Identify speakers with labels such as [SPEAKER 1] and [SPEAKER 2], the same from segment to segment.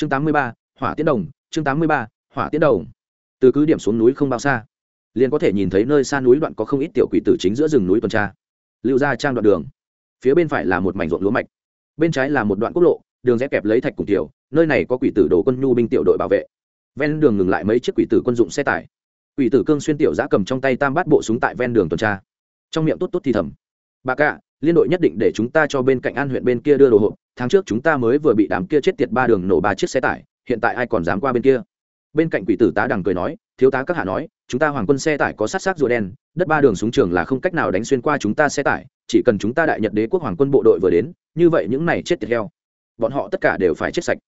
[SPEAKER 1] chương tám mươi ba, hỏa tiến đồng, chương tám mươi ba, hỏa tiến đồng. Từ cứ điểm xuống núi không bao xa, liền có thể nhìn thấy nơi xa núi đoạn có không ít tiểu quỷ tử chính giữa rừng núi tuần tra. Lưu ra trang đoạn đường, phía bên phải là một mảnh ruộng lúa mạch, bên trái là một đoạn quốc lộ, đường rẽ kẹp lấy thạch cùng tiểu, nơi này có quỷ tử đồ quân nhu binh tiểu đội bảo vệ. Ven đường ngừng lại mấy chiếc quỷ tử quân dụng xe tải. Quỷ tử cương xuyên tiểu giã cầm trong tay tam bát bộ súng tại ven đường tuần tra. Trong miệng tốt tốt thì thầm, bà cạ liên đội nhất định để chúng ta cho bên cạnh an huyện bên kia đưa đồ hộp. Tháng trước chúng ta mới vừa bị đám kia chết tiệt ba đường nổ ba chiếc xe tải, hiện tại ai còn dám qua bên kia? Bên cạnh quỷ tử tá đằng cười nói, thiếu tá các hạ nói, chúng ta hoàng quân xe tải có sát sát rùa đen, đất ba đường xuống trường là không cách nào đánh xuyên qua chúng ta xe tải, chỉ cần chúng ta đại nhật đế quốc hoàng quân bộ đội vừa đến, như vậy những này chết tiệt heo, bọn họ tất cả đều phải chết sạch.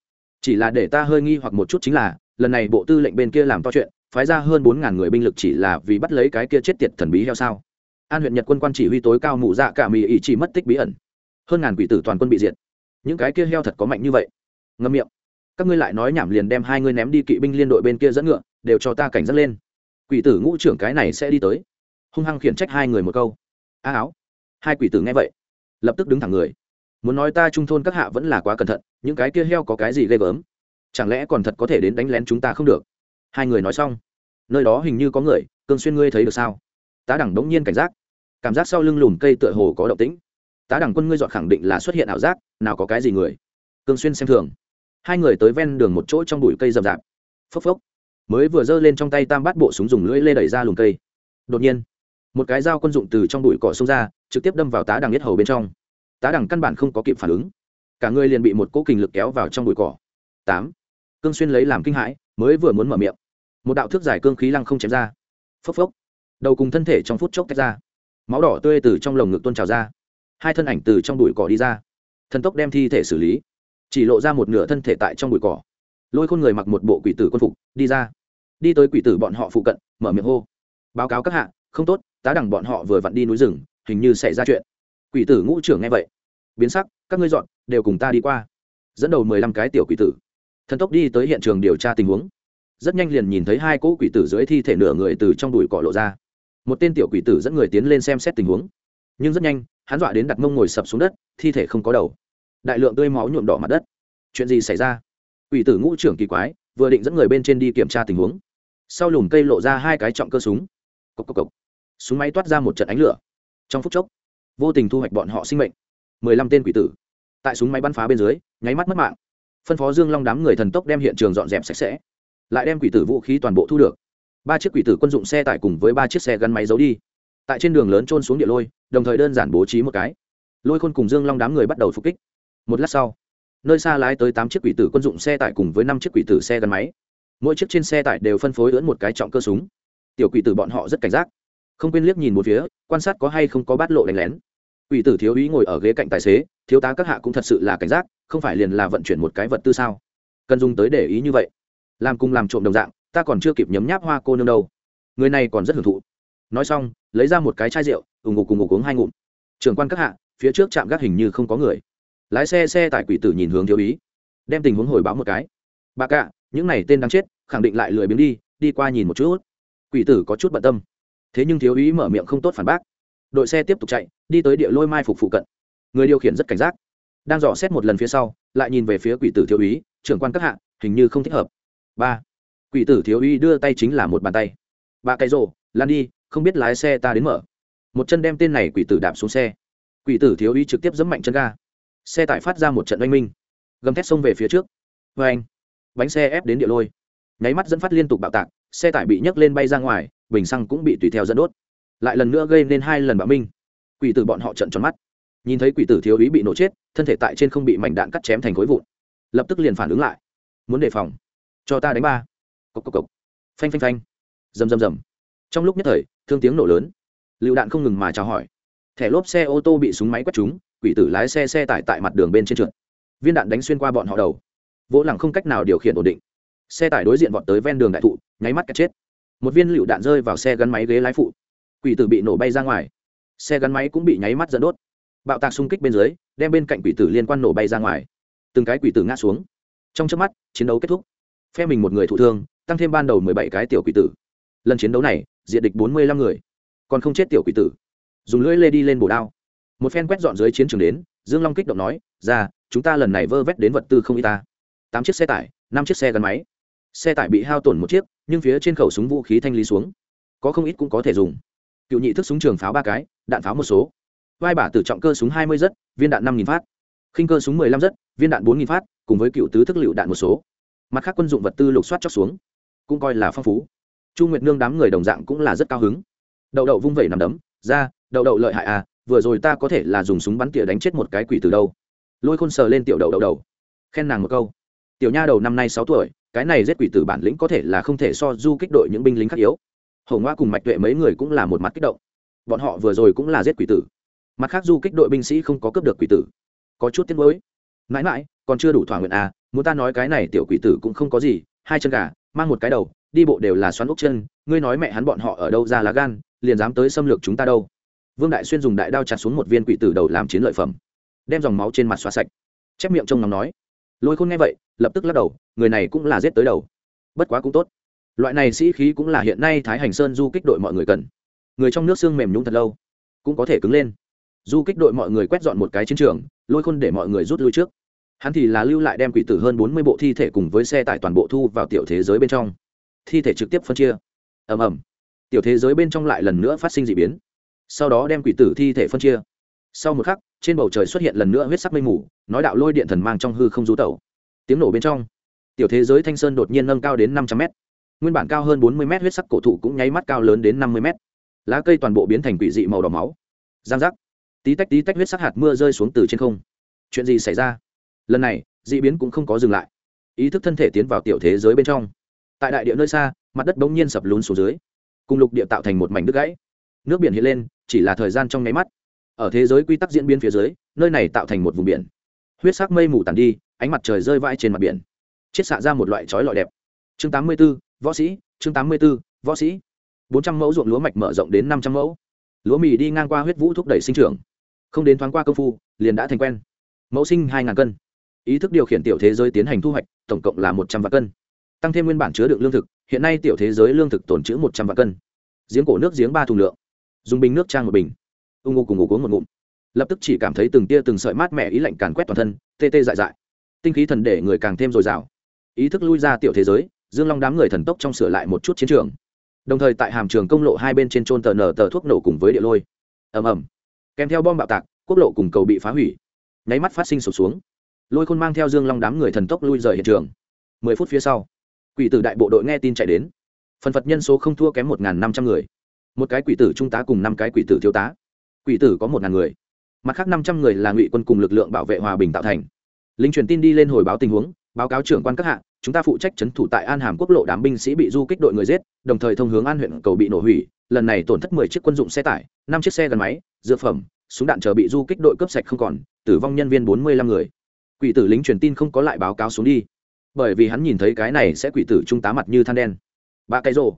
[SPEAKER 1] Chỉ là để ta hơi nghi hoặc một chút chính là, lần này bộ tư lệnh bên kia làm to chuyện, phái ra hơn bốn ngàn người binh lực chỉ là vì bắt lấy cái kia chết tiệt thần bí heo sao? An huyện nhật quân quan chỉ huy tối cao mụ dạ cả mì ý chỉ mất tích bí ẩn. Hơn ngàn quỷ tử toàn quân bị diệt. Những cái kia heo thật có mạnh như vậy. Ngâm miệng. Các ngươi lại nói nhảm liền đem hai ngươi ném đi kỵ binh liên đội bên kia dẫn ngựa, đều cho ta cảnh giác lên. Quỷ tử ngũ trưởng cái này sẽ đi tới. Hung hăng khiển trách hai người một câu. A áo. Hai quỷ tử nghe vậy, lập tức đứng thẳng người. Muốn nói ta trung thôn các hạ vẫn là quá cẩn thận, những cái kia heo có cái gì ghê gớm? Chẳng lẽ còn thật có thể đến đánh lén chúng ta không được? Hai người nói xong. Nơi đó hình như có người, cương xuyên ngươi thấy được sao? Tá đẳng đống nhiên cảnh giác. Cảm giác sau lưng lùm cây tựa hồ có động tĩnh. Tá đẳng quân ngươi dọn khẳng định là xuất hiện ảo giác, nào có cái gì người. Cương xuyên xem thường. Hai người tới ven đường một chỗ trong bụi cây rậm rạp. Phốc phốc. Mới vừa giơ lên trong tay tam bát bộ súng dùng lưỡi lê đẩy ra lùm cây. Đột nhiên, một cái dao quân dụng từ trong bụi cỏ xông ra, trực tiếp đâm vào tá đằng nhất hầu bên trong. Tá đằng căn bản không có kịp phản ứng. Cả người liền bị một cỗ kình lực kéo vào trong bụi cỏ. Tám. Cương xuyên lấy làm kinh hãi, mới vừa muốn mở miệng. Một đạo thước giải cương khí lăng không chém ra. Phốc phốc đầu cùng thân thể trong phút chốc tách ra. Máu đỏ tươi từ trong lồng ngực tuôn trào ra. Hai thân ảnh từ trong bụi cỏ đi ra. Thần tốc đem thi thể xử lý. Chỉ lộ ra một nửa thân thể tại trong bụi cỏ. Lôi khôn người mặc một bộ quỷ tử quân phục, đi ra. Đi tới quỷ tử bọn họ phụ cận, mở miệng hô. Báo cáo các hạ, không tốt, tá đẳng bọn họ vừa vặn đi núi rừng, hình như xảy ra chuyện. Quỷ tử ngũ trưởng nghe vậy. Biến sắc, các ngươi dọn, đều cùng ta đi qua. Dẫn đầu mười lăm cái tiểu quỷ tử. Thần tốc đi tới hiện trường điều tra tình huống. Rất nhanh liền nhìn thấy hai cỗ quỷ tử dưới thi thể nửa người từ trong đùi cỏ lộ ra một tên tiểu quỷ tử dẫn người tiến lên xem xét tình huống. Nhưng rất nhanh, hắn dọa đến đặt mông ngồi sập xuống đất, thi thể không có đầu. Đại lượng tươi máu nhuộm đỏ mặt đất. Chuyện gì xảy ra? Quỷ tử ngũ trưởng kỳ quái, vừa định dẫn người bên trên đi kiểm tra tình huống. Sau lùm cây lộ ra hai cái trọng cơ súng. Cốc cốc cốc. súng máy toát ra một trận ánh lửa. Trong phút chốc, vô tình thu hoạch bọn họ sinh mệnh. Mười lăm tên quỷ tử. Tại súng máy bắn phá bên dưới, nháy mắt mất mạng. Phân phó dương long đám người thần tốc đem hiện trường dọn dẹp sạch sẽ. Lại đem quỷ tử vũ khí toàn bộ thu được ba chiếc quỷ tử quân dụng xe tải cùng với ba chiếc xe gắn máy giấu đi. Tại trên đường lớn trôn xuống địa lôi, đồng thời đơn giản bố trí một cái. Lôi khôn cùng dương long đám người bắt đầu phục kích. Một lát sau, nơi xa lái tới tám chiếc quỷ tử quân dụng xe tải cùng với năm chiếc quỷ tử xe gắn máy. Mỗi chiếc trên xe tải đều phân phối lẫn một cái trọng cơ súng. Tiểu quỷ tử bọn họ rất cảnh giác, không quên liếc nhìn một phía, quan sát có hay không có bát lộ đánh lén. Quỷ tử thiếu úy ngồi ở ghế cạnh tài xế, thiếu tá các hạ cũng thật sự là cảnh giác, không phải liền là vận chuyển một cái vật tư sao? Cần dùng tới để ý như vậy. Làm cùng làm trộm đồng dạng ta còn chưa kịp nhấm nháp hoa cô nương đâu. Người này còn rất hưởng thụ. Nói xong, lấy ra một cái chai rượu, ủng ngục cùng ngục uống hai ngụm. Trưởng quan các hạ, phía trước trạm gác hình như không có người. Lái xe xe tải quỷ tử nhìn hướng thiếu ý. Đem tình huống hồi báo một cái. Bà cạ những này tên đáng chết, khẳng định lại lười biếng đi đi qua nhìn một chút. Quỷ tử có chút bận tâm. Thế nhưng thiếu ý mở miệng không tốt phản bác. Đội xe tiếp tục chạy, đi tới địa lôi mai phục phụ cận. Người điều khiển rất cảnh giác. Đang dò xét một lần phía sau, lại nhìn về phía quỷ tử thiếu ý. Trưởng quan các hạ, hình như không thích hợp. Ba quỷ tử thiếu uy đưa tay chính là một bàn tay. Ba cái rồ, lan đi, không biết lái xe ta đến mở. Một chân đem tên này quỷ tử đạp xuống xe. Quỷ tử thiếu uy trực tiếp dẫm mạnh chân ga. Xe tải phát ra một trận oanh minh. Gầm thét xông về phía trước. Vê anh, bánh xe ép đến địa lôi. Nháy mắt dẫn phát liên tục bạo tạc, xe tải bị nhấc lên bay ra ngoài, bình xăng cũng bị tùy theo dẫn đốt. Lại lần nữa gây nên hai lần bạo minh. Quỷ tử bọn họ trận tròn mắt. Nhìn thấy quỷ tử thiếu ý bị nổ chết, thân thể tại trên không bị mảnh đạn cắt chém thành khối vụn. Lập tức liền phản ứng lại. Muốn đề phòng, cho ta đánh ba cộc cộc cộc. Phanh phanh phanh. Rầm rầm rầm. Trong lúc nhất thời, thương tiếng nổ lớn. Lựu đạn không ngừng mà chào hỏi. Thẻ lốp xe ô tô bị súng máy quét trúng, quỷ tử lái xe xe tải tại mặt đường bên trên trượt. Viên đạn đánh xuyên qua bọn họ đầu. Vỗ lẳng không cách nào điều khiển ổn định. Xe tải đối diện vọt tới ven đường đại thụ, nháy mắt cả chết. Một viên lựu đạn rơi vào xe gắn máy ghế lái phụ. Quỷ tử bị nổ bay ra ngoài. Xe gắn máy cũng bị nháy mắt dẫn đốt. Bạo tạc xung kích bên dưới, đem bên cạnh quỷ tử liên quan nổ bay ra ngoài. Từng cái quỷ tử ngã xuống. Trong trước mắt, chiến đấu kết thúc. Phe mình một người thụ thương tăng thêm ban đầu mười bảy cái tiểu quỷ tử. Lần chiến đấu này diện địch bốn mươi lăm người. Còn không chết tiểu quỷ tử. Dùng lưỡi lê đi lên bổ đao. Một phen quét dọn dưới chiến trường đến, dương long kích động nói, ra, chúng ta lần này vơ vét đến vật tư không y ta. Tám chiếc xe tải, năm chiếc xe gắn máy. Xe tải bị hao tổn một chiếc, nhưng phía trên khẩu súng vũ khí thanh lý xuống. Có không ít cũng có thể dùng. Cựu nhị thức súng trường pháo ba cái, đạn pháo một số. Vai bả tử trọng cơ súng hai mươi rất, viên đạn năm nghìn phát. Khinh cơ súng mười lăm rất, viên đạn bốn nghìn phát, cùng với cựu tứ thức lựu đạn một số. Mặt khác quân dụng vật tư lục soát chóc xuống cũng coi là phong phú. Chu nguyệt nương đám người đồng dạng cũng là rất cao hứng. Đậu đậu vung vẩy nằm đấm, ra, đậu đậu lợi hại à vừa rồi ta có thể là dùng súng bắn tỉa đánh chết một cái quỷ từ đâu. Lôi khôn sờ lên tiểu đậu đậu đầu, khen nàng một câu, tiểu nha đầu năm nay sáu tuổi, cái này giết quỷ tử bản lĩnh có thể là không thể so du kích đội những binh lính khác yếu. Hầu ngoa cùng mạch tuệ mấy người cũng là một mặt kích động, bọn họ vừa rồi cũng là giết quỷ tử, mặt khác du kích đội binh sĩ không có cướp được quỷ tử. Có chút tiếc mới mãi mãi, còn chưa đủ thỏa nguyện à muốn ta nói cái này tiểu quỷ tử cũng không có gì, hai chân gà mang một cái đầu, đi bộ đều là xoắn ốc chân, ngươi nói mẹ hắn bọn họ ở đâu ra lá gan, liền dám tới xâm lược chúng ta đâu. Vương đại xuyên dùng đại đao chặt xuống một viên quỷ tử đầu làm chiến lợi phẩm, đem dòng máu trên mặt xoa sạch. Chép miệng trông nóng nói, lôi khôn nghe vậy, lập tức lắc đầu, người này cũng là giết tới đầu. Bất quá cũng tốt. Loại này sĩ khí cũng là hiện nay thái hành sơn du kích đội mọi người cần. Người trong nước xương mềm nhũng thật lâu, cũng có thể cứng lên. Du kích đội mọi người quét dọn một cái chiến trường, lôi khôn để mọi người rút lui trước hắn thì là lưu lại đem quỷ tử hơn bốn mươi bộ thi thể cùng với xe tải toàn bộ thu vào tiểu thế giới bên trong. Thi thể trực tiếp phân chia. Ầm ầm. Tiểu thế giới bên trong lại lần nữa phát sinh d ị biến. Sau đó đem quỷ tử thi thể phân chia. Sau một khắc, trên bầu trời xuất hiện lần nữa huyết sắc mây mù, nói đạo lôi điện thần mang trong hư không rú tẩu. Tiếng nổ bên trong, tiểu thế giới thanh sơn đột nhiên nâng cao đến năm trăm mét. Nguyên bản cao hơn bốn mươi mét huyết sắc cổ thụ cũng nháy mắt cao lớn đến năm mươi mét. Lá cây toàn bộ biến thành quỷ dị màu đỏ máu. Giang giác. Tí tách tí tách huyết sắc hạt mưa rơi xuống từ trên không. Chuyện gì xảy ra? Lần này d ị biến cũng không có dừng lại. Ý thức thân thể tiến vào tiểu thế giới bên trong. Tại đại địa nơi xa mặt đất bỗng nhiên sập lún xuống dưới. Cùng lục địa tạo thành một mảnh đứt gãy. Nước biển hiện lên chỉ là thời gian trong nháy mắt. Ở thế giới quy tắc diễn biến phía dưới nơi này tạo thành một vùng biển. Huyết sắc mây mù tàn đi ánh mặt trời rơi vãi trên mặt biển. Chiết xạ ra một loại trói lọi đẹp. Chương 84, võ sĩ chương 84, võ sĩ. bốn trăm mẫu ruộng lúa mạch mở rộng đến năm trăm mẫu. Lúa mì đi ngang qua huyết vũ thúc đẩy sinh trưởng. Không đến thoáng qua công phu liền đã thành quen. Mẫu sinh hai ngàn cân ý thức điều khiển tiểu thế giới tiến hành thu hoạch, tổng cộng là một trăm vạn cân. Tăng thêm nguyên bản chứa đựng lương thực, hiện nay tiểu thế giới lương thực tồn trữ một trăm vạn cân. Giếng cổ nước giếng ba thùng lượng. Dùng bình nước trang một bình. Ưng ngô cùng ngủ uống một ngụm. Lập tức chỉ cảm thấy từng tia từng sợi mát mẻ ý lạnh càn quét toàn thân, tê tê dại dại. Tinh khí thần để người càng thêm dồi dào. Ý thức lui ra tiểu thế giới, dương long đám người thần tốc trong sửa lại một chút chiến trường. Đồng thời tại hàm trường công lộ hai bên trên trôn tờ nở tờ thuốc nổ cùng với địa lôi. Ầm ầm. Kèm theo bom bạo tạc, quốc lộ cùng cầu bị phá hủy. Nháy mắt phát sinh sụp xuống lôi khôn mang theo dương long đám người thần tốc lui rời hiện trường mười phút phía sau quỷ tử đại bộ đội nghe tin chạy đến phần phật nhân số không thua kém một năm trăm người một cái quỷ tử trung tá cùng năm cái quỷ tử thiếu tá quỷ tử có một ngàn người mặt khác năm trăm người là ngụy quân cùng lực lượng bảo vệ hòa bình tạo thành lính truyền tin đi lên hồi báo tình huống báo cáo trưởng quan các hạng chúng ta phụ trách c h ấ n thủ tại an hàm quốc lộ đám binh sĩ bị du kích đội người giết đồng thời thông hướng an huyện cầu bị nổ hủy lần này tổn thất mười chiếc quân dụng xe tải năm chiếc xe gắn máy dược phẩm súng đạn chờ bị du kích đội cướp sạch không còn tử vong nhân viên bốn mươi lăm người quỷ tử lính truyền tin không có lại báo cáo xuống đi. Bởi vì hắn nhìn thấy cái này sẽ quỷ tử trung tá mặt như than đen. Ba cái rồ,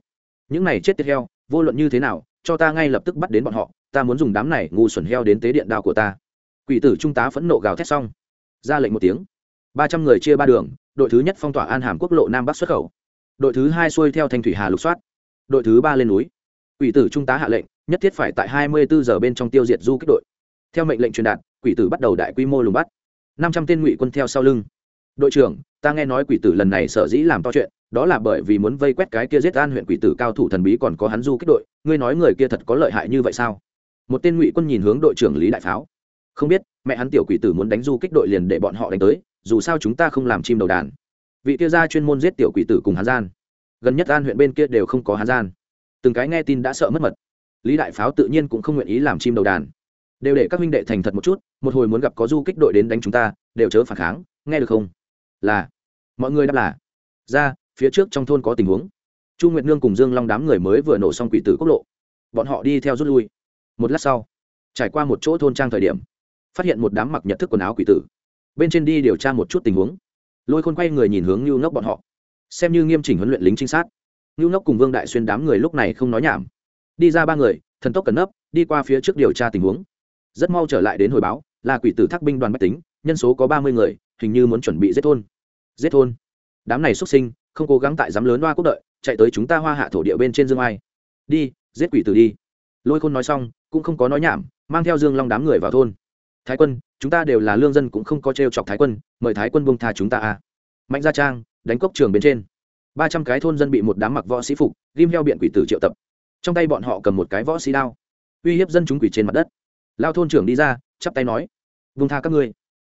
[SPEAKER 1] những này chết tiệt heo, vô luận như thế nào, cho ta ngay lập tức bắt đến bọn họ, ta muốn dùng đám này ngu xuẩn heo đến tế điện đao của ta. Quỷ tử trung tá phẫn nộ gào thét xong, ra lệnh một tiếng. Ba trăm người chia ba đường, đội thứ nhất phong tỏa an hàm quốc lộ nam bắc xuất khẩu. Đội thứ hai xuôi theo thanh thủy hà lục soát. Đội thứ ba lên núi. Quỷ tử trung tá hạ lệnh, nhất thiết phải tại hai mươi bốn giờ bên trong tiêu diệt du kích đội. Theo mệnh lệnh truyền đạt, quỷ tử bắt đầu đại quy mô lùng bắt năm trăm tên ngụy quân theo sau lưng. Đội trưởng, ta nghe nói quỷ tử lần này sở dĩ làm to chuyện, đó là bởi vì muốn vây quét cái kia giết an huyện quỷ tử cao thủ thần bí còn có hắn du kích đội, ngươi nói người kia thật có lợi hại như vậy sao? Một tên ngụy quân nhìn hướng đội trưởng lý đại pháo. Không biết, mẹ hắn tiểu quỷ tử muốn đánh du kích đội liền để bọn họ đánh tới, dù sao chúng ta không làm chim đầu đàn. Vị kia ra chuyên môn giết tiểu quỷ tử cùng hắn gian. Gần nhất an huyện bên kia đều không có hắn gian. Từng cái nghe tin đã sợ mất mật. Lý đại pháo tự nhiên cũng không nguyện ý làm chim đầu đàn đều để các huynh đệ thành thật một chút, một hồi muốn gặp có du kích đội đến đánh chúng ta, đều chớ phản kháng, nghe được không? Là. Mọi người đáp là. Ra, phía trước trong thôn có tình huống. Chu nguyệt nương cùng dương long đám người mới vừa nổ xong quỷ tử quốc lộ. Bọn họ đi theo rút lui. Một lát sau, trải qua một chỗ thôn trang thời điểm, phát hiện một đám mặc nhật thức quần áo quỷ tử. Bên trên đi điều tra một chút tình huống. Lôi khôn quay người nhìn hướng như ngốc bọn họ. Xem như nghiêm chỉnh huấn luyện lính trinh sát. Như ngốc cùng vương đại xuyên đám người lúc này không nói nhảm. Đi ra ba người, thần tốc cẩn nấp, đi qua phía trước điều tra tình huống rất mau trở lại đến hồi báo, là quỷ tử thác binh đoàn bách tính, nhân số có ba mươi người, hình như muốn chuẩn bị giết thôn. Giết thôn? Đám này xuất sinh, không cố gắng tại dám lớn hoa quốc đợi, chạy tới chúng ta hoa hạ thổ địa bên trên dương ai. Đi, giết quỷ tử đi. Lôi khôn nói xong, cũng không có nói nhảm, mang theo dương long đám người vào thôn. Thái quân, chúng ta đều là lương dân cũng không có t r e o chọc thái quân, mời thái quân bông tha chúng ta à. Mạnh gia trang, đánh cốc trường bên trên. Ba trăm cái thôn dân bị một đám mặc võ sĩ phục, ghim heo biện quỷ tử triệu tập. Trong tay bọn họ cầm một cái võ sĩ đao. Uy hiếp dân chúng quỷ trên mặt đất lao thôn trưởng đi ra, chắp tay nói vung tha các ngươi.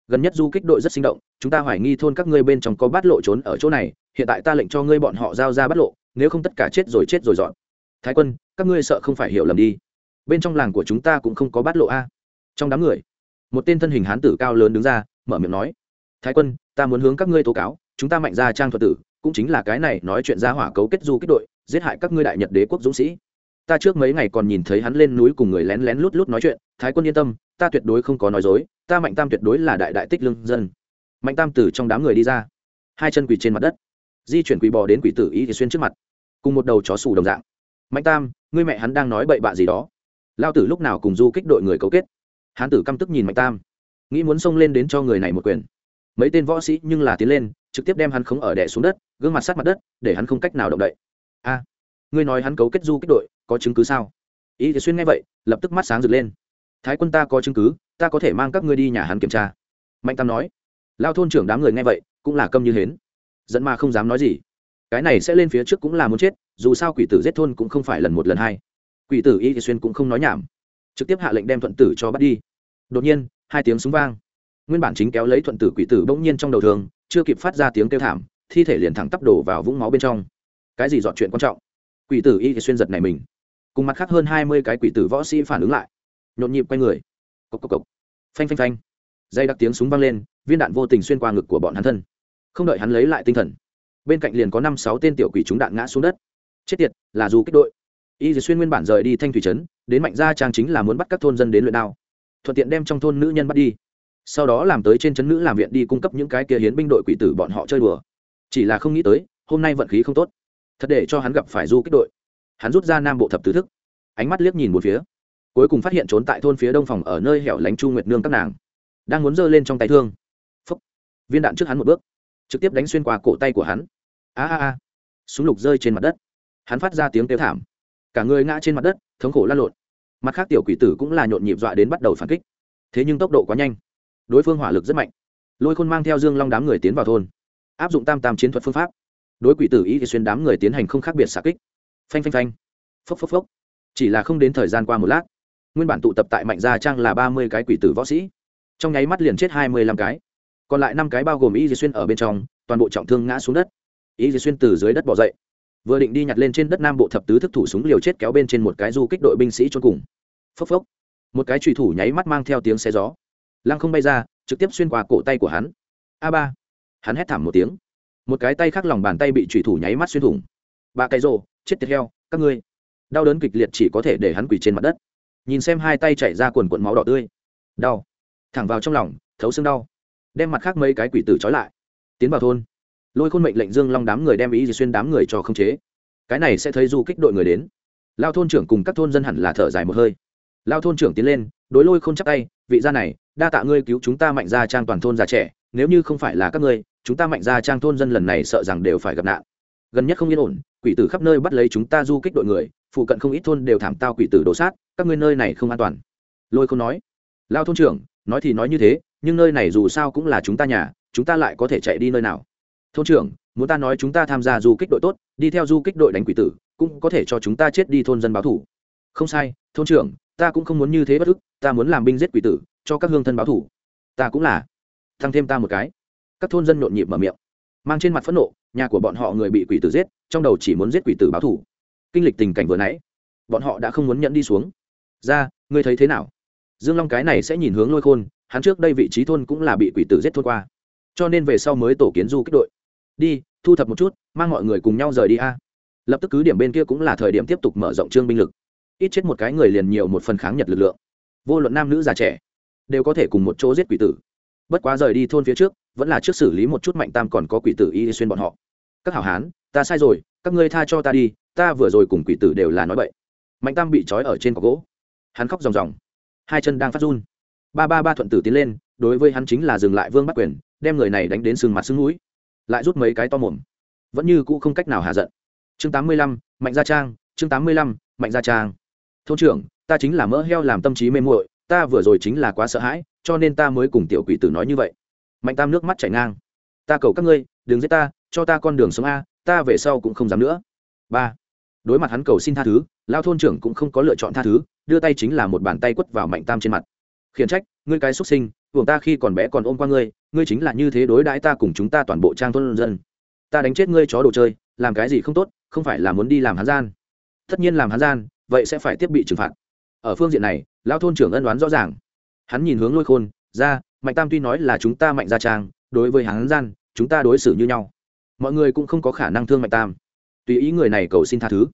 [SPEAKER 1] Gần nhất du kích đội rất sinh động, chúng ta hoài nghi thôn các ngươi bên trong có bát lộ trốn ở chỗ này, hiện tại ta lệnh cho ngươi bọn họ giao ra bát lộ, nếu không tất cả chết rồi chết rồi dọn. Thái quân, các ngươi sợ không phải hiểu lầm đi. Bên trong làng của chúng ta cũng không có bát lộ a. Trong đám người, một tên thân hình hán tử cao lớn đứng ra, mở miệng nói, thái quân, ta muốn hướng các ngươi tố cáo, chúng ta mạnh ra trang thuật tử, cũng chính là cái này nói chuyện ra hỏa cấu kết du kích đội, giết hại các ngươi đại nhật đế quốc dũng sĩ ta trước mấy ngày còn nhìn thấy hắn lên núi cùng người lén lén lút lút nói chuyện, thái quân yên tâm, ta tuyệt đối không có nói dối, ta mạnh tam tuyệt đối là đại đại tích lương dân. Mạnh tam từ trong đám người đi ra, hai chân quỳ trên mặt đất, di chuyển quỳ bò đến quỷ tử ý thì xuyên trước mặt, cùng một đầu chó sủ đồng dạng. Mạnh tam, ngươi mẹ hắn đang nói bậy bạ gì đó. Lao tử lúc nào cùng du kích đội người cấu kết? Hán tử căm tức nhìn mạnh tam, nghĩ muốn xông lên đến cho người này một quyền. Mấy tên võ sĩ nhưng là tiến lên, trực tiếp đem hắn khống ở đẻ xuống đất, gương mặt sát mặt đất, để hắn không cách nào động đậy. A! Ngươi nói hắn cấu kết du kích đội, có chứng cứ sao? Ý thì xuyên nghe vậy, lập tức mắt sáng rực lên. Thái quân ta có chứng cứ, ta có thể mang các ngươi đi nhà hắn kiểm tra. Mạnh tam nói. Lao thôn trưởng đám người nghe vậy, cũng là câm như hến. Dẫn mà không dám nói gì. Cái này sẽ lên phía trước cũng là muốn chết, dù sao quỷ tử giết thôn cũng không phải lần một lần hai. Quỷ tử y thì xuyên cũng không nói nhảm. Trực tiếp hạ lệnh đem thuận tử cho bắt đi. Đột nhiên, hai tiếng súng vang. Nguyên bản chính kéo lấy thuận tử quỷ tử bỗng nhiên trong đầu thường, chưa kịp phát ra tiếng kêu thảm, thi thể liền thẳng tắp đổ vào vũng máu bên trong. Cái gì dọn chuyện quan trọng? Quỷ tử y thì xuyên giật này mình. Cùng mặt khác hơn hai mươi cái quỷ tử võ sĩ phản ứng lại. Nhộn nhịp quay người. Cộc cộc cộc. Phanh phanh phanh. Dây đặc tiếng súng vang lên, viên đạn vô tình xuyên qua ngực của bọn hắn thân. Không đợi hắn lấy lại tinh thần, bên cạnh liền có năm sáu tên tiểu quỷ chúng đạn ngã xuống đất. Chết tiệt, là dù kích đội. Y thì xuyên nguyên bản rời đi thanh thủy trấn, đến mạnh gia trang chính là muốn bắt các thôn dân đến luyện đao. Thuận tiện đem trong thôn nữ nhân bắt đi. Sau đó làm tới trên trấn nữ làm viện đi cung cấp những cái kia hiến binh đội quỷ tử bọn họ chơi đùa. Chỉ là không nghĩ tới, hôm nay vận khí không tốt thật để cho hắn gặp phải du kích đội. Hắn rút ra nam bộ thập tứ thức, ánh mắt liếc nhìn một phía, cuối cùng phát hiện trốn tại thôn phía đông phòng ở nơi hẻo lánh chu nguyệt nương các nàng, đang muốn giơ lên trong tay thương. Phúc. viên đạn trước hắn một bước, trực tiếp đánh xuyên qua cổ tay của hắn. A a a! Súng lục rơi trên mặt đất. Hắn phát ra tiếng kêu thảm. Cả người ngã trên mặt đất, thống khổ lăn lộn. Mặt khác tiểu quỷ tử cũng là nhộn nhịp dọa đến bắt đầu phản kích. Thế nhưng tốc độ quá nhanh. Đối phương hỏa lực rất mạnh. Lôi khôn mang theo dương long đám người tiến vào thôn, áp dụng tam tam chiến thuật phương pháp đối quỷ tử ý thì xuyên đám người tiến hành không khác biệt xạ kích. Phanh phanh phanh. Phốc phốc phốc. Chỉ là không đến thời gian qua một lát, nguyên bản tụ tập tại mạnh gia trang là ba mươi cái quỷ tử võ sĩ. Trong nháy mắt liền chết hai mươi lăm cái. Còn lại năm cái bao gồm y di xuyên ở bên trong, toàn bộ trọng thương ngã xuống đất. Y di xuyên từ dưới đất bỏ dậy. Vừa định đi nhặt lên trên đất nam bộ thập tứ thức thủ súng liều chết kéo bên trên một cái du kích đội binh sĩ cho cùng. Phốc phốc. Một cái trùy thủ nháy mắt mang theo tiếng xe gió. Lăng không bay ra, trực tiếp xuyên qua cổ tay của hắn. A ba. Hắn hét thảm một tiếng một cái tay khác lòng bàn tay bị thủy thủ nháy mắt xuyên thủng. Ba cái rồ, chết tiệt heo, các ngươi. Đau đớn kịch liệt chỉ có thể để hắn quỳ trên mặt đất. Nhìn xem hai tay chảy ra quần quần máu đỏ tươi. Đau. Thẳng vào trong lòng, thấu xương đau. Đem mặt khác mấy cái quỷ tử trói lại. Tiến vào thôn. Lôi khôn mệnh lệnh dương long đám người đem ý gì xuyên đám người cho không chế. Cái này sẽ thấy du kích đội người đến. Lao thôn trưởng cùng các thôn dân hẳn là thở dài một hơi. Lao thôn trưởng tiến lên, đối lôi khôn chắc tay, vị gia này, đa tạ ngươi cứu chúng ta mạnh ra trang toàn thôn già trẻ, nếu như không phải là các ngươi chúng ta mạnh ra trang thôn dân lần này sợ rằng đều phải gặp nạn. Gần nhất không yên ổn, quỷ tử khắp nơi bắt lấy chúng ta du kích đội người, phụ cận không ít thôn đều thảm tao quỷ tử đổ sát, các ngươi nơi này không an toàn. Lôi không nói, lao thôn trưởng, nói thì nói như thế, nhưng nơi này dù sao cũng là chúng ta nhà, chúng ta lại có thể chạy đi nơi nào? Thôn trưởng, muốn ta nói chúng ta tham gia du kích đội tốt, đi theo du kích đội đánh quỷ tử, cũng có thể cho chúng ta chết đi thôn dân báo thủ. Không sai, thôn trưởng, ta cũng không muốn như thế bất ức, ta muốn làm binh giết quỷ tử, cho các hương thân báo thủ. Ta cũng là. Thăng thêm ta một cái các thôn dân nhộn nhịp mở miệng. Mang trên mặt phẫn nộ, nhà của bọn họ người bị quỷ tử giết, trong đầu chỉ muốn giết quỷ tử báo thủ kinh lịch tình cảnh vừa nãy, bọn họ đã không muốn nhận đi xuống. Ra, ngươi thấy thế nào? Dương long cái này sẽ nhìn hướng lôi khôn, hắn trước đây vị trí thôn cũng là bị quỷ tử giết thôn qua. Cho nên về sau mới tổ kiến du kích đội. Đi, thu thập một chút, mang mọi người cùng nhau rời đi a. Lập tức cứ điểm bên kia cũng là thời điểm tiếp tục mở rộng trương binh lực. Ít chết một cái người liền nhiều một phần kháng nhật lực lượng. Vô luận nam nữ già trẻ, đều có thể cùng một chỗ giết quỷ tử. Bất quá rời đi thôn phía trước vẫn là trước xử lý một chút mạnh tam còn có quỷ tử y xuyên bọn họ. Các hảo hán, ta sai rồi, các ngươi tha cho ta đi, ta vừa rồi cùng quỷ tử đều là nói vậy mạnh tam bị trói ở trên cọc gỗ. Hắn khóc ròng ròng. Hai chân đang phát run. Ba ba ba thuận tử tiến lên, đối với hắn chính là dừng lại vương bắt quyền, đem người này đánh đến sừng mặt sưng núi lại rút mấy cái to mồm. Vẫn như cũ không cách nào hạ giận. Chương tám mươi lăm, mạnh gia trang, chương tám mươi lăm, mạnh gia trang. Thôn trưởng, ta chính là mỡ heo làm tâm trí mê muội, ta vừa rồi chính là quá sợ hãi, cho nên ta mới cùng tiểu quỷ tử nói như vậy mạnh tam nước mắt chảy ngang. Ta cầu các ngươi, đừng giết ta, cho ta con đường sống a, ta về sau cũng không dám nữa. Ba. Đối mặt hắn cầu xin tha thứ, lao thôn trưởng cũng không có lựa chọn tha thứ, đưa tay chính là một bàn tay quất vào mạnh tam trên mặt. Khiển trách, ngươi cái xuất sinh buồng ta khi còn bé còn ôm qua ngươi ngươi chính là như thế đối đãi ta cùng chúng ta toàn bộ trang thôn dân. Ta đánh chết ngươi chó đồ chơi, làm cái gì không tốt, không phải là muốn đi làm hắn gian. Tất nhiên làm hắn gian, vậy sẽ phải tiếp bị trừng phạt. Ở phương diện này, lao thôn trưởng ân đoán rõ ràng. Hắn nhìn hướng lôi khôn, ra mạnh tam tuy nói là chúng ta mạnh gia trang, đối với hắn gian, chúng ta đối xử như nhau. Mọi người cũng không có khả năng thương mạnh tam. Tùy ý người này cầu xin tha thứ.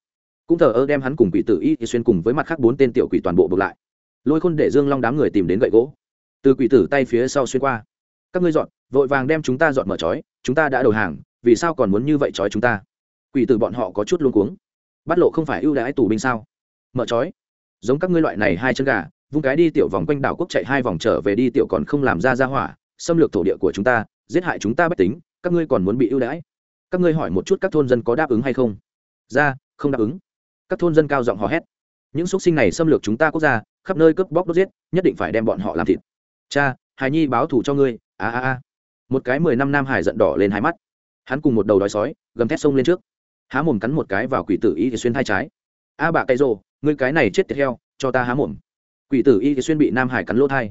[SPEAKER 1] Cũng thờ ơ đem hắn cùng quỷ tử y xuyên cùng với mặt khác bốn tên tiểu quỷ toàn bộ buộc lại. Lôi khôn để dương long đám người tìm đến gậy gỗ. Từ quỷ tử tay phía sau xuyên qua. Các ngươi dọn, vội vàng đem chúng ta dọn mở trói, chúng ta đã đầu hàng, vì sao còn muốn như vậy trói chúng ta? Quỷ tử bọn họ có chút luôn cuống. Bắt lộ không phải ưu đãi tù binh sao? Mở trói. Giống các ngươi loại này hai chân gà vung cái đi tiểu vòng quanh đảo quốc chạy hai vòng trở về đi, tiểu còn không làm ra ra hỏa, xâm lược thổ địa của chúng ta, giết hại chúng ta bất tính, các ngươi còn muốn bị ưu đãi? Các ngươi hỏi một chút các thôn dân có đáp ứng hay không? Ra, không đáp ứng. Các thôn dân cao giọng hò hét. Những xuất sinh này xâm lược chúng ta quốc gia, khắp nơi cướp bóc đốt giết, nhất định phải đem bọn họ làm thịt. Cha, hài nhi báo thù cho ngươi. A a a. Một cái mười năm nam hải giận đỏ lên hai mắt. Hắn cùng một đầu đói sói, gầm thét sông lên trước. Há mồm cắn một cái vào quỷ tử y thì xuyên hai trái. A bạ cây rồ, ngươi cái này chết tiệt heo, cho ta há mồm quỷ tử y xuyên bị nam hải cắn lỗ thai.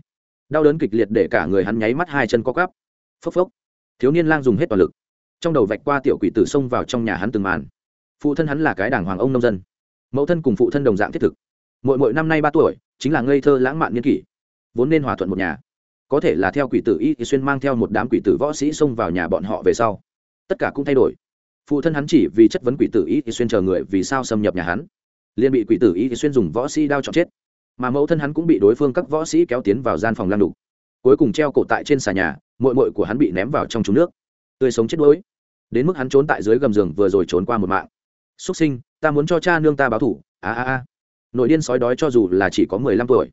[SPEAKER 1] Đau đớn kịch liệt để cả người hắn nháy mắt hai chân co cắp phốc phốc. Thiếu niên lang dùng hết toàn lực. Trong đầu vạch qua tiểu quỷ tử xông vào trong nhà hắn từng màn. Phụ thân hắn là cái đảng hoàng ông nông dân. Mẫu thân cùng phụ thân đồng dạng thiết thực. Mỗi mỗi năm nay ba tuổi, chính là ngây thơ lãng mạn niên kỷ. Vốn nên hòa thuận một nhà. Có thể là theo quỷ tử y thì xuyên mang theo một đám quỷ tử võ sĩ xông vào nhà bọn họ về sau. Tất cả cũng thay đổi. Phụ thân hắn chỉ vì chất vấn quỷ tử y thì xuyên chờ người vì sao xâm nhập nhà hắn. Liền bị quỷ tử y thì xuyên dùng võ sĩ đao chọn chết mà mẫu thân hắn cũng bị đối phương các võ sĩ kéo tiến vào gian phòng lan đục. Cuối cùng treo cổ tại trên xà nhà mội mội của hắn bị ném vào trong trúng nước. Tươi sống chết đuối. Đến mức hắn trốn tại dưới gầm giường vừa rồi trốn qua một mạng. Xuất sinh, ta muốn cho cha nương ta báo thủ. A a a. Nội điên sói đói cho dù là chỉ có mười lăm tuổi,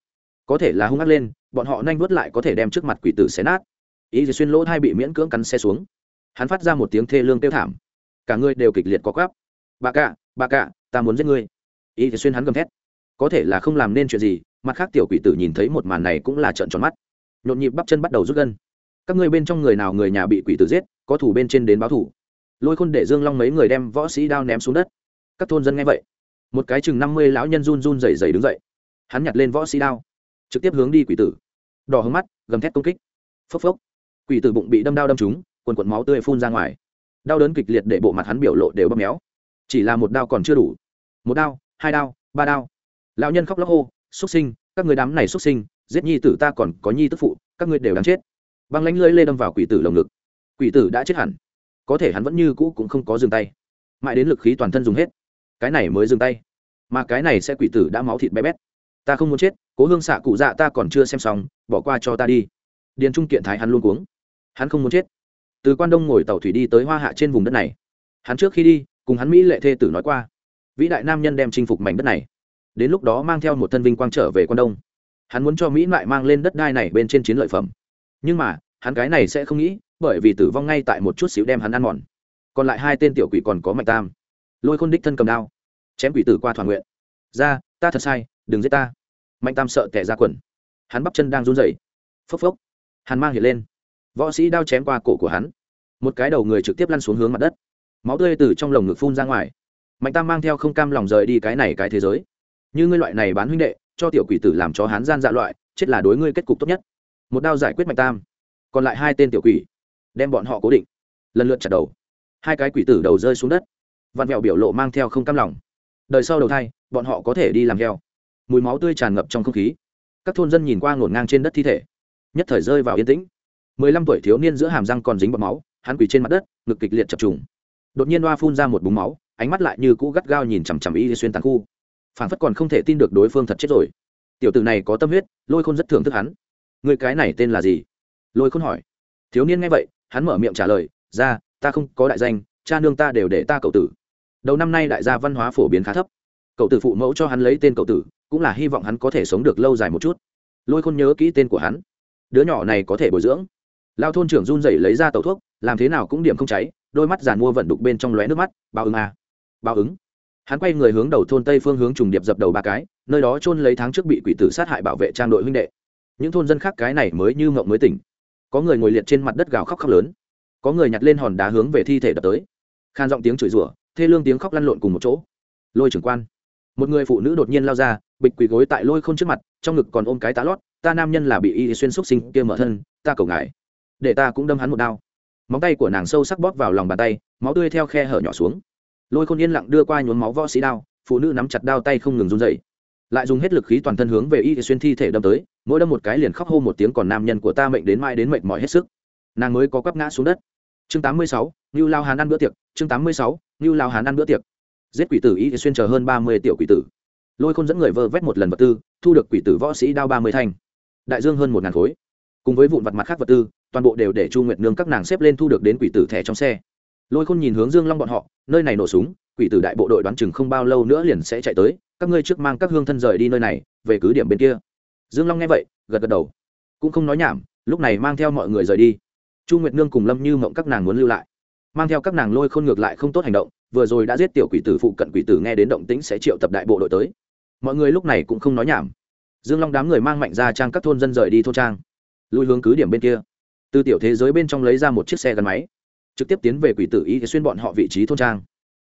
[SPEAKER 1] có thể là hung ác lên, bọn họ nhanh vớt lại có thể đem trước mặt quỷ tử xé nát. Ý gì xuyên lỗ thai bị miễn cưỡng cắn xe xuống. Hắn phát ra một tiếng thê lương kêu thảm. Cả người đều kịch liệt có gáp bà cạ bà cạ ta muốn giết ngươi. Ý thì xuyên hắn gầm thét có thể là không làm nên chuyện gì, mặt khác tiểu quỷ tử nhìn thấy một màn này cũng là trợn tròn mắt. Nhộn nhịp bắp chân bắt đầu rút gân. Các ngươi bên trong người nào người nhà bị quỷ tử giết, có thủ bên trên đến báo thủ. Lôi khôn để dương long mấy người đem võ sĩ đao ném xuống đất. Các thôn dân nghe vậy, một cái chừng năm mươi lão nhân run run rẩy rẩy đứng dậy. Hắn nhặt lên võ sĩ đao, trực tiếp hướng đi quỷ tử. Đỏ hướng mắt, gầm thét công kích. Phốc phốc. Quỷ tử bụng bị đâm đao đâm trúng, quần quần máu tươi phun ra ngoài. Đau đớn kịch liệt để bộ mặt hắn biểu lộ đều bóp méo. Chỉ là một đao còn chưa đủ. Một đao, hai đao, ba đao lão nhân khóc lóc hô, xuất sinh, các người đám này xuất sinh, giết nhi tử ta còn có nhi tức phụ, các ngươi đều đáng chết. Băng lánh lưỡi lê đâm vào quỷ tử lồng ngực. Quỷ tử đã chết hẳn. Có thể hắn vẫn như cũ cũng không có dừng tay. Mãi đến lực khí toàn thân dùng hết. Cái này mới dừng tay. Mà cái này sẽ quỷ tử đã máu thịt bé bét. Ta không muốn chết, cố hương xạ cụ dạ ta còn chưa xem xong, bỏ qua cho ta đi. Điền trung kiện thái hắn luôn cuống. Hắn không muốn chết. Từ quan đông ngồi tàu thủy đi tới hoa hạ trên vùng đất này. Hắn trước khi đi, cùng hắn mỹ lệ thê tử nói qua. Vĩ đại nam nhân đem chinh phục mảnh đất này đến lúc đó mang theo một thân vinh quang trở về quan đông. Hắn muốn cho mỹ lại mang lên đất đai này bên trên chiến lợi phẩm. Nhưng mà, hắn cái này sẽ không nghĩ, bởi vì tử vong ngay tại một chút xíu đem hắn ăn mòn. Còn lại hai tên tiểu quỷ còn có mạnh tam. Lôi khôn đích thân cầm đao, chém quỷ tử qua thỏa nguyện. Ra, ta thật sai, đừng giết ta. Mạnh tam sợ tẻ ra quần. Hắn bắp chân đang run rẩy. Phốc phốc. Hắn mang hiện lên. Võ sĩ đao chém qua cổ của hắn. Một cái đầu người trực tiếp lăn xuống hướng mặt đất. Máu tươi từ trong lồng ngực phun ra ngoài. Mạnh tam mang theo không cam lòng rời đi cái này cái thế giới như ngươi loại này bán huynh đệ, cho tiểu quỷ tử làm cho hắn gian dạ loại, chết là đối ngươi kết cục tốt nhất. Một đao giải quyết mạch tam. Còn lại hai tên tiểu quỷ, đem bọn họ cố định. Lần lượt chặt đầu. Hai cái quỷ tử đầu rơi xuống đất. Vặn vẹo biểu lộ mang theo không cam lòng. Đời sau đầu thai, bọn họ có thể đi làm heo. Mùi máu tươi tràn ngập trong không khí. Các thôn dân nhìn qua ngổn ngang trên đất thi thể. Nhất thời rơi vào yên tĩnh. Mười lăm tuổi thiếu niên giữa hàm răng còn dính bọt máu, hắn quỳ trên mặt đất, ngực kịch liệt chập trùng. Đột nhiên đoa phun ra một búng máu, ánh mắt lại như cũ gắt gao nhìn chằm chằm y xuyên tàn khu phản phất còn không thể tin được đối phương thật chết rồi. Tiểu tử này có tâm huyết, lôi khôn rất thưởng thức hắn. Người cái này tên là gì? Lôi khôn hỏi. Thiếu niên nghe vậy, hắn mở miệng trả lời, ra, ta không có đại danh, cha nương ta đều để ta cậu tử. Đầu năm nay đại gia văn hóa phổ biến khá thấp. Cậu tử phụ mẫu cho hắn lấy tên cậu tử, cũng là hy vọng hắn có thể sống được lâu dài một chút. Lôi khôn nhớ kỹ tên của hắn. Đứa nhỏ này có thể bồi dưỡng. Lao thôn trưởng run rẩy lấy ra tàu thuốc, làm thế nào cũng điểm không cháy, đôi mắt giàn mua vận đục bên trong lóe nước mắt, báo ứng à. báo ứng hắn quay người hướng đầu thôn tây phương hướng trùng điệp dập đầu ba cái, nơi đó chôn lấy tháng trước bị quỷ tử sát hại bảo vệ trang đội huynh đệ. Những thôn dân khác cái này mới như mộng mới tỉnh. Có người ngồi liệt trên mặt đất gào khóc khóc lớn. Có người nhặt lên hòn đá hướng về thi thể đập tới. Khan giọng tiếng chửi rủa, thê lương tiếng khóc lăn lộn cùng một chỗ. Lôi trưởng quan. Một người phụ nữ đột nhiên lao ra, bịch quỳ gối tại lôi k h ô n trước mặt, trong ngực còn ôm cái tá lót, ta nam nhân là bị y xuyên xúc sinh, kia mở thân, ta cầu ngài, để ta cũng đâm hắn một đao. Móng tay của nàng sâu sắc bóp vào lòng bàn tay, máu tươi theo khe hở nhỏ xuống lôi khôn yên lặng đưa qua nhuốm máu võ sĩ đao phụ nữ nắm chặt đao tay không ngừng run dậy lại dùng hết lực khí toàn thân hướng về y xuyên thi thể đâm tới mỗi đâm một cái liền khóc hô một tiếng còn nam nhân của ta mệnh đến mai đến mệnh mỏi hết sức. Nàng mới có quắp ngã xuống đất. Chương 86, như lao hán ăn bữa tiệc. Chương 86, như lao hán ăn bữa tiệc. Giết quỷ tử y xuyên chờ hơn ba mươi tiểu quỷ tử. Lôi khôn dẫn người vơ vét một lần vật tư thu được quỷ tử võ sĩ đao ba mươi thanh. Đại dương hơn một ngàn khối. Cùng với vụn vặt mặt khác vật tư toàn bộ đều để chu nguyệt nương các nàng xếp lên thu được đến quỷ tử thẻ trong xe lôi khôn nhìn hướng dương long bọn họ, nơi này nổ súng, quỷ tử đại bộ đội đoán chừng không bao lâu nữa liền sẽ chạy tới, các ngươi trước mang các hương thân rời đi nơi này, về cứ điểm bên kia. Dương long nghe vậy, gật gật đầu. Cũng không nói nhảm, lúc này mang theo mọi người rời đi. Chu nguyệt nương cùng lâm như mộng các nàng muốn lưu lại. Mang theo các nàng lôi khôn ngược lại không tốt hành động, vừa rồi đã giết tiểu quỷ tử phụ cận quỷ tử nghe đến động tĩnh sẽ triệu tập đại bộ đội tới. Mọi người lúc này cũng không nói nhảm. Dương long đám người mang mạnh ra trang các thôn dân rời đi thôn trang lùi hướng cứ điểm bên kia. Từ tiểu thế giới bên trong lấy ra một chiếc xe gắn máy trực tiếp tiến về quỷ tử y xuyên bọn họ vị trí thôn trang.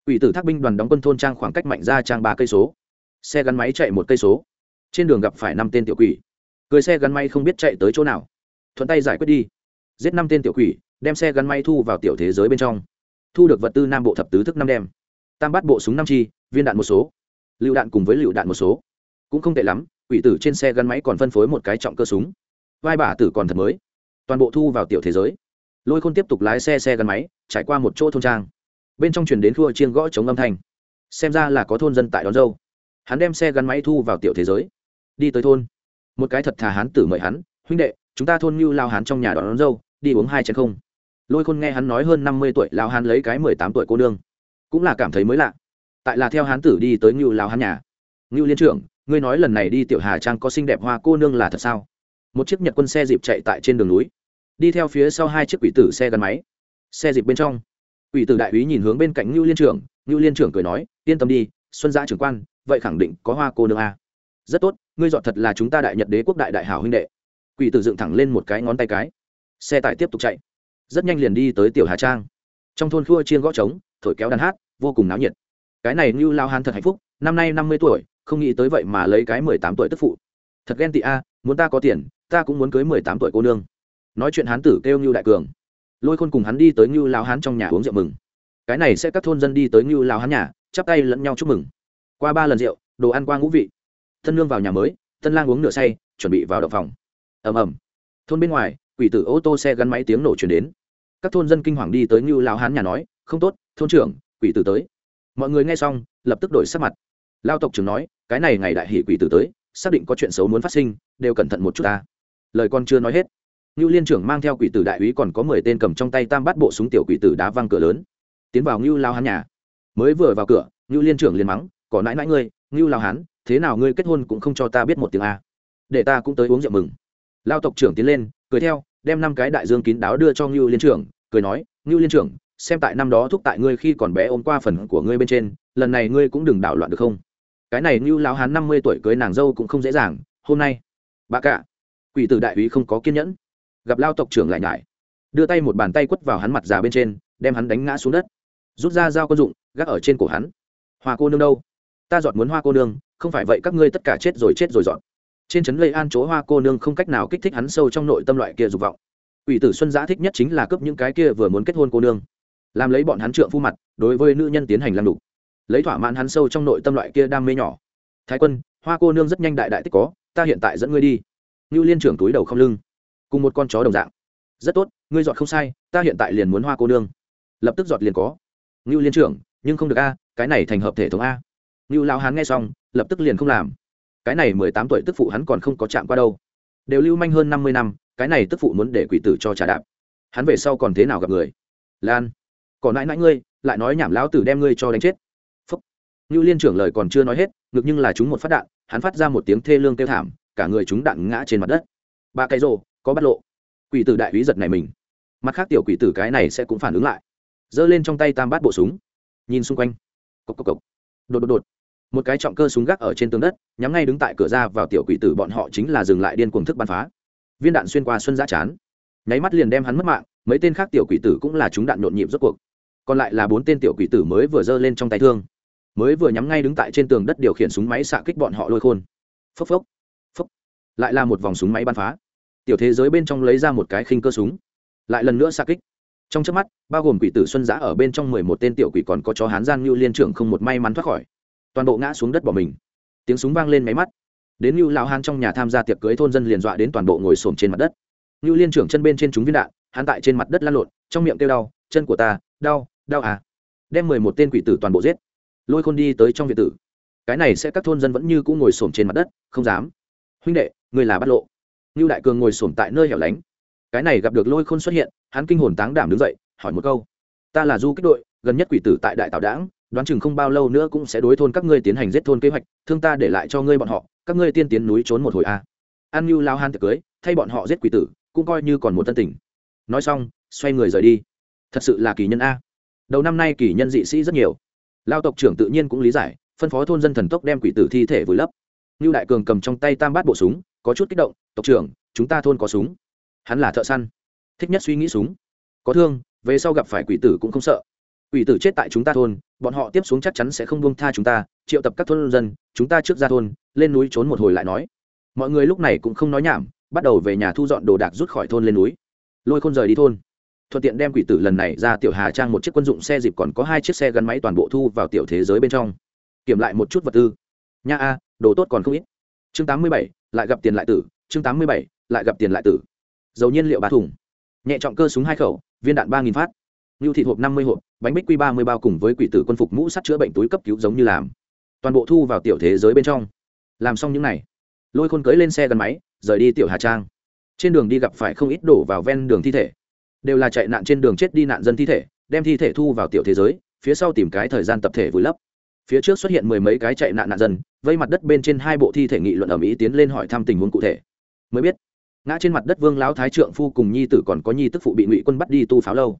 [SPEAKER 1] Quỷ tử thác binh đoàn đóng quân thôn trang khoảng cách mạnh ra trang ba cây số. Xe gắn máy chạy một cây số. Trên đường gặp phải năm tên tiểu quỷ. Cười xe gắn máy không biết chạy tới chỗ nào. Thuận tay giải quyết đi. Giết năm tên tiểu quỷ, đem xe gắn máy thu vào tiểu thế giới bên trong. Thu được vật tư nam bộ thập tứ thức năm đem. Tam bát bộ súng năm chi, viên đạn một số. Lựu đạn cùng với lựu đạn một số. Cũng không tệ lắm, quỷ tử trên xe gắn máy còn phân phối một cái trọng cơ súng. Vai bả tử còn thật mới. Toàn bộ thu vào tiểu thế giới lôi khôn tiếp tục lái xe xe gắn máy trải qua một chỗ thôn trang. Bên trong chuyển đến khua chiên gõ chống âm thanh. Xem ra là có thôn dân tại đón dâu. Hắn đem xe gắn máy thu vào tiểu thế giới. Đi tới thôn. Một cái thật thà hắn tử mời hắn huynh đệ chúng ta thôn như lao hắn trong nhà đón, đón dâu đi uống hai chén không? Lôi khôn nghe hắn nói hơn năm mươi tuổi lao hắn lấy cái mười tám tuổi cô nương. Cũng là cảm thấy mới lạ. Tại là theo hán tử đi tới ngưu lao hắn nhà. Ngưu liên trưởng ngươi nói lần này đi tiểu hà trang có xinh đẹp hoa cô nương là thật sao? Một chiếc nhật quân xe dịp chạy tại trên đường núi đi theo phía sau hai chiếc quỷ tử xe gắn máy. Xe dịp bên trong, quỷ tử đại úy nhìn hướng bên cạnh ngưu liên trưởng. Ngưu liên trưởng cười nói, yên tâm đi, xuân giã trưởng quan, vậy khẳng định có hoa cô nương a. Rất tốt, ngươi dọn thật là chúng ta đại nhật đế quốc đại đại hảo huynh đệ. Quỷ tử dựng thẳng lên một cái ngón tay cái. Xe tải tiếp tục chạy. Rất nhanh liền đi tới tiểu hà trang. Trong thôn khua chiên gõ trống, thổi kéo đàn hát, vô cùng náo nhiệt. Cái này ngưu lao hán thật hạnh phúc, năm nay năm mươi tuổi, không nghĩ tới vậy mà lấy cái mười tám tuổi tức phụ. Thật ghen tị a, muốn ta có tiền, ta cũng muốn cưới mười tám tuổi cô nương nói chuyện hán tử kêu như đại cường. Lôi khôn cùng hắn đi tới như lao hán trong nhà uống rượu mừng. Cái này sẽ các thôn dân đi tới như lao hán nhà, chắp tay lẫn nhau chúc mừng. Qua ba lần rượu, đồ ăn qua ngũ vị. Thân lương vào nhà mới tân lang uống nửa say, chuẩn bị vào đậu phòng. Ầm ầm. Thôn bên ngoài, quỷ tử ô tô xe gắn máy tiếng nổ chuyển đến. Các thôn dân kinh hoàng đi tới như lao hán nhà nói, không tốt, thôn trưởng, quỷ tử tới. Mọi người nghe xong, lập tức đổi sắc mặt. Lao tộc trưởng nói, cái này ngày đại hỷ quỷ tử tới, xác định có chuyện xấu muốn phát sinh, đều cẩn thận một chút ta. Lời con chưa nói hết ngưu liên trưởng mang theo quỷ tử đại úy còn có mười tên cầm trong tay tam bắt bộ súng tiểu quỷ tử đá văng cửa lớn. Tiến vào ngưu lao hán nhà. Mới vừa vào cửa, ngưu liên trưởng liền mắng có nãi nãi ngươi, ngưu lao hán, thế nào ngươi kết hôn cũng không cho ta biết một tiếng a. Để ta cũng tới uống rượu mừng. Lao tộc trưởng tiến lên, cười theo, đem năm cái đại dương kín đáo đưa cho ngưu liên trưởng, cười nói, ngưu liên trưởng, xem tại năm đó thúc tại ngươi khi còn bé ôm qua phần của ngươi bên trên, lần này ngươi cũng đừng đảo loạn được không? Cái này ngưu lão hán năm mươi tuổi cưới nàng dâu cũng không dễ dàng, hôm nay bà cả. Quỷ tử đại úy không có kiên nhẫn gặp lao tộc trưởng lại nhải. Đưa tay một bàn tay quất vào hắn mặt già bên trên, đem hắn đánh ngã xuống đất. Rút ra dao quân dụng, gác ở trên cổ hắn. Hoa cô nương đâu? Ta dọn muốn hoa cô nương, không phải vậy các ngươi tất cả chết rồi chết rồi dọn. Trên trấn lây an chỗ hoa cô nương không cách nào kích thích hắn sâu trong nội tâm loại kia dục vọng. Ủy tử xuân giã thích nhất chính là cướp những cái kia vừa muốn kết hôn cô nương. Làm lấy bọn hắn trượng phu mặt, đối với nữ nhân tiến hành làm đủ lấy thỏa mãn hắn sâu trong nội tâm loại kia đam mê nhỏ. Thái quân, hoa cô nương rất nhanh đại đại tích có, ta hiện tại dẫn ngươi đi. Như liên trưởng túi đầu không lưng cùng một con chó đồng dạng. Rất tốt, ngươi dọn không sai, ta hiện tại liền muốn hoa cô nương. Lập tức dọn liền có. Ngưu liên trưởng, nhưng không được a, cái này thành hợp thể thống a. Ngưu lao hán nghe xong, lập tức liền không làm. Cái này mười tám tuổi tức phụ hắn còn không có chạm qua đâu. Đều lưu manh hơn năm mươi năm, cái này tức phụ muốn để quỷ tử cho trả đạp. Hắn về sau còn thế nào gặp người? Lan, còn nãi nãi ngươi, lại nói nhảm lão tử đem ngươi cho đánh chết. Phúc. Ngưu liên trưởng lời còn chưa nói hết, ngực nhưng là chúng một phát đạn, hắn phát ra một tiếng thê lương kêu thảm, cả người chúng đạn ngã trên mặt đất. Ba cái rồ có bắt lộ. Quỷ tử đại úy giật này mình. Mặt khác tiểu quỷ tử cái này sẽ cũng phản ứng lại. Giơ lên trong tay tam bát bộ súng. Nhìn xung quanh. Cộc cộc cộc. Đột đột đột. Một cái trọng cơ súng gác ở trên tường đất, nhắm ngay đứng tại cửa ra vào tiểu quỷ tử bọn họ chính là dừng lại điên cuồng thức bắn phá. Viên đạn xuyên qua xuân giã chán. Nháy mắt liền đem hắn mất mạng, mấy tên khác tiểu quỷ tử cũng là chúng đạn nhộn nhịp rốt cuộc. Còn lại là bốn tên tiểu quỷ tử mới vừa giơ lên trong tay thương. Mới vừa nhắm ngay đứng tại trên tường đất điều khiển súng máy xạ kích bọn họ lôi khôn. Phốc phốc. Phốc. Lại là một vòng súng máy bắn phá tiểu thế giới bên trong lấy ra một cái khinh cơ súng, lại lần nữa xa kích. Trong trước mắt, bao gồm quỷ tử xuân giã ở bên trong mười một tên tiểu quỷ còn có chó hán gian như liên trưởng không một may mắn thoát khỏi. Toàn bộ ngã xuống đất bỏ mình. Tiếng súng vang lên máy mắt. Đến như lao hán trong nhà tham gia tiệc cưới thôn dân liền dọa đến toàn bộ ngồi xổm trên mặt đất. Như liên trưởng chân bên trên chúng viên đạn, hắn tại trên mặt đất lăn lộn, trong miệng kêu đau, chân của ta, đau đau à. Đem mười một tên quỷ tử toàn bộ giết. Lôi khôn đi tới trong viện tử. Cái này sẽ các thôn dân vẫn như cũng ngồi xổm trên mặt đất, không dám. Huynh đệ, người là bắt lộ như đại cường ngồi xổm tại nơi hẻo lánh. Cái này gặp được lôi khôn xuất hiện, hắn kinh hồn táng đảm đứng dậy, hỏi một câu. Ta là du kích đội, gần nhất quỷ tử tại đại tảo đảng đoán chừng không bao lâu nữa cũng sẽ đối thôn các ngươi tiến hành giết thôn kế hoạch, thương ta để lại cho ngươi bọn họ, các ngươi tiên tiến núi trốn một hồi a. À. an như lao han tiệc cưới, thay bọn họ giết quỷ tử, cũng coi như còn một tân tình. Nói xong, xoay người rời đi. Thật sự là kỳ nhân a. Đầu năm nay kỳ nhân dị sĩ rất nhiều. Lao tộc trưởng tự nhiên cũng lý giải, phân phó thôn dân thần tốc đem quỷ tử thi thể vùi lấp. Như đại cường cầm trong tay tam bát bộ súng có chút kích động, tộc trưởng, chúng ta thôn có súng. Hắn là thợ săn. Thích nhất suy nghĩ súng. Có thương, về sau gặp phải quỷ tử cũng không sợ. Quỷ tử chết tại chúng ta thôn, bọn họ tiếp xuống chắc chắn sẽ không buông tha chúng ta, triệu tập các thôn dân, chúng ta trước ra thôn, lên núi trốn một hồi lại nói. Mọi người lúc này cũng không nói nhảm, bắt đầu về nhà thu dọn đồ đạc rút khỏi thôn lên núi. Lôi khôn rời đi thôn. Thuận tiện đem quỷ tử lần này ra tiểu hà trang một chiếc quân dụng xe dịp còn có hai chiếc xe gắn máy toàn bộ thu vào tiểu thế giới bên trong. Kiểm lại một chút vật tư. Nha a, đồ tốt còn không ít. Chương tám mươi bảy lại gặp tiền lại tử, chương tám mươi bảy, lại gặp tiền lại tử. Dầu nhiên liệu ba thùng nhẹ trọng cơ súng hai khẩu, viên đạn ba nghìn phát. Ngưu thịt hộp năm mươi hộp, bánh bích quy ba mươi bao cùng với quỷ tử quân phục mũ sắt chữa bệnh túi cấp cứu giống như làm. Toàn bộ thu vào tiểu thế giới bên trong. Làm xong những n à y lôi khôn cưới lên xe gắn máy, rời đi tiểu hà trang. Trên đường đi gặp phải không ít đổ vào ven đường thi thể. Đều là chạy nạn trên đường chết đi nạn dân thi thể, đem thi thể thu vào tiểu thế giới, phía sau tìm cái thời gian tập thể vùi lấp phía trước xuất hiện mười mấy cái chạy nạn nạn dân, vây mặt đất bên trên hai bộ thi thể nghị luận ở mỹ tiến lên hỏi thăm tình huống cụ thể. Mới biết, ngã trên mặt đất vương lão thái trượng phu cùng nhi tử còn có nhi tức phụ bị ngụy quân bắt đi tu pháo lâu.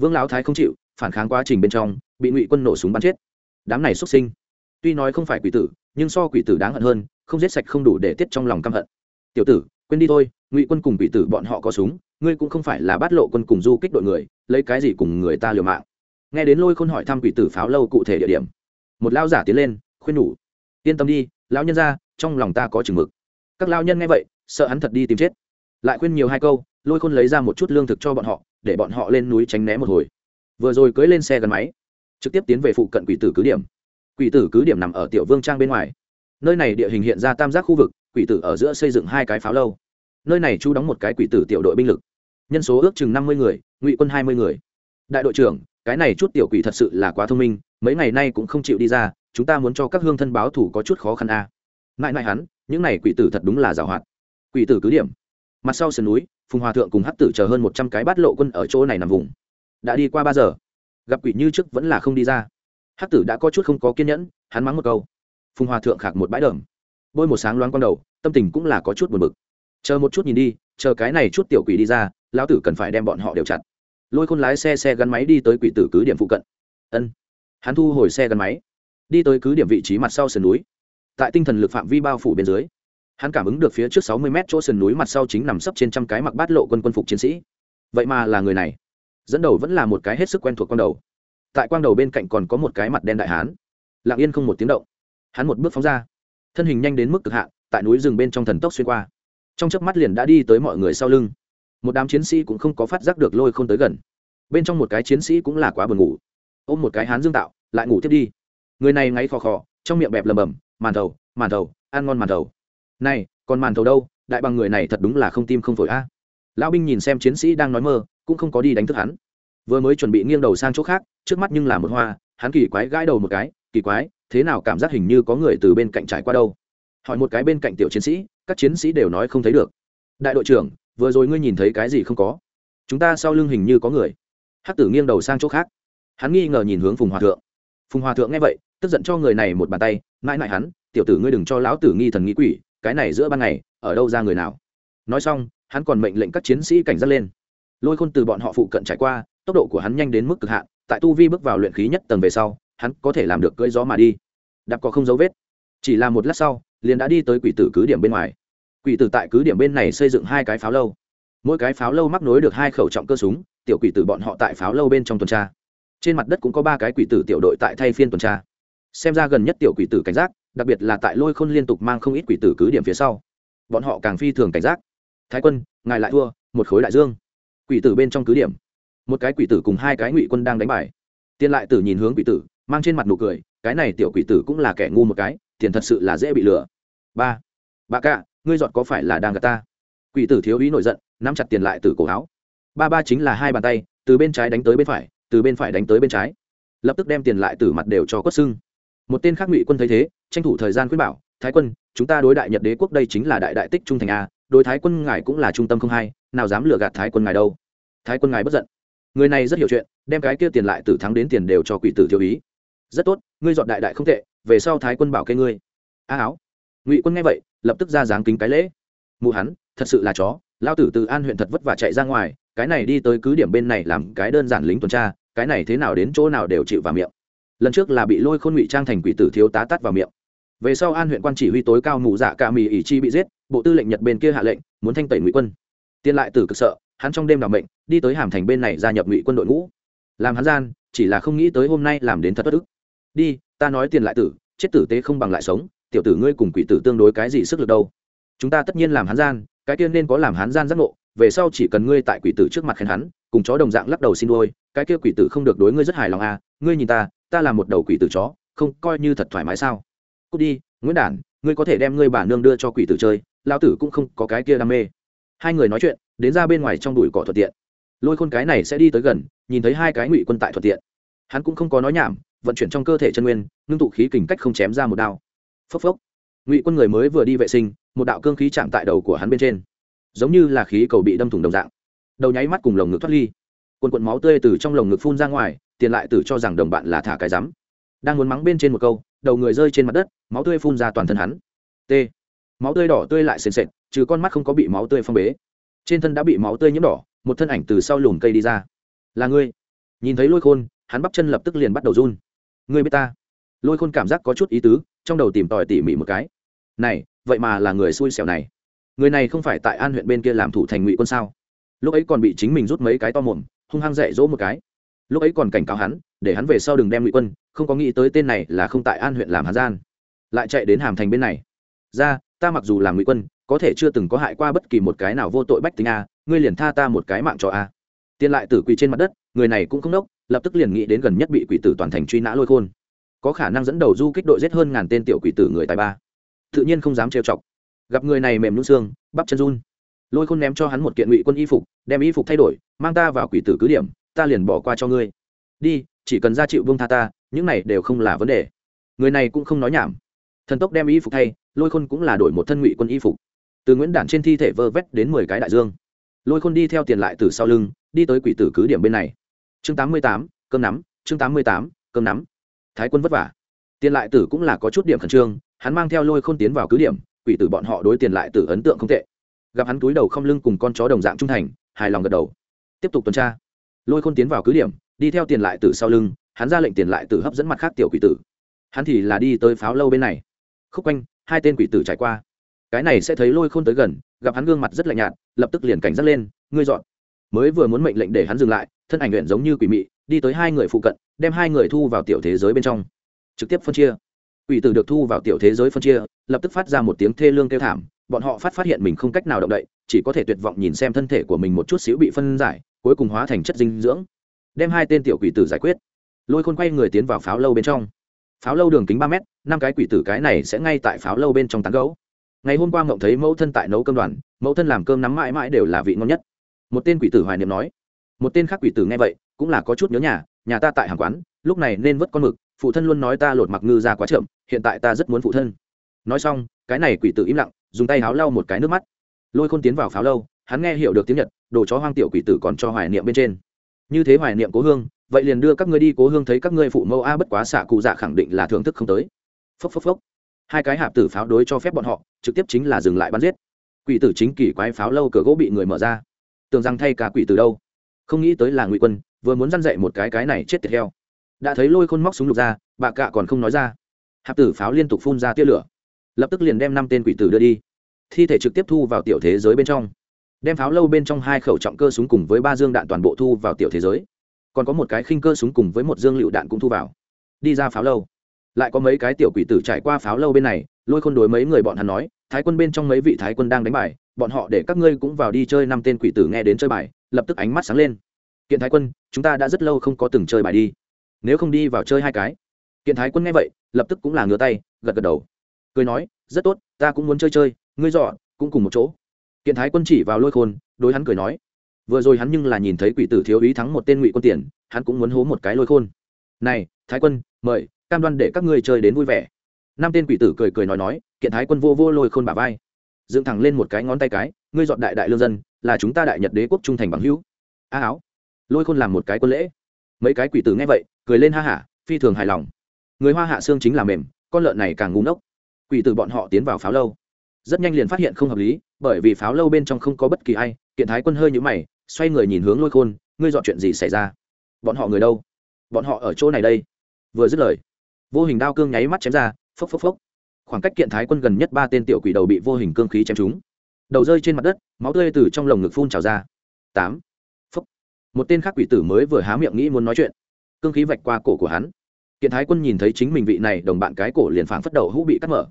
[SPEAKER 1] Vương lão thái không chịu, phản kháng quá trình bên trong, bị ngụy quân nổ súng bắn chết. Đám này xuất sinh. Tuy nói không phải quỷ tử, nhưng so quỷ tử đáng hận hơn, không giết sạch không đủ để tiết trong lòng căm hận. Tiểu tử, quên đi thôi, ngụy quân cùng quỷ tử bọn họ có súng, ngươi cũng không phải là bắt lộ quân cùng du kích đội người, lấy cái gì cùng người ta liều mạng? Nghe đến lôi khôn hỏi thăm quỷ tử pháo lâu cụ thể địa điểm một lao giả tiến lên, khuyên nhủ. Yên tâm đi, lão nhân ra trong lòng ta có chừng mực. Các lao nhân nghe vậy, sợ hắn thật đi tìm chết. Lại khuyên nhiều hai câu, lôi khôn lấy ra một chút lương thực cho bọn họ, để bọn họ lên núi tránh né một hồi. Vừa rồi cưới lên xe gắn máy, trực tiếp tiến về phụ cận quỷ tử cứ điểm. Quỷ tử cứ điểm nằm ở tiểu vương trang bên ngoài. Nơi này địa hình hiện ra tam giác khu vực, quỷ tử ở giữa xây dựng hai cái pháo lâu. Nơi này chú đóng một cái quỷ tử tiểu đội binh lực. Nhân số ước chừng năm mươi người, ngụy quân hai mươi người. Đại đội trưởng, cái này chút tiểu quỷ thật sự là quá thông minh mấy ngày nay cũng không chịu đi ra, chúng ta muốn cho các hương thân báo thủ có chút khó khăn a à. mãi mãi hắn, những này quỷ tử thật đúng là giàu hoạt. Quỷ tử cứ điểm. Mặt sau sườn núi, phùng hòa thượng cùng hắc tử chờ hơn một trăm cái bát lộ quân ở chỗ này nằm vùng. Đã đi qua ba giờ. Gặp quỷ như trước vẫn là không đi ra. Hắc tử đã có chút không có kiên nhẫn, hắn mắng một câu. Phùng hòa thượng khạc một bãi đờm bôi một sáng loáng con đầu, tâm tình cũng là có chút buồn bực. Chờ một chút nhìn đi, chờ cái này chút tiểu quỷ đi ra, lão tử cần phải đem bọn họ đều chặt. Lôi khôn lái xe xe gắn máy đi tới quỷ tử cứ điểm phụ cận. Ân hắn thu hồi xe gắn máy, đi tới cứ điểm vị trí mặt sau sườn núi. Tại tinh thần lực phạm vi bao phủ bên dưới, hắn cảm ứng được phía trước sáu mươi mét chỗ sườn núi mặt sau chính nằm sấp trên trăm cái mặc bát lộ quân quân phục chiến sĩ. Vậy mà là người này, dẫn đầu vẫn là một cái hết sức quen thuộc quang đầu. Tại quang đầu bên cạnh còn có một cái mặt đen đại hán. Lặng yên không một tiếng động, hắn một bước phóng ra, thân hình nhanh đến mức cực hạn, tại núi rừng bên trong thần tốc xuyên qua. Trong chớp mắt liền đã đi tới mọi người sau lưng. Một đám chiến sĩ cũng không có phát giác được lôi không tới gần. Bên trong một cái chiến sĩ cũng là quá buồn ngủ ôm một cái hán dương tạo, lại ngủ tiếp đi. Người này ngáy khò khò, trong miệng bẹp lầm bầm, màn thầu màn thầu, ăn ngon màn thầu. Này, còn màn thầu đâu? Đại bằng người này thật đúng là không tim không phổi a. Lão binh nhìn xem chiến sĩ đang nói mơ, cũng không có đi đánh thức hắn. Vừa mới chuẩn bị nghiêng đầu sang chỗ khác, trước mắt nhưng là một hoa, hắn kỳ quái gãi đầu một cái, kỳ quái, thế nào cảm giác hình như có người từ bên cạnh trải qua đâu? Hỏi một cái bên cạnh tiểu chiến sĩ, các chiến sĩ đều nói không thấy được. Đại đội trưởng, vừa rồi ngươi nhìn thấy cái gì không có? Chúng ta sau lưng hình như có người. Hắc tử nghiêng đầu sang chỗ khác hắn nghi ngờ nhìn hướng phùng hòa thượng. Phùng hòa thượng nghe vậy, tức giận cho người này một bàn tay, mãi mãi hắn, tiểu tử ngươi đừng cho lão tử nghi thần nghĩ quỷ, cái này giữa ban ngày, ở đâu ra người nào? Nói xong, hắn còn mệnh lệnh các chiến sĩ cảnh giác lên. Lôi khôn từ bọn họ phụ cận trải qua, tốc độ của hắn nhanh đến mức cực hạn, tại tu vi bước vào luyện khí nhất tầng về sau, hắn có thể làm được cưỡi gió mà đi. Đạp có không dấu vết. Chỉ là một lát sau, liền đã đi tới quỷ tử cứ điểm bên ngoài. Quỷ tử tại cứ điểm bên này xây dựng hai cái pháo lâu. Mỗi cái pháo lâu mắc nối được hai khẩu trọng cơ súng, tiểu quỷ tử bọn họ tại pháo lâu bên trong tuần tra trên mặt đất cũng có ba cái quỷ tử tiểu đội tại thay phiên tuần tra. Xem ra gần nhất tiểu quỷ tử cảnh giác, đặc biệt là tại lôi khôn liên tục mang không ít quỷ tử cứ điểm phía sau. Bọn họ càng phi thường cảnh giác. Thái quân, ngài lại thua, một khối đại dương. Quỷ tử bên trong cứ điểm. Một cái quỷ tử cùng hai cái ngụy quân đang đánh bài. Tiên lại tử nhìn hướng quỷ tử, mang trên mặt nụ cười, cái này tiểu quỷ tử cũng là kẻ ngu một cái, tiền thật sự là dễ bị lừa. Ba, bà cạ ngươi dọn có phải là đang gạt ta? Quỷ tử thiếu ý nổi giận, nắm chặt tiền lại từ cổ áo. Ba ba chính là hai bàn tay, từ bên trái đánh tới bên phải từ bên phải đánh tới bên trái. Lập tức đem tiền lại từ mặt đều cho quất xưng một tên khác ngụy quân thấy thế, tranh thủ thời gian khuyên bảo, thái quân, chúng ta đối đại nhật đế quốc đây chính là đại đại tích trung thành a, đối thái quân ngài cũng là trung tâm không hai, nào dám lừa gạt thái quân ngài đâu. Thái quân ngài bất giận. Người này rất hiểu chuyện, đem cái kia tiền lại từ thắng đến tiền đều cho quỷ tử thiếu ý. Rất tốt, ngươi dọn đại đại không tệ, về sau thái quân bảo kê ngươi. A áo ngụy quân nghe vậy, lập tức ra dáng kính cái lễ. Mụ hắn, thật sự là chó, lao tử từ an huyện thật vất vả chạy ra ngoài, cái này đi tới cứ điểm bên này làm cái đơn giản lính tuần tra cái này thế nào đến chỗ nào đều chịu vào miệng. Lần trước là bị lôi khôn ngụy trang thành quỷ tử thiếu tá tắt vào miệng. Về sau an huyện quan chỉ huy tối cao mù dạ cả mì ỉ chi bị giết, bộ tư lệnh nhật bên kia hạ lệnh, muốn thanh tẩy ngụy quân. Tiên lại tử cực sợ, hắn trong đêm đ mệnh, đi tới hàm thành bên này gia nhập ngụy quân đội ngũ. Làm hắn gian, chỉ là không nghĩ tới hôm nay làm đến thật bất ức. Đi, ta nói tiền lại tử, chết tử tế không bằng lại sống, tiểu tử ngươi cùng quỷ tử tương đối cái gì sức lực đâu. Chúng ta tất nhiên làm hắn gian, cái kia nên có làm hắn gian giác ngộ, về sau chỉ cần ngươi tại quỷ tử trước mặt khen hắn, cùng chó đồng dạng lắc đầu xin đôi cái kia quỷ tử không được đối ngươi rất hài lòng à ngươi nhìn ta ta là một đầu quỷ tử chó, không coi như thật thoải mái sao? Cút đi, nguyễn đản, ngươi có thể đem ngươi bà nương đưa cho quỷ tử chơi lao tử cũng không có cái kia đam mê. Hai người nói chuyện, đến ra bên ngoài trong đùi cỏ thuận tiện. Lôi khôn cái này sẽ đi tới gần, nhìn thấy hai cái ngụy quân tại thuận tiện. Hắn cũng không có nói nhảm, vận chuyển trong cơ thể chân nguyên, ngưng tụ khí kình cách không chém ra một đao. Phốc phốc. Ngụy quân người mới vừa đi vệ sinh, một đạo cương khí chạm tại đầu của hắn bên trên. Giống như là khí cầu bị đâm thủng đồng dạng. Đầu nháy mắt cùng lồng ngực thoát ly quần quần máu tươi từ trong lồng ngực phun ra ngoài, tiền lại tử cho rằng đồng bạn là thả cái rắm. Đang muốn mắng bên trên một câu, đầu người rơi trên mặt đất, máu tươi phun ra toàn thân hắn. T. Máu tươi đỏ tươi lại sền sệt, trừ con mắt không có bị máu tươi phong bế. Trên thân đã bị máu tươi nhiễm đỏ, một thân ảnh từ sau lùm cây đi ra. Là ngươi. Nhìn thấy lôi khôn, hắn bắp chân lập tức liền bắt đầu run. Ngươi biết ta. Lôi khôn cảm giác có chút ý tứ, trong đầu tìm tòi tỉ mỉ một cái. Này, vậy mà là người xui xẻo này. Người này không phải tại an huyện bên kia làm thủ thành ngụy quân sao? Lúc ấy còn bị chính mình rút mấy cái to mồm hung hăng dạy dỗ một cái. Lúc ấy còn cảnh cáo hắn, để hắn về sau đừng đem ngụy quân, không có nghĩ tới tên này là không tại an huyện làm hà gian. Lại chạy đến hàm thành bên này. Ra, ta mặc dù làm ngụy quân, có thể chưa từng có hại qua bất kỳ một cái nào vô tội bách tính a, ngươi liền tha ta một cái mạng cho a. Tiên lại tử quỳ trên mặt đất, người này cũng không đốc lập tức liền nghĩ đến gần nhất bị quỷ tử toàn thành truy nã lôi khôn. Có khả năng dẫn đầu du kích đội giết hơn ngàn tên tiểu quỷ tử người tài ba. Tự nhiên không dám trêu chọc. Gặp người này mềm nhún xương, bắp chân run lôi khôn ném cho hắn một kiện ngụy quân y phục, đem y phục thay đổi, mang ta vào quỷ tử cứ điểm, ta liền bỏ qua cho ngươi. Đi, chỉ cần ra chịu vương tha ta, những này đều không là vấn đề. Người này cũng không nói nhảm. Thần tốc đem y phục thay, lôi khôn cũng là đổi một thân ngụy quân y phục. Từ nguyễn đản trên thi thể vơ vét đến mười cái đại dương. Lôi khôn đi theo tiền lại từ sau lưng, đi tới quỷ tử cứ điểm bên này. Chương tám mươi tám, cơm nắm, chương tám mươi tám, cơm nắm. Thái quân vất vả. Tiền lại tử cũng là có chút điểm khẩn trương, hắn mang theo lôi khôn tiến vào cứ điểm, quỷ tử bọn họ đối tiền lại tử ấn tượng không tệ gặp hắn túi đầu không lưng cùng con chó đồng dạng trung thành, hài lòng gật đầu. Tiếp tục tuần tra. Lôi khôn tiến vào cứ điểm, đi theo tiền lại từ sau lưng, hắn ra lệnh tiền lại từ hấp dẫn mặt khác tiểu quỷ tử. Hắn thì là đi tới pháo lâu bên này. Khúc quanh, hai tên quỷ tử trải qua. Cái này sẽ thấy lôi khôn tới gần, gặp hắn gương mặt rất lạnh nhạt, lập tức liền cảnh giác lên, ngươi dọn. Mới vừa muốn mệnh lệnh để hắn dừng lại, thân ảnh nguyện giống như quỷ mị, đi tới hai người phụ cận, đem hai người thu vào tiểu thế giới bên trong. Trực tiếp phân chia. Quỷ tử được thu vào tiểu thế giới phân chia, lập tức phát ra một tiếng thê lương kêu thảm bọn họ phát phát hiện mình không cách nào động đậy, chỉ có thể tuyệt vọng nhìn xem thân thể của mình một chút xíu bị phân giải, cuối cùng hóa thành chất dinh dưỡng. Đem hai tên tiểu quỷ tử giải quyết. Lôi khôn quay người tiến vào pháo lâu bên trong. Pháo lâu đường kính ba mét, năm cái quỷ tử cái này sẽ ngay tại pháo lâu bên trong tán gấu ngày hôm qua ngộng thấy mẫu thân tại nấu cơm đoàn, mẫu thân làm cơm nắm mãi mãi đều là vị ngon nhất. Một tên quỷ tử hoài niệm nói. Một tên khác quỷ tử nghe vậy, cũng là có chút nhớ nhà nhà ta tại hàng quán, lúc này nên vớt con mực, phụ thân luôn nói ta lột mặc ngư ra quá chậm, hiện tại ta rất muốn phụ thân. Nói xong, cái này quỷ tử im lặng dùng tay háo lau một cái nước mắt. Lôi khôn tiến vào pháo lâu, hắn nghe hiểu được tiếng nhật, đồ chó hoang tiểu quỷ tử còn cho hoài niệm bên trên. Như thế hoài niệm cố hương, vậy liền đưa các ngươi đi cố hương thấy các ngươi phụ mẫu a, bất quá xạ cụ dạ khẳng định là thưởng thức không tới. Phốc phốc phốc. Hai cái hạp tử pháo đối cho phép bọn họ, trực tiếp chính là dừng lại bắn giết. Quỷ tử chính kỳ quái pháo lâu cửa gỗ bị người mở ra. Tưởng rằng thay cả quỷ tử đâu. Không nghĩ tới là ngụy quân, vừa muốn dăn dậy một cái cái này chết tiệt heo. Đã thấy lôi khôn móc súng lục ra, bà cạ còn không nói ra. Hạp tử pháo liên tục phun ra tia lửa lập tức liền đem năm tên quỷ tử đưa đi. Thi thể trực tiếp thu vào tiểu thế giới bên trong. Đem pháo lâu bên trong hai khẩu trọng cơ súng cùng với ba dương đạn toàn bộ thu vào tiểu thế giới. Còn có một cái khinh cơ súng cùng với một dương lựu đạn cũng thu vào. Đi ra pháo lâu. Lại có mấy cái tiểu quỷ tử trải qua pháo lâu bên này, lôi khôn đối mấy người bọn hắn nói, thái quân bên trong mấy vị thái quân đang đánh bài, bọn họ để các ngươi cũng vào đi chơi năm tên quỷ tử nghe đến chơi bài, lập tức ánh mắt sáng lên. Kiện thái quân, chúng ta đã rất lâu không có từng chơi bài đi. Nếu không đi vào chơi hai cái. Kiện thái quân nghe vậy, lập tức cũng là ngửa tay, gật gật đầu cười nói, rất tốt, ta cũng muốn chơi chơi, ngươi dọ cũng cùng một chỗ. Kiện thái quân chỉ vào lôi khôn, đối hắn cười nói, vừa rồi hắn nhưng là nhìn thấy quỷ tử thiếu ý thắng một tên ngụy quân tiền, hắn cũng muốn hố một cái lôi khôn. Này, thái quân, mời, cam đoan để các ngươi chơi đến vui vẻ. Năm tên quỷ tử cười cười nói nói, kiện thái quân vô vô lôi khôn bà vai, dựng thẳng lên một cái ngón tay cái, ngươi dọn đại đại lương dân, là chúng ta đại nhật đế quốc trung thành bằng hữu. A áo. Lôi khôn làm một cái quân lễ. Mấy cái quỷ tử nghe vậy, cười lên ha hả, phi thường hài lòng. Người hoa hạ xương chính là mềm, con lợn này càng ngu ngốc quỷ tử bọn họ tiến vào pháo lâu. Rất nhanh liền phát hiện không hợp lý, bởi vì pháo lâu bên trong không có bất kỳ ai, kiện thái quân hơi nhũ mày, xoay người nhìn hướng lôi khôn, ngươi dọn chuyện gì xảy ra? Bọn họ người đâu? Bọn họ ở chỗ này đây. Vừa dứt lời, vô hình đao cương nháy mắt chém ra, phốc phốc phốc. Khoảng cách kiện thái quân gần nhất ba tên tiểu quỷ đầu bị vô hình cương khí chém trúng. Đầu rơi trên mặt đất, máu tươi từ trong lồng ngực phun trào ra. Tám. Phốc. Một tên khác quỷ tử mới vừa há miệng nghĩ muốn nói chuyện. Cương khí vạch qua cổ của hắn. Kiện thái quân nhìn thấy chính mình vị này, đồng bạn cái cổ liền phảng phất đầu hũ bị cắt mở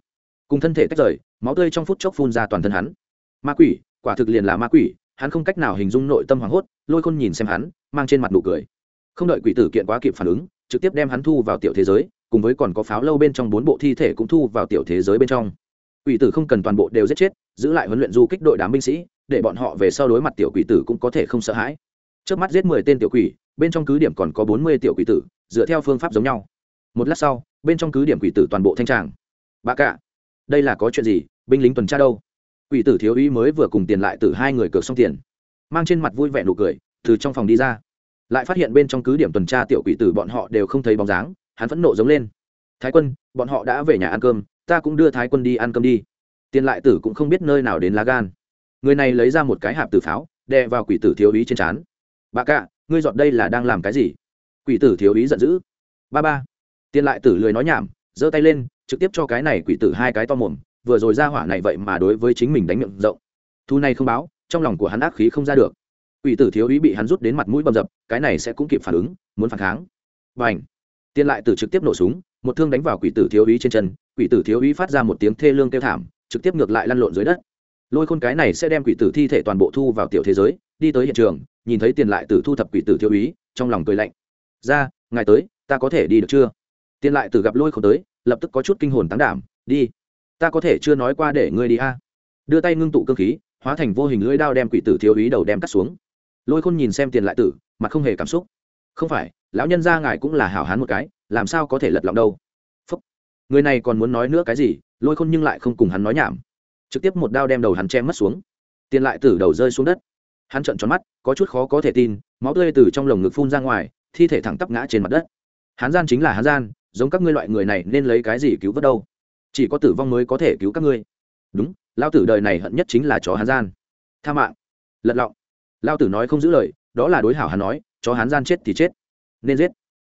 [SPEAKER 1] cùng thân thể tách rời, máu tươi trong phút chốc phun ra toàn thân hắn. Ma quỷ, quả thực liền là ma quỷ, hắn không cách nào hình dung nội tâm hoảng hốt, lôi khôn nhìn xem hắn, mang trên mặt nụ cười. Không đợi quỷ tử kiện quá kịp phản ứng, trực tiếp đem hắn thu vào tiểu thế giới, cùng với còn có pháo lâu bên trong bốn bộ thi thể cũng thu vào tiểu thế giới bên trong. Quỷ tử không cần toàn bộ đều giết chết, giữ lại huấn luyện du kích đội đám binh sĩ, để bọn họ về sau đối mặt tiểu quỷ tử cũng có thể không sợ hãi. Trước mắt giết mười tên tiểu quỷ, bên trong cứ điểm còn có bốn mươi tiểu quỷ tử, dựa theo phương pháp giống nhau. Một lát sau, bên trong cứ điểm quỷ tử toàn bộ thanh tràng. Bà cả đây là có chuyện gì, binh lính tuần tra đâu? Quỷ tử thiếu úy mới vừa cùng tiền lại từ hai người cược xong tiền. Mang trên mặt vui vẻ nụ cười, từ trong phòng đi ra. Lại phát hiện bên trong cứ điểm tuần tra tiểu quỷ tử bọn họ đều không thấy bóng dáng, hắn phẫn nộ giống lên. Thái quân, bọn họ đã về nhà ăn cơm, ta cũng đưa thái quân đi ăn cơm đi. Tiền lại tử cũng không biết nơi nào đến lá gan. Người này lấy ra một cái hạp tử pháo, đè vào quỷ tử thiếu úy trên trán. Bà cạ, ngươi dọn đây là đang làm cái gì? Quỷ tử thiếu úy giận dữ. Ba ba. Tiền lại tử lười nói nhảm, giơ tay lên trực tiếp cho cái này quỷ tử hai cái to mồm, vừa rồi ra hỏa này vậy mà đối với chính mình đánh miệng rộng. Thu này không báo, trong lòng của hắn ác khí không ra được. Quỷ tử thiếu úy bị hắn rút đến mặt mũi bầm dập, cái này sẽ cũng kịp phản ứng, muốn phản kháng. Và ảnh tiên lại tử trực tiếp nổ súng, một thương đánh vào quỷ tử thiếu úy trên chân, quỷ tử thiếu úy phát ra một tiếng thê lương kêu thảm, trực tiếp ngược lại lăn lộn dưới đất. Lôi khôn cái này sẽ đem quỷ tử thi thể toàn bộ thu vào tiểu thế giới, đi tới hiện trường, nhìn thấy tiền lại tử thu thập quỷ tử thiếu úy trong lòng cười lạnh. Ra, ngài tới, ta có thể đi được chưa? Tiền lại tử gặp lôi khôn tới lập tức có chút kinh hồn tán đảm, đi, ta có thể chưa nói qua để ngươi đi a. Đưa tay ngưng tụ cơ khí, hóa thành vô hình lưỡi đao đem quỷ tử thiếu úy đầu đem cắt xuống. Lôi khôn nhìn xem tiền lại tử mà không hề cảm xúc. Không phải, lão nhân gia ngài cũng là hảo hán một cái, làm sao có thể lật lọng đâu? Phúc. người này còn muốn nói nữa cái gì, lôi khôn nhưng lại không cùng hắn nói nhảm. Trực tiếp một đao đem đầu hắn chém mất xuống. Tiền lại tử đầu rơi xuống đất. Hắn trợn tròn mắt, có chút khó có thể tin, máu tươi từ trong lồng ngực phun ra ngoài, thi thể thẳng tắp ngã trên mặt đất. Hắn gian chính là hắn gian giống các ngươi loại người này nên lấy cái gì cứu vớt đâu? Chỉ có tử vong mới có thể cứu các ngươi. Đúng lao tử đời này hận nhất chính là chó hắn gian. Tha mạng. Lật lọng. Lao tử nói không giữ lời, đó là đối hảo hắn nói, chó hắn gian chết thì chết, nên giết.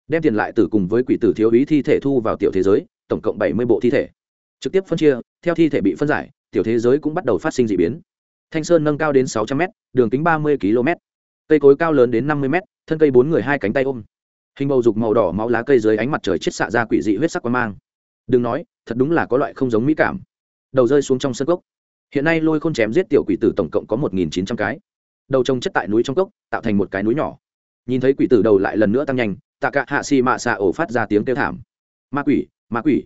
[SPEAKER 1] Đem tiền lại tử cùng với quỷ tử thiếu ý thi thể thu vào tiểu thế giới, tổng cộng bảy mươi bộ thi thể. Trực tiếp phân chia, theo thi thể bị phân giải, tiểu thế giới cũng bắt đầu phát sinh d ị biến. Thanh sơn nâng cao đến sáu trăm m đường kính ba mươi km cây cối cao lớn đến năm mươi m thân cây bốn người hai cánh tay ôm hình bầu dục màu đỏ máu lá cây dưới ánh mặt trời chết xạ ra quỷ dị huyết sắc quang mang. Đừng nói, thật đúng là có loại không giống mỹ cảm. Đầu rơi xuống trong sân cốc. Hiện nay lôi khôn chém giết tiểu quỷ tử tổng cộng có một nghìn chín trăm cái. Đầu trông chất tại núi trong cốc, tạo thành một cái núi nhỏ. Nhìn thấy quỷ tử đầu lại lần nữa tăng nhanh, tạ cả hạ xì mạ xạ ổ phát ra tiếng kêu thảm. Ma quỷ ma quỷ.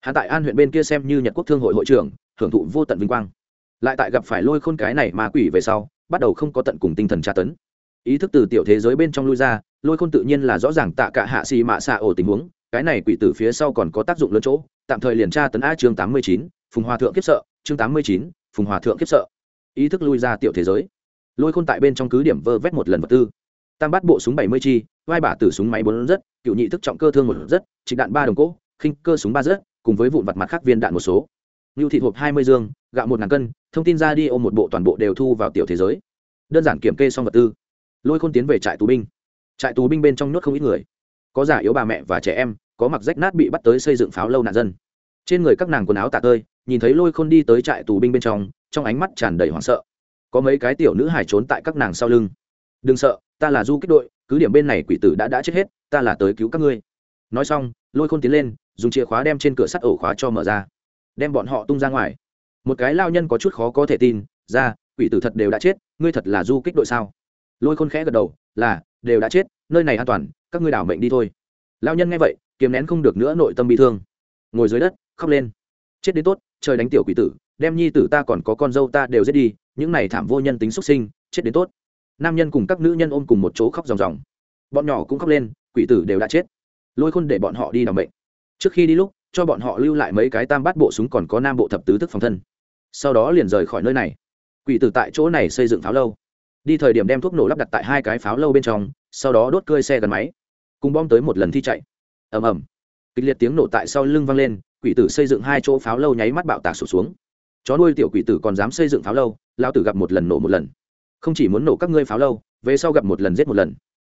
[SPEAKER 1] Hạ tại an huyện bên kia xem như nhật quốc thương hội hội trưởng, hưởng thụ vô tận vinh quang. Lại tại gặp phải lôi khôn cái này ma quỷ về sau, bắt đầu không có tận cùng tinh thần tra tấn. Ý thức từ tiểu thế giới bên trong lui ra lôi khôn tự nhiên là rõ ràng tạ cả hạ xì mạ xạ ổ tình huống, cái này quỷ tử phía sau còn có tác dụng lớn chỗ, tạm thời liền tra tấn a chương tám mươi chín, phùng hòa thượng kiếp sợ, chương tám mươi chín, phùng hòa thượng kiếp sợ. Ý thức lui ra tiểu thế giới. Lôi khôn tại bên trong cứ điểm vơ vét một lần vật tư. Tam bắt bộ súng bảy mươi chi, vai bả tử súng máy bốn rất, cựu nhị thức trọng cơ thương một rất trịch đạn ba đồng cỗ, khinh cơ súng ba rất, cùng với vụn vặt mặt khác viên đạn một số. Ngưu thị hộp hai mươi dương, gạo một ngàn cân, thông tin ra đi ôm một bộ toàn bộ đều thu vào tiểu thế giới. Đơn giản kiểm kê xong vật tư. Lôi khôn tiến về trại tù binh trại tù binh bên trong nhốt không ít người. Có giả yếu bà mẹ và trẻ em, có mặc rách nát bị bắt tới xây dựng pháo lâu nạn dân. Trên người các nàng quần áo tạ tơi, nhìn thấy lôi khôn đi tới trại tù binh bên trong trong ánh mắt tràn đầy hoảng sợ. Có mấy cái tiểu nữ hải trốn tại các nàng sau lưng. Đừng sợ, ta là du kích đội, cứ điểm bên này quỷ tử đã đã chết hết, ta là tới cứu các ngươi. Nói xong, lôi khôn tiến lên, dùng chìa khóa đem trên cửa sắt ổ khóa cho mở ra. Đem bọn họ tung ra ngoài. Một cái lao nhân có chút khó có thể tin, ra, quỷ tử thật đều đã chết, ngươi thật là du kích đội sao? Lôi khôn khẽ gật đầu, là đều đã chết nơi này an toàn các ngươi đảo mệnh đi thôi. Lao nhân nghe vậy kiềm nén không được nữa nội tâm bị thương. Ngồi dưới đất khóc lên. Chết đến tốt trời đánh tiểu quỷ tử đem nhi tử ta còn có con dâu ta đều giết đi những này thảm vô nhân tính xuất sinh chết đến tốt. Nam nhân cùng các nữ nhân ôm cùng một chỗ khóc ròng ròng. Bọn nhỏ cũng khóc lên quỷ tử đều đã chết. Lôi khôn để bọn họ đi đ mệnh, trước khi đi lúc cho bọn họ lưu lại mấy cái tam bát bộ súng còn có nam bộ thập tứ thức phòng thân. Sau đó liền rời khỏi nơi này. Quỷ tử tại chỗ này xây dựng pháo lâu đi thời điểm đem thuốc nổ lắp đặt tại hai cái pháo lâu bên trong, sau đó đốt cơi xe gắn máy. Cùng bom tới một lần thi chạy. Ầm ầm. Kịch liệt tiếng nổ tại sau lưng vang lên, quỷ tử xây dựng hai chỗ pháo lâu nháy mắt bạo tạc sụp xuống. Chó nuôi tiểu quỷ tử còn dám xây dựng pháo lâu lao tử gặp một lần nổ một lần. Không chỉ muốn nổ các ngươi pháo lâu, về sau gặp một lần giết một lần.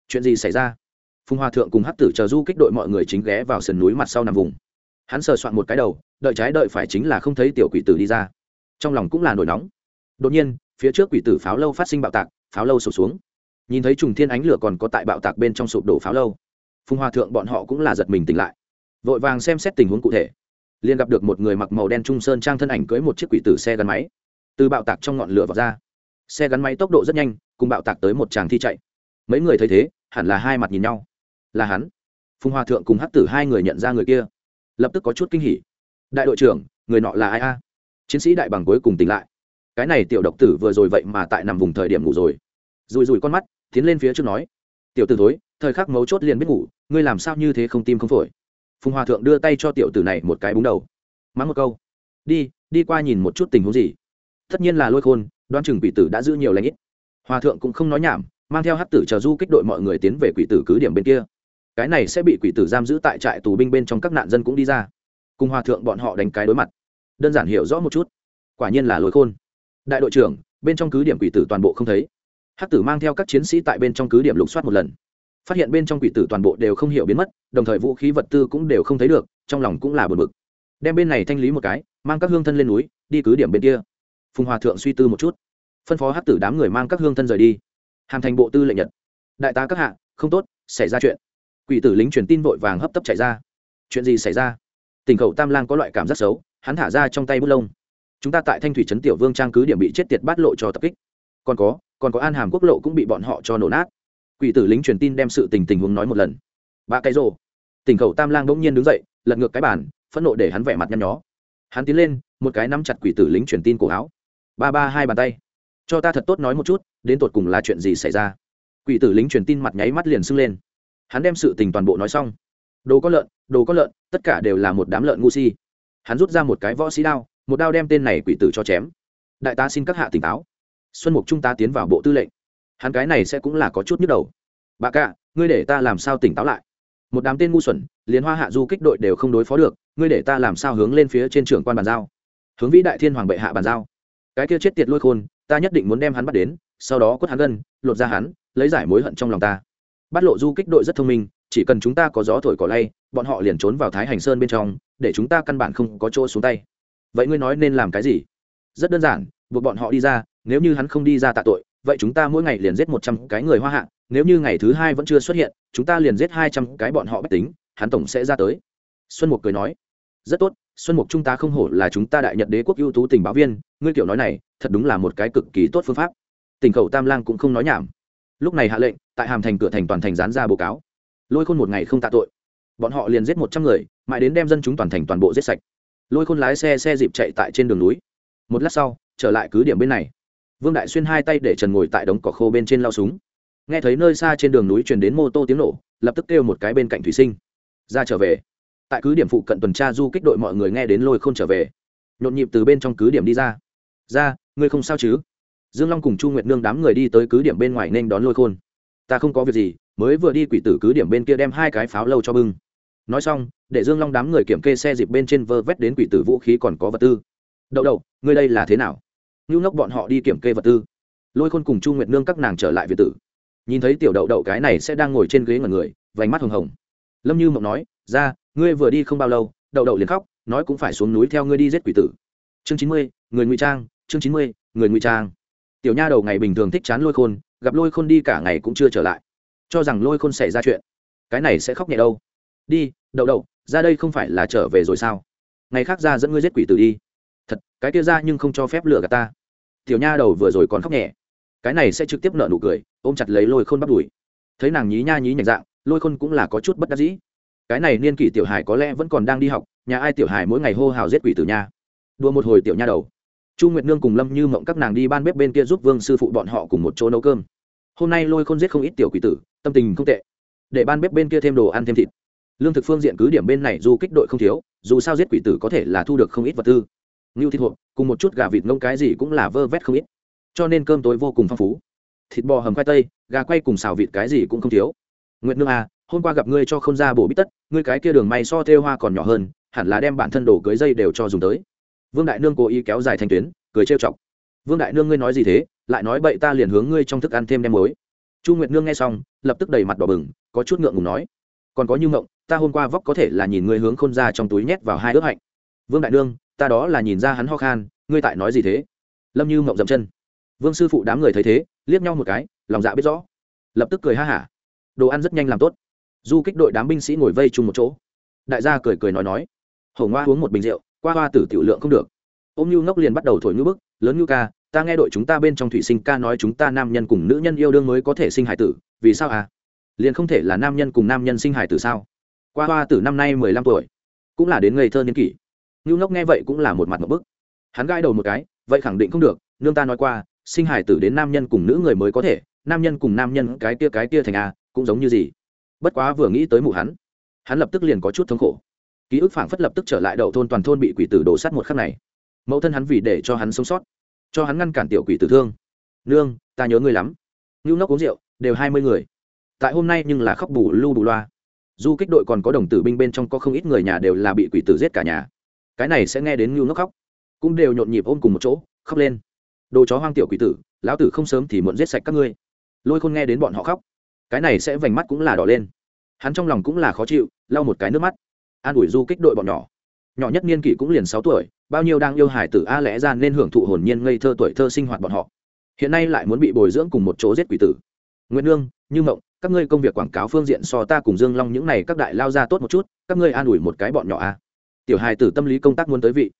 [SPEAKER 1] Chuyện gì xảy ra? Phùng hòa thượng cùng hát tử chờ du kích đội mọi người chính ghé vào sườn núi mặt sau nằm vùng. Hắn sờ soạn một cái đầu, đợi trái đợi phải chính là không thấy tiểu quỷ tử đi ra. Trong lòng cũng là nổi nóng. Đột nhiên phía trước quỷ tử pháo lâu phát sinh bạo tạc, pháo lâu sụp xuống. Nhìn thấy trùng thiên ánh lửa còn có tại bạo tạc bên trong sụp đổ pháo lâu. Phùng hòa thượng bọn họ cũng là giật mình tỉnh lại. Vội vàng xem xét tình huống cụ thể. Liền gặp được một người mặc màu đen trung sơn trang thân ảnh cưới một chiếc quỷ tử xe gắn máy. Từ bạo tạc trong ngọn lửa vào ra. Xe gắn máy tốc độ rất nhanh, cùng bạo tạc tới một tràng thi chạy. Mấy người thấy thế, hẳn là hai mặt nhìn nhau. Là hắn. Phùng hòa thượng cùng hắc tử hai người nhận ra người kia. Lập tức có chút kinh hỉ. Đại đội trưởng, người nọ là ai a? Chiến sĩ đại bằng cuối cùng tỉnh lại cái này tiểu độc tử vừa rồi vậy mà tại nằm vùng thời điểm ngủ rồi. Rùi rùi con mắt, tiến lên phía trước nói, tiểu tử thối, thời khắc mấu chốt liền biết ngủ, ngươi làm sao như thế không tim không phổi? Phùng hòa thượng đưa tay cho tiểu tử này một cái búng đầu. Mắng một câu, đi đi qua nhìn một chút tình huống gì. Tất nhiên là lôi khôn đoan chừng quỷ tử đã giữ nhiều lãnh ít. Hòa thượng cũng không nói nhảm, mang theo hát tử chờ du kích đội mọi người tiến về quỷ tử cứ điểm bên kia. Cái này sẽ bị quỷ tử giam giữ tại trại tù binh bên trong các nạn dân cũng đi ra. Cùng hòa thượng bọn họ đánh cái đối mặt. Đơn giản hiểu rõ một chút. Quả nhiên là lôi khôn đại đội trưởng, bên trong cứ điểm quỷ tử toàn bộ không thấy. Hắc tử mang theo các chiến sĩ tại bên trong cứ điểm lục soát một lần. Phát hiện bên trong quỷ tử toàn bộ đều không hiểu biến mất, đồng thời vũ khí vật tư cũng đều không thấy được, trong lòng cũng là bờ bực. Đem bên này thanh lý một cái, mang các hương thân lên núi, đi cứ điểm bên kia. Phùng hòa thượng suy tư một chút. Phân phó hát tử đám người mang các hương thân rời đi. Hàm thành bộ tư lệnh nhật. Đại tá các hạ, không tốt, xảy ra chuyện. Quỷ tử lính truyền tin vội vàng hấp tấp chạy ra. Chuyện gì xảy ra? Tỉnh khẩu tam lang có loại cảm giác xấu, hắn thả ra trong tay bút lông chúng ta tại thanh thủy trấn tiểu vương trang cứ điểm bị chết tiệt bát lộ cho tập kích. Còn có còn có an hàm quốc lộ cũng bị bọn họ cho nổ nát. Quỷ tử lính truyền tin đem sự tình tình huống nói một lần. Ba cái rồ. Tỉnh khẩu tam lang bỗng nhiên đứng dậy, lật ngược cái bàn, phẫn nộ để hắn vẻ mặt nhăn nhó. Hắn tiến lên, một cái nắm chặt quỷ tử lính truyền tin cổ áo. Ba ba hai bàn tay. Cho ta thật tốt nói một chút, đến tột cùng là chuyện gì xảy ra? Quỷ tử lính truyền tin mặt nháy mắt liền sưng lên. Hắn đem sự tình toàn bộ nói xong. Đồ có lợn, đồ có lợn, tất cả đều là một đám lợn ngu si. Hắn rút ra một cái võ sĩ đao một đao đem tên này quỷ tử cho chém. Đại tá xin các hạ tỉnh táo. Xuân mục trung tá tiến vào bộ tư lệnh. Hắn cái này sẽ cũng là có chút nhức đầu. Bà cạ ngươi để ta làm sao tỉnh táo lại? Một đám tên ngu xuẩn, liền hoa hạ du kích đội đều không đối phó được, ngươi để ta làm sao hướng lên phía trên trưởng quan bàn giao? Hướng vĩ đại thiên hoàng bệ hạ bàn giao. Cái kia chết tiệt lôi khôn, ta nhất định muốn đem hắn bắt đến, sau đó quất hắn gân, lột ra hắn, lấy giải mối hận trong lòng ta. Bắt lộ du kích đội rất thông minh, chỉ cần chúng ta có gió thổi cỏ lay, bọn họ liền trốn vào thái hành sơn bên trong, để chúng ta căn bản không có chỗ xuống tay vậy ngươi nói nên làm cái gì? Rất đơn giản, buộc bọn họ đi ra, nếu như hắn không đi ra tạ tội, vậy chúng ta mỗi ngày liền giết một trăm cái người hoa hạ, nếu như ngày thứ hai vẫn chưa xuất hiện, chúng ta liền giết hai trăm cái bọn họ bách tính, hắn tổng sẽ ra tới. Xuân mục cười nói. Rất tốt, xuân mục chúng ta không hổ là chúng ta đại nhật đế quốc ưu tú tình báo viên, ngươi kiểu nói này, thật đúng là một cái cực kỳ tốt phương pháp. Tỉnh khẩu tam lang cũng không nói nhảm. Lúc này hạ lệnh, tại hàm thành cửa thành toàn thành dán ra báo cáo. Lôi khôn một ngày không tạ tội. Bọn họ liền giết một trăm người, mãi đến đem dân chúng toàn thành toàn bộ giết sạch lôi khôn lái xe xe dịp chạy tại trên đường núi. Một lát sau, trở lại cứ điểm bên này. Vương đại xuyên hai tay để trần ngồi tại đống cỏ khô bên trên lao súng. Nghe thấy nơi xa trên đường núi truyền đến mô tô tiếng nổ, lập tức kêu một cái bên cạnh thủy sinh. Ra trở về. Tại cứ điểm phụ cận tuần tra du kích đội mọi người nghe đến lôi khôn trở về. Nhộn nhịp từ bên trong cứ điểm đi ra. Ra, ngươi không sao chứ? Dương long cùng chu nguyệt nương đám người đi tới cứ điểm bên ngoài nên đón lôi khôn. Ta không có việc gì, mới vừa đi quỷ tử cứ điểm bên kia đem hai cái pháo lâu cho bưng nói xong, để dương long đám người kiểm kê xe dịp bên trên vơ vét đến quỷ tử vũ khí còn có vật tư. Đậu đậu, ngươi đây là thế nào? Ngưu ngốc bọn họ đi kiểm kê vật tư. Lôi khôn cùng chu nguyệt nương các nàng trở lại việt tử. Nhìn thấy tiểu đậu đậu cái này sẽ đang ngồi trên ghế ngần người, vành mắt hồng hồng. Lâm như mộng nói, ra, ngươi vừa đi không bao lâu, đậu đậu liền khóc, nói cũng phải xuống núi theo ngươi đi giết quỷ tử. Chương chín mươi, người ngụy trang, chương chín mươi, người ngụy trang. Tiểu nha đầu ngày bình thường thích chán lôi khôn, gặp lôi khôn đi cả ngày cũng chưa trở lại. Cho rằng lôi khôn xảy ra chuyện, cái này sẽ khóc nhẹ đâu đi, đậu đậu, ra đây không phải là trở về rồi sao? Ngày khác ra dẫn ngươi giết quỷ tử đi. Thật, cái kia ra nhưng không cho phép lừa gạt ta. Tiểu nha đầu vừa rồi còn khóc nhẹ. Cái này sẽ trực tiếp nợ nụ cười, ôm chặt lấy lôi khôn bắt đùi. Thấy nàng nhí nha nhí nhảnh dạng, lôi khôn cũng là có chút bất đắc dĩ. Cái này niên kỷ tiểu hải có lẽ vẫn còn đang đi học, nhà ai tiểu hải mỗi ngày hô hào giết quỷ tử nha. Đua một hồi tiểu nha đầu. Chu nguyệt nương cùng lâm như mộng các nàng đi ban bếp bên kia giúp vương sư phụ bọn họ cùng một chỗ nấu cơm. Hôm nay lôi khôn giết không ít tiểu quỷ tử, tâm tình không tệ. Để ban bếp bên kia thêm đồ ăn thêm thịt lương thực phương diện cứ điểm bên này dù kích đội không thiếu, dù sao giết quỷ tử có thể là thu được không ít vật tư. Ngưu thịt hộp, cùng một chút gà vịt ngông cái gì cũng là vơ vét không ít. Cho nên cơm tối vô cùng phong phú. Thịt bò hầm khoai tây, gà quay cùng xào vịt cái gì cũng không thiếu. Nguyệt nương à hôm qua gặp ngươi cho không ra bổ bít tất, ngươi cái kia đường may so thêu hoa còn nhỏ hơn, hẳn là đem bản thân đổ cưới dây đều cho dùng tới. Vương đại nương cố ý kéo dài thành tuyến, cười trêu chọc. Vương đại nương ngươi nói gì thế, lại nói bậy ta liền hướng ngươi trong thức ăn thêm đem muối. Chu nguyệt nương nghe xong, lập tức đầy mặt đỏ bừng, có chút ngượng ngùng nói. Còn có như ngộng ta hôm qua vóc có thể là nhìn ngươi hướng khôn ra trong túi nhét vào hai ước hạnh. Vương đại nương, ta đó là nhìn ra hắn ho khan, ngươi tại nói gì thế? Lâm như mộng dậm chân. Vương sư phụ đám người thấy thế, liếc nhau một cái, lòng dạ biết rõ. Lập tức cười ha hả. Đồ ăn rất nhanh làm tốt. Du kích đội đám binh sĩ ngồi vây chung một chỗ. Đại gia cười cười nói nói. Hổ ngoa uống một bình rượu, qua hoa tử tiểu lượng không được. Ôm nhu ngốc liền bắt đầu thổi ngữ bức, lớn ngữ ca, ta nghe đội chúng ta bên trong thủy sinh ca nói chúng ta nam nhân cùng nữ nhân yêu đương mới có thể sinh hải tử, vì sao à? Liền không thể là nam nhân cùng nam nhân sinh hải tử sao? Qua hoa tử năm nay mười lăm tuổi, cũng là đến ngây thơ niên kỷ. Ngưu ngốc nghe vậy cũng là một mặt một bức. Hắn gãi đầu một cái, vậy khẳng định không được, nương ta nói qua, sinh hải tử đến nam nhân cùng nữ người mới có thể, nam nhân cùng nam nhân cái kia cái kia thành a, cũng giống như gì. Bất quá vừa nghĩ tới mụ hắn hắn lập tức liền có chút thống khổ. Ký ức phảng phất lập tức trở lại đầu thôn toàn thôn bị quỷ tử đổ sát một khắc này. Mẫu thân hắn vì để cho hắn sống sót, cho hắn ngăn cản tiểu quỷ tử thương. Nương, ta nhớ ngươi lắm. Ngưu ngốc uống rượu, đều hai mươi người. Tại hôm nay nhưng là khóc bù lu bù loa du kích đội còn có đồng tử binh bên trong có không ít người nhà đều là bị quỷ tử giết cả nhà. Cái này sẽ nghe đến ngưu nước khóc. Cũng đều nhộn nhịp ôm cùng một chỗ, khóc lên. Đồ chó hoang tiểu quỷ tử, lão tử không sớm thì muộn giết sạch các ngươi. Lôi khôn nghe đến bọn họ khóc. Cái này sẽ vành mắt cũng là đỏ lên. Hắn trong lòng cũng là khó chịu, lau một cái nước mắt. An ủi du kích đội bọn nhỏ. Nhỏ nhất niên kỷ cũng liền sáu tuổi, bao nhiêu đang yêu hải tử a lẽ ra nên hưởng thụ hồn nhiên ngây thơ tuổi thơ sinh hoạt bọn họ. Hiện nay lại muốn bị bồi dưỡng cùng một chỗ giết quỷ tử. Nguyễn nương, như mộng các ngươi công việc quảng cáo phương diện so ta cùng dương long những này các đại lao ra tốt một chút, các ngươi an ủi một cái bọn nhỏ a. Tiểu hài tử tâm lý công tác muốn tới vị.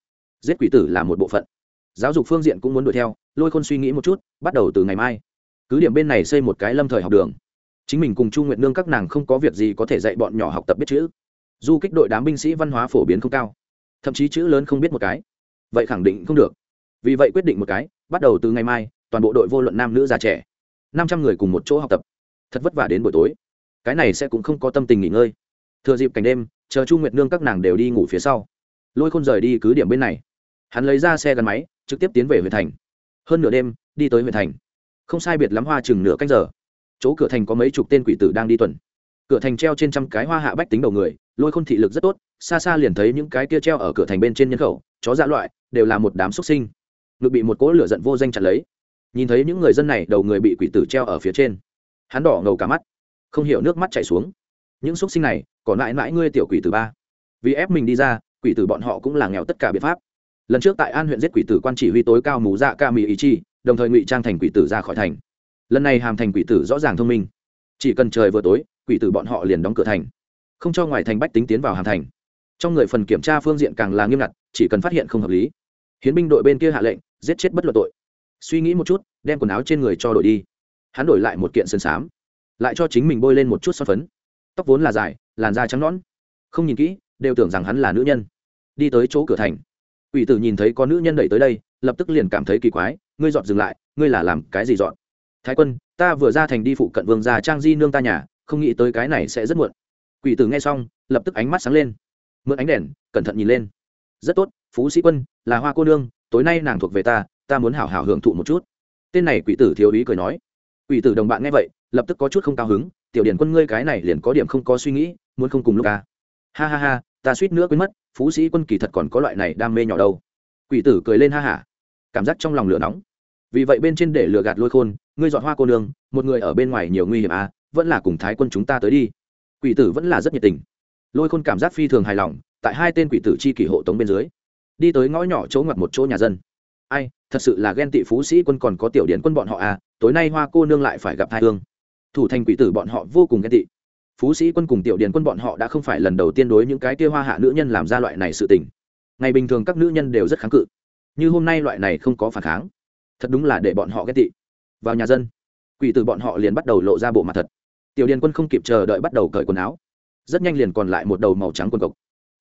[SPEAKER 1] Giết quỷ tử là một bộ phận. Giáo dục phương diện cũng muốn đuổi theo, lôi khôn suy nghĩ một chút, bắt đầu từ ngày mai. Cứ điểm bên này xây một cái lâm thời học đường. Chính mình cùng chu nguyệt nương các nàng không có việc gì có thể dạy bọn nhỏ học tập biết chữ. Du kích đội đám binh sĩ văn hóa phổ biến không cao. Thậm chí chữ lớn không biết một cái. Vậy khẳng định không được. Vì vậy quyết định một cái, bắt đầu từ ngày mai, toàn bộ đội vô luận nam nữ già trẻ. Năm trăm người cùng một chỗ học tập thật vất vả đến buổi tối. Cái này sẽ cũng không có tâm tình nghỉ ngơi. Thừa dịp cảnh đêm, chờ chu nguyệt nương các nàng đều đi ngủ phía sau. Lôi khôn rời đi cứ điểm bên này. Hắn lấy ra xe gắn máy, trực tiếp tiến về huyện thành. Hơn nửa đêm, đi tới huyện thành. Không sai biệt lắm hoa chừng nửa canh giờ. Chỗ cửa thành có mấy chục tên quỷ tử đang đi tuần. Cửa thành treo trên trăm cái hoa hạ bách tính đầu người, lôi khôn thị lực rất tốt, xa xa liền thấy những cái kia treo ở cửa thành bên trên nhân khẩu, chó dạ loại, đều là một đám xuất sinh. Ngực bị một cỗ lửa giận vô danh chặt lấy. Nhìn thấy những người dân này, đầu người bị quỷ tử treo ở phía trên hắn đỏ ngầu cả mắt, không hiểu nước mắt chảy xuống. Những xuất sinh này còn mãi mãi ngươi tiểu quỷ tử ba. Vì ép mình đi ra, quỷ tử bọn họ cũng là nghèo tất cả biện pháp. Lần trước tại an huyện giết quỷ tử quan chỉ huy tối cao mù dạ ca mỹ ý chi, đồng thời ngụy trang thành quỷ tử ra khỏi thành. Lần này hàm thành quỷ tử rõ ràng thông minh. Chỉ cần trời vừa tối, quỷ tử bọn họ liền đóng cửa thành. Không cho ngoài thành bách tính tiến vào hàm thành. Trong người phần kiểm tra phương diện càng là nghiêm ngặt, chỉ cần phát hiện không hợp lý. Hiến binh đội bên kia hạ lệnh, giết chết bất luận tội. Suy nghĩ một chút, đem quần áo trên người cho đội đi hắn đổi lại một kiện sơn xám, lại cho chính mình bôi lên một chút son phấn. Tóc vốn là dài, làn da trắng nõn. Không nhìn kỹ, đều tưởng rằng hắn là nữ nhân. Đi tới chỗ cửa thành ủy tử nhìn thấy có nữ nhân đẩy tới đây, lập tức liền cảm thấy kỳ quái, ngươi dọn dừng lại, ngươi là làm cái gì dọn? Thái quân, ta vừa ra thành đi phụ cận vương già trang di nương ta nhà, không nghĩ tới cái này sẽ rất muộn. Quỷ tử nghe xong, lập tức ánh mắt sáng lên, mượn ánh đèn, cẩn thận nhìn lên. Rất tốt, phú sĩ quân, là hoa cô nương, tối nay nàng thuộc về ta ta muốn hảo hảo hưởng thụ một chút. Tên này quỷ tử thiếu ý cười nói quỷ tử đồng bạn nghe vậy, lập tức có chút không cao hứng, tiểu điển quân ngươi cái này liền có điểm không có suy nghĩ, muốn không cùng lúc à. ha ha ha, ta suýt nữa quên mất, phú sĩ quân kỳ thật còn có loại này đam mê nhỏ đâu. Quỷ tử cười lên ha hả, cảm giác trong lòng lửa nóng. Vì vậy bên trên để lừa gạt lôi khôn, ngươi dọn hoa cô nương, một người ở bên ngoài nhiều nguy hiểm à vẫn là cùng thái quân chúng ta tới đi. Quỷ tử vẫn là rất nhiệt tình. Lôi khôn cảm giác phi thường hài lòng, tại hai tên quỷ tử chi kỷ hộ tống bên dưới, đi tới ngõ nhỏ chỗ ngoặt một chỗ nhà dân. Ai thật sự là ghen tị phú sĩ quân còn có tiểu điển quân bọn họ à tối nay hoa cô nương lại phải gặp thai hương. Thủ thành quỷ tử bọn họ vô cùng ghen tị. Phú sĩ quân cùng tiểu điển quân bọn họ đã không phải lần đầu tiên đối những cái kia hoa hạ nữ nhân làm ra loại này sự tình. Ngày bình thường các nữ nhân đều rất kháng cự. Như hôm nay loại này không có phản kháng. Thật đúng là để bọn họ ghét tị. Vào nhà dân, quỷ tử bọn họ liền bắt đầu lộ ra bộ mặt thật. Tiểu điền quân không kịp chờ đợi bắt đầu cởi quần áo. Rất nhanh liền còn lại một đầu màu trắng quần cộc.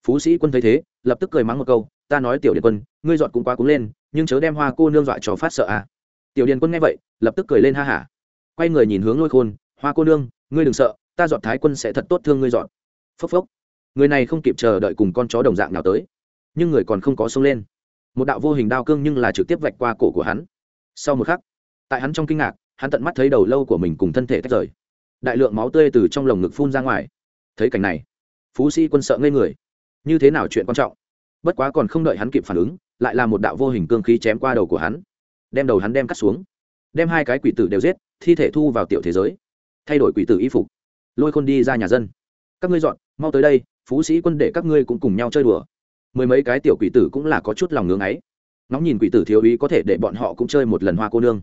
[SPEAKER 1] Phú sĩ quân thấy thế, lập tức cười mắng một câu, ta nói tiểu điền quân, ngươi dọn cũng quá cúng lên nhưng chớ đem hoa cô nương dọa cho phát sợ à. tiểu điền quân nghe vậy, lập tức cười lên ha hả. Quay người nhìn hướng lôi khôn, hoa cô nương, ngươi đừng sợ, ta dọn thái quân sẽ thật tốt thương ngươi dọn. Phốc phốc. Người này không kịp chờ đợi cùng con chó đồng dạng nào tới, nhưng người còn không có sông lên. Một đạo vô hình đao cương nhưng là trực tiếp vạch qua cổ của hắn. Sau một khắc, tại hắn trong kinh ngạc, hắn tận mắt thấy đầu lâu của mình cùng thân thể tách rời. Đại lượng máu tươi từ trong lồng ngực phun ra ngoài. Thấy cảnh này, phú sĩ quân sợ ngây người. Như thế nào chuyện quan trọng? Bất quá còn không đợi hắn kịp phản ứng lại là một đạo vô hình cương khí chém qua đầu của hắn. Đem đầu hắn đem cắt xuống. Đem hai cái quỷ tử đều giết, thi thể thu vào tiểu thế giới. Thay đổi quỷ tử y phục. Lôi khôn đi ra nhà dân. Các ngươi dọn, mau tới đây, phú sĩ quân để các ngươi cũng cùng nhau chơi đùa. Mười mấy cái tiểu quỷ tử cũng là có chút lòng ngưng ấy. Ngóng nhìn quỷ tử thiếu ý có thể để bọn họ cũng chơi một lần hoa cô nương.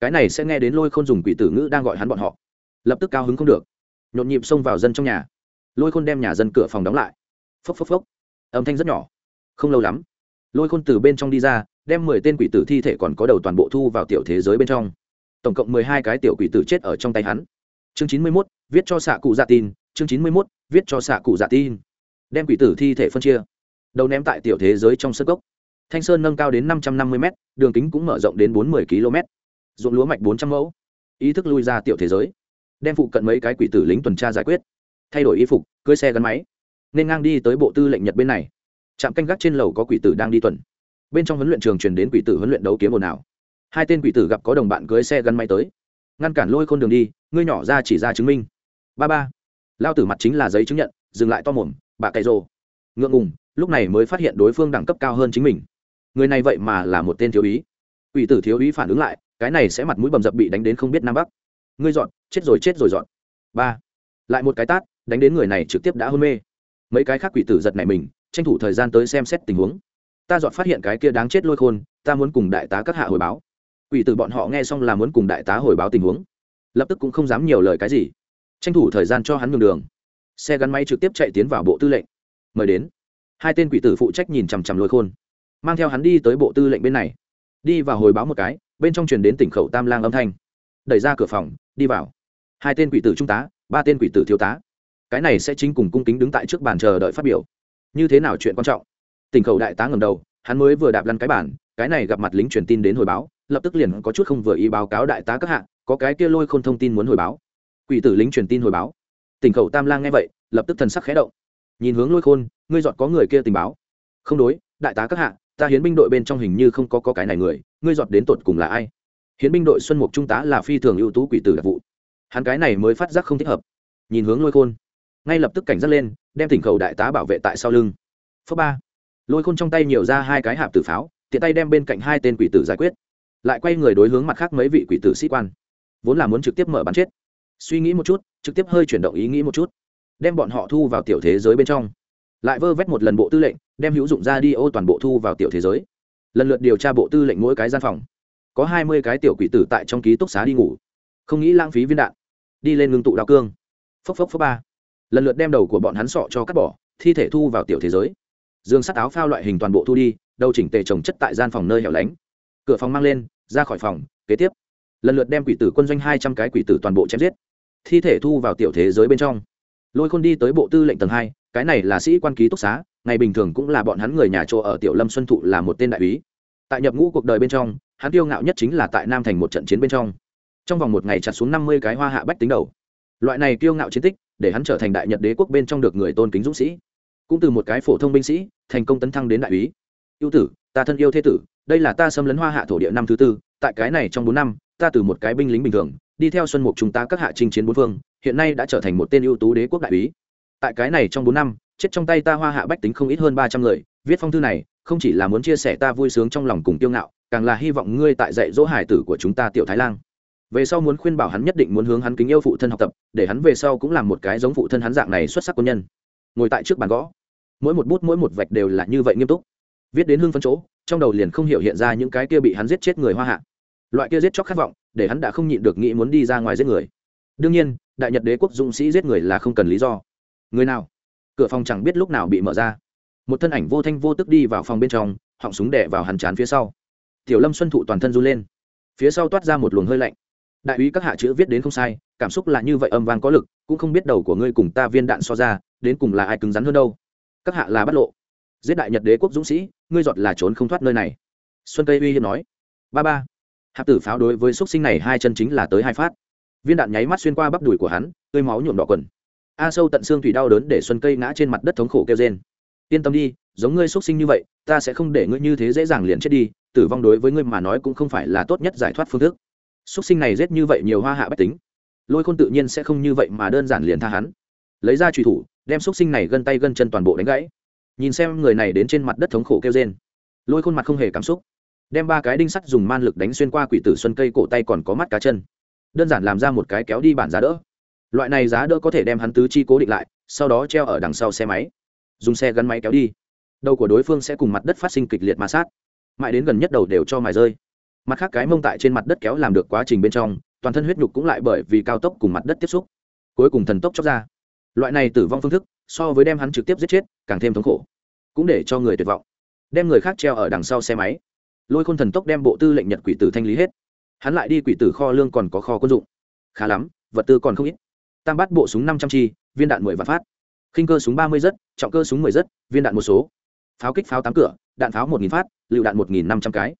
[SPEAKER 1] Cái này sẽ nghe đến lôi khôn dùng quỷ tử ngữ đang gọi hắn bọn họ. Lập tức cao hứng không được. Nhộn nhịp xông vào dân trong nhà. Lôi khôn đem nhà dân cửa phòng đóng lại. Phốc phốc phốc. Âm thanh rất nhỏ. Không lâu lắm lôi khôn từ bên trong đi ra, đem mười tên quỷ tử thi thể còn có đầu toàn bộ thu vào tiểu thế giới bên trong. Tổng cộng mười hai cái tiểu quỷ tử chết ở trong tay hắn. Chương chín mươi mốt, viết cho xạ cụ dạ tin, chương chín mươi mốt, viết cho xạ cụ dạ tin. Đem quỷ tử thi thể phân chia. Đầu ném tại tiểu thế giới trong sơ gốc thanh sơn nâng cao đến năm trăm năm mươi m đường kính cũng mở rộng đến bốn mươi km ruộng lúa mạch bốn trăm mẫu. Ý thức lui ra tiểu thế giới. Đem phụ cận mấy cái quỷ tử lính tuần tra giải quyết. Thay đổi y phục, cưới xe gắn máy. Nên ngang đi tới bộ tư lệnh nhật bên này trạm canh gác trên lầu có quỷ tử đang đi tuần. Bên trong huấn luyện trường truyền đến quỷ tử huấn luyện đấu kiếm ồn ào. Hai tên quỷ tử gặp có đồng bạn cưới xe gắn máy tới. Ngăn cản lôi khôn đường đi, ngươi nhỏ ra chỉ ra chứng minh. Ba ba. Lao tử mặt chính là giấy chứng nhận, dừng lại to mồm, bà cày rồ. Ngượng ngùng, lúc này mới phát hiện đối phương đẳng cấp cao hơn chính mình. Người này vậy mà là một tên thiếu úy. Quỷ tử thiếu úy phản ứng lại, cái này sẽ mặt mũi bầm dập bị đánh đến không biết nam bắc. Ngươi dọn, chết rồi chết rồi dọn. Ba. Lại một cái tát, đánh đến người này trực tiếp đã hôn mê. Mấy cái khác quỷ tử giật này mình tranh thủ thời gian tới xem xét tình huống. Ta dọn phát hiện cái kia đáng chết lôi khôn, ta muốn cùng đại tá các hạ hồi báo. Quỷ tử bọn họ nghe xong là muốn cùng đại tá hồi báo tình huống. Lập tức cũng không dám nhiều lời cái gì. Tranh thủ thời gian cho hắn nhường đường. Xe gắn máy trực tiếp chạy tiến vào bộ tư lệnh. Mời đến. Hai tên quỷ tử phụ trách nhìn chằm chằm lôi khôn. Mang theo hắn đi tới bộ tư lệnh bên này. Đi vào hồi báo một cái, bên trong truyền đến tỉnh khẩu tam lang âm thanh. Đẩy ra cửa phòng, đi vào. Hai tên quỷ tử trung tá, ba tên quỷ tử thiếu tá. Cái này sẽ chính cùng cung kính đứng tại trước bàn chờ đợi phát biểu như thế nào chuyện quan trọng? Tỉnh khẩu đại tá ngầm đầu hắn mới vừa đạp lăn cái bản cái này gặp mặt lính truyền tin đến hồi báo lập tức liền có chút không vừa ý báo cáo đại tá các hạng có cái kia lôi không thông tin muốn hồi báo. Quỷ tử lính truyền tin hồi báo. Tỉnh khẩu tam lang nghe vậy lập tức thần sắc khẽ động. Nhìn hướng lôi khôn ngươi dọn có người kia tình báo. Không đối đại tá các hạ ta hiến binh đội bên trong hình như không có, có cái này người ngươi dọn đến tột cùng là ai? Hiến binh đội xuân mục trung tá là phi thường ưu tú quỷ tử đặc vụ. Hắn cái này mới phát giác không thích hợp. Nhìn hướng lôi khôn ngay lập tức cảnh giác lên đem tỉnh cầu đại tá bảo vệ tại sau lưng. Phớ ba. Lôi khôn trong tay nhiều ra hai cái hạp tử pháo, tiện tay đem bên cạnh hai tên quỷ tử giải quyết. Lại quay người đối hướng mặt khác mấy vị quỷ tử sĩ quan. Vốn là muốn trực tiếp mở bắn chết. Suy nghĩ một chút, trực tiếp hơi chuyển động ý nghĩ một chút. Đem bọn họ thu vào tiểu thế giới bên trong. Lại vơ vét một lần bộ tư lệnh, đem hữu dụng ra đi ô toàn bộ thu vào tiểu thế giới. Lần lượt điều tra bộ tư lệnh mỗi cái gian phòng. Có hai mươi cái tiểu quỷ tử tại trong ký túc xá đi ngủ. Không nghĩ lãng phí viên đạn. Đi lên ngưng tụ đao cương. Phốc phốc phốc ba lần lượt đem đầu của bọn hắn sọ cho cắt bỏ, thi thể thu vào tiểu thế giới. Dương sắt áo phao loại hình toàn bộ thu đi, đầu chỉnh tề trồng chất tại gian phòng nơi hẻo lánh. Cửa phòng mang lên, ra khỏi phòng, kế tiếp. Lần lượt đem quỷ tử quân doanh hai trăm cái quỷ tử toàn bộ chém giết. Thi thể thu vào tiểu thế giới bên trong. Lôi khôn đi tới bộ tư lệnh tầng hai, cái này là sĩ quan ký túc xá, ngày bình thường cũng là bọn hắn người nhà chỗ ở tiểu lâm xuân thụ là một tên đại úy. Tại nhập ngũ cuộc đời bên trong, hắn tiêu ngạo nhất chính là tại nam thành một trận chiến bên trong. Trong vòng một ngày chặt xuống năm mươi cái hoa hạ bách tính đầu. Loại này kiêu ngạo chiến tích để hắn trở thành đại nhật đế quốc bên trong được người tôn kính dũng sĩ. Cũng từ một cái phổ thông binh sĩ, thành công tấn thăng đến đại úy. Ưu tử, ta thân yêu thế tử, đây là ta xâm lấn hoa hạ thổ địa năm thứ tư, tại cái này trong bốn năm, ta từ một cái binh lính bình thường, đi theo xuân mục chúng ta các hạ chinh chiến bốn phương, hiện nay đã trở thành một tên ưu tú đế quốc đại úy. Tại cái này trong bốn năm, chết trong tay ta hoa hạ bách tính không ít hơn ba trăm người, viết phong thư này, không chỉ là muốn chia sẻ ta vui sướng trong lòng cùng tiêu ngạo, càng là hy vọng ngươi tại dạy dỗ hải tử của chúng ta tiểu thái lang về sau muốn khuyên bảo hắn nhất định muốn hướng hắn kính yêu phụ thân học tập, để hắn về sau cũng làm một cái giống phụ thân hắn dạng này xuất sắc quân nhân. Ngồi tại trước bàn gõ. Mỗi một bút, mỗi một vạch đều là như vậy nghiêm túc. Viết đến hương phân chỗ, trong đầu liền không hiểu hiện ra những cái kia bị hắn giết chết người hoa hạ. Loại kia giết chóc khát vọng, để hắn đã không nhịn được nghĩ muốn đi ra ngoài giết người. Đương nhiên, đại nhật đế quốc dũng sĩ giết người là không cần lý do. Người nào? Cửa phòng chẳng biết lúc nào bị mở ra. Một thân ảnh vô thanh vô tức đi vào phòng bên trong, họng súng đẻ vào hàn chán phía sau. Tiểu lâm xuân thụ toàn thân run lên. Phía sau toát ra một luồng hơi lạnh đại úy các hạ chữ viết đến không sai, cảm xúc là như vậy âm vang có lực, cũng không biết đầu của ngươi cùng ta viên đạn so ra, đến cùng là ai cứng rắn hơn đâu. Các hạ là bắt lộ. Giết đại nhật đế quốc dũng sĩ, ngươi giọt là trốn không thoát nơi này. Xuân tây uy hiếp nói. Ba ba. Hạp tử pháo đối với x sinh này hai chân chính là tới hai phát. Viên đạn nháy mắt xuyên qua bắp đùi của hắn, tươi máu nhuộm đỏ quần. A sâu tận xương thủy đau đớn để xuân cây ngã trên mặt đất thống khổ kêu trên yên tâm đi, giống ngươi xuất sinh như vậy, ta sẽ không để ngươi như thế dễ dàng liền chết đi, tử vong đối với ngươi mà nói cũng không phải là tốt nhất giải thoát phương thức xuất sinh này giết như vậy nhiều hoa hạ bách tính. Lôi khôn tự nhiên sẽ không như vậy mà đơn giản liền tha hắn. Lấy ra trùy thủ, đem xuất sinh này gân tay gân chân toàn bộ đánh gãy. Nhìn xem người này đến trên mặt đất thống khổ kêu trên lôi khôn mặt không hề cảm xúc. Đem ba cái đinh sắt dùng man lực đánh xuyên qua quỷ tử xuân cây cổ tay còn có mắt cá chân. Đơn giản làm ra một cái kéo đi bản giá đỡ. Loại này giá đỡ có thể đem hắn tứ chi cố định lại, sau đó treo ở đằng sau xe máy. Dùng xe gắn máy kéo đi. Đầu của đối phương sẽ cùng mặt đất phát sinh kịch liệt ma sát. Mãi đến gần nhất đầu đều cho mài rơi mặt khác cái mông tại trên mặt đất kéo làm được quá trình bên trong, toàn thân huyết nhục cũng lại bởi vì cao tốc cùng mặt đất tiếp xúc. Cuối cùng thần tốc chóc ra. Loại này tử vong phương thức, so với đem hắn trực tiếp giết chết, càng thêm thống khổ. Cũng để cho người tuyệt vọng. Đem người khác treo ở đằng sau xe máy. Lôi khôn thần tốc đem bộ tư lệnh nhật quỷ tử thanh lý hết. Hắn lại đi quỷ tử kho lương còn có kho quân dụng. Khá lắm, vật tư còn không ít. Tam bắt bộ súng năm trăm chi, viên đạn mười vạn phát. Khinh cơ súng ba mươi rất, trọng cơ súng mười rất, viên đạn một số. Pháo kích pháo tám cửa, đạn pháo một nghìn phát, lựu đạn một nghìn năm trăm cái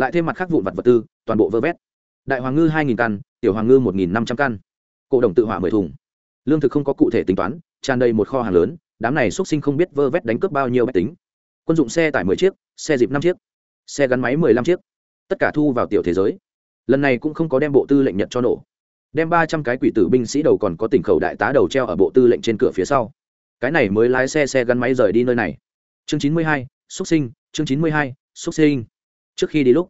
[SPEAKER 1] lại thêm mặt khác vụn vật vật tư, toàn bộ vơ vét. Đại hoàng ngư hai nghìn căn, tiểu hoàng ngư một nghìn năm trăm căn. Cổ đồng tự hỏa mười thùng. Lương thực không có cụ thể tính toán, tràn đầy một kho hàng lớn, đám này x sinh không biết vơ vét đánh cướp bao nhiêu máy tính. Quân dụng xe tải mười chiếc, xe dịp năm chiếc, xe gắn máy mười lăm chiếc. Tất cả thu vào tiểu thế giới. Lần này cũng không có đem bộ tư lệnh nhật cho nổ. Đem ba trăm cái quỷ tử binh sĩ đầu còn có tỉnh khẩu đại tá đầu treo ở bộ tư lệnh trên cửa phía sau. Cái này mới lái xe xe gắn máy rời đi nơi này. Chương chín mươi hai xúc sinh, chương chín mươi hai xúc sinh trước khi đi lúc,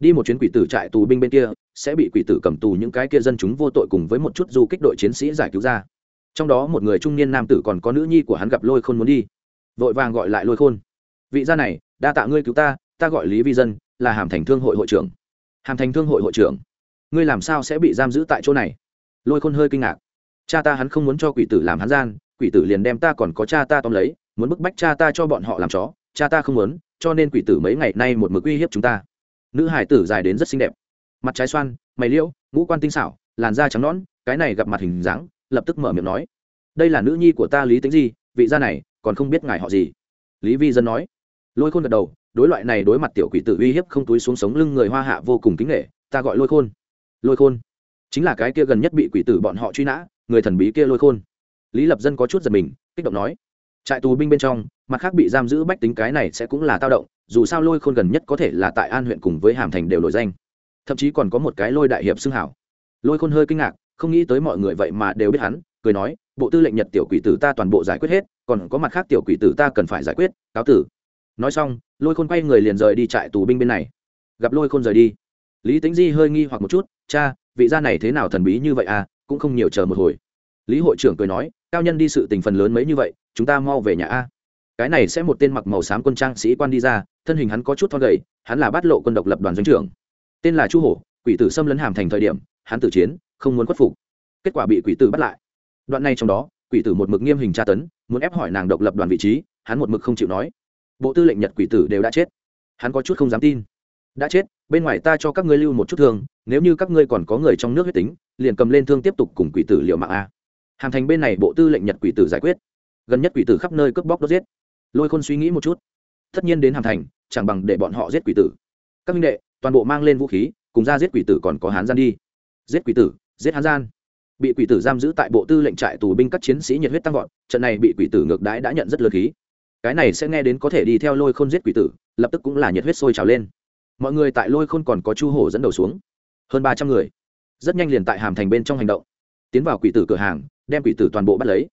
[SPEAKER 1] đi một chuyến quỷ tử trại tù binh bên kia, sẽ bị quỷ tử cầm tù những cái kia dân chúng vô tội cùng với một chút du kích đội chiến sĩ giải cứu ra. Trong đó một người trung niên nam tử còn có nữ nhi của hắn gặp lôi khôn muốn đi. Vội vàng gọi lại lôi khôn. Vị gia này, đa tạ ngươi cứu ta ta gọi lý vi dân, là hàm thành thương hội hội trưởng. Hàm thành thương hội hội trưởng? Ngươi làm sao sẽ bị giam giữ tại chỗ này? Lôi khôn hơi kinh ngạc. Cha ta hắn không muốn cho quỷ tử làm hắn gian, quỷ tử liền đem ta còn có cha ta tóm lấy, muốn bức bách cha ta cho bọn họ làm chó, cha ta không muốn cho nên quỷ tử mấy ngày nay một mực uy hiếp chúng ta. Nữ hải tử dài đến rất xinh đẹp. Mặt trái xoan, mày liễu, ngũ quan tinh xảo, làn da trắng nõn, cái này gặp mặt hình dáng, lập tức mở miệng nói. Đây là nữ nhi của ta lý tính gì vị gia này, còn không biết ngài họ gì? Lý vi dân nói. Lôi khôn gật đầu, đối loại này đối mặt tiểu quỷ tử uy hiếp không túi xuống sống lưng người hoa hạ vô cùng kính nghệ ta gọi lôi khôn. Lôi khôn. Chính là cái kia gần nhất bị quỷ tử bọn họ truy nã, người thần bí kia lôi khôn. Lý lập dân có chút giật mình, kích động nói trại tù binh bên trong, mặt khác bị giam giữ bách tính cái này sẽ cũng là tao động, dù sao lôi khôn gần nhất có thể là tại an huyện cùng với hàm thành đều nổi danh. Thậm chí còn có một cái lôi đại hiệp xưng hảo. Lôi khôn hơi kinh ngạc, không nghĩ tới mọi người vậy mà đều biết hắn, cười nói, bộ tư lệnh nhật tiểu quỷ tử ta toàn bộ giải quyết hết, còn có mặt khác tiểu quỷ tử ta cần phải giải quyết, cáo tử. Nói xong, lôi khôn quay người liền rời đi trại tù binh bên này. Gặp lôi khôn rời đi, lý tính di hơi nghi hoặc một chút, cha, vị gia này thế nào thần bí như vậy à cũng không nhiều chờ một hồi. Lý hội trưởng cười nói cao nhân đi sự tình phần lớn mấy như vậy, chúng ta mau về nhà a. Cái này sẽ một tên mặc màu xám quân trang sĩ quan đi ra, thân hình hắn có chút thon gầy, hắn là bát lộ quân độc lập đoàn doanh trưởng. Tên là chu hổ, quỷ tử xâm lấn hàm thành thời điểm, hắn tử chiến, không muốn khuất phục. Kết quả bị quỷ tử bắt lại. Đoạn này trong đó, quỷ tử một mực nghiêm hình tra tấn, muốn ép hỏi nàng độc lập đoàn vị trí, hắn một mực không chịu nói. Bộ tư lệnh nhật quỷ tử đều đã chết. Hắn có chút không dám tin. Đã chết, bên ngoài ta cho các ngươi lưu một chút thương nếu như các ngươi còn có người trong nước huyết tính, liền cầm lên thương tiếp tục cùng quỷ tử liệu mạng a hàm thành bên này bộ tư lệnh nhật quỷ tử giải quyết. Gần nhất quỷ tử khắp nơi cướp bóc đốt giết. Lôi khôn suy nghĩ một chút. Tất nhiên đến hàm thành, chẳng bằng để bọn họ giết quỷ tử. Các minh đệ, toàn bộ mang lên vũ khí, cùng ra giết quỷ tử còn có hán gian đi. Giết quỷ tử, giết hán gian. Bị quỷ tử giam giữ tại bộ tư lệnh trại tù binh các chiến sĩ nhiệt huyết tăng vọt, trận này bị quỷ tử ngược đãi đã nhận rất lớn khí. Cái này sẽ nghe đến có thể đi theo lôi khôn giết quỷ tử, lập tức cũng là nhiệt huyết sôi trào lên. Mọi người tại lôi khôn còn có chu hổ dẫn đầu xuống. Hơn ba trăm người. Rất nhanh liền tại hàm thành bên trong hành động. Tiến vào quỷ tử cửa hàng đem quỷ tử toàn bộ bắt lấy.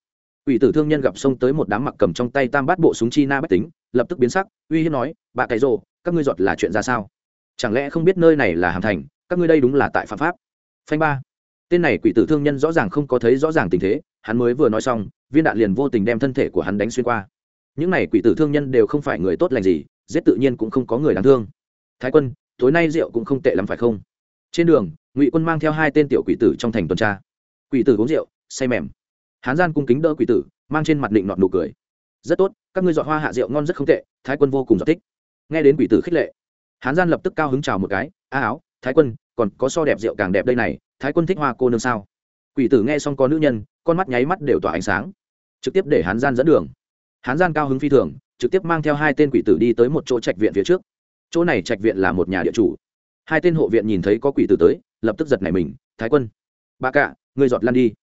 [SPEAKER 1] Quỷ tử thương nhân gặp xông tới một đám mặc cầm trong tay tam bát bộ súng chi na bách tính, lập tức biến sắc, uy hiếp nói, bà cái rồ, các ngươi giọt là chuyện ra sao? Chẳng lẽ không biết nơi này là hàm thành, các ngươi đây đúng là tại phạm pháp? Phanh ba. Tên này quỷ tử thương nhân rõ ràng không có thấy rõ ràng tình thế, hắn mới vừa nói xong, viên đạn liền vô tình đem thân thể của hắn đánh xuyên qua. Những này quỷ tử thương nhân đều không phải người tốt lành gì, giết tự nhiên cũng không có người đáng thương. Thái quân, tối nay rượu cũng không tệ lắm phải không? Trên đường, ngụy quân mang theo hai tên tiểu quỷ tử trong thành tuần tra. Quỷ tử uống rượu say mềm. Hán gian cung kính đỡ quỷ tử, mang trên mặt định nọt nụ cười. Rất tốt, các ngươi dọn hoa hạ rượu ngon rất không tệ, thái quân vô cùng giọt thích. Nghe đến quỷ tử khích lệ, hán gian lập tức cao hứng chào một cái, a áo, thái quân, còn có so đẹp rượu càng đẹp đây này, thái quân thích hoa cô nương sao? Quỷ tử nghe xong có nữ nhân, con mắt nháy mắt đều tỏa ánh sáng. Trực tiếp để hán gian dẫn đường. Hán gian cao hứng phi thường, trực tiếp mang theo hai tên quỷ tử đi tới một chỗ trạch viện phía trước. Chỗ này trạch viện là một nhà địa chủ. Hai tên hộ viện nhìn thấy có quỷ tử tới, lập tức giật nảy mình, thái quân ba cạ, ngươi giọt lăn đi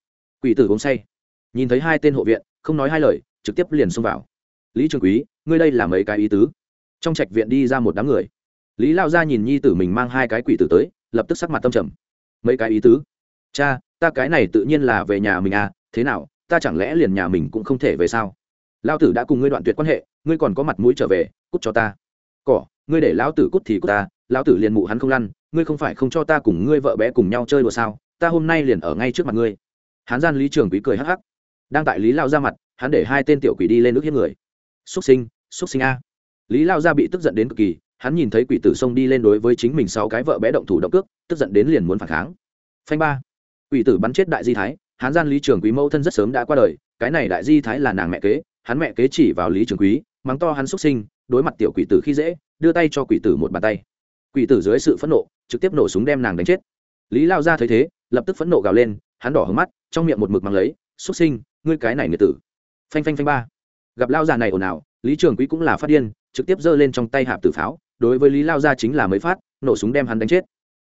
[SPEAKER 1] quỷ tử uống say. Nhìn thấy hai tên hộ viện, không nói hai lời, trực tiếp liền xông vào. Lý trường quý, ngươi đây là mấy cái ý tứ? Trong trạch viện đi ra một đám người. Lý lao ra nhìn nhi tử mình mang hai cái quỷ tử tới, lập tức sắc mặt tâm trầm. Mấy cái ý tứ? Cha, ta cái này tự nhiên là về nhà mình à thế nào, ta chẳng lẽ liền nhà mình cũng không thể về sao? Lao tử đã cùng ngươi đoạn tuyệt quan hệ, ngươi còn có mặt mũi trở về, cút cho ta. Cỏ, ngươi để lão tử cút thì cút ta, lão tử liền mụ hắn không lăn, ngươi không phải không cho ta cùng ngươi vợ bé cùng nhau chơi đùa sao? Ta hôm nay liền ở ngay trước mặt ngươi hán gian lý trường quý cười hắc hắc. Đang tại lý lao ra mặt, hắn để hai tên tiểu quỷ đi lên nước hiếp người. Xúc sinh xúc sinh a. Lý lao ra bị tức giận đến cực kỳ, hắn nhìn thấy quỷ tử xông đi lên đối với chính mình sáu cái vợ bé động thủ động cước, tức giận đến liền muốn phản kháng. Phanh ba. Quỷ tử bắn chết đại di thái, hán gian lý trường quý mẫu thân rất sớm đã qua đời, cái này đại di thái là nàng mẹ kế, hắn mẹ kế chỉ vào lý trường quý, mắng to hắn xúc sinh, đối mặt tiểu quỷ tử khi dễ, đưa tay cho quỷ tử một bàn tay. Quỷ tử dưới sự phẫn nộ, trực tiếp nổ súng đem nàng đánh chết. Lý lao ra thấy thế, lập tức phẫn nộ gào lên hắn đỏ hứng mắt, trong miệng một mực mang lấy, xuất sinh, ngươi cái này nghiệt tử. Phanh phanh phanh ba. Gặp lao già này ồn ào, lý trường quý cũng là phát điên, trực tiếp giơ lên trong tay hạp tử pháo, đối với lý lao gia chính là mới phát, nổ súng đem hắn đánh chết.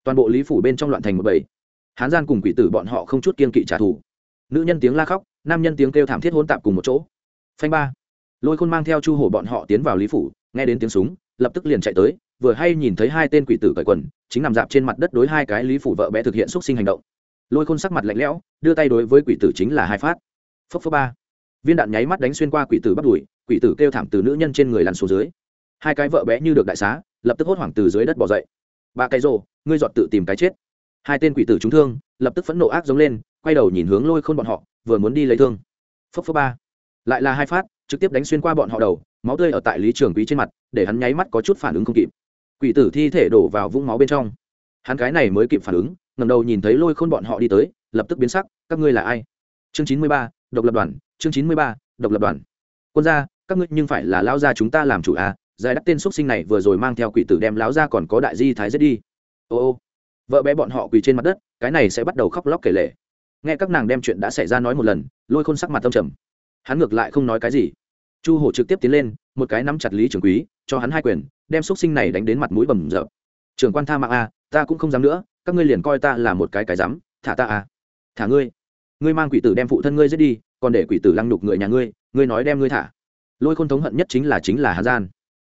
[SPEAKER 1] Toàn bộ lý phủ bên trong loạn thành một bầy. Hán gian cùng quỷ tử bọn họ không chút kiên kỵ trả thù. Nữ nhân tiếng la khóc, nam nhân tiếng kêu thảm thiết hôn tạp cùng một chỗ. Phanh ba. Lôi khôn mang theo chu hổ bọn họ tiến vào lý phủ, nghe đến tiếng súng, lập tức liền chạy tới, vừa hay nhìn thấy hai tên quỷ tử cởi quần, chính nằm dạp trên mặt đất đối hai cái lý phủ vợ bé thực hiện xúc sinh hành động lôi khôn sắc mặt lạnh lẽo, đưa tay đối với quỷ tử chính là hai phát. Phốc phốc ba. Viên đạn nháy mắt đánh xuyên qua quỷ tử bắt đùi, quỷ tử kêu thảm từ nữ nhân trên người lăn xuống dưới. Hai cái vợ bé như được đại xá, lập tức hốt hoảng từ dưới đất bỏ dậy. Ba cái rồ, ngươi dọn tự tìm cái chết. Hai tên quỷ tử trúng thương, lập tức phẫn nộ ác giống lên, quay đầu nhìn hướng lôi khôn bọn họ, vừa muốn đi lấy thương. Phốc phốc ba. Lại là hai phát, trực tiếp đánh xuyên qua bọn họ đầu, máu tươi ở tại lý trường quý trên mặt, để hắn nháy mắt có chút phản ứng không kịp. Quỷ tử thi thể đổ vào vũng máu bên trong. Hắn cái này mới kịp phản ứng ngẩng đầu nhìn thấy lôi khôn bọn họ đi tới, lập tức biến sắc, các ngươi là ai? Chương chín mươi ba, độc lập đoàn, chương chín mươi ba, độc lập đoàn. Quân gia, các ngươi nhưng phải là lao gia chúng ta làm chủ à? Giải đắc tên x sinh này vừa rồi mang theo quỷ tử đem láo ra còn có đại di thái giết đi. Ô ô, vợ bé bọn họ quỳ trên mặt đất, cái này sẽ bắt đầu khóc lóc kể lể. Nghe các nàng đem chuyện đã xảy ra nói một lần, lôi khôn sắc mặt tâm trầm. Hắn ngược lại không nói cái gì. Chu hổ trực tiếp tiến lên, một cái nắm chặt lý trường quý, cho hắn hai quyền, đem x sinh này đánh đến mặt mũi bầm rợp trường quan tha mạng a ta cũng không dám nữa các ngươi liền coi ta là một cái cái dám thả ta à, thả ngươi. Ngươi mang quỷ tử đem phụ thân ngươi giết đi còn để quỷ tử lăng nhục người nhà ngươi ngươi nói đem ngươi thả. Lôi khôn thống hận nhất chính là chính là hà gian.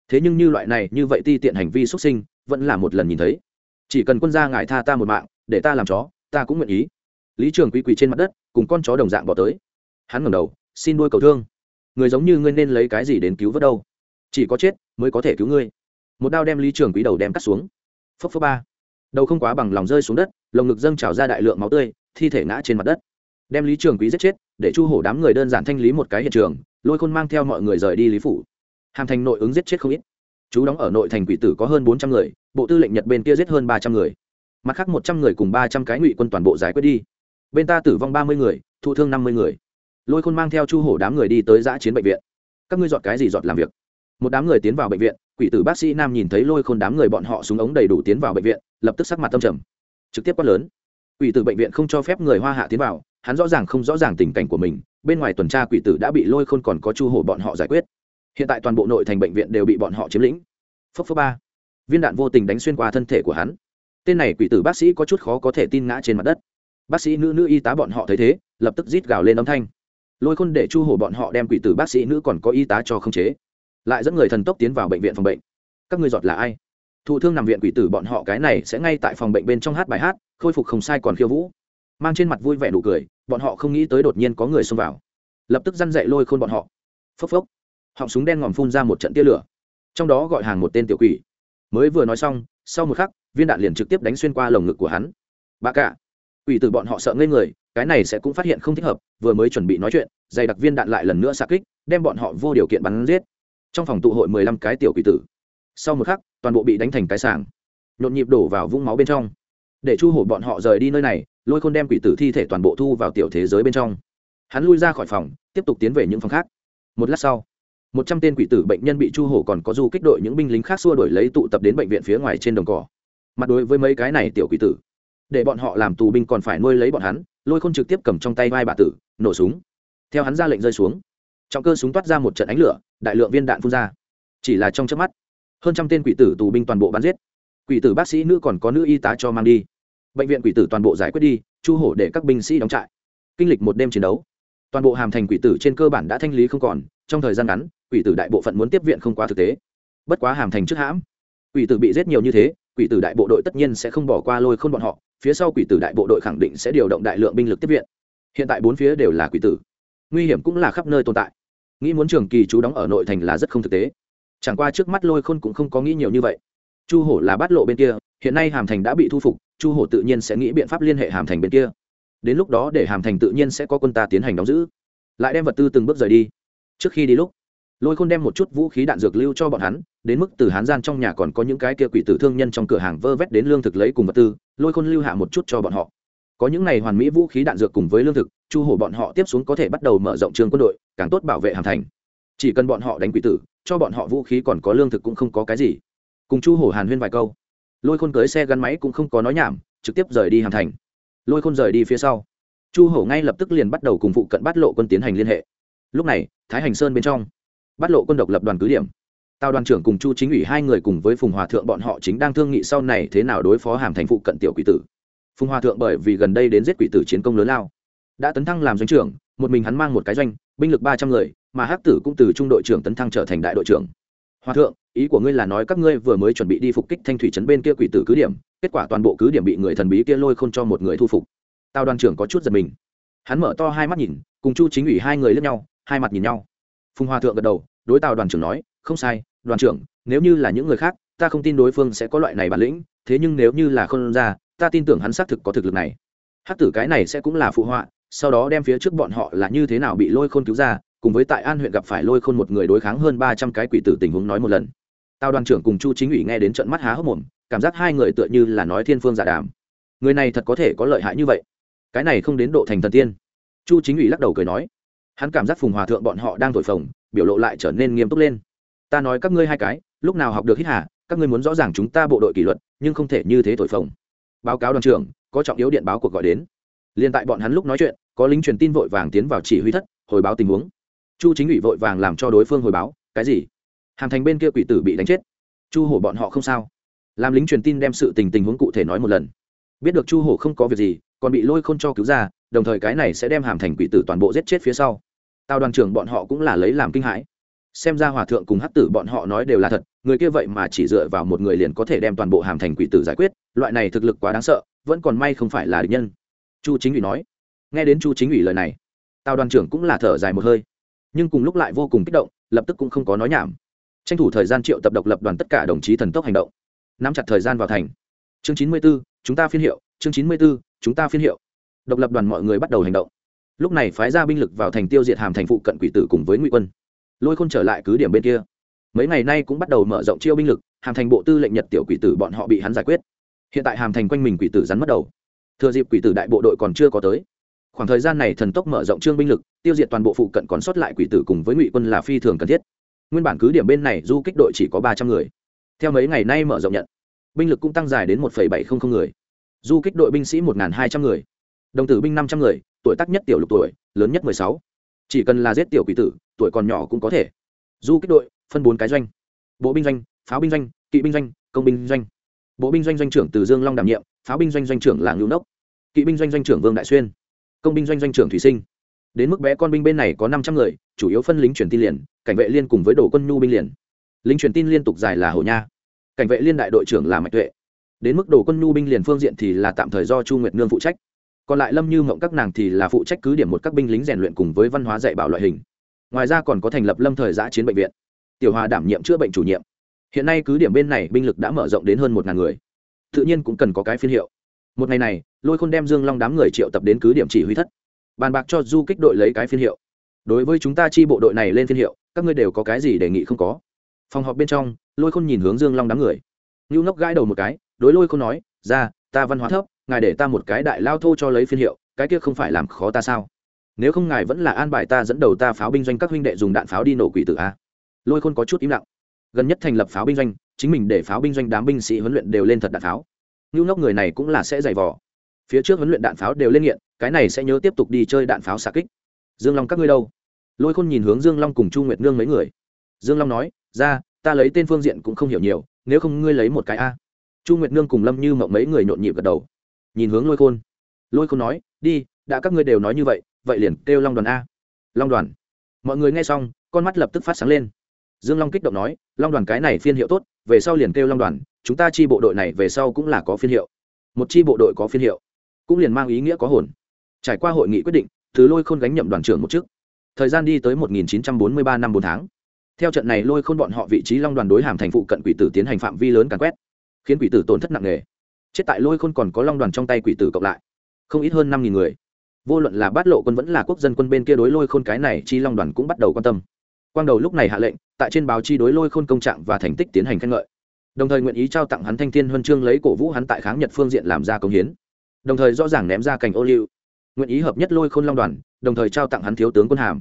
[SPEAKER 1] Thế nhưng như loại này như vậy ti tiện hành vi xuất sinh vẫn là một lần nhìn thấy. Chỉ cần quân gia ngài tha ta một mạng để ta làm chó ta cũng nguyện ý. Lý trường quý quỳ trên mặt đất cùng con chó đồng dạng bỏ tới. Hắn ngẩng đầu xin đuôi cầu thương. Người giống như ngươi nên lấy cái gì đến cứu vớt đâu? Chỉ có chết mới có thể cứu ngươi. Một đao đem lý trường quý đầu đem cắt xuống. Phấp phấp ba đầu không quá bằng lòng rơi xuống đất, lồng ngực dâng trào ra đại lượng máu tươi, thi thể ngã trên mặt đất. Đem lý trường quý giết chết, để chu hổ đám người đơn giản thanh lý một cái hiện trường, lôi khôn mang theo mọi người rời đi lý phủ. Hàm thành nội ứng giết chết không ít. Chú đóng ở nội thành quỷ tử có hơn bốn trăm người, bộ tư lệnh nhật bên kia giết hơn ba trăm người. Mặt khác một trăm người cùng ba trăm cái ngụy quân toàn bộ giải quyết đi. Bên ta tử vong ba mươi người, thụ thương năm mươi người. Lôi khôn mang theo chu hổ đám người đi tới giã chiến bệnh viện. Các ngươi dọn cái gì dọn làm việc? Một đám người tiến vào bệnh viện, quỷ tử bác sĩ nam nhìn thấy lôi khôn đám người bọn họ súng ống đầy đủ tiến vào bệnh viện lập tức sắc mặt tâm trầm. Trực tiếp quát lớn. Quỷ tử bệnh viện không cho phép người hoa hạ tiến vào, hắn rõ ràng không rõ ràng tình cảnh của mình, bên ngoài tuần tra quỷ tử đã bị lôi khôn còn có chu hổ bọn họ giải quyết. Hiện tại toàn bộ nội thành bệnh viện đều bị bọn họ chiếm lĩnh. Phốc phốc ba. Viên đạn vô tình đánh xuyên qua thân thể của hắn. Tên này quỷ tử bác sĩ có chút khó có thể tin ngã trên mặt đất. Bác sĩ nữ nữ y tá bọn họ thấy thế, lập tức rít gào lên âm thanh. Lôi khôn để chu hổ bọn họ đem quỷ tử bác sĩ nữ còn có y tá cho không chế. Lại dẫn người thần tốc tiến vào bệnh viện phòng bệnh. Các người giọt là ai? Thụ thương nằm viện quỷ tử bọn họ cái này sẽ ngay tại phòng bệnh bên trong hát bài hát, khôi phục không sai còn khiêu vũ. Mang trên mặt vui vẻ nụ cười, bọn họ không nghĩ tới đột nhiên có người xông vào. Lập tức răn dậy lôi khôn bọn họ. Phốc phốc. Họng súng đen ngòm phun ra một trận tia lửa. Trong đó gọi hàng một tên tiểu quỷ. Mới vừa nói xong, sau một khắc, viên đạn liền trực tiếp đánh xuyên qua lồng ngực của hắn. Bà cả. Quỷ tử bọn họ sợ ngây người, cái này sẽ cũng phát hiện không thích hợp, vừa mới chuẩn bị nói chuyện, dày đặc viên đạn lại lần nữa xa kích, đem bọn họ vô điều kiện bắn giết. Trong phòng tụ hội mười lăm cái tiểu quỷ tử. Sau một khắc toàn bộ bị đánh thành cái sảng. Nhộn nhịp đổ vào vũng máu bên trong. Để chu hổ bọn họ rời đi nơi này, lôi khôn đem quỷ tử thi thể toàn bộ thu vào tiểu thế giới bên trong. Hắn lui ra khỏi phòng, tiếp tục tiến về những phòng khác. Một lát sau, một trăm tên quỷ tử bệnh nhân bị chu hổ còn có du kích đội những binh lính khác xua đổi lấy tụ tập đến bệnh viện phía ngoài trên đồng cỏ. Mặt đối với mấy cái này tiểu quỷ tử, để bọn họ làm tù binh còn phải nuôi lấy bọn hắn, lôi khôn trực tiếp cầm trong tay vai bà tử, nổ súng. Theo hắn ra lệnh rơi xuống, trong cơ súng toát ra một trận ánh lửa, đại lượng viên đạn phun ra. Chỉ là trong chớp mắt hơn trăm tên quỷ tử tù binh toàn bộ bắn giết. Quỷ tử bác sĩ nữ còn có nữ y tá cho mang đi. Bệnh viện quỷ tử toàn bộ giải quyết đi, chu hổ để các binh sĩ đóng trại. Kinh lịch một đêm chiến đấu. Toàn bộ hàm thành quỷ tử trên cơ bản đã thanh lý không còn, trong thời gian ngắn, quỷ tử đại bộ phận muốn tiếp viện không quá thực tế. Bất quá hàm thành trước hãm. Quỷ tử bị giết nhiều như thế, quỷ tử đại bộ đội tất nhiên sẽ không bỏ qua lôi khôn bọn họ, phía sau quỷ tử đại bộ đội khẳng định sẽ điều động đại lượng binh lực tiếp viện. Hiện tại bốn phía đều là quỷ tử. Nguy hiểm cũng là khắp nơi tồn tại. Nghĩ muốn trường kỳ chú đóng ở nội thành là rất không thực tế chẳng qua trước mắt lôi khôn cũng không có nghĩ nhiều như vậy. Chu hổ là bát lộ bên kia, hiện nay hàm thành đã bị thu phục, chu hổ tự nhiên sẽ nghĩ biện pháp liên hệ hàm thành bên kia. Đến lúc đó để hàm thành tự nhiên sẽ có quân ta tiến hành đóng giữ. Lại đem vật tư từng bước rời đi. Trước khi đi lúc, lôi khôn đem một chút vũ khí đạn dược lưu cho bọn hắn, đến mức từ hán gian trong nhà còn có những cái kia quỷ tử thương nhân trong cửa hàng vơ vét đến lương thực lấy cùng vật tư, lôi khôn lưu hạ một chút cho bọn họ. Có những ngày hoàn mỹ vũ khí đạn dược cùng với lương thực, chu hổ bọn họ tiếp xuống có thể bắt đầu mở rộng trường quân đội, càng tốt bảo vệ hàm thành chỉ cần bọn họ đánh quỷ tử, cho bọn họ vũ khí còn có lương thực cũng không có cái gì. Cùng chu hổ hàn huyên vài câu, lôi khôn cưới xe gắn máy cũng không có nói nhảm, trực tiếp rời đi hàm thành. Lôi khôn rời đi phía sau, chu hổ ngay lập tức liền bắt đầu cùng phụ cận bắt lộ quân tiến hành liên hệ. Lúc này, thái hành sơn bên trong bắt lộ quân độc lập đoàn cứ điểm. Tào đoàn trưởng cùng chu chính ủy hai người cùng với phùng hòa thượng bọn họ chính đang thương nghị sau này thế nào đối phó hàm thành phụ cận tiểu quỷ tử. Phùng hòa thượng bởi vì gần đây đến giết quỷ tử chiến công lớn lao, đã tấn thăng làm doanh trưởng, một mình hắn mang một cái doanh, binh lực ba trăm người mà hắc tử cũng từ trung đội trưởng tấn thăng trở thành đại đội trưởng. Hòa thượng, ý của ngươi là nói các ngươi vừa mới chuẩn bị đi phục kích thanh thủy trấn bên kia quỷ tử cứ điểm, kết quả toàn bộ cứ điểm bị người thần bí kia lôi không cho một người thu phục. Tào đoàn trưởng có chút giật mình. Hắn mở to hai mắt nhìn, cùng chu chính ủy hai người lướt nhau, hai mặt nhìn nhau. Phùng hòa thượng gật đầu, đối tào đoàn trưởng nói, không sai, đoàn trưởng, nếu như là những người khác, ta không tin đối phương sẽ có loại này bản lĩnh, thế nhưng nếu như là không ra, ta tin tưởng hắn xác thực có thực lực này. Hắc tử cái này sẽ cũng là phụ họa, sau đó đem phía trước bọn họ là như thế nào bị lôi khôn cứu ra cùng với tại an huyện gặp phải lôi khôn một người đối kháng hơn ba trăm cái quỷ tử tình huống nói một lần. Tào đoàn trưởng cùng chu chính ủy nghe đến trận mắt há hốc mồm, cảm giác hai người tựa như là nói thiên phương giả đàm. Người này thật có thể có lợi hại như vậy. Cái này không đến độ thành thần tiên. Chu chính ủy lắc đầu cười nói. Hắn cảm giác phùng hòa thượng bọn họ đang thổi phồng, biểu lộ lại trở nên nghiêm túc lên. Ta nói các ngươi hai cái, lúc nào học được hít hà, các ngươi muốn rõ ràng chúng ta bộ đội kỷ luật, nhưng không thể như thế thổi phồng. Báo cáo đoàn trưởng, có trọng yếu điện báo cuộc gọi đến. Liền tại bọn hắn lúc nói chuyện, có lính truyền tin vội vàng tiến vào chỉ huy thất, hồi báo tình huống chu chính ủy vội vàng làm cho đối phương hồi báo, cái gì? Hàm thành bên kia quỷ tử bị đánh chết. Chu hổ bọn họ không sao. Làm lính truyền tin đem sự tình tình huống cụ thể nói một lần. Biết được chu hổ không có việc gì, còn bị lôi khôn cho cứu ra, đồng thời cái này sẽ đem hàm thành quỷ tử toàn bộ giết chết phía sau. Tào đoàn trưởng bọn họ cũng là lấy làm kinh hãi. Xem ra hòa thượng cùng hắc tử bọn họ nói đều là thật, người kia vậy mà chỉ dựa vào một người liền có thể đem toàn bộ hàm thành quỷ tử giải quyết, loại này thực lực quá đáng sợ, vẫn còn may không phải là địch nhân. Chu chính ủy nói. Nghe đến chu chính ủy lời này, tào đoàn trưởng cũng là thở dài một hơi nhưng cùng lúc lại vô cùng kích động, lập tức cũng không có nói nhảm. Tranh thủ thời gian triệu tập độc lập đoàn tất cả đồng chí thần tốc hành động. Nắm chặt thời gian vào thành. Chương chín mươi b ố chúng ta phiên hiệu. Chương chín mươi b ố chúng ta phiên hiệu. Độc lập đoàn mọi người bắt đầu hành động. Lúc này phái ra binh lực vào thành tiêu diệt hàm thành phụ cận quỷ tử cùng với ngụy quân. Lôi khôn trở lại cứ điểm bên kia. Mấy ngày nay cũng bắt đầu mở rộng chiêu binh lực, hàm thành bộ tư lệnh nhật tiểu quỷ tử bọn họ bị hắn giải quyết. Hiện tại hàm thành quanh mình quỷ tử rắn mất đầu. Thừa dịp quỷ tử đại bộ đội còn chưa có tới khoảng thời gian này thần tốc mở rộng trương binh lực, tiêu diệt toàn bộ phụ cận còn sót lại quỷ tử cùng với ngụy quân là phi thường cần thiết. Nguyên bản cứ điểm bên này du kích đội chỉ có ba trăm người. Theo mấy ngày nay mở rộng nhận, binh lực cũng tăng dài đến một bảy trăm linh người. Du kích đội binh sĩ một hai trăm người. Đồng tử binh năm trăm người, tuổi tác nhất tiểu lục tuổi, lớn nhất mười sáu. Chỉ cần là giết tiểu quỷ tử, tuổi còn nhỏ cũng có thể. Du kích đội, phân bốn cái doanh. Bộ binh doanh, pháo binh doanh, kỵ binh doanh, công binh doanh. Bộ binh doanh doanh trưởng từ dương long đảm nhiệm, pháo binh doanh doanh trưởng là ngưu đốc kỵ binh doanh doanh trưởng vương đại xuyên công binh doanh doanh trưởng thủy sinh. Đến mức bé con binh bên này có năm trăm người, chủ yếu phân lính truyền tin liền, cảnh vệ liên cùng với đồ quân nhu binh liền. Lính truyền tin liên tục dài là hồ nha. Cảnh vệ liên đại đội trưởng là mạch tuệ. Đến mức đồ quân nhu binh liền phương diện thì là tạm thời do chu nguyệt nương phụ trách. Còn lại lâm như mộng các nàng thì là phụ trách cứ điểm một các binh lính rèn luyện cùng với văn hóa dạy bảo loại hình. Ngoài ra còn có thành lập lâm thời giã chiến bệnh viện. Tiểu hòa đảm nhiệm chữa bệnh chủ nhiệm. Hiện nay cứ điểm bên này binh lực đã mở rộng đến hơn một ngàn người. Tự nhiên cũng cần có cái phiên hiệu một ngày này, lôi khôn đem dương long đám người triệu tập đến cứ điểm chỉ huy thất. Bàn bạc cho du kích đội lấy cái phiên hiệu. Đối với chúng ta chi bộ đội này lên phiên hiệu, các ngươi đều có cái gì đề nghị không có. Phòng họp bên trong, lôi khôn nhìn hướng dương long đám người. Ngưu ngốc gãi đầu một cái, đối lôi khôn nói, ra, ta văn hóa thấp, ngài để ta một cái đại lao thô cho lấy phiên hiệu, cái kia không phải làm khó ta sao? Nếu không ngài vẫn là an bài ta dẫn đầu ta pháo binh doanh các huynh đệ dùng đạn pháo đi nổ quỷ tử a. Lôi khôn có chút im lặng. Gần nhất thành lập pháo binh doanh, chính mình để pháo binh doanh đám binh sĩ huấn luyện đều lên thật đạn pháo ngưu ngốc người này cũng là sẽ dày vò. Phía trước huấn luyện đạn pháo đều lên nghiện, cái này sẽ nhớ tiếp tục đi chơi đạn pháo xạ kích. Dương long các ngươi đâu? Lôi khôn nhìn hướng dương long cùng chu nguyệt nương mấy người. Dương long nói, ra, ta lấy tên phương diện cũng không hiểu nhiều, nếu không ngươi lấy một cái a. Chu nguyệt nương cùng lâm như mộng mấy người nhộn nhịp gật đầu. Nhìn hướng lôi khôn. Lôi khôn nói, đi, đã các ngươi đều nói như vậy vậy liền kêu long đoàn a. Long đoàn. Mọi người nghe xong, con mắt lập tức phát sáng lên. Dương long kích động nói, long đoàn cái này phiên hiệu tốt, về sau liền kêu long đoàn chúng ta chi bộ đội này về sau cũng là có phiên hiệu. Một chi bộ đội có phiên hiệu, cũng liền mang ý nghĩa có hồn. Trải qua hội nghị quyết định, thứ lôi khôn gánh nhậm đoàn trưởng một chức. Thời gian đi tới 1943 năm bốn tháng. Theo trận này lôi khôn bọn họ vị trí long đoàn đối hàm thành phụ cận quỷ tử tiến hành phạm vi lớn càn quét, khiến quỷ tử tổn thất nặng nề. Chết tại lôi khôn còn có long đoàn trong tay quỷ tử cộng lại, không ít hơn năm nghìn người. Vô luận là bát lộ quân vẫn là quốc dân quân bên kia đối lôi khôn cái này, chi long đoàn cũng bắt đầu quan tâm. Quang đầu lúc này hạ lệnh, tại trên báo chi đối lôi khôn công trạng và thành tích tiến hành khen ngợi đồng thời nguyện ý trao tặng hắn thanh thiên huân chương lấy cổ vũ hắn tại kháng nhật phương diện làm ra công hiến, đồng thời rõ ràng ném ra cành ô liu, nguyện ý hợp nhất lôi khôn long đoàn, đồng thời trao tặng hắn thiếu tướng quân hàm.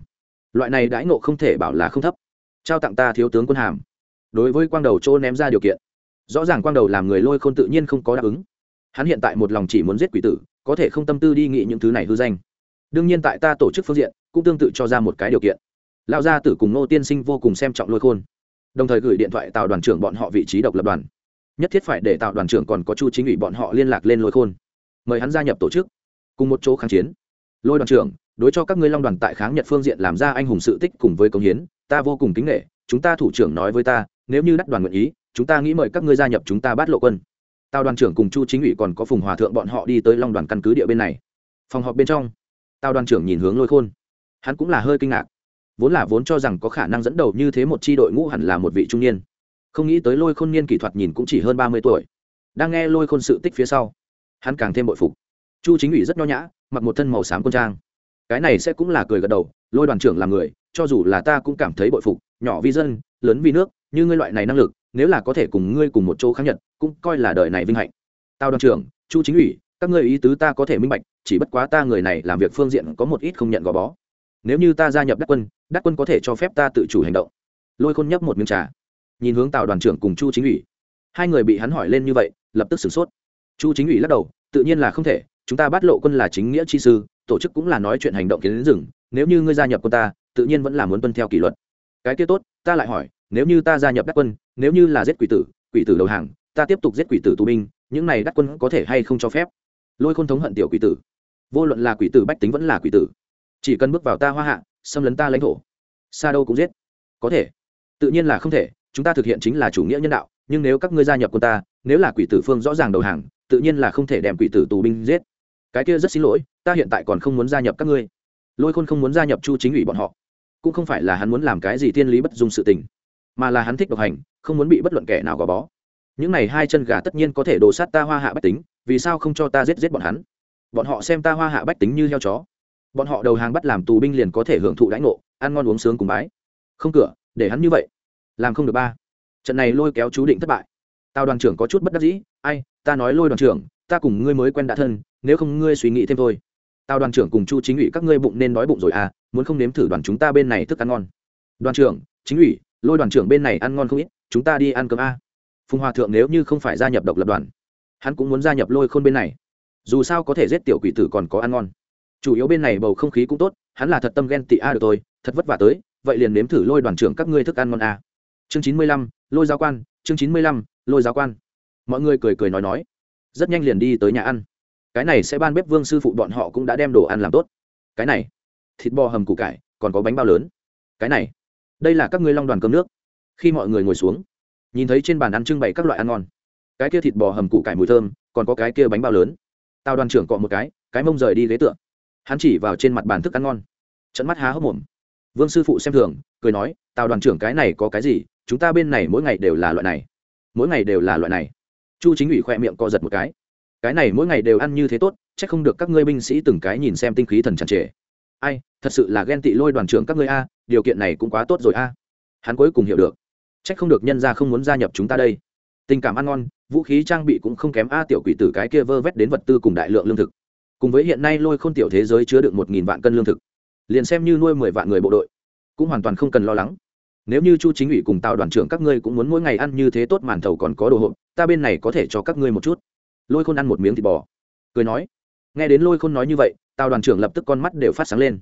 [SPEAKER 1] Loại này đãi ngộ không thể bảo là không thấp. Trao tặng ta thiếu tướng quân hàm. Đối với quang đầu chỗ ném ra điều kiện, rõ ràng quang đầu làm người lôi khôn tự nhiên không có đáp ứng. Hắn hiện tại một lòng chỉ muốn giết quỷ tử, có thể không tâm tư đi nghị những thứ này hư danh. Đương nhiên tại ta tổ chức phương diện, cũng tương tự cho ra một cái điều kiện. Lão gia tử cùng nô tiên sinh vô cùng xem trọng lôi khôn đồng thời gửi điện thoại tạo đoàn trưởng bọn họ vị trí độc lập đoàn. Nhất thiết phải để tạo đoàn trưởng còn có chu chính ủy bọn họ liên lạc lên lôi khôn. Mời hắn gia nhập tổ chức. Cùng một chỗ kháng chiến. Lôi đoàn trưởng, đối cho các ngươi long đoàn tại kháng nhật phương diện làm ra anh hùng sự tích cùng với công hiến, ta vô cùng kính nghệ chúng ta thủ trưởng nói với ta, nếu như đắc đoàn nguyện ý, chúng ta nghĩ mời các ngươi gia nhập chúng ta bắt lộ quân. Tào đoàn trưởng cùng chu chính ủy còn có phùng hòa thượng bọn họ đi tới long đoàn căn cứ địa bên này. Phòng họp bên trong, tào đoàn trưởng nhìn hướng lôi khôn. Hắn cũng là hơi kinh ngạc vốn là vốn cho rằng có khả năng dẫn đầu như thế một c h i đội ngũ hẳn là một vị trung niên. Không nghĩ tới lôi khôn niên kỹ thuật nhìn cũng chỉ hơn ba mươi tuổi. Đang nghe lôi khôn sự tích phía sau, hắn càng thêm bội phục. Chu chính ủy rất nho nhã, mặc một thân màu xám quân trang. Cái này sẽ cũng là cười gật đầu, lôi đoàn trưởng là người, cho dù là ta cũng cảm thấy bội phục, nhỏ vi dân, lớn vì nước, như ngươi loại này năng lực, nếu là có thể cùng ngươi cùng một chỗ kháng nhật, cũng coi là đời này vinh hạnh. Tao đoàn trưởng, chu chính ủy, các ngươi ý tứ ta có thể minh bạch, chỉ bất quá ta người này làm việc phương diện có một ít không nhận gò bó nếu như ta gia nhập đắc quân đắc quân có thể cho phép ta tự chủ hành động. Lôi khôn nhấp một miếng trà, nhìn hướng tào đoàn trưởng cùng chu chính ủy. Hai người bị hắn hỏi lên như vậy, lập tức sửng sốt. Chu chính ủy lắc đầu, tự nhiên là không thể, chúng ta bắt lộ quân là chính nghĩa chi sư, tổ chức cũng là nói chuyện hành động kiến đến rừng, nếu như ngươi gia nhập quân ta, tự nhiên vẫn là muốn tuân theo kỷ luật. Cái kia tốt, ta lại hỏi, nếu như ta gia nhập đắc quân, nếu như là giết quỷ tử quỷ tử đầu hàng, ta tiếp tục giết quỷ tử tù binh, những này đắc quân có thể hay không cho phép? Lôi khôn thống hận tiểu quỷ tử. Vô luận là quỷ tử bách tính vẫn là quỷ tử chỉ cần bước vào ta hoa hạ, xâm lấn ta lãnh thổ. Xa đâu cũng giết. Có thể. Tự nhiên là không thể, chúng ta thực hiện chính là chủ nghĩa nhân đạo, nhưng nếu các ngươi gia nhập quân ta, nếu là quỷ tử phương rõ ràng đầu hàng, tự nhiên là không thể đem quỷ tử tù binh giết. Cái kia rất xin lỗi, ta hiện tại còn không muốn gia nhập các ngươi. Lôi khôn không muốn gia nhập chu chính ủy bọn họ. Cũng không phải là hắn muốn làm cái gì thiên lý bất dung sự tình, mà là hắn thích độc hành, không muốn bị bất luận kẻ nào gò bó. Những này hai chân gà tất nhiên có thể đổ sát ta hoa hạ bách tính, vì sao không cho ta giết giết bọn hắn? Bọn họ xem ta hoa hạ bách tính như heo chó bọn họ đầu hàng bắt làm tù binh liền có thể hưởng thụ đãi ngộ, ăn ngon uống sướng cùng bái. Không cửa, để hắn như vậy, làm không được ba. Trận này lôi kéo chú định thất bại. Tao đoàn trưởng có chút bất đắc dĩ, ai, ta nói lôi đoàn trưởng, ta cùng ngươi mới quen đã thân, nếu không ngươi suy nghĩ thêm thôi. Tao đoàn trưởng cùng chu chính ủy các ngươi bụng nên nói bụng rồi à muốn không nếm thử đoàn chúng ta bên này thức ăn ngon. Đoàn trưởng, chính ủy, lôi đoàn trưởng bên này ăn ngon không ít, chúng ta đi ăn cơm a. Phùng hòa thượng nếu như không phải gia nhập độc lập đoàn, hắn cũng muốn gia nhập lôi khôn bên này. Dù sao có thể giết tiểu quỷ tử còn có ăn ngon chủ yếu bên này bầu không khí cũng tốt, hắn là thật tâm ghen tị a được tôi thật vất vả tới, vậy liền nếm thử lôi đoàn trưởng các ngươi thức ăn ngon a. Chương chín mươi lăm, lôi giáo quan, chương chín mươi lăm, lôi giáo quan. Mọi người cười cười nói nói. Rất nhanh liền đi tới nhà ăn. Cái này sẽ ban bếp vương sư phụ bọn họ cũng đã đem đồ ăn làm tốt. Cái này, thịt bò hầm củ cải, còn có bánh bao lớn. Cái này, đây là các ngươi long đoàn cơm nước. Khi mọi người ngồi xuống, nhìn thấy trên bàn ăn trưng bày các loại ăn ngon. Cái kia thịt bò hầm củ cải mùi thơm, còn có cái kia bánh bao lớn. Tao đoàn trưởng cọ một cái cái mông rời đi ghế tựa hắn chỉ vào trên mặt bàn thức ăn ngon. Trận mắt há hốc mồm. Vương sư phụ xem thường, cười nói, tào đoàn trưởng cái này có cái gì? Chúng ta bên này mỗi ngày đều là loại này. Mỗi ngày đều là loại này. Chu chính ủy khoe miệng co giật một cái. Cái này mỗi ngày đều ăn như thế tốt c h ắ c không được các ngươi binh sĩ từng cái nhìn xem tinh khí thần chặt trề ai, thật sự là ghen tị lôi đoàn trưởng các ngươi a, điều kiện này cũng quá tốt rồi a. Hắn cuối cùng hiểu được. Trách không được nhân ra không muốn gia nhập chúng ta đây. Tình cảm ăn ngon, vũ khí trang bị cũng không kém a, tiểu quỷ tử cái kia vơ vét đến vật tư cùng đại lượng lương thực cùng với hiện nay lôi khôn tiểu thế giới chứa được một nghìn vạn cân lương thực, liền xem như nuôi mười vạn người bộ đội, cũng hoàn toàn không cần lo lắng. Nếu như chu chính ủy cùng tào đoàn trưởng các ngươi cũng muốn mỗi ngày ăn như thế tốt màn thầu còn có đồ hộp, ta bên này có thể cho các ngươi một chút. Lôi khôn ăn một miếng thịt bò. Cười nói. Nghe đến lôi khôn nói như vậy, tào đoàn trưởng lập tức con mắt đều phát sáng lên.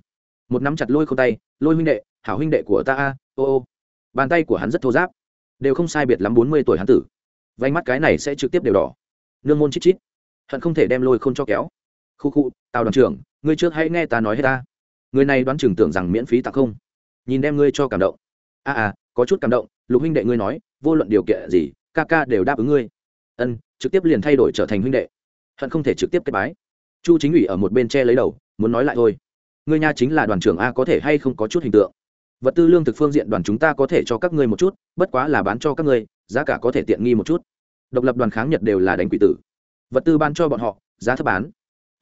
[SPEAKER 1] Một nắm chặt lôi khôn tay, lôi huynh đệ, hảo huynh đệ của ta a, ô ô. Bàn tay của hắn rất thô giáp đều không sai biệt lắm bốn mươi tuổi hắn tử. Vánh mắt cái này sẽ trực tiếp đều đỏ. Nương môn chít chít. Hận không thể đem lôi khôn cho kéo khu khu tào đoàn trưởng ngươi trước hãy nghe ta nói hết ta. Người này đoán chừng tưởng rằng miễn phí tặng không. Nhìn đem ngươi cho cảm động. A à, à có chút cảm động lục huynh đệ ngươi nói vô luận điều kiện gì ca ca đều đáp ứng ngươi. Ân trực tiếp liền thay đổi trở thành huynh đệ. Hận không thể trực tiếp kết bái. Chu chính ủy ở một bên che lấy đầu muốn nói lại thôi. Ngươi nha chính là đoàn trưởng a có thể hay không có chút hình tượng. Vật tư lương thực phương diện đoàn chúng ta có thể cho các ngươi một chút bất quá là bán cho các ngươi giá cả có thể tiện nghi một chút. Độc lập đoàn kháng nhật đều là đánh quỷ tử. Vật tư bán cho bọn họ giá thấp bán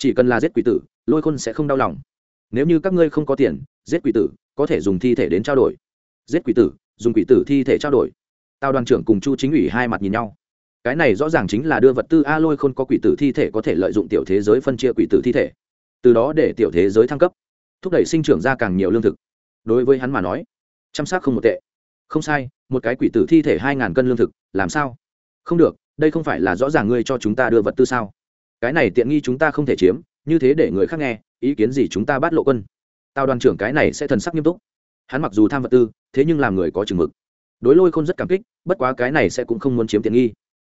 [SPEAKER 1] chỉ cần là giết quỷ tử, lôi khôn sẽ không đau lòng. Nếu như các ngươi không có tiền, giết quỷ tử, có thể dùng thi thể đến trao đổi. Giết quỷ tử, dùng quỷ tử thi thể trao đổi. Tao đoàn trưởng cùng chu chính ủy hai mặt nhìn nhau. Cái này rõ ràng chính là đưa vật tư a lôi khôn có quỷ tử thi thể có thể lợi dụng tiểu thế giới phân chia quỷ tử thi thể. Từ đó để tiểu thế giới thăng cấp, thúc đẩy sinh trưởng ra càng nhiều lương thực. Đối với hắn mà nói, chăm sóc không một tệ. Không sai, một cái quỷ tử thi thể hai ngàn cân lương thực, làm sao? Không được, đây không phải là rõ ràng ngươi cho chúng ta đưa vật tư sao? Cái này tiện nghi chúng ta không thể chiếm, như thế để người khác nghe, ý kiến gì chúng ta bắt lộ quân. Tao đoàn trưởng cái này sẽ thần sắc nghiêm túc. Hắn mặc dù tham vật tư, thế nhưng làm người có chừng mực. Đối lôi khôn rất cảm kích, bất quá cái này sẽ cũng không muốn chiếm tiện nghi.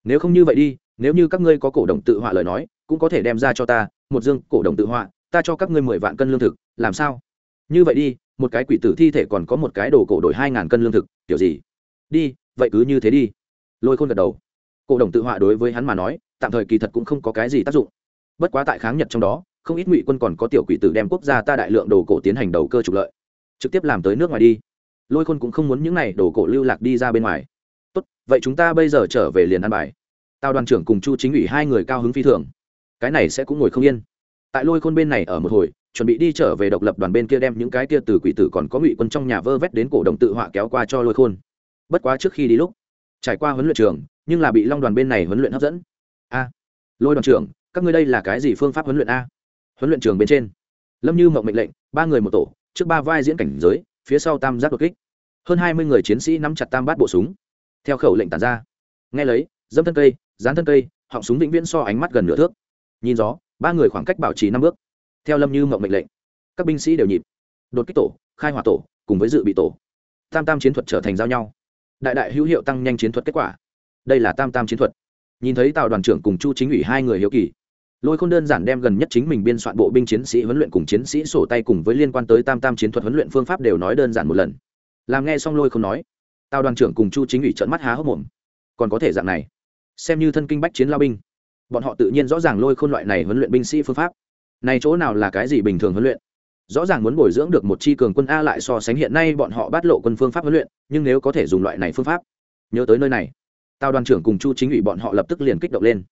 [SPEAKER 1] Nếu không như vậy đi, nếu như các ngươi có cổ động tự họa lời nói, cũng có thể đem ra cho ta, một dương cổ động tự họa, ta cho các ngươi mười vạn cân lương thực, làm sao? Như vậy đi, một cái quỷ tử thi thể còn có một cái đồ cổ đổi hai ngàn cân lương thực, kiểu gì? Đi, vậy cứ như thế đi. Lôi khôn gật đầu. Cổ đồng tự họa đối với hắn mà nói tạm thời kỳ thật cũng không có cái gì tác dụng. Bất quá tại kháng nhật trong đó, không ít ngụy quân còn có tiểu quỷ tử đem quốc gia ta đại lượng đồ cổ tiến hành đầu cơ trục lợi, trực tiếp làm tới nước ngoài đi. Lôi khôn cũng không muốn những này đồ cổ lưu lạc đi ra bên ngoài. Tốt, vậy chúng ta bây giờ trở về liền ăn bài. Tao đoàn trưởng cùng chu chính ủy hai người cao hứng phi thường. Cái này sẽ cũng ngồi không yên. Tại lôi khôn bên này ở một hồi, chuẩn bị đi trở về độc lập đoàn bên kia đem những cái kia từ quỷ tử còn có ngụy quân trong nhà vơ vét đến cổ đồng tự họa kéo qua cho lôi khôn. Bất quá trước khi đi lúc, trải qua huấn luyện trường, nhưng là bị long đoàn bên này huấn luyện hấp dẫn a. Lôi đoàn trưởng, các ngươi đây là cái gì phương pháp huấn luyện a? Huấn luyện trường bên trên. Lâm như mộng mệnh lệnh, ba người một tổ, trước ba vai diễn cảnh giới, phía sau tam giác đột kích. Hơn hai mươi người chiến sĩ nắm chặt tam bát bộ súng. Theo khẩu lệnh tàn ra. Nghe lấy, dâm thân cây, dán thân cây, họng súng vĩnh viễn so ánh mắt gần nửa thước. Nhìn gió ba người khoảng cách bảo trì năm bước. Theo lâm như mộng mệnh lệnh, các binh sĩ đều nhịp. Đột kích tổ, khai hỏa tổ, cùng với dự bị tổ. Tam tam chiến thuật trở thành giao nhau. Đại đại hữu hiệu tăng nhanh chiến thuật kết quả. Đây là tam tam chiến thuật nhìn thấy tào đoàn trưởng cùng chu chính ủy hai người hiếu kỳ lôi khôn đơn giản đem gần nhất chính mình biên soạn bộ binh chiến sĩ huấn luyện cùng chiến sĩ sổ tay cùng với liên quan tới tam tam chiến thuật huấn luyện phương pháp đều nói đơn giản một lần làm nghe xong lôi không nói tào đoàn trưởng cùng chu chính ủy trợn mắt há hốc mồm còn có thể dạng này xem như thân kinh bách chiến lao binh bọn họ tự nhiên rõ ràng lôi khôn loại này huấn luyện binh sĩ phương pháp này chỗ nào là cái gì bình thường huấn luyện rõ ràng muốn bồi dưỡng được một chi cường quân a lại so sánh hiện nay bọn họ bắt lộ quân phương pháp huấn luyện nhưng nếu có thể dùng loại này phương pháp nhớ tới nơi này tào đoàn trưởng cùng chu chính ủy bọn họ lập tức liền kích động lên.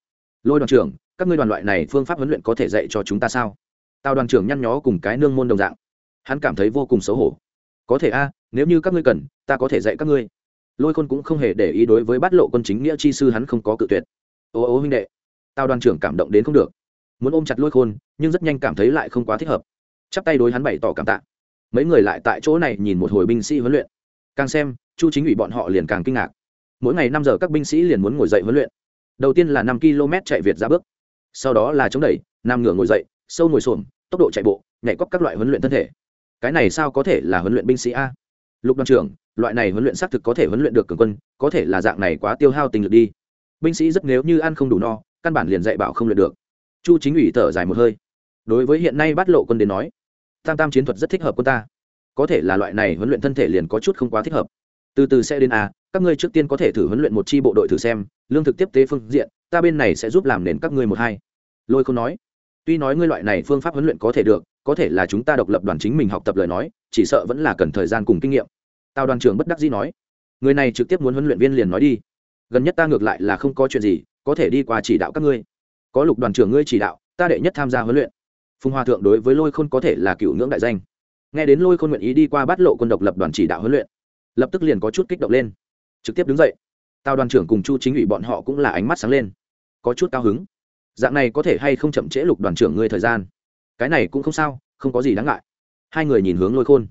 [SPEAKER 1] Lôi đoàn trưởng, các ngươi đoàn loại này phương pháp huấn luyện có thể dạy cho chúng ta sao? Tào đoàn trưởng nhăn nhó cùng cái nương môn đồng dạng. Hắn cảm thấy vô cùng xấu hổ. Có thể a, nếu như các ngươi cần, ta có thể dạy các ngươi. Lôi khôn cũng không hề để ý đối với bát lộ quân chính nghĩa chi sư hắn không có cự tuyệt. Ô ô huynh đệ. Tào đoàn trưởng cảm động đến không được. Muốn ôm chặt lôi khôn, nhưng rất nhanh cảm thấy lại không quá thích hợp. Chắp tay đối hắn bày tỏ cảm tạ. Mấy người lại tại chỗ này nhìn một hồi binh sĩ huấn luyện. Càng xem, chu chính ủy bọn họ liền càng kinh ngạc mỗi ngày năm giờ các binh sĩ liền muốn ngồi dậy huấn luyện. Đầu tiên là năm km chạy việt ra bước. Sau đó là chống đẩy, nam ngửa ngồi dậy, sâu ngồi xổm, tốc độ chạy bộ, nhảy cóc các loại huấn luyện thân thể. Cái này sao có thể là huấn luyện binh sĩ a? Lục đoàn trưởng, loại này huấn luyện xác thực có thể huấn luyện được cường quân, có thể là dạng này quá tiêu hao tình lực đi. Binh sĩ rất nếu như ăn không đủ no, căn bản liền dạy bảo không luyện được. Chu chính ủy thở dài một hơi. Đối với hiện nay bắt lộ quân đến nói, tam tam chiến thuật rất thích hợp quân ta. Có thể là loại này huấn luyện thân thể liền có chút không quá thích hợp. Từ từ sẽ đến a các ngươi trước tiên có thể thử huấn luyện một chi bộ đội thử xem, lương thực tiếp tế phương diện, ta bên này sẽ giúp làm nền các ngươi một hai. Lôi không nói. Tuy nói ngươi loại này phương pháp huấn luyện có thể được, có thể là chúng ta độc lập đoàn chính mình học tập lời nói, chỉ sợ vẫn là cần thời gian cùng kinh nghiệm. Tào đoàn trưởng bất đắc dĩ nói. Người này trực tiếp muốn huấn luyện viên liền nói đi. Gần nhất ta ngược lại là không có chuyện gì, có thể đi qua chỉ đạo các ngươi. Có lục đoàn trưởng ngươi chỉ đạo, ta đệ nhất tham gia huấn luyện. Phùng hòa thượng đối với lôi khôn có thể là cựu ngưỡng đại danh. Nghe đến lôi khôn nguyện ý đi qua bắt lộ quân độc lập đoàn chỉ đạo huấn luyện, lập tức liền có chút kích động lên trực tiếp đứng dậy. Tào đoàn trưởng cùng chu chính ủy bọn họ cũng là ánh mắt sáng lên. Có chút cao hứng. Dạng này có thể hay không chậm trễ lục đoàn trưởng ngươi thời gian? Cái này cũng không sao, không có gì đáng ngại. Hai người nhìn hướng lôi khôn.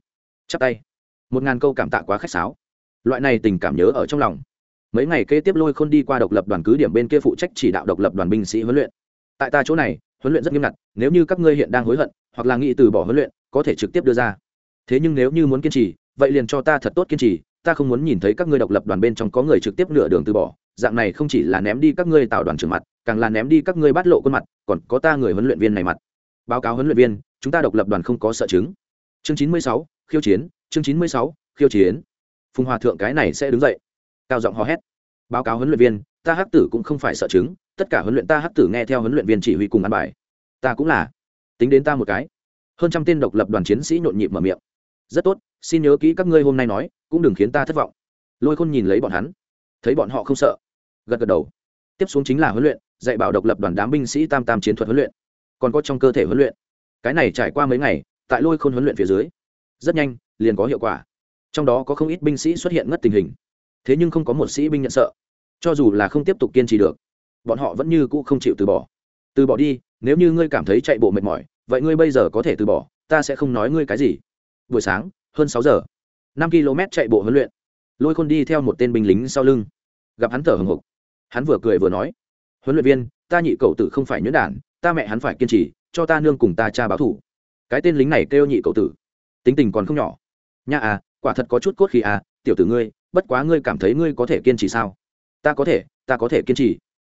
[SPEAKER 1] Chắp tay. Một ngàn câu cảm tạ quá khách sáo. Loại này tình cảm nhớ ở trong lòng. Mấy ngày kế tiếp lôi khôn đi qua độc lập đoàn cứ điểm bên kia phụ trách chỉ đạo độc lập đoàn binh sĩ huấn luyện. Tại ta chỗ này, huấn luyện rất nghiêm ngặt, nếu như các ngươi hiện đang hối hận, hoặc là nghĩ từ bỏ huấn luyện, có thể trực tiếp đưa ra. Thế nhưng nếu như muốn kiên trì, vậy liền cho ta thật tốt kiên trì ta không muốn nhìn thấy các ngươi độc lập đoàn bên trong có người trực tiếp nửa đường từ bỏ, dạng này không chỉ là ném đi các ngươi tạo đoàn trưởng mặt, càng là ném đi các ngươi bắt lộ khuôn mặt, còn có ta người huấn luyện viên này mặt. Báo cáo huấn luyện viên, chúng ta độc lập đoàn không có sợ chứng. Chương chín mươi sáu, khiêu chiến, chương chín mươi sáu, khiêu chiến. Phùng hòa thượng cái này sẽ đứng dậy. Cao giọng hò hét. Báo cáo huấn luyện viên, ta hắc tử cũng không phải sợ chứng, tất cả huấn luyện ta hắc tử nghe theo huấn luyện viên chỉ huy cùng ăn bài. Ta cũng là. Tính đến ta một cái. Hơn trăm tên độc lập đoàn chiến sĩ nhộn nhịp mở miệng rất tốt, xin nhớ kỹ các ngươi hôm nay nói, cũng đừng khiến ta thất vọng. Lôi khôn nhìn lấy bọn hắn. Thấy bọn họ không sợ, gật gật đầu. Tiếp xuống chính là huấn luyện, dạy bảo độc lập đoàn đám binh sĩ tam tam chiến thuật huấn luyện. Còn có trong cơ thể huấn luyện. Cái này trải qua mấy ngày, tại lôi khôn huấn luyện phía dưới, rất nhanh, liền có hiệu quả. Trong đó có không ít binh sĩ xuất hiện ngất tình hình. Thế nhưng không có một sĩ binh nhận sợ. Cho dù là không tiếp tục kiên trì được, bọn họ vẫn như cũ không chịu từ bỏ. Từ bỏ đi, nếu như ngươi cảm thấy chạy bộ mệt mỏi, vậy ngươi bây giờ có thể từ bỏ, ta sẽ không nói ngươi cái gì buổi sáng, hơn sáu giờ. Năm km chạy bộ huấn luyện. Lôi khôn đi theo một tên binh lính sau lưng. Gặp hắn thở hồng hộc. Hắn vừa cười vừa nói, huấn luyện viên, ta nhị cậu tử không phải nhuyễn đản, ta mẹ hắn phải kiên trì, cho ta nương cùng ta cha báo thủ. Cái tên lính này kêu nhị cậu tử. Tính tình còn không nhỏ. Nha à quả thật có chút cốt khí à tiểu tử ngươi, bất quá ngươi cảm thấy ngươi có thể kiên trì sao? Ta có thể, ta có thể kiên trì.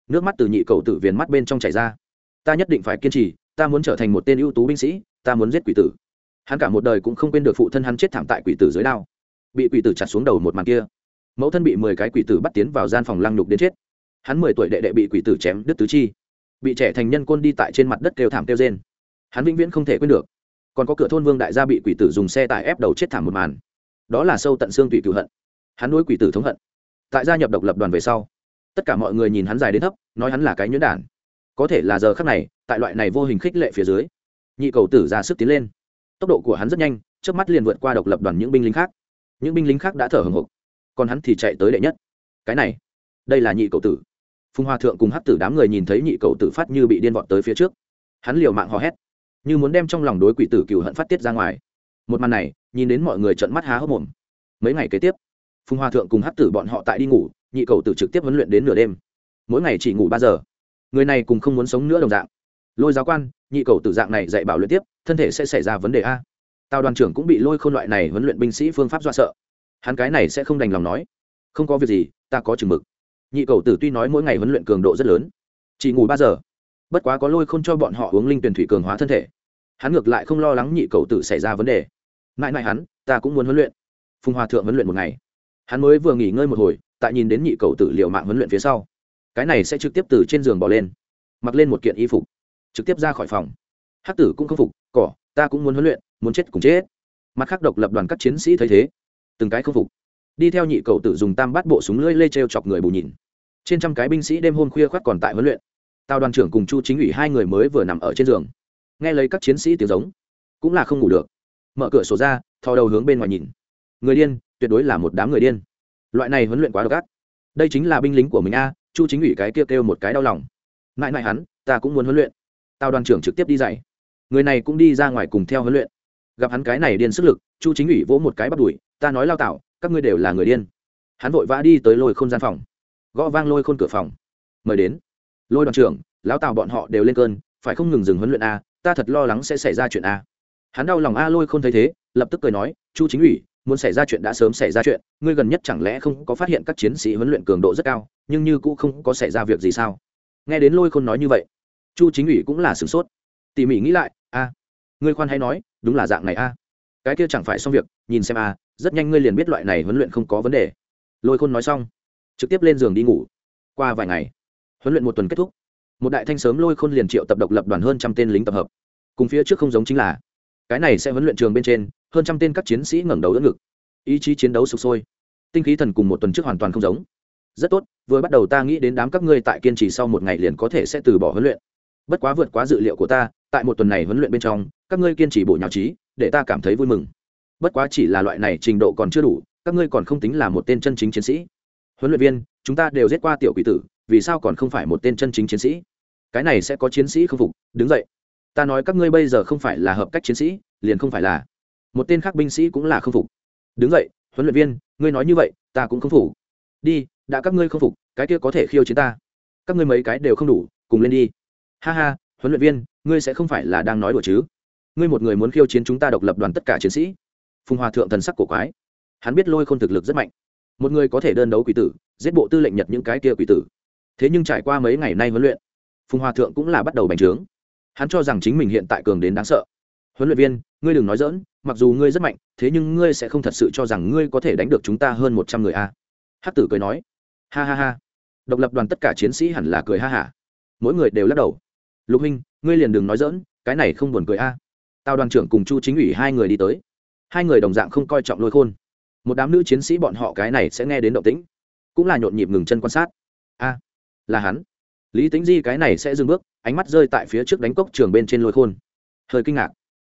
[SPEAKER 1] Nước mắt từ nhị cậu tử viền mắt bên trong chảy ra. Ta nhất định phải kiên trì, ta muốn trở thành một tên ưu tú binh sĩ, ta muốn giết quỷ tử hắn cả một đời cũng không quên được phụ thân hắn chết thảm tại quỷ tử dưới đao. Bị quỷ tử chặt xuống đầu một màn kia, mẫu thân bị mười cái quỷ tử bắt tiến vào gian phòng lăng nhục đến chết. Hắn mười tuổi đệ đệ bị quỷ tử chém đứt tứ chi, bị trẻ thành nhân côn đi tại trên mặt đất kêu thảm kêu rên. Hắn vĩnh viễn không thể quên được. Còn có cửa thôn vương đại gia bị quỷ tử dùng xe tải ép đầu chết thảm một màn. Đó là sâu tận xương tùy cựu hận. Hắn nuôi quỷ tử thống hận. Tại gia nhập độc lập đoàn về sau, tất cả mọi người nhìn hắn dài đến thấp, nói hắn là cái nhuyễn đản. Có thể là giờ khắc này, tại loại này vô hình khích lệ phía dưới, nhị cầu tử ra sức tiến lên tốc độ của hắn rất nhanh trước mắt liền vượt qua độc lập đoàn những binh lính khác. Những binh lính khác đã thở hồng hộc, còn hắn thì chạy tới đệ nhất. Cái này, đây là nhị cầu tử. Phùng hoa thượng cùng hắc tử đám người nhìn thấy nhị cầu tử phát như bị điên vọt tới phía trước. Hắn liều mạng hò hét, như muốn đem trong lòng đối quỷ tử cựu hận phát tiết ra ngoài. Một màn này, nhìn đến mọi người trận mắt há hốc mồm. Mấy ngày kế tiếp, phùng hoa thượng cùng hắc tử bọn họ tại đi ngủ, nhị cầu tử trực tiếp huấn luyện đến nửa đêm. Mỗi ngày chỉ ngủ ba giờ. Người này cùng không muốn sống nữa đồng dạng. Lôi giáo quan nhị cầu tử dạng này dạy bảo luyện tiếp, thân thể sẽ xảy ra vấn đề a. Tào đoàn trưởng cũng bị lôi khôn loại này huấn luyện binh sĩ phương pháp do sợ. Hắn cái này sẽ không đành lòng nói. Không có việc gì, ta có chừng mực. Nhị cầu tử tuy nói mỗi ngày huấn luyện cường độ rất lớn, chỉ ngủ ba giờ. Bất quá có lôi không cho bọn họ uống linh tuyển thủy cường hóa thân thể. Hắn ngược lại không lo lắng nhị cầu tử xảy ra vấn đề. Mãi mãi hắn, ta cũng muốn huấn luyện. Phùng hòa thượng huấn luyện một ngày. Hắn mới vừa nghỉ ngơi một hồi, tại nhìn đến nhị cầu tử liệu mạng huấn luyện phía sau. Cái này sẽ trực tiếp từ trên giường bỏ lên, mặc lên một kiện y phục trực tiếp ra khỏi phòng. Hắc tử cũng không phục cỏ ta cũng muốn huấn luyện muốn chết cùng chết. Mặt khác độc lập đoàn các chiến sĩ thấy thế từng cái không phục. Đi theo nhị cầu tử dùng tam bát bộ súng lưỡi lê treo chọc người bù nhìn. Trên trăm cái binh sĩ đêm hôm khuya khoác còn tại huấn luyện. Tào đoàn trưởng cùng chu chính ủy hai người mới vừa nằm ở trên giường. Nghe lấy các chiến sĩ tiếng giống cũng là không ngủ được. Mở cửa sổ ra thò đầu hướng bên ngoài nhìn. Người điên tuyệt đối là một đám người điên. Loại này huấn luyện quá độc ác. Đây chính là binh lính của mình a chu chính ủy cái kia kêu, một cái đau lòng. Mãi mãi hắn ta cũng muốn huấn luyện tào đoàn trưởng trực tiếp đi dạy. Người này cũng đi ra ngoài cùng theo huấn luyện. Gặp hắn cái này điên sức lực, chu chính ủy vỗ một cái bắt đùi ta nói lao tạo các ngươi đều là người điên. Hắn vội vã đi tới lôi khôn gian phòng. Gõ vang lôi khôn cửa phòng. Mời đến. Lôi đoàn trưởng, lão tào bọn họ đều lên cơn, phải không ngừng dừng huấn luyện a, ta thật lo lắng sẽ xảy ra chuyện a. Hắn đau lòng a lôi không thấy thế, lập tức cười nói, chu chính ủy, muốn xảy ra chuyện đã sớm xảy ra chuyện, ngươi gần nhất chẳng lẽ không có phát hiện các chiến sĩ huấn luyện cường độ rất cao, nhưng như cũng không có xảy ra việc gì sao? Nghe đến lôi khôn nói như vậy chu chính ủy cũng là sửng sốt. Tỉ mỉ nghĩ lại, a, ngươi khoan hay nói, đúng là dạng này a. Cái kia chẳng phải xong việc, nhìn xem a, rất nhanh ngươi liền biết loại này huấn luyện không có vấn đề. Lôi khôn nói xong, trực tiếp lên giường đi ngủ. Qua vài ngày, huấn luyện một tuần kết thúc. Một đại thanh sớm lôi khôn liền triệu tập độc lập đoàn hơn trăm tên lính tập hợp. Cùng phía trước không giống chính là, cái này sẽ huấn luyện trường bên trên, hơn trăm tên các chiến sĩ ngẩng đầu đỡ ngực. Ý chí chiến đấu sụp sôi, tinh khí thần cùng một tuần trước hoàn toàn không giống. Rất tốt, vừa bắt đầu ta nghĩ đến đám các ngươi tại kiên trì sau một ngày liền có thể sẽ từ bỏ huấn luyện bất quá vượt quá dự liệu của ta, tại một tuần này huấn luyện bên trong, các ngươi kiên trì bộ nhào trí, để ta cảm thấy vui mừng. Bất quá chỉ là loại này trình độ còn chưa đủ, các ngươi còn không tính là một tên chân chính chiến sĩ. Huấn luyện viên, chúng ta đều giết qua tiểu quỷ tử, vì sao còn không phải một tên chân chính chiến sĩ? Cái này sẽ có chiến sĩ không phục, đứng dậy. Ta nói các ngươi bây giờ không phải là hợp cách chiến sĩ, liền không phải là. Một tên khác binh sĩ cũng là không phục. Đứng dậy, huấn luyện viên, ngươi nói như vậy, ta cũng không phục. Đi, đã các ngươi không phục, cái kia có thể khiêu chiến ta. Các ngươi mấy cái đều không đủ, cùng lên đi ha ha, huấn luyện viên, ngươi sẽ không phải là đang nói đùa chứ? Ngươi một người muốn khiêu chiến chúng ta độc lập đoàn tất cả chiến sĩ. Phùng hòa thượng thần sắc cổ quái. Hắn biết lôi khôn thực lực rất mạnh. Một người có thể đơn đấu quỷ tử, giết bộ tư lệnh nhật những cái kia quỷ tử. Thế nhưng trải qua mấy ngày nay huấn luyện, phùng hòa thượng cũng là bắt đầu bành trướng. Hắn cho rằng chính mình hiện tại cường đến đáng sợ. Huấn luyện viên, ngươi đừng nói dỡn mặc dù ngươi rất mạnh, thế nhưng ngươi sẽ không thật sự cho rằng ngươi có thể đánh được chúng ta hơn một trăm người a. À. Hát tử cười nói. Ha ha ha. Độc lập đoàn tất cả chiến sĩ hẳn là cười ha hả mỗi người đều lắc đầu lục huynh, ngươi liền đừng nói dỡn cái này không buồn cười a. À. đoàn trưởng cùng chu chính ủy hai người đi tới. Hai người đồng dạng không coi trọng lôi khôn. Một đám nữ chiến sĩ bọn họ cái này sẽ nghe đến động tĩnh, cũng là nhộn nhịp ngừng chân quan sát. A, là hắn. Lý tính di cái này sẽ dừng bước, ánh mắt rơi tại phía trước đánh cốc trường bên trên lôi khôn. Hơi kinh ngạc.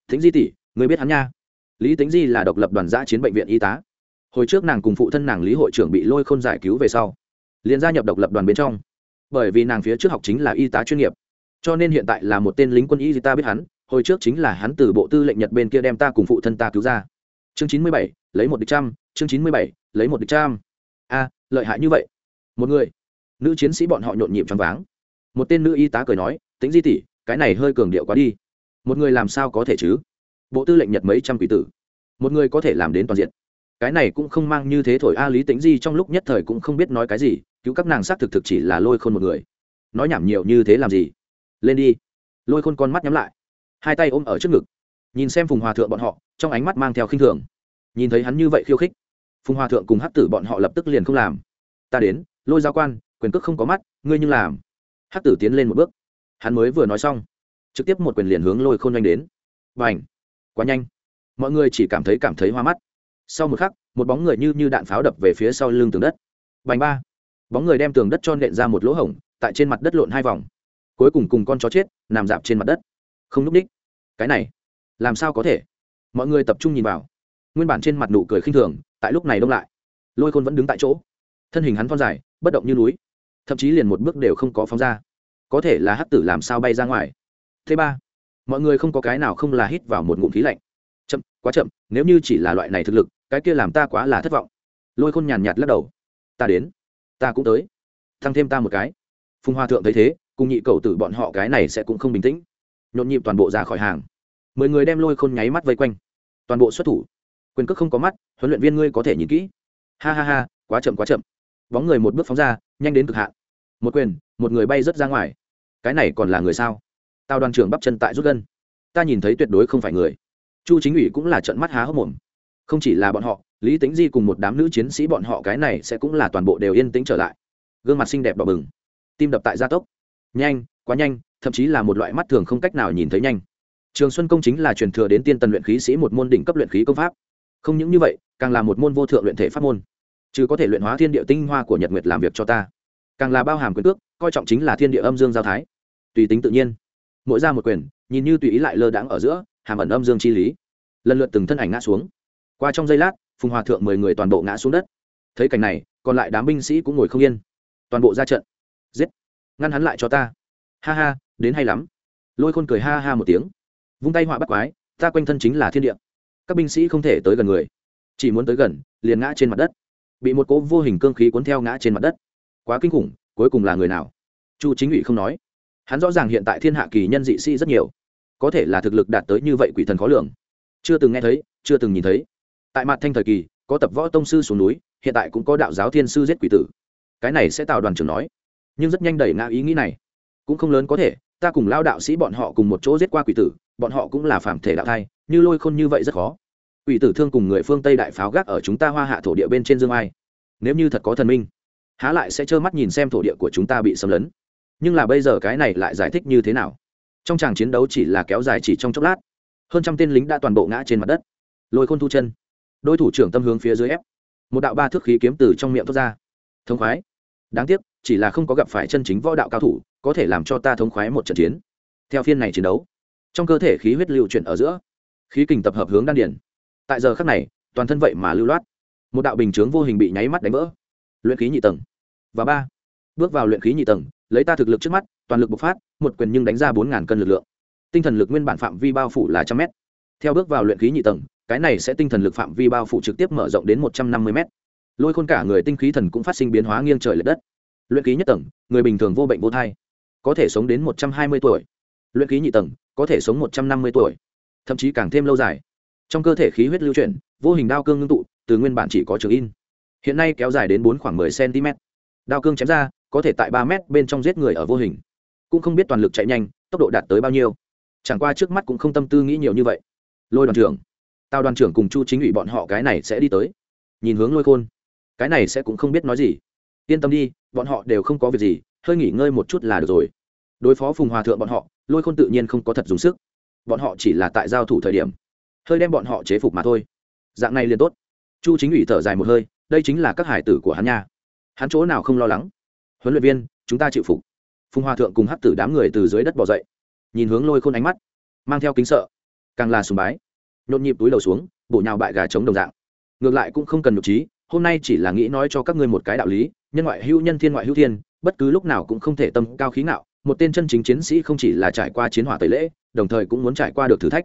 [SPEAKER 1] Thính di tỷ người biết hắn nha? Lý tính di là độc lập đoàn giã chiến bệnh viện y tá. Hồi trước nàng cùng phụ thân nàng lý hội trưởng bị lôi khôn giải cứu về sau, liền gia nhập độc lập đoàn bên trong. Bởi vì nàng phía trước học chính là y tá chuyên nghiệp cho nên hiện tại là một tên lính quân y ta biết hắn, hồi trước chính là hắn từ bộ tư lệnh nhật bên kia đem ta cùng phụ thân ta cứu ra. Chương chín mươi bảy, lấy một địch trăm, chương chín mươi bảy, lấy một địch trăm. A, lợi hại như vậy. Một người. Nữ chiến sĩ bọn họ nhộn nhịp trong váng. Một tên nữ y tá cười nói tính di tỷ, cái này hơi cường điệu quá đi. Một người làm sao có thể chứ? Bộ tư lệnh nhật mấy trăm quỷ tử. Một người có thể làm đến toàn diện. Cái này cũng không mang như thế thổi a lý tính di trong lúc nhất thời cũng không biết nói cái gì, cứu các nàng xác thực thực chỉ là lôi khôn một người. Nói nhảm nhiều như thế làm gì? Lên đi. Lôi khôn con mắt nhắm lại, hai tay ôm ở trước ngực, nhìn xem phùng hòa thượng bọn họ, trong ánh mắt mang theo khinh thường. Nhìn thấy hắn như vậy khiêu khích, phùng hòa thượng cùng Hát tử bọn họ lập tức liền không làm. Ta đến, lôi giao quan, quyền cước không có mắt, ngươi nhưng làm. Hát tử tiến lên một bước. Hắn mới vừa nói xong, trực tiếp một quyền liền hướng lôi khôn nhanh đến. Và ảnh quá nhanh. Mọi người chỉ cảm thấy cảm thấy hoa mắt. Sau một khắc, một bóng người như như đạn pháo đập về phía sau lưng tường đất. Bành ba! Bóng người đem tường đất cho nện ra một lỗ hổng, tại trên mặt đất lộn hai vòng cuối cùng cùng con chó chết, nằm dạp trên mặt đất. Không núp đích. Cái này, làm sao có thể? Mọi người tập trung nhìn vào. Nguyên bản trên mặt nụ cười khinh thường, tại lúc này đông lại. Lôi khôn vẫn đứng tại chỗ. Thân hình hắn thon dài, bất động như núi. Thậm chí liền một bước đều không có phóng ra. Có thể là hắc tử làm sao bay ra ngoài. Thứ ba, mọi người không có cái nào không là hít vào một ngụm khí lạnh. Chậm, quá chậm, nếu như chỉ là loại này thực lực, cái kia làm ta quá là thất vọng. Lôi khôn nhàn nhạt lắc đầu. Ta đến, ta cũng tới. Thăng thêm ta một cái. Phùng hoa thượng thấy thế cùng nhị cầu tử bọn họ cái này sẽ cũng không bình tĩnh. Nhộn nhịp toàn bộ ra khỏi hàng. Mười người đem lôi khôn nháy mắt vây quanh. Toàn bộ xuất thủ. Quyền cước không có mắt, huấn luyện viên ngươi có thể nhìn kỹ. Ha ha ha, quá chậm quá chậm. Bóng người một bước phóng ra, nhanh đến cực hạn. Một quyền, một người bay rớt ra ngoài. Cái này còn là người sao? Tao đoàn trưởng bắp chân tại rút gân. Ta nhìn thấy tuyệt đối không phải người. Chu chính ủy cũng là trận mắt há hốc mồm. Không chỉ là bọn họ, lý tính di cùng một đám nữ chiến sĩ bọn họ cái này sẽ cũng là toàn bộ đều yên tĩnh trở lại. Gương mặt xinh đẹp đỏ bừng. Tim đập tại gia tốc nhanh, quá nhanh, thậm chí là một loại mắt thường không cách nào nhìn thấy nhanh. Trường xuân công chính là truyền thừa đến tiên tần luyện khí sĩ một môn đỉnh cấp luyện khí công pháp. Không những như vậy, càng là một môn vô thượng luyện thể pháp môn. Chứ có thể luyện hóa thiên địa tinh hoa của nhật nguyệt làm việc cho ta. Càng là bao hàm quyền cước, coi trọng chính là thiên địa âm dương giao thái. Tùy tính tự nhiên. Mỗi ra một quyền, nhìn như tùy ý lại lơ đãng ở giữa, hàm ẩn âm dương chi lý. Lần lượt từng thân ảnh ngã xuống. Qua trong giây lát, phùng hòa thượng mười người toàn bộ ngã xuống đất. Thấy cảnh này, còn lại đám binh sĩ cũng ngồi không yên. Toàn bộ ra trận. Giết ngăn hắn lại cho ta. Ha ha, đến hay lắm. Lôi khôn cười ha ha một tiếng. Vung tay họa bắt quái, ta quanh thân chính là thiên địa. Các binh sĩ không thể tới gần người. Chỉ muốn tới gần, liền ngã trên mặt đất. Bị một cỗ vô hình cương khí cuốn theo ngã trên mặt đất. Quá kinh khủng, cuối cùng là người nào? Chu chính ủy không nói. Hắn rõ ràng hiện tại thiên hạ kỳ nhân dị sĩ rất nhiều. Có thể là thực lực đạt tới như vậy quỷ thần khó lường. Chưa từng nghe thấy, chưa từng nhìn thấy. Tại mặt thanh thời kỳ, có tập võ tông sư xuống núi, hiện tại cũng có đạo giáo thiên sư giết quỷ tử. Cái này sẽ tạo đoàn trưởng nói nhưng rất nhanh đẩy ngã ý nghĩ này. Cũng không lớn có thể, ta cùng lao đạo sĩ bọn họ cùng một chỗ giết qua quỷ tử, bọn họ cũng là phạm thể đạo thai, như lôi khôn như vậy rất khó. Quỷ tử thương cùng người phương tây đại pháo gác ở chúng ta hoa hạ thổ địa bên trên dương ai. Nếu như thật có thần minh, há lại sẽ trơ mắt nhìn xem thổ địa của chúng ta bị xâm lấn. Nhưng là bây giờ cái này lại giải thích như thế nào? Trong tràng chiến đấu chỉ là kéo dài chỉ trong chốc lát, hơn trăm tên lính đã toàn bộ ngã trên mặt đất. Lôi khôn thu chân đôi thủ trưởng tâm hướng phía dưới ép, một đạo ba thước khí kiếm từ trong miệng thoát ra. Thống khoái, đáng tiếc chỉ là không có gặp phải chân chính võ đạo cao thủ, có thể làm cho ta thống khoái một trận chiến. Theo phiên này chiến đấu, trong cơ thể khí huyết lưu chuyển ở giữa, khí kình tập hợp hướng đan điển tại giờ khắc này, toàn thân vậy mà lưu loát. Một đạo bình chướng vô hình bị nháy mắt đánh vỡ. Luyện khí nhị tầng. Và ba. Bước vào luyện khí nhị tầng, lấy ta thực lực trước mắt, toàn lực bộc phát, một quyền nhưng đánh ra bốn ngàn cân lực lượng. Tinh thần lực nguyên bản phạm vi bao phủ là trăm mét. Theo bước vào luyện khí nhị tầng, cái này sẽ tinh thần lực phạm vi bao phủ trực tiếp mở rộng đến một trăm năm mươi mét. Lôi khôn cả người tinh khí thần cũng phát sinh biến hóa nghiêng trời l ệ đất luyện khí nhất tầng, người bình thường vô bệnh vô thai, có thể sống đến một trăm hai mươi tuổi. Luyện khí nhị tầng, có thể sống một trăm năm mươi tuổi, thậm chí càng thêm lâu dài. Trong cơ thể khí huyết lưu chuyển, vô hình đao cương ngưng tụ, từ nguyên bản chỉ có trường in. Hiện nay kéo dài đến bốn khoảng mười cm đao cương chém ra, có thể tại ba m bên trong giết người ở vô hình. Cũng không biết toàn lực chạy nhanh, tốc độ đạt tới bao nhiêu. Chẳng qua trước mắt cũng không tâm tư nghĩ nhiều như vậy. Lôi đoàn trưởng tao đoàn trưởng cùng chu chính ủy bọn họ cái này sẽ đi tới. Nhìn hướng lôi khôn. Cái này sẽ cũng không biết nói gì. Yên tâm đi bọn họ đều không có việc gì, hơi nghỉ ngơi một chút là được rồi. Đối phó phùng hòa thượng bọn họ, lôi khôn tự nhiên không có thật dùng sức. Bọn họ chỉ là tại giao thủ thời điểm, hơi đem bọn họ chế phục mà thôi. Dạng này liền tốt. Chu chính ủy thở dài một hơi, đây chính là các hải tử của hắn nha. Hắn chỗ nào không lo lắng? Huấn luyện viên, chúng ta chịu phục. Phùng hòa thượng cùng hắc tử đám người từ dưới đất bỏ dậy. Nhìn hướng lôi khôn ánh mắt, mang theo kính sợ. Càng là sùng bái. Nhộn nhịp túi đầu xuống, bổ nhào bại gà chống đồng dạng. Ngược lại cũng không cần nhục trí hôm nay chỉ là nghĩ nói cho các ngươi một cái đạo lý, nhân ngoại hữu nhân thiên ngoại hữu thiên, bất cứ lúc nào cũng không thể tâm cao khí ngạo, một tên chân chính chiến sĩ không chỉ là trải qua chiến hỏa tẩy lễ, đồng thời cũng muốn trải qua được thử thách.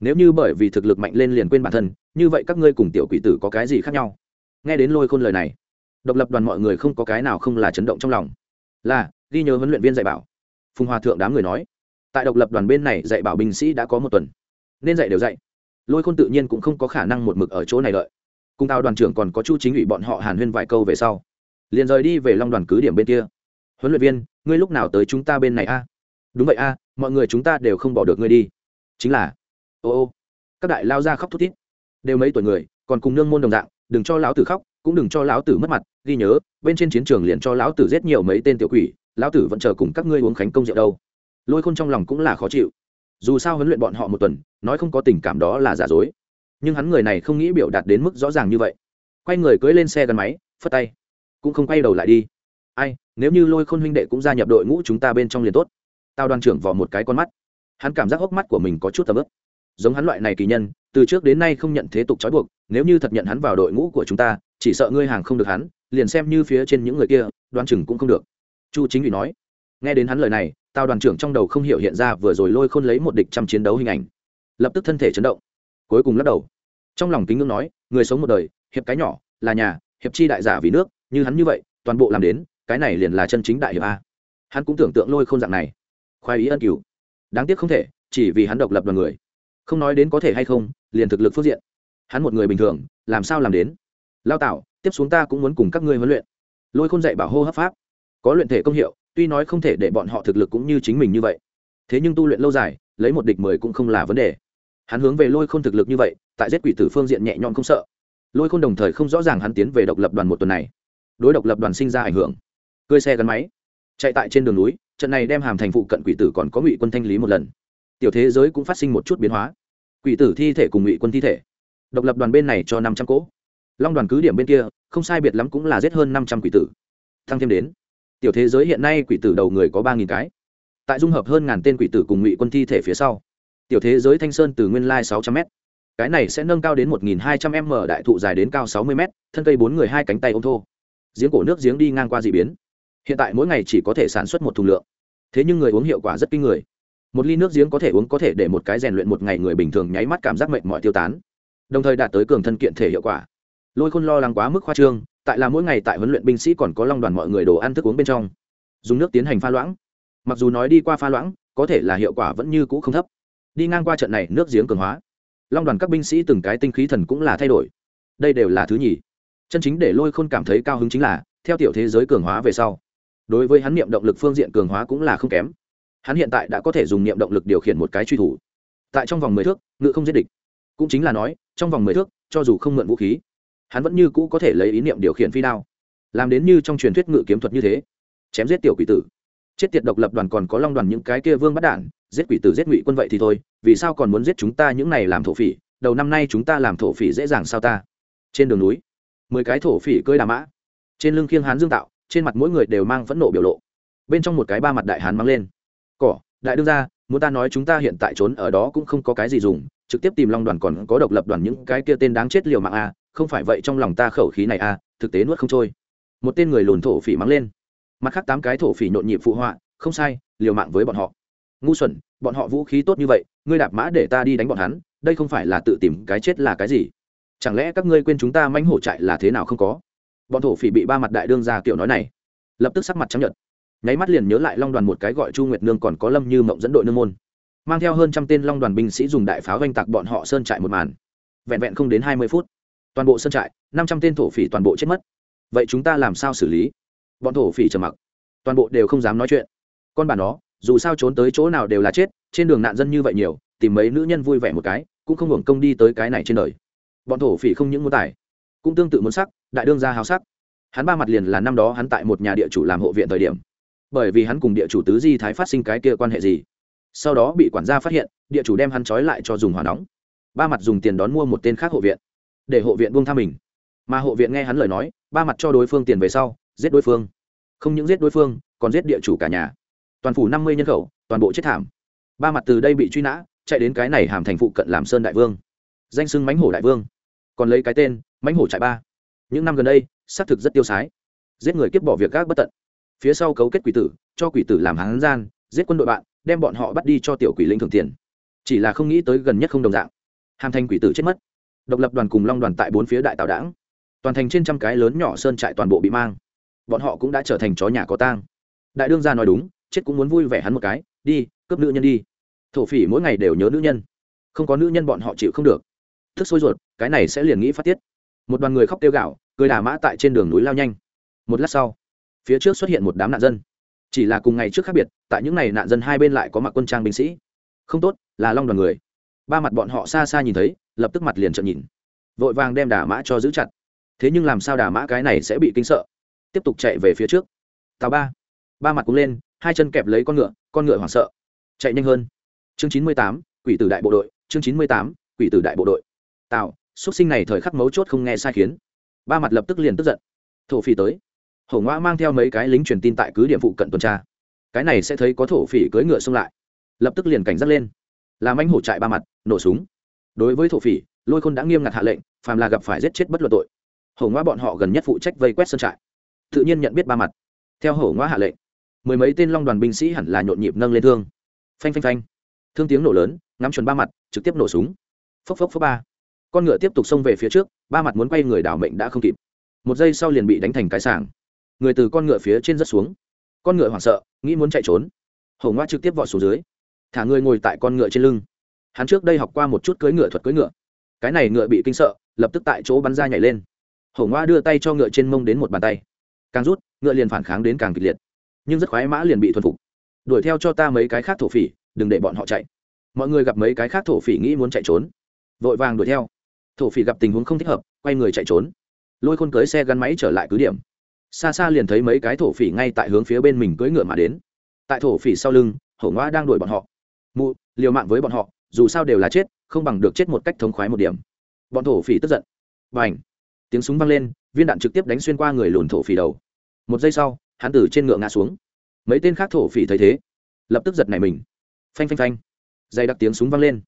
[SPEAKER 1] Nếu như bởi vì thực lực mạnh lên liền quên bản thân, như vậy các ngươi cùng tiểu quỷ tử có cái gì khác nhau? Nghe đến lôi khôn lời này, độc lập đoàn mọi người không có cái nào không là chấn động trong lòng. Là, ghi nhớ huấn luyện viên dạy bảo. Phùng hòa thượng đám người nói, tại độc lập đoàn bên này dạy bảo binh sĩ đã có một tuần, nên dạy đều dạy. Lôi khôn tự nhiên cũng không có khả năng một mực ở chỗ này lợi cùng tao đoàn trưởng còn có chu chính ủy bọn họ hàn huyên vài câu về sau, liền rời đi về long đoàn cứ điểm bên kia. Huấn luyện viên, ngươi lúc nào tới chúng ta bên này a? Đúng vậy a, mọi người chúng ta đều không bỏ được ngươi đi. Chính là, ô ô, các đại lao ra khóc thút thít. Đều mấy tuổi người, còn cùng nương môn đồng dạng, đừng cho lão tử khóc, cũng đừng cho lão tử mất mặt. Ghi nhớ, bên trên chiến trường liền cho lão tử giết nhiều mấy tên tiểu quỷ, lão tử vẫn chờ cùng các ngươi uống khánh công rượu đâu. Lôi khôn trong lòng cũng là khó chịu. Dù sao huấn luyện bọn họ một tuần, nói không có tình cảm đó là giả dối nhưng hắn người này không nghĩ biểu đạt đến mức rõ ràng như vậy. Quay người cưỡi lên xe gắn máy, phất tay. Cũng không quay đầu lại đi. Ai, nếu như lôi khôn huynh đệ cũng gia nhập đội ngũ chúng ta bên trong liền tốt. Tao đoàn trưởng vào một cái con mắt. Hắn cảm giác hốc mắt của mình có chút tầm ướp giống hắn loại này kỳ nhân, từ trước đến nay không nhận thế tục trói buộc, nếu như thật nhận hắn vào đội ngũ của chúng ta, chỉ sợ ngươi hàng không được hắn, liền xem như phía trên những người kia đoàn trưởng cũng không được. Chu chính ủy nói. Nghe đến hắn lời này tao đoàn trưởng trong đầu không hiểu hiện ra vừa rồi lôi khôn lấy một địch trăm chiến đấu hình ảnh. Lập tức thân thể chấn động cuối cùng lắc đầu. Trong lòng kính ngưỡng nói, người sống một đời, hiệp cái nhỏ, là nhà, hiệp chi đại giả vì nước, như hắn như vậy, toàn bộ làm đến, cái này liền là chân chính đại hiệp a. Hắn cũng tưởng tượng lôi khôn dạng này. Khoái ý ân cửu. Đáng tiếc không thể, chỉ vì hắn độc lập đoàn người. Không nói đến có thể hay không, liền thực lực phương diện. Hắn một người bình thường, làm sao làm đến? Lao tạo tiếp xuống ta cũng muốn cùng các ngươi huấn luyện. Lôi khôn dạy bảo hô hấp pháp. Có luyện thể công hiệu, tuy nói không thể để bọn họ thực lực cũng như chính mình như vậy. Thế nhưng tu luyện lâu dài, lấy một địch mười cũng không là vấn đề hắn hướng về lôi khôn thực lực như vậy, tại giết quỷ tử phương diện nhẹ nhõm không sợ. Lôi khôn đồng thời không rõ ràng hắn tiến về độc lập đoàn một tuần này, đối độc lập đoàn sinh ra ảnh hưởng. Cơi xe gắn máy, chạy tại trên đường núi, trận này đem hàm thành phụ cận quỷ tử còn có ngụy quân thanh lý một lần. Tiểu thế giới cũng phát sinh một chút biến hóa. Quỷ tử thi thể cùng ngụy quân thi thể. Độc lập đoàn bên này cho năm trăm cỗ. Long đoàn cứ điểm bên kia, không sai biệt lắm cũng là giết hơn năm trăm quỷ tử. Thăng thêm đến, tiểu thế giới hiện nay quỷ tử đầu người có ba nghìn cái. Tại dung hợp hơn ngàn tên quỷ tử cùng ngụy quân thi thể phía sau tiểu thế giới thanh sơn từ nguyên lai sáu trăm m cái này sẽ nâng cao đến một nghìn hai trăm m đại thụ dài đến cao sáu mươi m thân cây bốn người hai cánh tay ô thô. Giếng cổ nước giếng đi ngang qua d ị biến. Hiện tại mỗi ngày chỉ có thể sản xuất một thùng lượng. Thế nhưng người uống hiệu quả rất kinh người. Một ly nước giếng có thể uống có thể để một cái rèn luyện một ngày người bình thường nháy mắt cảm giác mệnh mọi tiêu tán. Đồng thời đạt tới cường thân kiện thể hiệu quả. Lôi khôn lo lắng quá mức khoa trương, tại là mỗi ngày tại huấn luyện binh sĩ còn có long đoàn mọi người đồ ăn thức uống bên trong. Dùng nước tiến hành pha loãng. Mặc dù nói đi qua pha loãng, có thể là hiệu quả vẫn như cũ không thấp đi ngang qua trận này, nước giếng cường hóa. Long đoàn các binh sĩ từng cái tinh khí thần cũng là thay đổi. Đây đều là thứ nhì. Chân chính để lôi khôn cảm thấy cao hứng chính là, theo tiểu thế giới cường hóa về sau, đối với hắn niệm động lực phương diện cường hóa cũng là không kém. Hắn hiện tại đã có thể dùng niệm động lực điều khiển một cái truy thủ. Tại trong vòng mười thước, ngự không giết địch. Cũng chính là nói, trong vòng mười thước, cho dù không mượn vũ khí, hắn vẫn như cũ có thể lấy ý niệm điều khiển phi đao. Làm đến như trong truyền thuyết ngự kiếm thuật như thế, chém giết tiểu quỷ tử. Chết tiệt độc lập đoàn còn có long đoàn những cái kia vương bắt đản giết quỷ tử giết ngụy quân vậy thì thôi, vì sao còn muốn giết chúng ta những này làm thổ phỉ? Đầu năm nay chúng ta làm thổ phỉ dễ dàng sao ta? Trên đường núi, mười cái thổ phỉ cơi đà mã. Trên lưng khiêng hán dương tạo, trên mặt mỗi người đều mang phẫn nộ biểu lộ. Bên trong một cái ba mặt đại hán mang lên. Cỏ, đại đương ra muốn ta nói chúng ta hiện tại trốn ở đó cũng không có cái gì dùng, trực tiếp tìm long đoàn còn có độc lập đoàn những cái kia tên đáng chết liều mạng a, không phải vậy trong lòng ta khẩu khí này a, thực tế nuốt không trôi. Một tên người lùn thổ phỉ mắng lên. Mặt khác tám cái thổ phỉ nhộn nhịp phụ họa, không sai, liều mạng với bọn họ ngu xuẩn, bọn họ vũ khí tốt như vậy, ngươi đạp mã để ta đi đánh bọn hắn, đây không phải là tự tìm cái chết là cái gì? Chẳng lẽ các ngươi quên chúng ta mánh hổ trại là thế nào không có? Bọn thổ phỉ bị ba mặt đại đương ra kiểu nói này, lập tức sắc mặt trắng nhợt. Nháy mắt liền nhớ lại long đoàn một cái gọi chu nguyệt nương còn có lâm như mộng dẫn đội nương môn. Mang theo hơn trăm tên long đoàn binh sĩ dùng đại pháo oanh tạc bọn họ sơn trại một màn. Vẹn vẹn không đến hai mươi phút, toàn bộ sơn trại, năm trăm tên thổ phỉ toàn bộ chết mất. Vậy chúng ta làm sao xử lý? Bọn thổ phỉ trầm mặc. Toàn bộ đều không dám nói chuyện. Con bà nó dù sao trốn tới chỗ nào đều là chết, trên đường nạn dân như vậy nhiều, tìm mấy nữ nhân vui vẻ một cái, cũng không hưởng công đi tới cái này trên đời. Bọn thổ phỉ không những muốn tài cũng tương tự muốn sắc, đại đương gia hào sắc. Hắn ba mặt liền là năm đó hắn tại một nhà địa chủ làm hộ viện thời điểm. Bởi vì hắn cùng địa chủ tứ di thái phát sinh cái kia quan hệ gì, sau đó bị quản gia phát hiện, địa chủ đem hắn trói lại cho dùng hỏa nóng. Ba mặt dùng tiền đón mua một tên khác hộ viện, để hộ viện buông tha mình. Mà hộ viện nghe hắn lời nói, ba mặt cho đối phương tiền về sau, giết đối phương. Không những giết đối phương, còn giết địa chủ cả nhà toàn phủ năm mươi nhân khẩu, toàn bộ chết thảm. Ba mặt từ đây bị truy nã, chạy đến cái này hàm thành phụ cận làm sơn đại vương. Danh xưng mãnh hổ đại vương. Còn lấy cái tên, mãnh hổ trại ba. Những năm gần đây, xác thực rất tiêu sái. Giết người kiếp bỏ việc gác bất tận. Phía sau cấu kết quỷ tử, cho quỷ tử làm hán gian, giết quân đội bạn, đem bọn họ bắt đi cho tiểu quỷ linh thường tiền. Chỉ là không nghĩ tới gần nhất không đồng dạng. Hàm thành quỷ tử chết mất. Độc lập đoàn cùng long đoàn tại bốn phía đại tào đảng. Toàn thành trên trăm cái lớn nhỏ sơn trại toàn bộ bị mang. Bọn họ cũng đã trở thành chó nhà có tang. Đại đương gia nói đúng chết cũng muốn vui vẻ hắn một cái, đi, cướp nữ nhân đi. Thổ phỉ mỗi ngày đều nhớ nữ nhân. Không có nữ nhân bọn họ chịu không được. Thức sôi ruột, cái này sẽ liền nghĩ phát tiết. Một đoàn người khóc tiêu gạo cười đà mã tại trên đường núi lao nhanh. Một lát sau, phía trước xuất hiện một đám nạn dân. Chỉ là cùng ngày trước khác biệt, tại những ngày nạn dân hai bên lại có mặc quân trang binh sĩ. Không tốt, là long đoàn người. Ba mặt bọn họ xa xa nhìn thấy, lập tức mặt liền trợn nhìn. Vội vàng đem đà mã cho giữ chặt. Thế nhưng làm sao đà mã cái này sẽ bị kinh sợ? Tiếp tục chạy về phía trước. Tàu ba. Ba mặt cũng lên hai chân kẹp lấy con ngựa con ngựa hoảng sợ. Chạy nhanh hơn. Chương chín mươi tám, quỷ tử đại bộ đội, chương chín mươi tám, quỷ tử đại bộ đội. Tạo xuất sinh này thời khắc mấu chốt không nghe sai khiến. Ba mặt lập tức liền tức giận. Thổ phỉ tới. Hổ ngoã mang theo mấy cái lính truyền tin tại cứ điểm phụ cận tuần tra. Cái này sẽ thấy có thổ phỉ cưỡi ngựa xông lại. Lập tức liền cảnh giác lên. Làm anh hổ trại ba mặt, nổ súng. Đối với thổ phỉ, lôi khôn đã nghiêm ngặt hạ lệnh, phàm là gặp phải giết chết bất luận tội. Hổ ngoa bọn họ gần nhất phụ trách vây quét sân trại. Tự nhiên nhận biết ba mặt. Theo hổ ngoa hạ lệnh mười mấy tên long đoàn binh sĩ hẳn là nhộn nhịp nâng lên thương. Phanh phanh phanh. Thương tiếng nổ lớn, ngắm chuẩn ba mặt, trực tiếp nổ súng. Phốc phốc phốc ba. Con ngựa tiếp tục xông về phía trước, ba mặt muốn quay người đảo mệnh đã không kịp. Một giây sau liền bị đánh thành cái sàng người từ con ngựa phía trên rất xuống. Con ngựa hoảng sợ, nghĩ muốn chạy trốn. Hổ ngoa trực tiếp vọt xuống dưới. Thả người ngồi tại con ngựa trên lưng. Hắn trước đây học qua một chút cưỡi ngựa thuật cưỡi ngựa. Cái này ngựa bị kinh sợ, lập tức tại chỗ bắn ra nhảy lên. Hổ ngoa đưa tay cho ngựa trên mông đến một bàn tay. Càng rút, ngựa liền phản kháng đến càng kịch liệt nhưng rất khoái mã liền bị thuần phục. Đuổi theo cho ta mấy cái khác thổ phỉ, đừng để bọn họ chạy. Mọi người gặp mấy cái khác thổ phỉ nghĩ muốn chạy trốn, vội vàng đuổi theo. Thổ phỉ gặp tình huống không thích hợp, quay người chạy trốn. Lôi khôn cưới xe gắn máy trở lại cứ điểm. Xa xa liền thấy mấy cái thổ phỉ ngay tại hướng phía bên mình cưỡi ngựa mà đến. Tại thổ phỉ sau lưng, hổ ngoa đang đuổi bọn họ. Mụ, liều mạng với bọn họ, dù sao đều là chết, không bằng được chết một cách thống khoái một điểm. Bọn thổ phỉ tức giận. B à n h tiếng súng vang lên, viên đạn trực tiếp đánh xuyên qua người lùn thổ phỉ đầu. Một giây sau hắn từ trên ngựa ngã xuống. Mấy tên khác thổ phỉ thấy thế, lập tức giật nảy mình. Phanh phanh phanh dày đặc tiếng súng vang lên.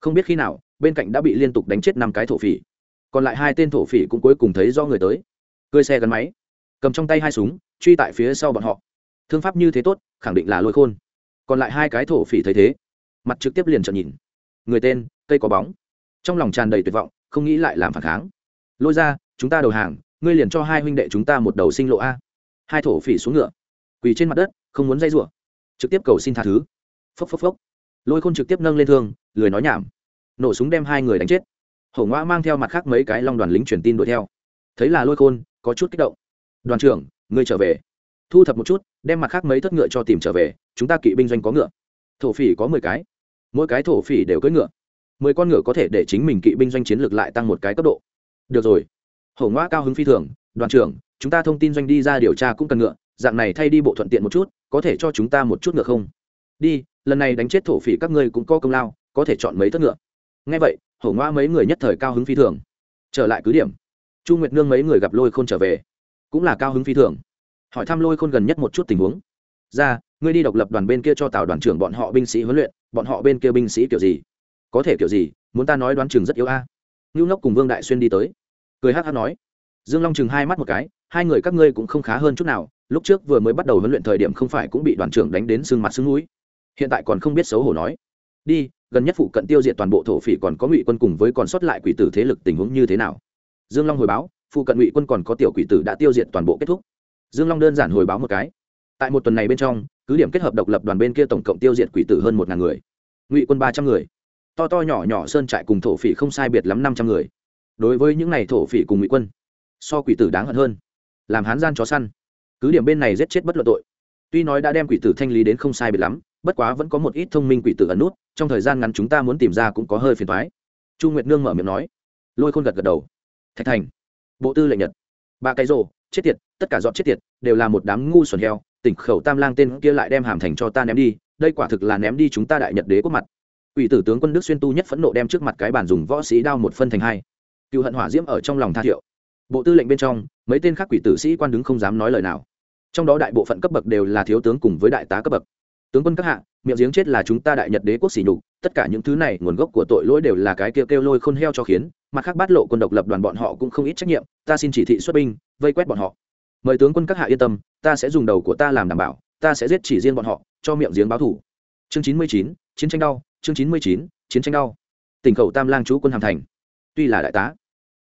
[SPEAKER 1] Không biết khi nào, bên cạnh đã bị liên tục đánh chết năm cái thổ phỉ. Còn lại hai tên thổ phỉ cũng cuối cùng thấy do người tới. Cơi xe gắn máy, cầm trong tay hai súng, truy tại phía sau bọn họ. Thương pháp như thế tốt, khẳng định là lôi khôn. Còn lại hai cái thổ phỉ thấy thế, mặt trực tiếp liền trợn nhìn. Người tên, cây có bóng. Trong lòng tràn đầy tuyệt vọng, không nghĩ lại làm phản kháng. Lôi ra, chúng ta đầu hàng, ngươi liền cho hai huynh đệ chúng ta một đầu sinh lộ a hai thổ phỉ xuống ngựa, quỳ trên mặt đất, không muốn dây rủa, trực tiếp cầu xin tha thứ. Phốc phốc phốc. Lôi khôn trực tiếp nâng lên thương, lười nói nhảm. Nổ súng đem hai người đánh chết. Hổ ngoa mang theo mặt khác mấy cái long đoàn lính truyền tin đuổi theo. Thấy là lôi khôn, có chút kích động. Đoàn trưởng, ngươi trở về. Thu thập một chút, đem mặt khác mấy thất ngựa cho tìm trở về, chúng ta kỵ binh doanh có ngựa. Thổ phỉ có mười cái. Mỗi cái thổ phỉ đều cưỡi ngựa. Mười con ngựa có thể để chính mình kỵ binh doanh chiến lược lại tăng một cái cấp độ. Được rồi. Hổ ngoa cao hứng phi thường, đoàn trưởng chúng ta thông tin doanh đi ra điều tra cũng cần ngựa, dạng này thay đi bộ thuận tiện một chút, có thể cho chúng ta một chút ngựa không? Đi, lần này đánh chết thổ phỉ các ngươi cũng có công lao, có thể chọn mấy thất ngựa. Ngay vậy, hổ ngoa mấy người nhất thời cao hứng phi thường. Trở lại cứ điểm. Chu nguyệt nương mấy người gặp lôi khôn trở về, cũng là cao hứng phi thường. Hỏi thăm lôi khôn gần nhất một chút tình huống. Ra, ngươi đi độc lập đoàn bên kia cho tào đoàn trưởng bọn họ binh sĩ huấn luyện, bọn họ bên kia binh sĩ kiểu gì? Có thể kiểu gì, muốn ta nói đoán chừng rất yếu a. À. ngưu ngốc cùng vương đại xuyên đi tới. Cười hát hát nói dương long chừng hai mắt một cái, hai người các ngươi cũng không khá hơn chút nào, lúc trước vừa mới bắt đầu huấn luyện thời điểm không phải cũng bị đoàn trưởng đánh đến xương mặt xương núi. Hiện tại còn không biết xấu hổ nói. Đi, gần nhất phụ cận tiêu diệt toàn bộ thổ phỉ còn có ngụy quân cùng với còn sót lại quỷ tử thế lực tình huống như thế nào? Dương long hồi báo, phụ cận ngụy quân còn có tiểu quỷ tử đã tiêu diệt toàn bộ kết thúc. Dương long đơn giản hồi báo một cái. Tại một tuần này bên trong, cứ điểm kết hợp độc lập đoàn bên kia tổng cộng tiêu diệt quỷ tử hơn một ngàn người. Ngụy quân ba trăm người. To to nhỏ nhỏ sơn trại cùng thổ phỉ không sai biệt lắm năm trăm người. Đối với những n à y thổ phỉ cùng ngụy quân so quỷ tử đáng hận hơn. Làm hán gian chó săn. Cứ điểm bên này giết chết bất luận tội. Tuy nói đã đem quỷ tử thanh lý đến không sai biệt lắm, bất quá vẫn có một ít thông minh quỷ tử ẩn nút, trong thời gian ngắn chúng ta muốn tìm ra cũng có hơi phiền thoái chu nguyệt nương mở miệng nói. Lôi khôn gật gật đầu. Thạch thành, bộ tư lệnh nhật, ba cái rồ, chết tiệt, tất cả dọn chết tiệt, đều là một đám ngu xuẩn heo, tỉnh khẩu tam lang tên kia lại đem hàm thành cho ta ném đi, đây quả thực là ném đi chúng ta đại nhật đế quốc mặt. Ủy tử tướng quân đức xuyên tu nhất phẫn nộ đem trước mặt cái bàn dùng võ sĩ đao một phân thành hai. Cựu hận hỏa diễm ở trong lòng tha thiệu bộ tư lệnh bên trong, mấy tên khác quỷ tử sĩ quan đứng không dám nói lời nào. Trong đó đại bộ phận cấp bậc đều là thiếu tướng cùng với đại tá cấp bậc. Tướng quân các hạ, miệng giếng chết là chúng ta đại nhật đế quốc xỉ nhục, tất cả những thứ này nguồn gốc của tội lỗi đều là cái kêu kêu lôi khôn heo cho khiến, mặt khác bát lộ quân độc lập đoàn bọn họ cũng không ít trách nhiệm, ta xin chỉ thị xuất binh, vây quét bọn họ. Mời tướng quân các hạ yên tâm, ta sẽ dùng đầu của ta làm đảm bảo, ta sẽ giết chỉ riêng bọn họ, cho miệng giếng báo thủ. Chương chín mươi chín, chiến tranh đau, chương chín mươi chín, chiến tranh đau. Tỉnh khẩu tam lang chú quân hàm thành. Tuy là đại tá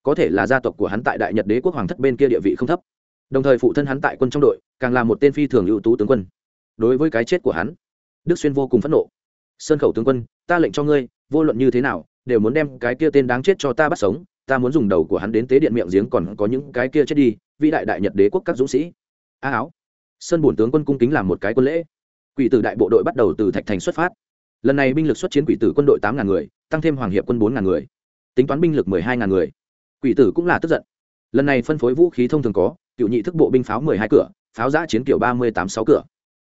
[SPEAKER 1] có thể là gia tộc của hắn tại đại nhật đế quốc hoàng thất bên kia địa vị không thấp. Đồng thời phụ thân hắn tại quân trong đội, càng là một tên phi thường ưu tú tướng quân. Đối với cái chết của hắn, đức xuyên vô cùng phẫn nộ. Sơn khẩu tướng quân, ta lệnh cho ngươi, vô luận như thế nào, đều muốn đem cái kia tên đáng chết cho ta bắt sống, ta muốn dùng đầu của hắn đến tế điện miệng giếng còn có những cái kia chết đi, vĩ đại đại nhật đế quốc các dũng sĩ. A áo. Sơn bổn tướng quân cung kính làm một cái quân lễ. Quỷ tử đại bộ đội bắt đầu từ thạch thành xuất phát. Lần này binh lực xuất chiến quỷ tử quân đội tám ngàn người, tăng thêm hoàng hiệp quân bốn ngàn người. Tính toán binh lực mười hai ngàn người quỷ tử cũng là tức giận. Lần này phân phối vũ khí thông thường có, cựu nhị thức bộ binh pháo mười hai cửa, pháo giã chiến kiểu ba mươi tám sáu cửa,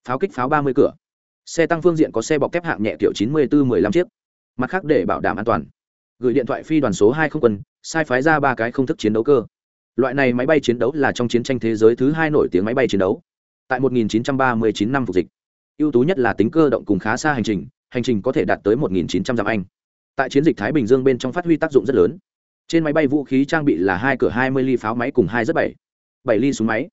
[SPEAKER 1] pháo kích pháo ba mươi cửa. Xe tăng phương diện có xe bọc thép hạng nhẹ kiểu chín mươi bốn mười lăm chiếc. Mặt khác để bảo đảm an toàn. Gửi điện thoại phi đoàn số hai không quân, sai phái ra ba cái không thức chiến đấu cơ. Loại này máy bay chiến đấu là trong chiến tranh thế giới thứ hai nổi tiếng máy bay chiến đấu. Tại 1939 năm phục dịch, ưu tú nhất là tính cơ động cùng khá xa hành trình hành trình có thể đạt tới 1.900 dặm anh. Tại chiến dịch thái bình dương bên trong phát huy tác dụng rất lớn trên máy bay vũ khí trang bị là hai cửa 20 ly pháo máy cùng hai rất bảy bảy ly súng máy.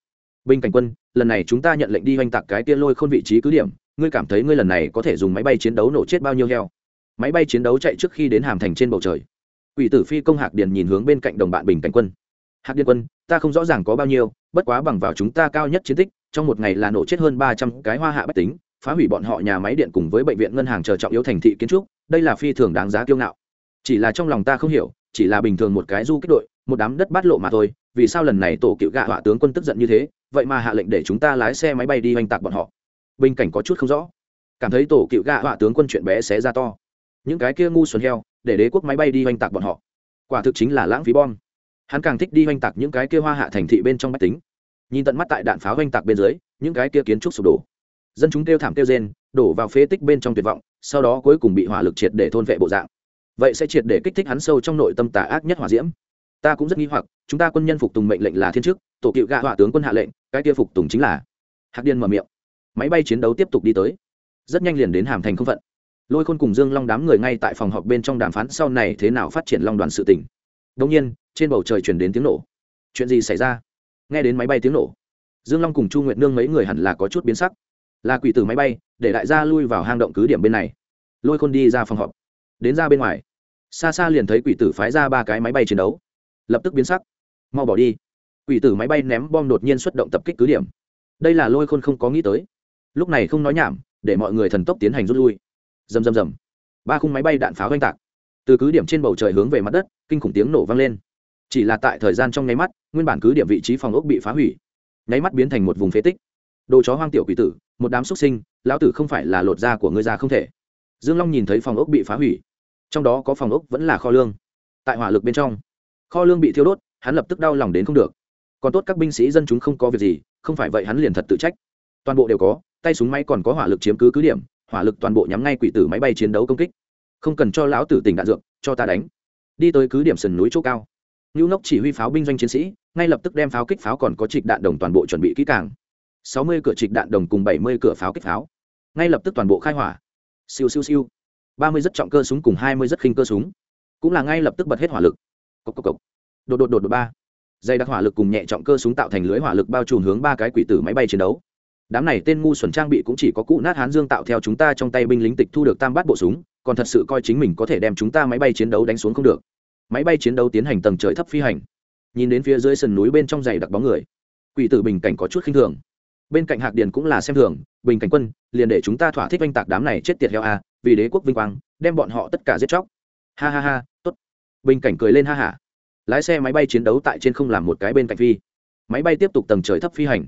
[SPEAKER 1] Binh cảnh quân, lần này chúng ta nhận lệnh đi oanh tạc cái tiên lôi khôn vị trí cứ điểm, ngươi cảm thấy ngươi lần này có thể dùng máy bay chiến đấu nổ chết bao nhiêu heo? Máy bay chiến đấu chạy trước khi đến hàm thành trên bầu trời. Ủy tử phi công hạc điền nhìn hướng bên cạnh đồng bạn bình cảnh quân. Hạc điền quân, ta không rõ ràng có bao nhiêu, bất quá bằng vào chúng ta cao nhất chiến tích, trong một ngày là nổ chết hơn ba trăm cái hoa hạ bách tính, phá hủy bọn họ nhà máy điện cùng với bệnh viện ngân hàng chờ trọng yếu thành thị kiến trúc, đây là phi thường đáng giá kiêu ngạo. Chỉ là trong lòng ta không hiểu chỉ là bình thường một cái du kích đội, một đám đất bát lộ mà thôi, vì sao lần này tổ cựu gạ họa tướng quân tức giận như thế, vậy mà hạ lệnh để chúng ta lái xe máy bay đi oanh tạc bọn họ. Bình cảnh có chút không rõ. Cảm thấy tổ cựu gạ họa tướng quân chuyện bé xé ra to. Những cái kia ngu xuẩn heo, để đế quốc máy bay đi oanh tạc bọn họ. Quả thực chính là lãng phí bom. Hắn càng thích đi oanh tạc những cái kia hoa hạ thành thị bên trong máy tính. Nhìn tận mắt tại đạn pháo oanh tạc bên dưới, những cái kia kiến trúc sụp đổ. Dân chúng kêu thảm kêu rên, đổ vào phế tích bên trong tuyệt vọng, sau đó cuối cùng bị hỏa lực triệt để thôn vệ bộ dạng vậy sẽ triệt để kích thích hắn sâu trong nội tâm tà ác nhất hỏa diễm. Ta cũng rất nghi hoặc, chúng ta quân nhân phục tùng mệnh lệnh là thiên chức, tổ cựu gạ hỏa tướng quân hạ lệnh, cái kia phục tùng chính là. Hạc điên mở miệng. Máy bay chiến đấu tiếp tục đi tới. Rất nhanh liền đến hàm thành không phận. Lôi khôn cùng dương long đám người ngay tại phòng họp bên trong đàm phán sau này thế nào phát triển long đoàn sự tỉnh đông nhiên, trên bầu trời chuyển đến tiếng nổ. Chuyện gì xảy ra? Nghe đến máy bay tiếng nổ, dương long cùng chu nguyệt nương mấy người hẳn là có chút biến sắc. Là quỷ tử máy bay, để đại gia lui vào hang động cứ điểm bên này. Lôi khôn đi ra phòng họp đến ra bên ngoài. Xa xa liền thấy quỷ tử phái ra ba cái máy bay chiến đấu. Lập tức biến sắc. Mau bỏ đi. Quỷ tử máy bay ném bom đột nhiên xuất động tập kích cứ điểm. Đây là lôi khôn không có nghĩ tới. Lúc này không nói nhảm, để mọi người thần tốc tiến hành rút lui. Rầm rầm rầm. Ba khung máy bay đạn pháo oanh tạc. Từ cứ điểm trên bầu trời hướng về mặt đất, kinh khủng tiếng nổ vang lên. Chỉ là tại thời gian trong nháy mắt, nguyên bản cứ điểm vị trí phòng ốc bị phá hủy. Nháy mắt biến thành một vùng phế tích. Đồ chó hoang tiểu quỷ tử, một đám xuất sinh, lão tử không phải là lột da của ngươi ra không thể. Dương long nhìn thấy phòng ốc bị phá hủy trong đó có phòng ốc vẫn là kho lương. Tại hỏa lực bên trong, kho lương bị thiêu đốt, hắn lập tức đau lòng đến không được. Còn tốt các binh sĩ dân chúng không có việc gì, không phải vậy hắn liền thật tự trách. Toàn bộ đều có, tay súng máy còn có hỏa lực chiếm cứ cứ điểm, hỏa lực toàn bộ nhắm ngay quỷ tử máy bay chiến đấu công kích. Không cần cho lão tử tỉnh đạn dược, cho ta đánh. Đi tới cứ điểm sườn núi chỗ cao. Ngưu ngốc chỉ huy pháo binh doanh chiến sĩ, ngay lập tức đem pháo kích pháo còn có trịch đạn đồng toàn bộ chuẩn bị kỹ càng. Sáu mươi cửa trịch đạn đồng cùng bảy mươi cửa pháo kích pháo. Ngay lập tức toàn bộ khai hỏa. Siêu siêu siêu ba mươi rất trọng cơ súng cùng hai mươi rất khinh cơ súng. Cũng là ngay lập tức bật hết hỏa lực. Cốc cốc cốc. đột đột đột đột ba. Dây đặc hỏa lực cùng nhẹ trọng cơ súng tạo thành lưới hỏa lực bao trùm hướng ba cái quỷ tử máy bay chiến đấu. Đám này tên ngu xuẩn trang bị cũng chỉ có cụ nát hán dương tạo theo chúng ta trong tay binh lính tịch thu được tam bát bộ súng, còn thật sự coi chính mình có thể đem chúng ta máy bay chiến đấu đánh xuống không được. Máy bay chiến đấu tiến hành tầng trời thấp phi hành. Nhìn đến phía dưới sườn núi bên trong dày đặc bóng người, quỷ tử bình cảnh có chút khinh thường bên cạnh hạc điền cũng là xem thường, bình cảnh quân, liền để chúng ta thỏa thích oanh tạc đám này chết tiệt heo a, vì đế quốc vinh quang, đem bọn họ tất cả giết chóc. Ha ha ha, tốt. Bình cảnh cười lên ha hả lái xe máy bay chiến đấu tại trên không làm một cái bên cạnh phi. Máy bay tiếp tục tầng trời thấp phi hành.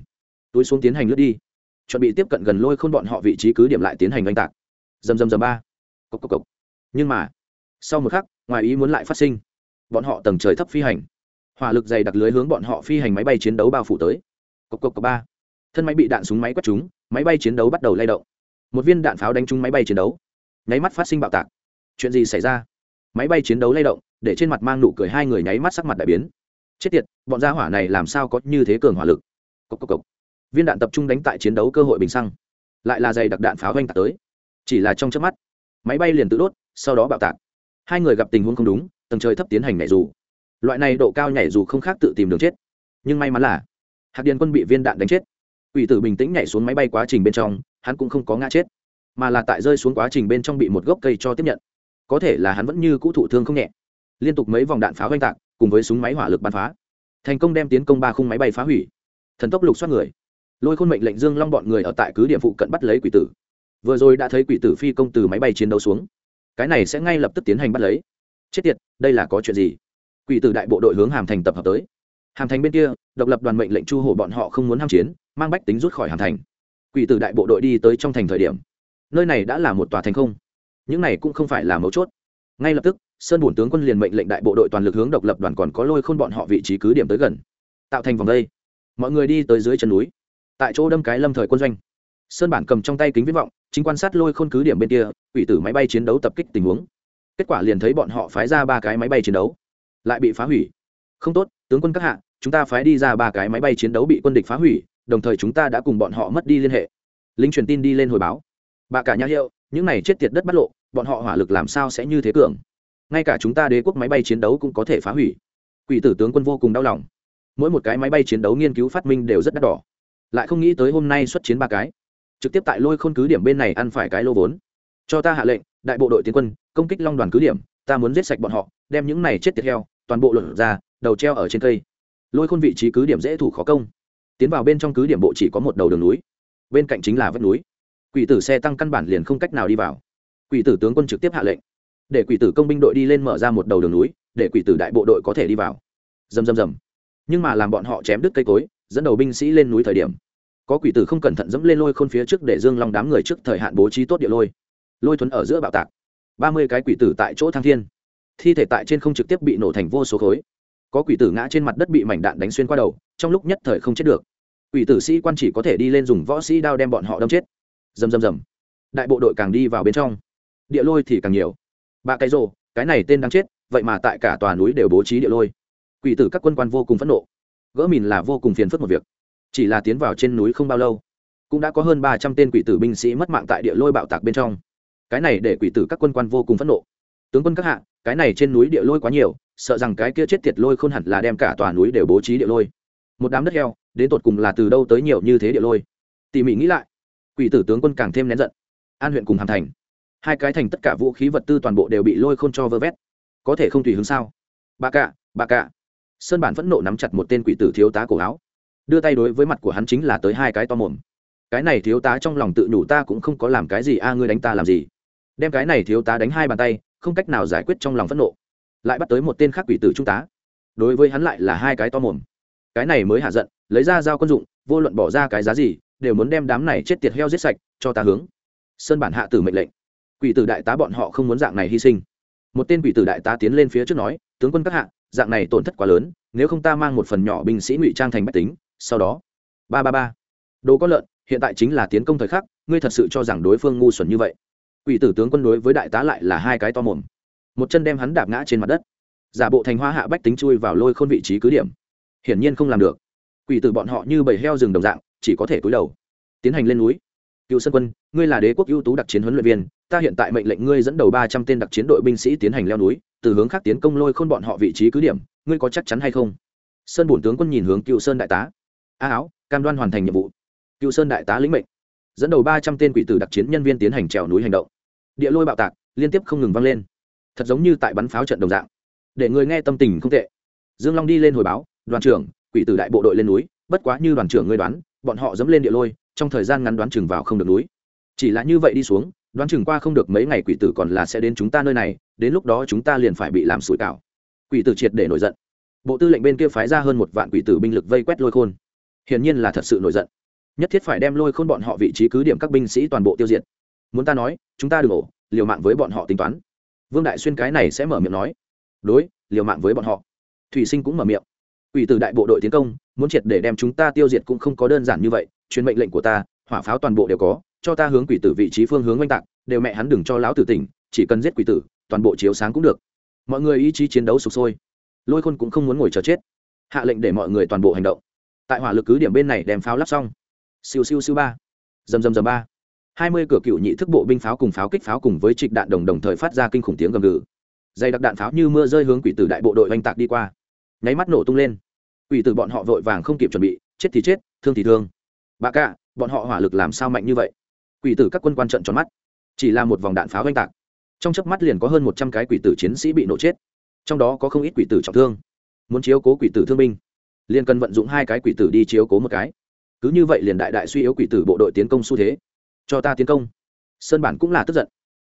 [SPEAKER 1] Túi xuống tiến hành lướt đi. Chuẩn bị tiếp cận gần lôi khôn bọn họ vị trí cứ điểm lại tiến hành oanh tạc. Dầm dầm dầm ba. Cộc cộc cộc. Nhưng mà, sau một khắc, ngoài ý muốn lại phát sinh. Bọn họ tầng trời thấp phi hành. Hỏa lực dày đặc lưới hướng bọn họ phi hành máy bay chiến đấu bao phủ tới. Cộc cộc cộc ba thân máy bị đạn súng máy quét trúng máy bay chiến đấu bắt đầu lay động. Một viên đạn pháo đánh trúng máy bay chiến đấu. Nháy mắt phát sinh bạo tạc. Chuyện gì xảy ra? Máy bay chiến đấu lay động, để trên mặt mang nụ cười hai người nháy mắt sắc mặt đại biến. Chết tiệt, bọn gia hỏa này làm sao có như thế cường hỏa lực? Cốc cốc cốc. viên đạn tập trung đánh tại chiến đấu cơ hội bình xăng. Lại là dày đặc đạn pháo oanh tạc tới. Chỉ là trong chớp mắt, máy bay liền tự đốt, sau đó bạo tạc. Hai người gặp tình huống không đúng, tầng trời thấp tiến hành nhảy dù. Loại này độ cao nhảy dù không khác tự tìm đường chết. Nhưng may mắn là hạt điền quân bị viên đạn đánh chết. Quỷ tử bình tĩnh nhảy xuống máy bay quá trình bên trong, hắn cũng không có ngã chết, mà là tại rơi xuống quá trình bên trong bị một gốc cây cho tiếp nhận. Có thể là hắn vẫn như cũ thụ thương không nhẹ. Liên tục mấy vòng đạn pháo oanh tạc, cùng với súng máy hỏa lực bắn phá. Thành công đem tiến công ba khung máy bay phá hủy. Thần tốc lục xoát người. Lôi khôn mệnh lệnh dương long bọn người ở tại cứ địa phụ cận bắt lấy quỷ tử. Vừa rồi đã thấy quỷ tử phi công từ máy bay chiến đấu xuống. Cái này sẽ ngay lập tức tiến hành bắt lấy. Chết tiệt, đây là có chuyện gì? Quỷ tử đại bộ đội hướng hàm thành tập hợp tới hàm thành bên kia, độc lập đoàn mệnh lệnh chu hổ bọn họ không muốn ham chiến, mang bách tính rút khỏi hàm thành. Quỷ tử đại bộ đội đi tới trong thành thời điểm. Nơi này đã là một tòa thành không. Những này cũng không phải là mấu chốt. Ngay lập tức, sơn bổn tướng quân liền mệnh lệnh đại bộ đội toàn lực hướng độc lập đoàn còn có lôi khôn bọn họ vị trí cứ điểm tới gần. Tạo thành vòng đây. Mọi người đi tới dưới chân núi. Tại chỗ đâm cái lâm thời quân doanh. Sơn bản cầm trong tay kính viễn vọng, chính quan sát lôi khôn cứ điểm bên kia, quỷ tử máy bay chiến đấu tập kích tình huống. Kết quả liền thấy bọn họ phái ra ba cái máy bay chiến đấu. Lại bị phá hủy. Không tốt, tướng quân các hạ chúng ta phái đi ra ba cái máy bay chiến đấu bị quân địch phá hủy, đồng thời chúng ta đã cùng bọn họ mất đi liên hệ. Lính truyền tin đi lên hồi báo. Bà cả nhã hiệu, những này chết tiệt đất bắt lộ, bọn họ hỏa lực làm sao sẽ như thế cường? Ngay cả chúng ta đế quốc máy bay chiến đấu cũng có thể phá hủy. Quỷ tử tướng quân vô cùng đau lòng. Mỗi một cái máy bay chiến đấu nghiên cứu phát minh đều rất đắt đỏ. Lại không nghĩ tới hôm nay xuất chiến ba cái. Trực tiếp tại lôi khôn cứ điểm bên này ăn phải cái lô vốn. Cho ta hạ lệnh, đại bộ đội tiến quân, công kích long đoàn cứ điểm, ta muốn giết sạch bọn họ, đem những này chết tiệt heo, toàn bộ lột ra, đầu treo ở trên cây lôi khôn vị trí cứ điểm dễ thủ khó công. Tiến vào bên trong cứ điểm bộ chỉ có một đầu đường núi, bên cạnh chính là vách núi. Quỷ tử xe tăng căn bản liền không cách nào đi vào. Quỷ tử tướng quân trực tiếp hạ lệnh, để quỷ tử công binh đội đi lên mở ra một đầu đường núi, để quỷ tử đại bộ đội có thể đi vào. Dầm dầm dầm nhưng mà làm bọn họ chém đứt cây cối, dẫn đầu binh sĩ lên núi thời điểm, có quỷ tử không cẩn thận dẫm lên lôi khôn phía trước để dương long đám người trước thời hạn bố trí tốt địa lôi. Lôi thuấn ở giữa bạo tạc. Ba mươi cái quỷ tử tại chỗ thăng thiên. Thi thể tại trên không trực tiếp bị nổ thành vô số khối có quỷ tử ngã trên mặt đất bị mảnh đạn đánh xuyên qua đầu, trong lúc nhất thời không chết được. Quỷ tử sĩ quan chỉ có thể đi lên dùng võ sĩ đao đem bọn họ đâm chết. Dầm dầm dầm đại bộ đội càng đi vào bên trong. Địa lôi thì càng nhiều. Ba cái rồ, cái này tên đang chết, vậy mà tại cả tòa núi đều bố trí địa lôi. Quỷ tử các quân quan vô cùng phẫn nộ. Gỡ mìn là vô cùng phiền phức một việc. Chỉ là tiến vào trên núi không bao lâu, cũng đã có hơn ba trăm tên quỷ tử binh sĩ mất mạng tại địa lôi bạo tạc bên trong. Cái này để quỷ tử các quân quan vô cùng phẫn nộ. Tướng quân các hạ, cái này trên núi địa lôi quá nhiều sợ rằng cái kia chết tiệt lôi khôn hẳn là đem cả tòa núi đều bố trí địa lôi. Một đám đất heo, đến tột cùng là từ đâu tới nhiều như thế địa lôi? Tỉ mỉ nghĩ lại, quỷ tử tướng quân càng thêm nén giận. An huyện cùng hàm thành, hai cái thành tất cả vũ khí vật tư toàn bộ đều bị lôi khôn cho vơ vét. Có thể không tùy hướng sao? Bà cạ bà cạ sơn bản phẫn nộ nắm chặt một tên quỷ tử thiếu tá cổ áo. Đưa tay đối với mặt của hắn chính là tới hai cái to mồm. Cái này thiếu tá trong lòng tự nhủ ta cũng không có làm cái gì, a, ngươi đánh ta làm gì? Đem cái này thiếu tá đánh hai bàn tay, không cách nào giải quyết trong lòng phẫn nộ lại bắt tới một tên khác quỷ tử trung tá. Đối với hắn lại là hai cái to mồm. Cái này mới hạ giận, lấy ra dao quân dụng, vô luận bỏ ra cái giá gì, đều muốn đem đám này chết tiệt heo giết sạch, cho ta hướng. Sơn bản hạ tử mệnh lệnh. Quỷ tử đại tá bọn họ không muốn dạng này hy sinh. Một tên quỷ tử đại tá tiến lên phía trước nói, tướng quân các hạ, dạng này tổn thất quá lớn, nếu không ta mang một phần nhỏ binh sĩ ngụy trang thành bách tính, sau đó ba ba ba. Đồ có lợn, hiện tại chính là tiến công thời khắc, ngươi thật sự cho rằng đối phương ngu xuẩn như vậy. Quỷ tử tướng quân đối với đại tá lại là hai cái to mồm một chân đem hắn đạp ngã trên mặt đất. Giả bộ thành hoa hạ bách tính chui vào lôi khôn vị trí cứ điểm. Hiển nhiên không làm được. Quỷ tử bọn họ như bầy heo rừng đồng dạng, chỉ có thể cúi đầu. Tiến hành lên núi. Cựu sân quân, ngươi là đế quốc ưu tú đặc chiến huấn luyện viên, ta hiện tại mệnh lệnh ngươi dẫn đầu ba trăm tên đặc chiến đội binh sĩ tiến hành leo núi, từ hướng khác tiến công lôi khôn bọn họ vị trí cứ điểm, ngươi có chắc chắn hay không? Sơn bổn tướng quân nhìn hướng cựu sơn đại tá. A áo, cam đoan hoàn thành nhiệm vụ. Cựu sơn đại tá lĩnh mệnh. Dẫn đầu ba trăm tên quỷ tử đặc chiến nhân viên tiến hành trèo núi hành động. Địa lôi bạo tạc, liên tiếp không ngừng vang lên thật giống như tại bắn pháo trận đồng dạng. Để người nghe tâm tình không tệ. Dương long đi lên hồi báo, đoàn trưởng, quỷ tử đại bộ đội lên núi, bất quá như đoàn trưởng ngươi đoán, bọn họ dẫm lên địa lôi, trong thời gian ngắn đoán chừng vào không được núi. Chỉ là như vậy đi xuống, đoán chừng qua không được mấy ngày quỷ tử còn là sẽ đến chúng ta nơi này, đến lúc đó chúng ta liền phải bị làm sủi cảo. Quỷ tử triệt để nổi giận. Bộ tư lệnh bên kia phái ra hơn một vạn quỷ tử binh lực vây quét lôi khôn. Hiển nhiên là thật sự nổi giận. Nhất thiết phải đem lôi khôn bọn họ vị trí cứ điểm các binh sĩ toàn bộ tiêu diệt. Muốn ta nói, chúng ta đừng ổ, liều mạng với bọn họ tính toán vương đại xuyên cái này sẽ mở miệng nói. Đối, liều mạng với bọn họ. Thủy sinh cũng mở miệng. Quỷ tử đại bộ đội tiến công, muốn triệt để đem chúng ta tiêu diệt cũng không có đơn giản như vậy, truyền mệnh lệnh của ta, hỏa pháo toàn bộ đều có, cho ta hướng quỷ tử vị trí phương hướng oanh tạc, đều mẹ hắn đừng cho lão tử tỉnh, chỉ cần giết quỷ tử, toàn bộ chiếu sáng cũng được. Mọi người ý chí chiến đấu sụp sôi. Lôi khôn cũng không muốn ngồi chờ chết. Hạ lệnh để mọi người toàn bộ hành động. Tại hỏa lực cứ điểm bên này đem pháo lắp xong. Siêu siêu siêu ba. Dầm dầm dầm ba hai mươi cửa cựu nhị thức bộ binh pháo cùng pháo kích pháo cùng với trịch đạn đồng đồng thời phát ra kinh khủng tiếng gầm gừ. Dày đặc đạn pháo như mưa rơi hướng quỷ tử đại bộ đội oanh tạc đi qua. Nháy mắt nổ tung lên. Quỷ tử bọn họ vội vàng không kịp chuẩn bị, chết thì chết, thương thì thương. Bà cả, bọn họ hỏa lực làm sao mạnh như vậy? Quỷ tử các quân quan trận tròn mắt. Chỉ là một vòng đạn pháo oanh tạc. Trong chớp mắt liền có hơn một trăm cái quỷ tử chiến sĩ bị nổ chết. Trong đó có không ít quỷ tử trọng thương. Muốn chiếu cố quỷ tử thương binh, liền cần vận dụng hai cái quỷ tử đi chiếu cố một cái. Cứ như vậy liền đại đại suy yếu quỷ tử bộ đội tiến công xu thế cho ta tiến công. Sơn bản cũng là tức giận.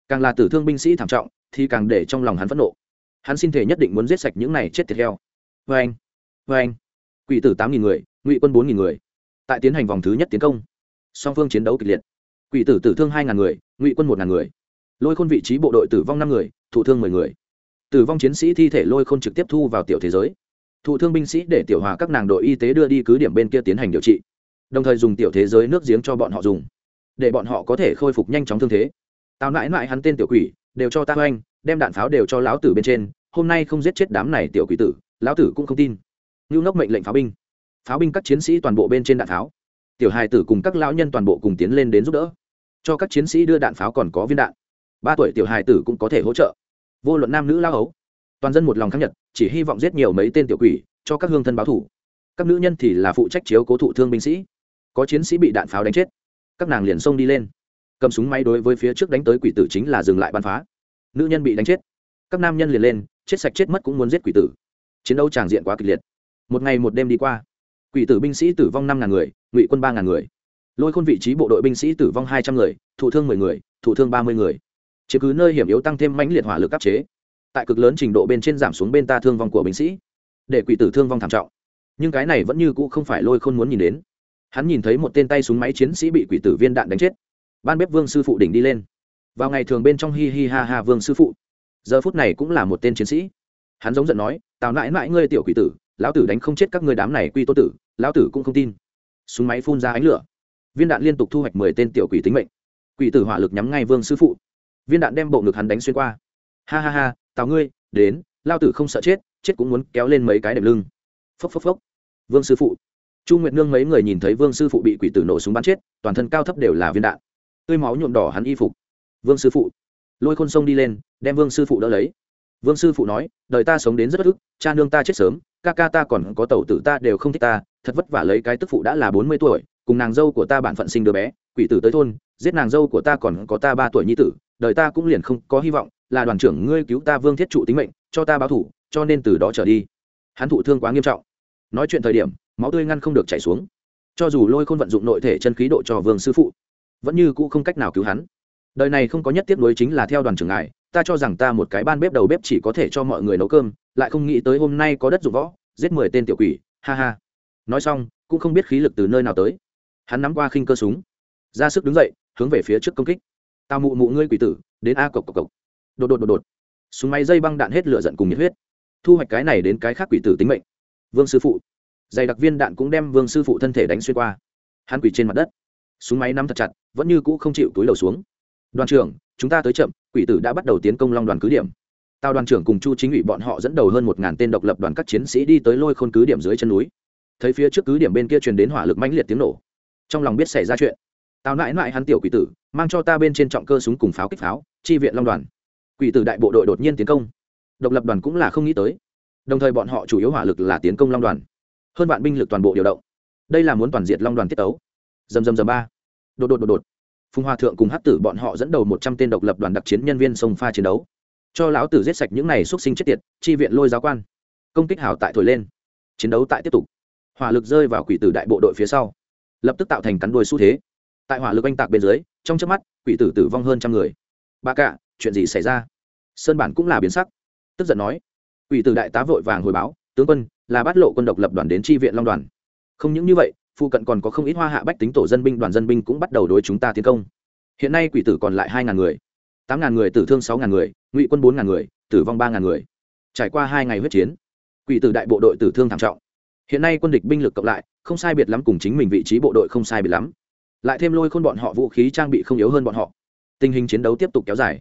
[SPEAKER 1] Càng là tử thương binh sĩ thảm trọng, thì càng để trong lòng hắn phẫn nộ. Hắn xin thể nhất định muốn giết sạch những này chết thiệt heo. Vê anh vê anh. Quỷ tử tám nghìn người, ngụy quân bốn nghìn người. Tại tiến hành vòng thứ nhất tiến công. Song phương chiến đấu kịch liệt. Quỷ tử tử thương hai ngàn người, ngụy quân một ngàn người. Lôi khôn vị trí bộ đội tử vong năm người thụ thương mười người. Tử vong chiến sĩ thi thể lôi khôn trực tiếp thu vào tiểu thế giới. Thụ thương binh sĩ để tiểu hòa các nàng đội y tế đưa đi cứ điểm bên kia tiến hành điều trị. Đồng thời dùng tiểu thế giới nước giếng cho bọn họ dùng để bọn họ có thể khôi phục nhanh chóng thương thế. Tao mãi mãi hắn tên tiểu quỷ, đều cho ta oanh, đem đạn pháo đều cho lão tử bên trên, hôm nay không giết chết đám này tiểu quỷ tử, lão tử cũng không tin. Ngưu Nốc mệnh lệnh pháo binh. Pháo binh các chiến sĩ toàn bộ bên trên đạn pháo. Tiểu hài tử cùng các lão nhân toàn bộ cùng tiến lên đến giúp đỡ. Cho các chiến sĩ đưa đạn pháo còn có viên đạn. Ba tuổi tiểu hài tử cũng có thể hỗ trợ. Vô luận nam nữ lao ấu toàn dân một lòng khắc nhật, chỉ hy vọng giết nhiều mấy tên tiểu quỷ, cho các hương thân báo thủ. Các nữ nhân thì là phụ trách chiếu cố thụ thương binh sĩ. Có chiến sĩ bị đạn pháo đánh chết các nàng liền xông đi lên. Cầm súng máy đối với phía trước đánh tới quỷ tử chính là dừng lại bắn phá. Nữ nhân bị đánh chết. Các nam nhân liền lên, chết sạch chết mất cũng muốn giết quỷ tử. Chiến đấu tràng diện quá kịch liệt. Một ngày một đêm đi qua. Quỷ tử binh sĩ tử vong năm ngàn người, ngụy quân ba ngàn người. Lôi khôn vị trí bộ đội binh sĩ tử vong hai trăm người, thụ thương mười người, thụ thương ba mươi người. Chứ cứ nơi hiểm yếu tăng thêm mãnh liệt hỏa lực áp chế. Tại cực lớn trình độ bên trên giảm xuống bên ta thương vong của binh sĩ. Để quỷ tử thương vong thảm trọng. Nhưng cái này vẫn như cũ không phải lôi khôn muốn nhìn đến hắn nhìn thấy một tên tay súng máy chiến sĩ bị quỷ tử viên đạn đánh chết. Ban bếp vương sư phụ đỉnh đi lên. Vào ngày thường bên trong hi hi ha ha vương sư phụ. Giờ phút này cũng là một tên chiến sĩ. Hắn giống giận nói, tào nãi nãi ngươi tiểu quỷ tử, lão tử đánh không chết các người đám này quy tô tử, lão tử cũng không tin. Súng máy phun ra ánh lửa. Viên đạn liên tục thu hoạch mười tên tiểu quỷ tính mệnh. Quỷ tử hỏa lực nhắm ngay vương sư phụ. Viên đạn đem bộ ngực hắn đánh xuyên qua. Ha ha ha, tào ngươi, đến lao tử không sợ chết chết cũng muốn kéo lên mấy cái đệm lưng. Phốc phốc phốc. Vương sư phụ chu nguyệt nương mấy người nhìn thấy vương sư phụ bị quỷ tử nổ súng bắn chết, toàn thân cao thấp đều là viên đạn. Tươi máu nhuộm đỏ hắn y phục. Vương sư phụ. Lôi khôn sông đi lên, đem vương sư phụ đỡ lấy. Vương sư phụ nói, đời ta sống đến rất bất ức, cha nương ta chết sớm, ca ca ta còn có tẩu tử ta đều không thích ta, thật vất vả lấy cái tức phụ đã là bốn mươi tuổi, cùng nàng dâu của ta bản phận sinh đứa bé, quỷ tử tới thôn, giết nàng dâu của ta còn có ta ba tuổi nhi tử, đời ta cũng liền không có hy vọng, là đoàn trưởng ngươi cứu ta vương thiết trụ tính mệnh, cho ta báo thủ, cho nên từ đó trở đi. Hắn thụ thương quá nghiêm trọng. Nói chuyện thời điểm máu tươi ngăn không được chảy xuống. Cho dù lôi khôn vận dụng nội thể chân khí độ cho vương sư phụ, vẫn như cũ không cách nào cứu hắn. Đời này không có nhất tiếp nối chính là theo đoàn trưởng ngài, ta cho rằng ta một cái ban bếp đầu bếp chỉ có thể cho mọi người nấu cơm, lại không nghĩ tới hôm nay có đất dụng võ, giết mười tên tiểu quỷ, ha ha. Nói xong, cũng không biết khí lực từ nơi nào tới. Hắn nắm qua khinh cơ súng, ra sức đứng dậy, hướng về phía trước công kích. Tao mụ mụ ngươi quỷ tử, đến a cộc cộc cộc. Đột đột đột đột. Súng máy dây băng đạn hết lửa giận cùng nhiệt huyết. Thu hoạch cái này đến cái khác quỷ tử tính mệnh. Vương sư phụ dày đặc viên đạn cũng đem vương sư phụ thân thể đánh xuyên qua. Hắn quỷ trên mặt đất. Súng máy nắm thật chặt, vẫn như cũ không chịu túi đầu xuống. Đoàn trưởng, chúng ta tới chậm, quỷ tử đã bắt đầu tiến công long đoàn cứ điểm. Tào đoàn trưởng cùng chu chính ủy bọn họ dẫn đầu hơn một ngàn tên độc lập đoàn các chiến sĩ đi tới lôi khôn cứ điểm dưới chân núi. Thấy phía trước cứ điểm bên kia truyền đến hỏa lực mãnh liệt tiếng nổ. Trong lòng biết xảy ra chuyện. Tào nại nại hắn tiểu quỷ tử, mang cho ta bên trên trọng cơ súng cùng pháo kích pháo, chi viện long đoàn. Quỷ tử đại bộ đội đột nhiên tiến công. Độc lập đoàn cũng là không nghĩ tới. Đồng thời bọn họ chủ yếu hỏa lực là tiến công long đoàn hơn vạn binh lực toàn bộ điều động. Đây là muốn toàn diệt long đoàn tiết ấu dầm dầm dầm ba. Đột đột đột đột. Phùng hòa thượng cùng hát tử bọn họ dẫn đầu một trăm tên độc lập đoàn đặc chiến nhân viên sông pha chiến đấu. Cho lão tử giết sạch những này x sinh chết tiệt, chi viện lôi giáo quan. Công kích hào tại thổi lên. Chiến đấu tại tiếp tục. Hỏa lực rơi vào quỷ tử đại bộ đội phía sau. Lập tức tạo thành cắn đuôi xu thế. Tại hỏa lực oanh tạc bên dưới, trong chớp mắt, quỷ tử tử vong hơn trăm người. Ba cả, chuyện gì xảy ra? Sơn bản cũng là biến sắc. Tức giận nói. Quỷ tử đại tá vội vàng hồi báo tướng quân, là bắt lộ quân độc lập đoàn đến tri viện long đoàn. Không những như vậy, phụ cận còn có không ít hoa hạ bách tính tổ dân binh, đoàn dân binh cũng bắt đầu đối chúng ta tiến công. Hiện nay quỷ tử còn lại hai ngàn người, tám ngàn người tử thương sáu ngàn người, ngụy quân bốn ngàn người, tử vong ba ngàn người. Trải qua hai ngày huyết chiến, quỷ tử đại bộ đội tử thương thảm trọng. Hiện nay quân địch binh lực cộng lại, không sai biệt lắm cùng chính mình vị trí bộ đội không sai biệt lắm. Lại thêm lôi khôn bọn họ vũ khí trang bị không yếu hơn bọn họ. Tình hình chiến đấu tiếp tục kéo dài.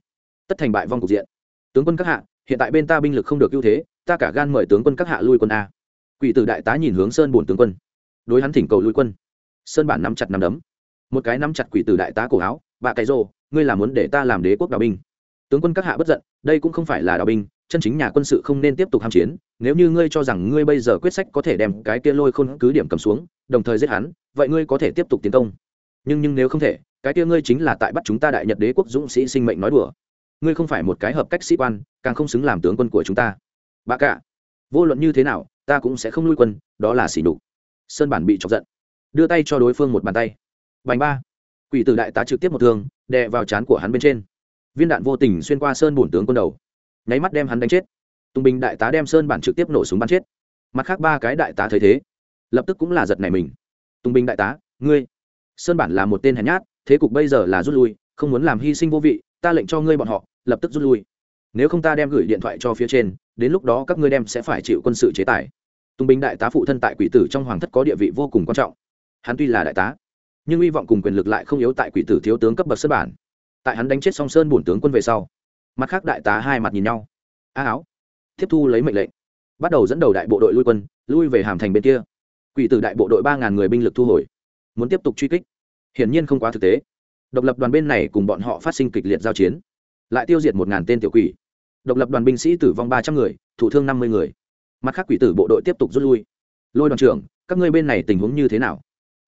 [SPEAKER 1] Tất thành bại vong cục diện. Tướng quân các hạ, hiện tại bên ta binh lực không được ưu thế ta cả gan mời tướng quân các hạ lui quân a. Quỷ tử đại tá nhìn hướng sơn bổn tướng quân. Đối hắn thỉnh cầu lui quân. Sơn bản nắm chặt nắm đấm. Một cái nắm chặt quỷ tử đại tá cổ áo, bà cái rồ, ngươi là muốn để ta làm đế quốc đào binh. Tướng quân các hạ bất giận, đây cũng không phải là đào binh, chân chính nhà quân sự không nên tiếp tục ham chiến. Nếu như ngươi cho rằng ngươi bây giờ quyết sách có thể đem cái kia lôi khôn cứ điểm cầm xuống, đồng thời giết hắn, vậy ngươi có thể tiếp tục tiến công. Nhưng nhưng nếu không thể, cái kia ngươi chính là tại bắt chúng ta đại nhật đế quốc dũng sĩ sinh mệnh nói đùa. Ngươi không phải một cái hợp cách sĩ quan, càng không xứng làm tướng quân của chúng ta bà cả, vô luận như thế nào, ta cũng sẽ không lui quân, đó là xỉ đục sơn bản bị chọc giận, đưa tay cho đối phương một bàn tay. Bành ba, quỷ tử đại tá trực tiếp một thương, đè vào trán của hắn bên trên. Viên đạn vô tình xuyên qua sơn bổn tướng quân đầu, nháy mắt đem hắn đánh chết. Tùng bình đại tá đem sơn bản trực tiếp nổ súng bắn chết. Mặt khác ba cái đại tá thấy thế, lập tức cũng là giật này mình. Tùng bình đại tá, ngươi, sơn bản là một tên hèn nhát, thế cục bây giờ là rút lui, không muốn làm hy sinh vô vị, ta lệnh cho ngươi bọn họ, lập tức rút lui. Nếu không ta đem gửi điện thoại cho phía trên đến lúc đó các ngươi đem sẽ phải chịu quân sự chế tài. Tùng bình đại tá phụ thân tại quỷ tử trong hoàng thất có địa vị vô cùng quan trọng. Hắn tuy là đại tá, nhưng hy vọng cùng quyền lực lại không yếu tại quỷ tử thiếu tướng cấp bậc sơn bản. Tại hắn đánh chết song sơn bổn tướng quân về sau, mặt khác đại tá hai mặt nhìn nhau. A áo, tiếp thu lấy mệnh lệnh, bắt đầu dẫn đầu đại bộ đội lui quân, lui về hàm thành bên kia. Quỷ tử đại bộ đội ba ngàn người binh lực thu hồi, muốn tiếp tục truy kích. Hiển nhiên không quá thực tế. Độc lập đoàn bên này cùng bọn họ phát sinh kịch liệt giao chiến, lại tiêu diệt một ngàn tên tiểu quỷ độc lập đoàn binh sĩ tử vong ba trăm người thủ thương năm mươi người. Mặt khác quỷ tử bộ đội tiếp tục rút lui. Lôi đoàn trưởng, các ngươi bên này tình huống như thế nào?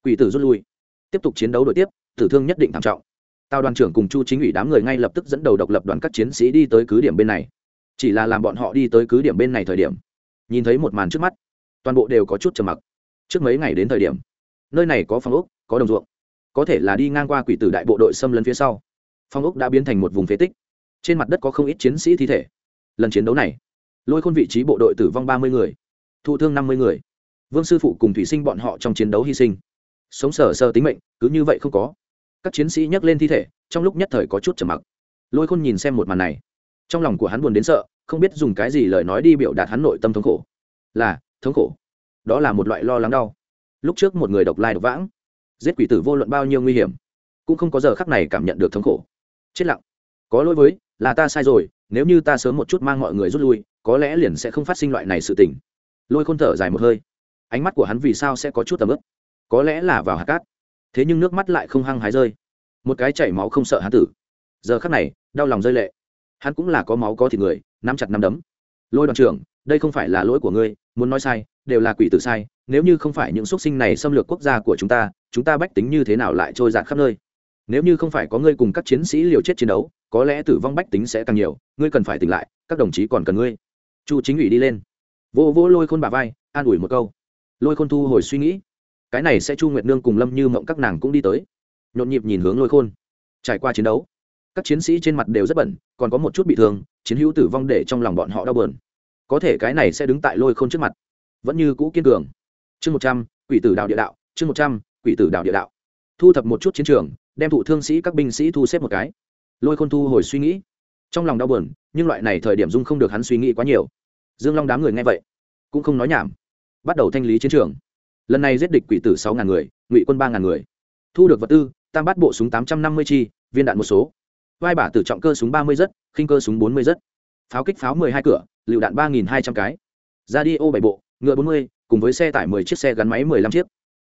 [SPEAKER 1] Quỷ tử rút lui. Tiếp tục chiến đấu đội tiếp, tử thương nhất định thảm trọng. Tào đoàn trưởng cùng chu chính ủy đám người ngay lập tức dẫn đầu độc lập đoàn các chiến sĩ đi tới cứ điểm bên này. Chỉ là làm bọn họ đi tới cứ điểm bên này thời điểm, nhìn thấy một màn trước mắt, toàn bộ đều có chút trầm mặc. Trước mấy ngày đến thời điểm, nơi này có phòng ốc, có đồng ruộng. Có thể là đi ngang qua quỷ tử đại bộ đội xâm lấn phía sau. Phòng ốc đã biến thành một vùng phế tích trên mặt đất có không ít chiến sĩ thi thể. Lần chiến đấu này, lôi khôn vị trí bộ đội tử vong ba mươi người, thụ thương năm mươi người. Vương sư phụ cùng thủy sinh bọn họ trong chiến đấu hy sinh. Sống sờ sơ tính mệnh, cứ như vậy không có. Các chiến sĩ nhấc lên thi thể, trong lúc nhất thời có chút trầm mặc. Lôi khôn nhìn xem một màn này. Trong lòng của hắn buồn đến sợ, không biết dùng cái gì lời nói đi biểu đạt hắn nội tâm thống khổ. Là, thống khổ. Đó là một loại lo lắng đau. Lúc trước một người độc lai độc vãng, giết quỷ tử vô luận bao nhiêu nguy hiểm, cũng không có giờ khắc này cảm nhận được thống khổ. Chết lặng có lỗi với, là ta sai rồi, nếu như ta sớm một chút mang mọi người rút lui, có lẽ liền sẽ không phát sinh loại này sự tình. Lôi khôn thở dài một hơi. Ánh mắt của hắn vì sao sẽ có chút tầm ướp có lẽ là vào hạt cát. Thế nhưng nước mắt lại không hăng hái rơi. Một cái chảy máu không sợ hắn tử. Giờ khắc này, đau lòng rơi lệ. Hắn cũng là có máu có thịt người, nắm chặt nắm đấm. Lôi đoàn trưởng, đây không phải là lỗi của ngươi, muốn nói sai, đều là quỷ tử sai, nếu như không phải những x u ấ t sinh này xâm lược quốc gia của chúng ta chúng ta bách tính như thế nào lại trôi giạt khắp nơi? Nếu như không phải có ngươi cùng các chiến sĩ liều chết chiến đấu, có lẽ tử vong bách tính sẽ càng nhiều, ngươi cần phải tỉnh lại, các đồng chí còn cần ngươi. Chu chính ủy đi lên. Vô vô lôi khôn bà vai, an ủi một câu. Lôi khôn thu hồi suy nghĩ. Cái này sẽ chu nguyệt nương cùng lâm như mộng các nàng cũng đi tới. Nhộn nhịp nhìn hướng lôi khôn. Trải qua chiến đấu, các chiến sĩ trên mặt đều rất bẩn, còn có một chút bị thương, chiến hữu tử vong để trong lòng bọn họ đau bờn có thể cái này sẽ đứng tại lôi khôn trước mặt. Vẫn như cũ kiên cường. Chương một trăm, quỷ tử đạo địa đạo, chương một trăm, quỷ tử đạo địa đạo. Thu thập một chút chiến trường đem thụ thương sĩ các binh sĩ thu xếp một cái. Lôi khôn thu hồi suy nghĩ. Trong lòng đau buồn, nhưng loại này thời điểm dung không được hắn suy nghĩ quá nhiều. Dương long đám người nghe vậy, cũng không nói nhảm. Bắt đầu thanh lý chiến trường. Lần này giết địch quỷ tử sáu ngàn người, ngụy quân ba ngàn người. Thu được vật tư, tam bát bộ súng tám trăm năm mươi chi, viên đạn một số. Vai bả tử trọng cơ súng ba mươi rất, khinh cơ súng bốn mươi rất. Pháo kích pháo mười hai cửa, lựu đạn ba nghìn hai trăm cái. Ra đi ô bảy bộ, ngựa bốn mươi, cùng với xe tải mười chiếc xe gắn máy mười lăm chiếc.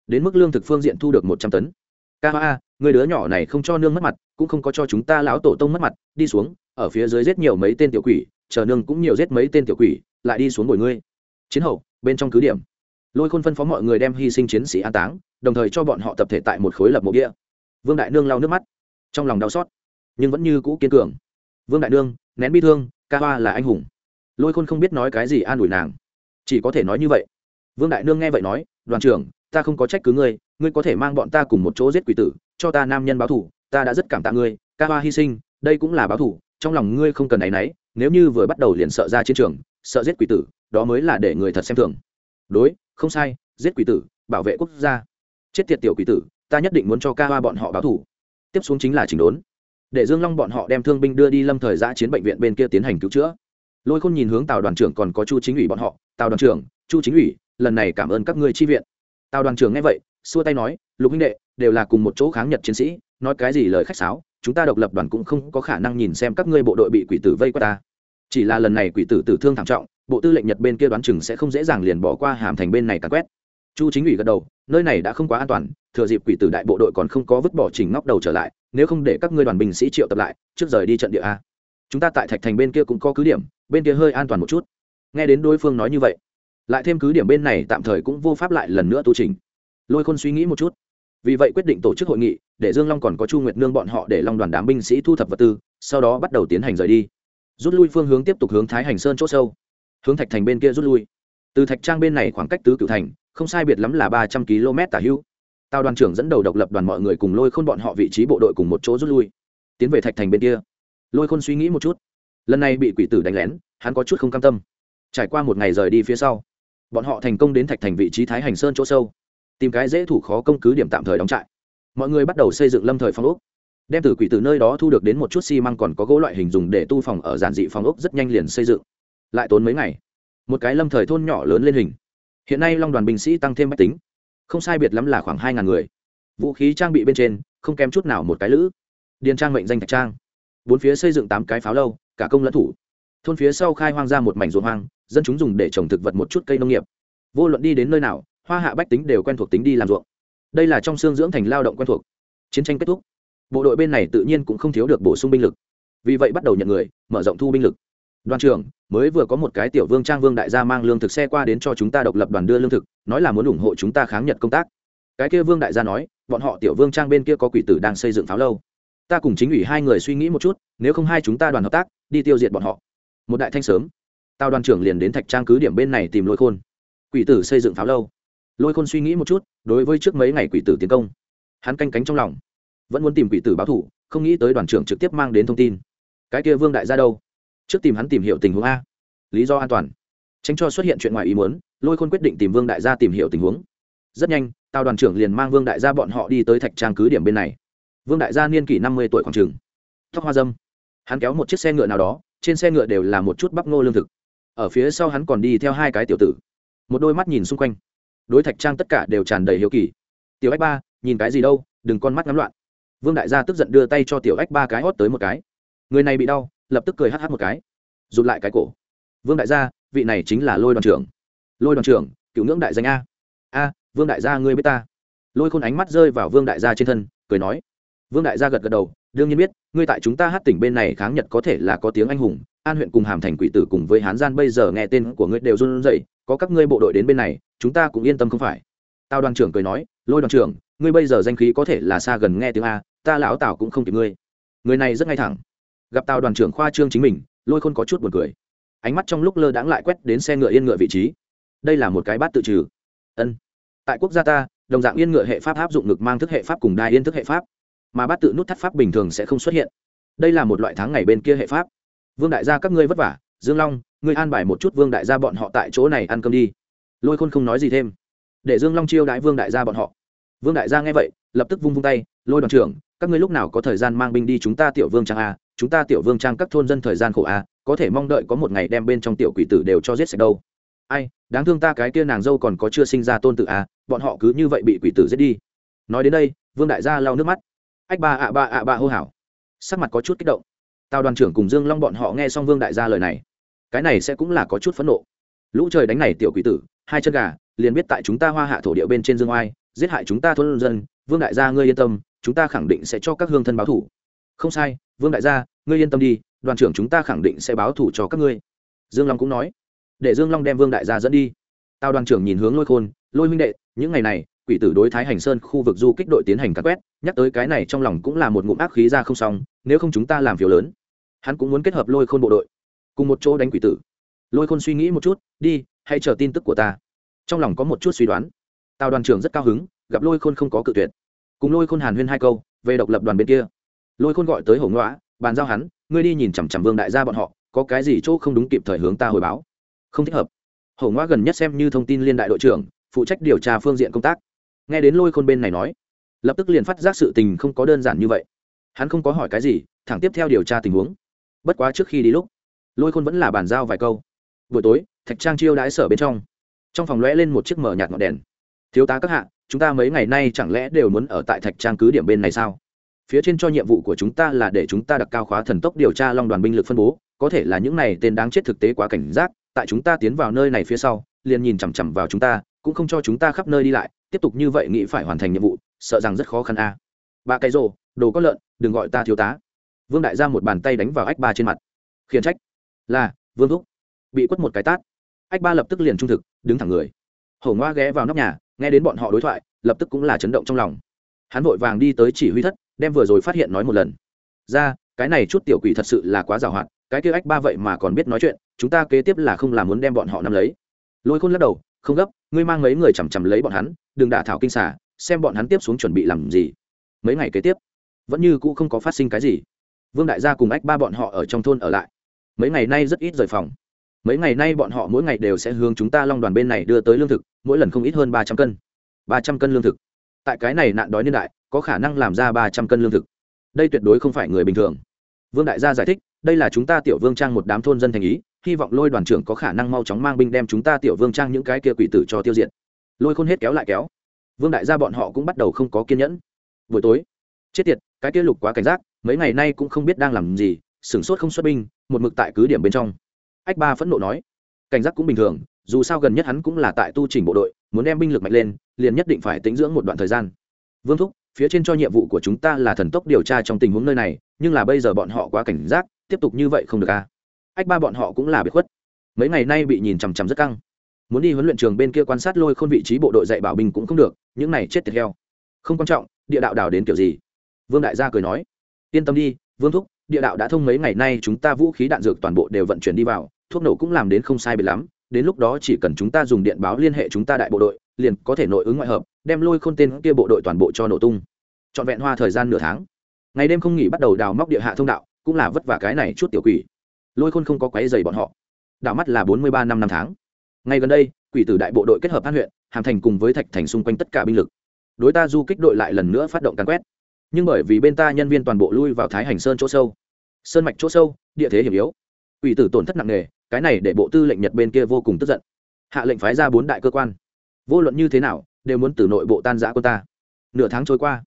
[SPEAKER 1] Đến mức lương thực phương diện thu được một trăm tấn ka người đứa nhỏ này không cho nương mất mặt, cũng không có cho chúng ta lão tổ tông mất mặt, đi xuống, ở phía dưới giết nhiều mấy tên tiểu quỷ, chờ nương cũng nhiều giết mấy tên tiểu quỷ, lại đi xuống ngồi ngươi. Chiến hậu, bên trong cứ điểm. Lôi khôn phân phó mọi người đem hy sinh chiến sĩ an táng, đồng thời cho bọn họ tập thể tại một khối lập mộ địa vương đại nương lau nước mắt. Trong lòng đau xót, nhưng vẫn như cũ kiên cường. Vương đại nương, nén bi thương, ca hoa là anh hùng. Lôi khôn không biết nói cái gì an ủi nàng. Chỉ có thể nói như vậy. Vương đại nương nghe vậy nói, đoàn trưởng ta không có trách cứ ngươi ngươi có thể mang bọn ta cùng một chỗ giết quỷ tử, cho ta nam nhân báo thủ ta đã rất cảm tạ ngươi, ca hoa hy sinh, đây cũng là báo thủ trong lòng ngươi không cần áy náy nếu như vừa bắt đầu liền sợ ra chiến trường, sợ giết quỷ tử, đó mới là để người thật xem thường. Đối, không sai, giết quỷ tử, bảo vệ quốc gia. Chết tiệt tiểu quỷ tử, ta nhất định muốn cho ca hoa bọn họ báo thủ tiếp xuống chính là chỉnh đốn. Để dương long bọn họ đem thương binh đưa đi lâm thời giã chiến bệnh viện bên kia tiến hành cứu chữa. Lôi khôn nhìn hướng tàu đoàn trưởng còn có chu chính ủy bọn họ tàu đoàn trưởng, chu chính ủy, lần này cảm ơn các ngươi chi viện. Tào đoàn trưởng nghe vậy, xua tay nói, lục huynh đệ, đều là cùng một chỗ kháng nhật chiến sĩ, nói cái gì lời khách sáo, chúng ta độc lập đoàn cũng không có khả năng nhìn xem các ngươi bộ đội bị quỷ tử vây qua ta. Chỉ là lần này quỷ tử tử thương thảm trọng, bộ tư lệnh nhật bên kia đoán chừng sẽ không dễ dàng liền bỏ qua hàm thành bên này càn quét. Chu chính ủy gật đầu, nơi này đã không quá an toàn, thừa dịp quỷ tử đại bộ đội còn không có vứt bỏ chỉnh ngóc đầu trở lại, nếu không để các ngươi đoàn binh sĩ triệu tập lại, trước rời đi trận địa a. Chúng ta tại thạch thành bên kia cũng có cứ điểm, bên kia hơi an toàn một chút. Nghe đến đối phương nói như vậy lại thêm cứ điểm bên này tạm thời cũng vô pháp lại lần nữa tu trình. Lôi khôn suy nghĩ một chút. Vì vậy quyết định tổ chức hội nghị, để dương long còn có chu nguyệt nương bọn họ để long đoàn đám binh sĩ thu thập vật tư, sau đó bắt đầu tiến hành rời đi. Rút lui phương hướng tiếp tục hướng thái hành sơn c h ỗ sâu. Hướng thạch thành bên kia rút lui. Từ thạch trang bên này khoảng cách tứ cựu thành, không sai biệt lắm là ba trăm km tả hữu. Tàu đoàn trưởng dẫn đầu độc lập đoàn mọi người cùng lôi khôn bọn họ vị trí bộ đội cùng một chỗ rút lui. Tiến về thạch thành bên kia. Lôi khôn suy nghĩ một chút. Lần này bị quỷ tử đánh lén, hắn có chút không cam tâm. Trải qua một ngày rời đi phía sau bọn họ thành công đến thạch thành vị trí thái hành sơn chỗ sâu, tìm cái dễ thủ khó công cứ điểm tạm thời đóng trại. Mọi người bắt đầu xây dựng lâm thời phong ốc. Đem từ quỷ từ nơi đó thu được đến một chút xi măng còn có gỗ loại hình dùng để tu phòng ở giản dị phong ốc rất nhanh liền xây dựng. Lại tốn mấy ngày, một cái lâm thời thôn nhỏ lớn lên hình. Hiện nay long đoàn binh sĩ tăng thêm máy tính. Không sai biệt lắm là khoảng hai ngàn người. Vũ khí trang bị bên trên, không kém chút nào một cái lữ. Điền trang mệnh danh thạch trang. Bốn phía xây dựng tám cái pháo lâu, cả công lẫn thủ thôn phía sau khai hoang ra một mảnh ruộng hoang, dân chúng dùng để trồng thực vật một chút cây nông nghiệp. Vô luận đi đến nơi nào, hoa hạ bách tính đều quen thuộc tính đi làm ruộng. Đây là trong xương dưỡng thành lao động quen thuộc. Chiến tranh kết thúc. Bộ đội bên này tự nhiên cũng không thiếu được bổ sung binh lực. Vì vậy bắt đầu nhận người, mở rộng thu binh lực. Đoàn trưởng, mới vừa có một cái tiểu vương trang vương đại gia mang lương thực xe qua đến cho chúng ta độc lập đoàn đưa lương thực, nói là muốn ủng hộ chúng ta kháng nhật công tác. Cái kia vương đại gia nói, bọn họ tiểu vương trang bên kia có quỷ tử đang xây dựng pháo lâu. Ta cùng chính ủy hai người suy nghĩ một chút, nếu không hai chúng ta đoàn hợp tác, đi tiêu diệt bọn họ một đại thanh sớm. Tao đoàn trưởng liền đến thạch trang cứ điểm bên này tìm lôi khôn. Quỷ tử xây dựng pháo lâu. Lôi khôn suy nghĩ một chút, đối với trước mấy ngày quỷ tử tiến công, hắn canh cánh trong lòng. Vẫn muốn tìm quỷ tử báo thủ, không nghĩ tới đoàn trưởng trực tiếp mang đến thông tin. Cái kia vương đại gia đâu? Trước tìm hắn tìm hiểu tình huống a. Lý do an toàn. Tránh cho xuất hiện chuyện ngoài ý muốn, lôi khôn quyết định tìm vương đại gia tìm hiểu tình huống. Rất nhanh, tào đoàn trưởng liền mang vương đại gia bọn họ đi tới thạch trang cứ điểm bên này. Vương đại gia niên kỷ năm mươi tuổi khoảng trường. Tóc hoa dâm. Hắn kéo một chiếc xe ngựa nào đó trên xe ngựa đều là một chút bắp ngô lương thực. Ở phía sau hắn còn đi theo hai cái tiểu tử. Một đôi mắt nhìn xung quanh. Đối thạch trang tất cả đều tràn đầy hiếu kỳ. Tiểu ách ba, nhìn cái gì đâu, đừng con mắt ngắm loạn. Vương đại gia tức giận đưa tay cho tiểu ách ba cái hót tới một cái. Người này bị đau, lập tức cười hh một cái. Rụt lại cái cổ. Vương đại gia, vị này chính là lôi đoàn trưởng. Lôi đoàn trưởng, cựu ngưỡng đại danh a. A, vương đại gia ngươi biết ta. Lôi khôn ánh mắt rơi vào vương đại gia trên thân, cười nói. Vương đại gia gật gật đầu đương nhiên biết, ngươi tại chúng ta hát tỉnh bên này kháng nhật có thể là có tiếng anh hùng, an huyện cùng hàm thành quỷ tử cùng với hán gian bây giờ nghe tên của ngươi đều run rẩy, có các ngươi bộ đội đến bên này, chúng ta cũng yên tâm không phải. Tao đoàn trưởng cười nói, lôi đoàn trưởng, ngươi bây giờ danh khí có thể là xa gần nghe tiếng a, ta lão tào cũng không kịp ngươi. Người này rất ngay thẳng. Gặp tào đoàn trưởng khoa trương chính mình, lôi khôn có chút buồn cười. Ánh mắt trong lúc lơ đãng lại quét đến xe ngựa yên ngựa vị trí. Đây là một cái bát tự trừ. Ân. Tại quốc gia ta, đồng dạng yên ngựa hệ pháp áp dụng ngực mang thức hệ pháp cùng đai yên thức hệ pháp mà bát tự nút thắt pháp bình thường sẽ không xuất hiện. Đây là một loại tháng ngày bên kia hệ pháp. Vương đại gia các ngươi vất vả, dương long, ngươi an bài một chút vương đại gia bọn họ tại chỗ này ăn cơm đi. Lôi khôn không nói gì thêm. Để dương long chiêu đãi vương đại gia bọn họ. Vương đại gia nghe vậy, lập tức vung vung tay, lôi đoàn trưởng, các ngươi lúc nào có thời gian mang binh đi chúng ta tiểu vương trang a? Chúng ta tiểu vương trang các thôn dân thời gian khổ a, có thể mong đợi có một ngày đem bên trong tiểu quỷ tử đều cho giết sạch đâu. Ai, đáng thương ta cái kia nàng dâu còn có chưa sinh ra tôn tử a, bọn họ cứ như vậy bị quỷ tử giết đi. Nói đến đây, vương đại gia lau nước mắt ách ba ạ ba ạ, ba hô hào. Sắc mặt có chút kích động. Tào đoàn trưởng cùng dương long bọn họ nghe xong vương đại gia lời này. Cái này sẽ cũng là có chút phẫn nộ. Lũ trời đánh này tiểu quỷ tử, hai chân gà, liền biết tại chúng ta hoa hạ thổ địa bên trên dương oai, giết hại chúng ta thôn dân, vương đại gia, ngươi yên tâm, chúng ta khẳng định sẽ cho các hương thân báo thủ. Không sai, vương đại gia, ngươi yên tâm đi, đoàn trưởng chúng ta khẳng định sẽ báo thủ cho các ngươi. Dương long cũng nói. Để dương long đem vương đại gia dẫn đi. Tào đoàn trưởng nhìn hướng lôi khôn, lôi huynh đệ, những ngày này quỷ tử đối thái hành sơn khu vực du kích đội tiến hành cắt quét, nhắc tới cái này trong lòng cũng là một ngụm ác khí ra không xong, nếu không chúng ta làm phiếu lớn. Hắn cũng muốn kết hợp lôi khôn bộ đội, cùng một chỗ đánh quỷ tử. Lôi khôn suy nghĩ một chút, đi, hãy chờ tin tức của ta. Trong lòng có một chút suy đoán. Tào đoàn trưởng rất cao hứng, gặp lôi khôn không có cự tuyệt. Cùng lôi khôn hàn huyên hai câu, về độc lập đoàn bên kia. Lôi khôn gọi tới hổ ngõa bàn giao hắn, ngươi đi nhìn chằm chằm vương đại gia bọn họ, có cái gì chỗ không đúng kịp thời hướng ta hồi báo. Không thích hợp. Hổ ngõa gần nhất xem như thông tin liên đại đội trưởng, phụ trách điều tra phương diện công tác nghe đến lôi khôn bên này nói, lập tức liền phát giác sự tình không có đơn giản như vậy. Hắn không có hỏi cái gì, thẳng tiếp theo điều tra tình huống. Bất quá trước khi đi lúc, lôi khôn vẫn là bàn giao vài câu. Buổi tối, thạch trang chiêu đãi sở bên trong. Trong phòng lóe lên một chiếc mở nhạt ngọn đèn. Thiếu tá các hạ, chúng ta mấy ngày nay chẳng lẽ đều muốn ở tại thạch trang cứ điểm bên này sao? Phía trên cho nhiệm vụ của chúng ta là để chúng ta đặt cao khóa thần tốc điều tra long đoàn binh lực phân bố, có thể là những này tên đáng chết thực tế quá cảnh giác, tại chúng ta tiến vào nơi này phía sau, liền nhìn chằm chằm vào chúng ta cũng không cho chúng ta khắp nơi đi lại, tiếp tục như vậy nghĩ phải hoàn thành nhiệm vụ, sợ rằng rất khó khăn a. À. ba cái rồ, đồ có lợn, đừng gọi ta thiếu tá. Vương đại ra một bàn tay đánh vào ách ba trên mặt. Khiển trách. Là, vương thúc. Bị quất một cái tát. Ách ba lập tức liền trung thực, đứng thẳng người. Hổ ngoa ghé vào nóc nhà, nghe đến bọn họ đối thoại, lập tức cũng là chấn động trong lòng. Hắn vội vàng đi tới chỉ huy thất, đem vừa rồi phát hiện nói một lần. Ra, cái này chút tiểu quỷ thật sự là quá giàu hạn, cái kia ách ba vậy mà còn biết nói chuyện, chúng ta kế tiếp là không làm muốn đem bọn họ nắm lấy. Lôi khôn lắc đầu không gấp, ngươi mang mấy người chằm chằm lấy bọn hắn, đừng đả thảo kinh xả xem bọn hắn tiếp xuống chuẩn bị làm gì. Mấy ngày kế tiếp, vẫn như cũ không có phát sinh cái gì. Vương đại gia cùng ách ba bọn họ ở trong thôn ở lại. Mấy ngày nay rất ít rời phòng. Mấy ngày nay bọn họ mỗi ngày đều sẽ hướng chúng ta long đoàn bên này đưa tới lương thực, mỗi lần không ít hơn ba trăm cân. Ba trăm cân lương thực. Tại cái này nạn đói niên đại, có khả năng làm ra ba trăm cân lương thực. Đây tuyệt đối không phải người bình thường. Vương đại gia giải thích, đây là chúng ta tiểu vương trang một đám thôn dân thành ý hy vọng lôi đoàn trưởng có khả năng mau chóng mang binh đem chúng ta tiểu vương trang những cái kia quỷ tử cho tiêu diệt. Lôi khôn hết kéo lại kéo. Vương đại gia bọn họ cũng bắt đầu không có kiên nhẫn. Buổi tối, chết tiệt, cái kia lục quá cảnh giác, mấy ngày nay cũng không biết đang làm gì, sửng sốt không xuất binh, một mực tại cứ điểm bên trong. Ách ba phẫn nộ nói, cảnh giác cũng bình thường, dù sao gần nhất hắn cũng là tại tu trình bộ đội, muốn đem binh lực mạnh lên, liền nhất định phải tính dưỡng một đoạn thời gian. Vương thúc, phía trên cho nhiệm vụ của chúng ta là thần tốc điều tra trong tình huống nơi này, nhưng là bây giờ bọn họ quá cảnh giác, tiếp tục như vậy không được à? Ách ba bọn họ cũng là bị khuất. Mấy ngày nay bị nhìn chằm chằm rất căng. Muốn đi huấn luyện trường bên kia quan sát lôi khôn vị trí bộ đội dạy bảo binh cũng không được, những này chết tiệt heo. Không quan trọng, địa đạo đảo đến kiểu gì? Vương đại gia cười nói. Yên tâm đi, vương thúc, địa đạo đã thông mấy ngày nay chúng ta vũ khí đạn dược toàn bộ đều vận chuyển đi vào, thuốc nổ cũng làm đến không sai biệt lắm, đến lúc đó chỉ cần chúng ta dùng điện báo liên hệ chúng ta đại bộ đội, liền có thể nội ứng ngoại hợp, đem lôi khôn tên kia bộ đội toàn bộ cho nổ tung. Trọn vẹn hoa thời gian nửa tháng. Ngày đêm không nghỉ bắt đầu đào móc địa hạ thông đạo, cũng là vất vả cái này chút tiểu quỷ lôi khôn không có quái dày bọn họ. Đảo mắt là bốn mươi ba năm năm tháng. Ngay gần đây, quỷ tử đại bộ đội kết hợp an huyện, hàm thành cùng với thạch thành xung quanh tất cả binh lực. Đối ta du kích đội lại lần nữa phát động càn quét. Nhưng bởi vì bên ta nhân viên toàn bộ lui vào thái hành sơn chỗ sâu. Sơn mạch chỗ sâu, địa thế hiểm yếu. Quỷ tử tổn thất nặng nề, cái này để bộ tư lệnh nhật bên kia vô cùng tức giận. Hạ lệnh phái ra bốn đại cơ quan. Vô luận như thế nào, đều muốn từ nội bộ tan giã quân ta. Nửa tháng trôi qua.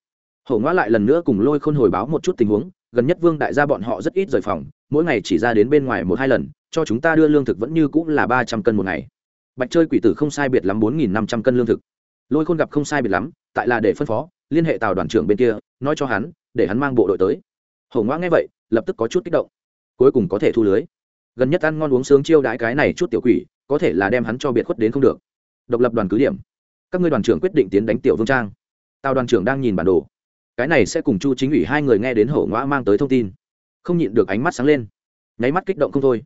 [SPEAKER 1] Hổ ngoã lại lần nữa cùng lôi khôn hồi báo một chút tình huống, gần nhất vương đại gia bọn họ rất ít rời phòng mỗi ngày chỉ ra đến bên ngoài một hai lần, cho chúng ta đưa lương thực vẫn như cũng là ba trăm cân một ngày. Bạch chơi quỷ tử không sai biệt lắm bốn nghìn năm trăm cân lương thực. Lôi khôn gặp không sai biệt lắm, tại là để phân phó, liên hệ tàu đoàn trưởng bên kia, nói cho hắn, để hắn mang bộ đội tới. Hổ ngoã nghe vậy, lập tức có chút kích động. Cuối cùng có thể thu lưới. Gần nhất ăn ngon uống sướng chiêu đãi cái này chút tiểu quỷ, có thể là đem hắn cho biệt khuất đến không được. Độc lập đoàn cứ điểm. Các ngươi đoàn trưởng quyết định tiến đánh tiểu vương trang. Tàu đoàn trưởng đang nhìn bản đồ. Cái này sẽ cùng chu chính ủy hai người nghe đến hổ ngoã mang tới thông tin không nhịn được ánh mắt sáng lên. Nháy mắt kích động không thôi.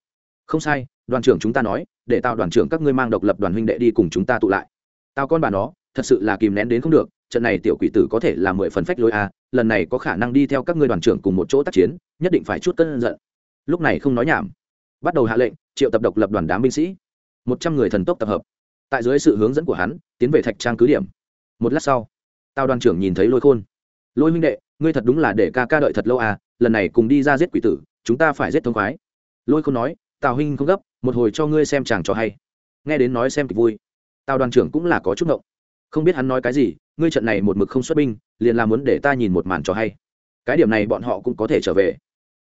[SPEAKER 1] Không sai, đoàn trưởng chúng ta nói, để tao đoàn trưởng các ngươi mang độc lập đoàn huynh đệ đi cùng chúng ta tụ lại. Tao con bà nó, thật sự là kìm nén đến không được, trận này tiểu quỷ tử có thể là mười phần phách lối a lần này có khả năng đi theo các ngươi đoàn trưởng cùng một chỗ tác chiến, nhất định phải chút cân giận. Lúc này không nói nhảm. Bắt đầu hạ lệnh, triệu tập độc lập đoàn đám binh sĩ. Một trăm người thần tốc tập hợp. Tại dưới sự hướng dẫn của hắn, tiến về thạch trang cứ điểm. Một lát sau, tao đoàn trưởng nhìn thấy lôi khôn lôi minh đệ, ngươi thật đúng là để ca ca đợi thật lâu à lần này cùng đi ra giết quỷ tử, chúng ta phải giết thông khoái. Lôi khôn nói, tào huynh không gấp, một hồi cho ngươi xem chàng cho hay. Nghe đến nói xem kịch vui. Tào đoàn trưởng cũng là có chút ngộng. Không biết hắn nói cái gì, ngươi trận này một mực không xuất binh, liền là muốn để ta nhìn một màn cho hay. Cái điểm này bọn họ cũng có thể trở về.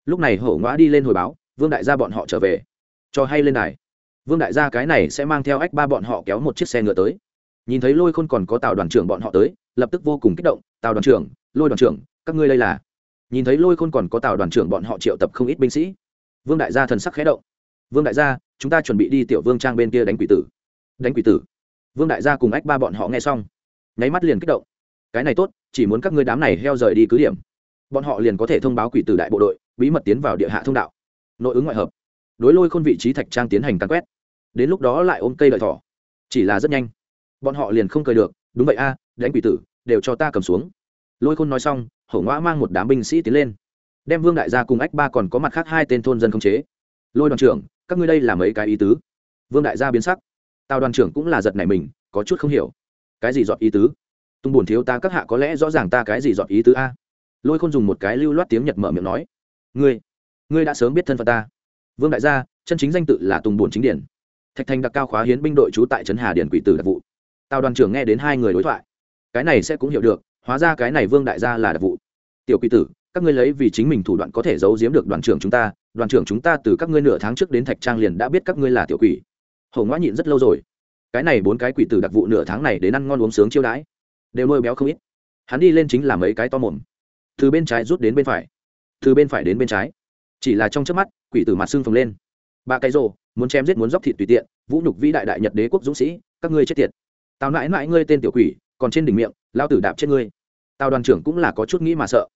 [SPEAKER 1] Lúc này hổ ngõ đi lên hồi báo, vương đại gia bọn họ trở về. Cho hay lên đài. Vương đại gia cái này sẽ mang theo ách ba bọn họ kéo một chiếc xe ngựa tới. Nhìn thấy lôi khôn còn có tàu đoàn trưởng bọn họ tới, lập tức vô cùng kích động tàu đoàn trưởng lôi đoàn trưởng, các ngươi đây là. Nhìn thấy lôi khôn còn có tàu đoàn trưởng bọn họ triệu tập không ít binh sĩ. Vương đại gia thần sắc khẽ động. Vương đại gia, chúng ta chuẩn bị đi tiểu vương trang bên kia đánh quỷ tử. Đánh quỷ tử. Vương đại gia cùng ách ba bọn họ nghe xong. Nháy mắt liền kích động. Cái này tốt, chỉ muốn các ngươi đám này heo rời đi cứ điểm. Bọn họ liền có thể thông báo quỷ tử đại bộ đội, bí mật tiến vào địa hạ thông đạo. Nội ứng ngoại hợp. Đối lôi khôn vị trí thạch trang tiến hành càn quét. Đến lúc đó lại ôm cây lợi thỏ. Chỉ là rất nhanh. Bọn họ liền không cười được, đúng vậy a, đánh quỷ tử, đều cho ta cầm xuống lôi khôn nói xong, hổ ngoã mang một đám binh sĩ tiến lên. Đem vương đại gia cùng ách ba còn có mặt khác hai tên thôn dân không chế. Lôi đoàn trưởng, các ngươi đây là mấy cái ý tứ? Vương đại gia biến sắc. Tào đoàn trưởng cũng là giật này mình, có chút không hiểu. Cái gì dọn ý tứ? Tùng buồn thiếu ta các hạ có lẽ rõ ràng ta cái gì dọn ý tứ a? Lôi khôn dùng một cái lưu loát tiếng nhật mở miệng nói. Ngươi ngươi đã sớm biết thân phận ta. Vương đại gia, chân chính danh tự là tùng bồn chính điển. Thạch thành đặc cao khóa hiến binh đội trú tại trấn hà điển quỷ tử đặc vụ. Tào đoàn trưởng nghe đến hai người đối thoại. Cái này sẽ cũng hiểu được hóa ra cái này vương đại gia là đặc vụ. Tiểu quỷ tử, các ngươi lấy vì chính mình thủ đoạn có thể giấu giếm được đoàn trưởng chúng ta, đoàn trưởng chúng ta từ các ngươi nửa tháng trước đến thạch trang liền đã biết các ngươi là tiểu quỷ. Hầu ngoã nhịn rất lâu rồi. Cái này bốn cái quỷ tử đặc vụ nửa tháng này đến ăn ngon uống sướng chiêu đãi, đều nuôi béo không ít. Hắn đi lên chính là mấy cái to mồm. Từ bên trái rút đến bên phải. Từ bên phải đến bên trái. Chỉ là trong trước mắt, quỷ tử mặt xương phồng lên. Ba cái rồ, muốn chém giết muốn dóc thịt tùy tiện, vũ nhục vĩ đại đại nhật đế quốc dũng sĩ, các ngươi chết tiệt. Tào mãi mãi ngươi tên tiểu quỷ còn trên đỉnh miệng, lao tử đạp chết ngươi. Tào đoàn trưởng cũng là có chút nghĩ mà sợ.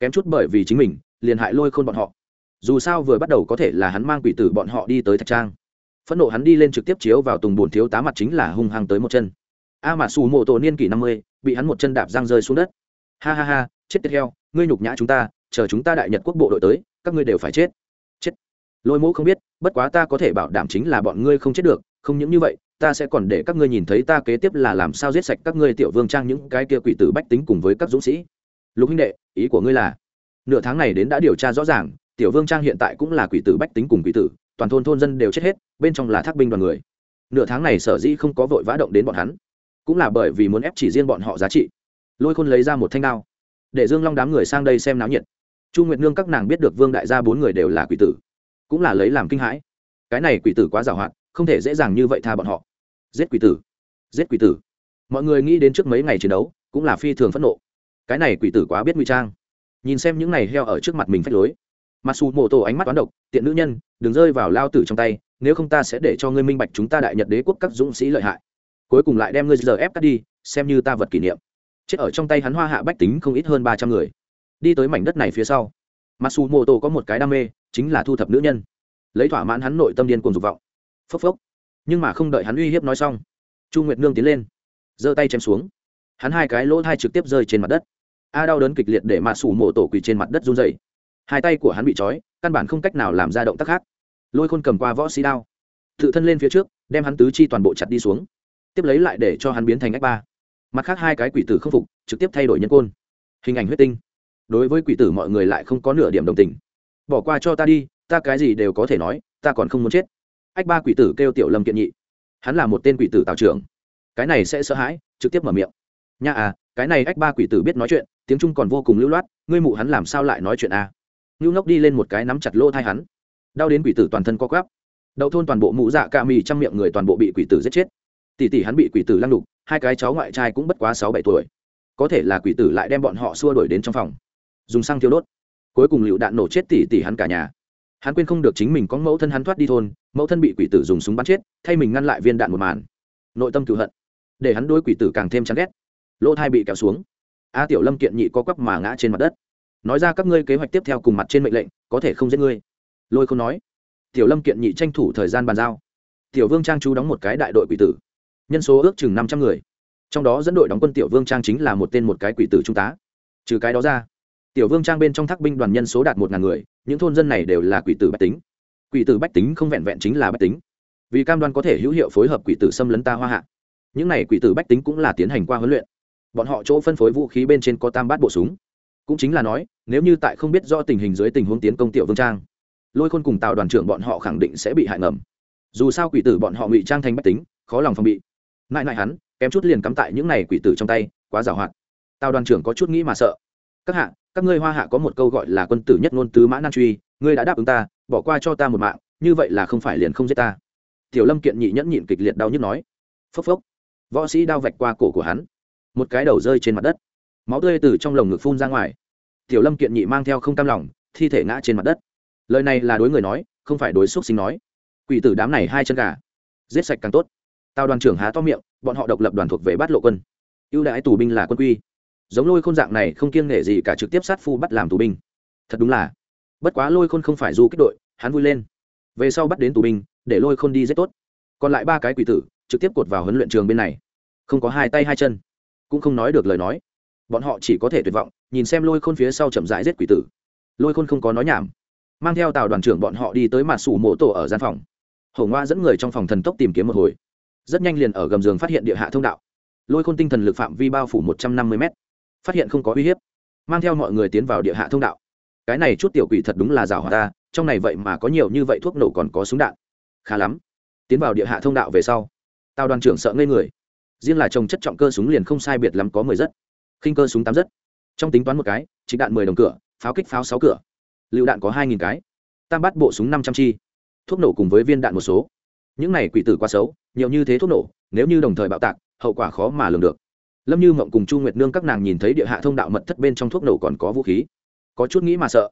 [SPEAKER 1] Kém chút bởi vì chính mình, liền hại lôi khôn bọn họ. Dù sao vừa bắt đầu có thể là hắn mang quỷ tử bọn họ đi tới thạch trang. Phẫn nộ hắn đi lên trực tiếp chiếu vào tùng bồn thiếu tá mặt chính là hung hăng tới một chân. A mà xù mộ tổ niên kỷ năm mươi, bị hắn một chân đạp giang rơi xuống đất. Ha ha ha, chết tiệt heo, ngươi nhục nhã chúng ta, chờ chúng ta đại nhật quốc bộ đội tới, các ngươi đều phải chết. Chết. Lôi mẫu không biết, bất quá ta có thể bảo đảm chính là bọn ngươi không chết được, không những như vậy ta sẽ còn để các ngươi nhìn thấy ta kế tiếp là làm sao giết sạch các ngươi tiểu vương trang những cái kia quỷ tử bách tính cùng với các dũng sĩ. Lục huynh đệ, ý của ngươi là, nửa tháng này đến đã điều tra rõ ràng, tiểu vương trang hiện tại cũng là quỷ tử bách tính cùng quỷ tử, toàn thôn thôn dân đều chết hết, bên trong là thác binh đoàn người. Nửa tháng này sở dĩ không có vội vã động đến bọn hắn, cũng là bởi vì muốn ép chỉ riêng bọn họ giá trị. Lôi khôn lấy ra một thanh đao, để dương long đám người sang đây xem náo nhiệt. Chu nguyệt nương các nàng biết được vương đại gia bốn người đều là quỷ tử, cũng là lấy làm kinh hãi. Cái này quỷ tử quá giàu hoạt không thể dễ dàng như vậy tha bọn họ. Giết quỷ tử. Giết quỷ tử. Mọi người nghĩ đến trước mấy ngày chiến đấu, cũng là phi thường phẫn nộ. Cái này quỷ tử quá biết nguy trang. Nhìn xem những này heo ở trước mặt mình phách lối. Mặc dù tổ ánh mắt toán độc, tiện nữ nhân, đừng rơi vào lao tử trong tay, nếu không ta sẽ để cho ngươi minh bạch chúng ta đại nhật đế quốc các dũng sĩ lợi hại. Cuối cùng lại đem ngươi giờ ép cắt đi, xem như ta vật kỷ niệm. Chết ở trong tay hắn hoa hạ bách tính không ít hơn ba trăm người. Đi tới mảnh đất này phía sau. Mặc dù có một cái đam mê, chính là thu thập nữ nhân. Lấy thỏa mãn hắn nội tâm điên cùng dục vọng phốc phốc. Nhưng mà không đợi hắn uy hiếp nói xong, chu nguyệt nương tiến lên, giơ tay chém xuống. Hắn hai cái lỗ thai trực tiếp rơi trên mặt đất. A đau đớn kịch liệt để mạ sủ mổ tổ quỳ trên mặt đất run dày hai tay của hắn bị trói, căn bản không cách nào làm ra động tác khác. Lôi khôn cầm qua võ sĩ đao, tự thân lên phía trước, đem hắn tứ chi toàn bộ chặt đi xuống. Tiếp lấy lại để cho hắn biến thành ách ba. Mặt khác hai cái quỷ tử không phục, trực tiếp thay đổi nhân côn. Hình ảnh huyết tinh. Đối với quỷ tử mọi người lại không có nửa điểm đồng tình. Bỏ qua cho ta đi, ta cái gì đều có thể nói, ta còn không muốn chết ách ba quỷ tử kêu tiểu lâm kiện nhị. Hắn là một tên quỷ tử tào trưởng. Cái này sẽ sợ hãi, trực tiếp mở miệng. Nha à cái này ách ba quỷ tử biết nói chuyện, tiếng trung còn vô cùng lưu loát, ngươi mụ hắn làm sao lại nói chuyện à? Ngưu ngốc đi lên một cái nắm chặt lỗ thai hắn. Đau đến quỷ tử toàn thân co quắp. Đậu thôn toàn bộ mụ dạ ca mì trong miệng người toàn bộ bị quỷ tử giết chết. Tỷ tỷ hắn bị quỷ tử lăng đục, hai cái cháu ngoại trai cũng bất quá sáu bảy tuổi. Có thể là quỷ tử lại đem bọn họ xua đuổi đến trong phòng. Dùng xăng thiêu đốt. Cuối cùng lựu đạn nổ chết tỷ tỷ hắn cả nhà. Hắn quên không được chính mình có mẫu thân hắn thoát đi thôn mẫu thân bị quỷ tử dùng súng bắn chết, thay mình ngăn lại viên đạn một màn. Nội tâm cựu hận, để hắn đôi quỷ tử càng thêm chán ghét. Lỗ thai bị kéo xuống. A tiểu lâm kiện nhị có quắp mà ngã trên mặt đất. Nói ra các ngươi kế hoạch tiếp theo cùng mặt trên mệnh lệnh, có thể không giết ngươi. Lôi không nói. Tiểu lâm kiện nhị tranh thủ thời gian bàn giao. Tiểu vương trang chú đóng một cái đại đội quỷ tử. Nhân số ước chừng năm trăm người. Trong đó dẫn đội đóng quân tiểu vương trang chính là một tên một cái quỷ tử trung tá. Trừ cái đó ra, tiểu vương trang bên trong thác binh đoàn nhân số đạt một ngàn người, những thôn dân này đều là quỷ tử bách tính quỷ tử bách tính không vẹn vẹn chính là bách tính. Vì cam đoan có thể hữu hiệu phối hợp quỷ tử xâm lấn ta hoa hạ. Những này quỷ tử bách tính cũng là tiến hành qua huấn luyện. Bọn họ chỗ phân phối vũ khí bên trên có tam bát bộ súng. Cũng chính là nói, nếu như tại không biết do tình hình dưới tình huống tiến công tiểu vương trang, lôi khôn cùng tào đoàn trưởng bọn họ khẳng định sẽ bị hại ngầm. Dù sao quỷ tử bọn họ ngụy trang thành bách tính, khó lòng phòng bị. Nại nại hắn, kém chút liền cắm tại những này quỷ tử trong tay, quá giảo hoạt. Tào đoàn trưởng có chút nghĩ mà sợ. Các hạ, các ngươi hoa hạ có một câu gọi là quân tử nhất ngôn tứ mã nan truy ngươi đã đáp ứng ta, bỏ qua cho ta một mạng, như vậy là không phải liền không giết ta. Tiểu lâm kiện nhị nhẫn nhịn kịch liệt đau nhức nói. Phốc phốc. Võ sĩ đao vạch qua cổ của hắn. Một cái đầu rơi trên mặt đất. Máu tươi từ trong lồng ngực phun ra ngoài. Tiểu lâm kiện nhị mang theo không cam lòng, thi thể ngã trên mặt đất. Lời này là đối người nói, không phải đối xúc sinh nói. Quỷ tử đám này hai chân gà. Giết sạch càng tốt. Tào đoàn trưởng há to miệng, bọn họ độc lập đoàn thuộc về bát lộ quân. Ưu đãi tù binh là quân quy. Giống lôi khôn dạng này không kiêng nể gì cả trực tiếp sát phu bắt làm tù binh. Thật đúng là bất quá lôi khôn không phải du kích đội, hắn vui lên. Về sau bắt đến tù binh, để lôi khôn đi rất tốt. Còn lại ba cái quỷ tử, trực tiếp cột vào huấn luyện trường bên này. Không có hai tay hai chân. Cũng không nói được lời nói. Bọn họ chỉ có thể tuyệt vọng, nhìn xem lôi khôn phía sau chậm rãi giết quỷ tử. Lôi khôn không có nói nhảm. Mang theo tàu đoàn trưởng bọn họ đi tới mặt sủ mộ tổ ở gian phòng. Hổ ngoa dẫn người trong phòng thần tốc tìm kiếm một hồi. Rất nhanh liền ở gầm giường phát hiện địa hạ thông đạo. Lôi khôn tinh thần lực phạm vi bao phủ một trăm năm mươi m phát hiện không có uy hiếp. Mang theo mọi người tiến vào địa hạ thông đạo cái này chút tiểu quỷ thật đúng là rào hòa ta, trong này vậy mà có nhiều như vậy thuốc nổ còn có súng đạn. Khá lắm. Tiến vào địa hạ thông đạo về sau tàu đoàn trưởng sợ ngây người. Riêng là trồng chất trọng cơ súng liền không sai biệt lắm có mười rất. Khinh cơ súng tám rất. Trong tính toán một cái trịnh đạn mười đồng cửa, pháo kích pháo sáu cửa. Lựu đạn có hai nghìn cái. Tam bắt bộ súng năm trăm chi. Thuốc nổ cùng với viên đạn một số. Những này quỷ tử quá xấu, nhiều như thế thuốc nổ, nếu như đồng thời bạo tạc, hậu quả khó mà lường được. Lâm như mộng cùng chu nguyệt nương các nàng nhìn thấy địa hạ thông đạo mật thất bên trong thuốc nổ còn có vũ khí có chút nghĩ mà sợ.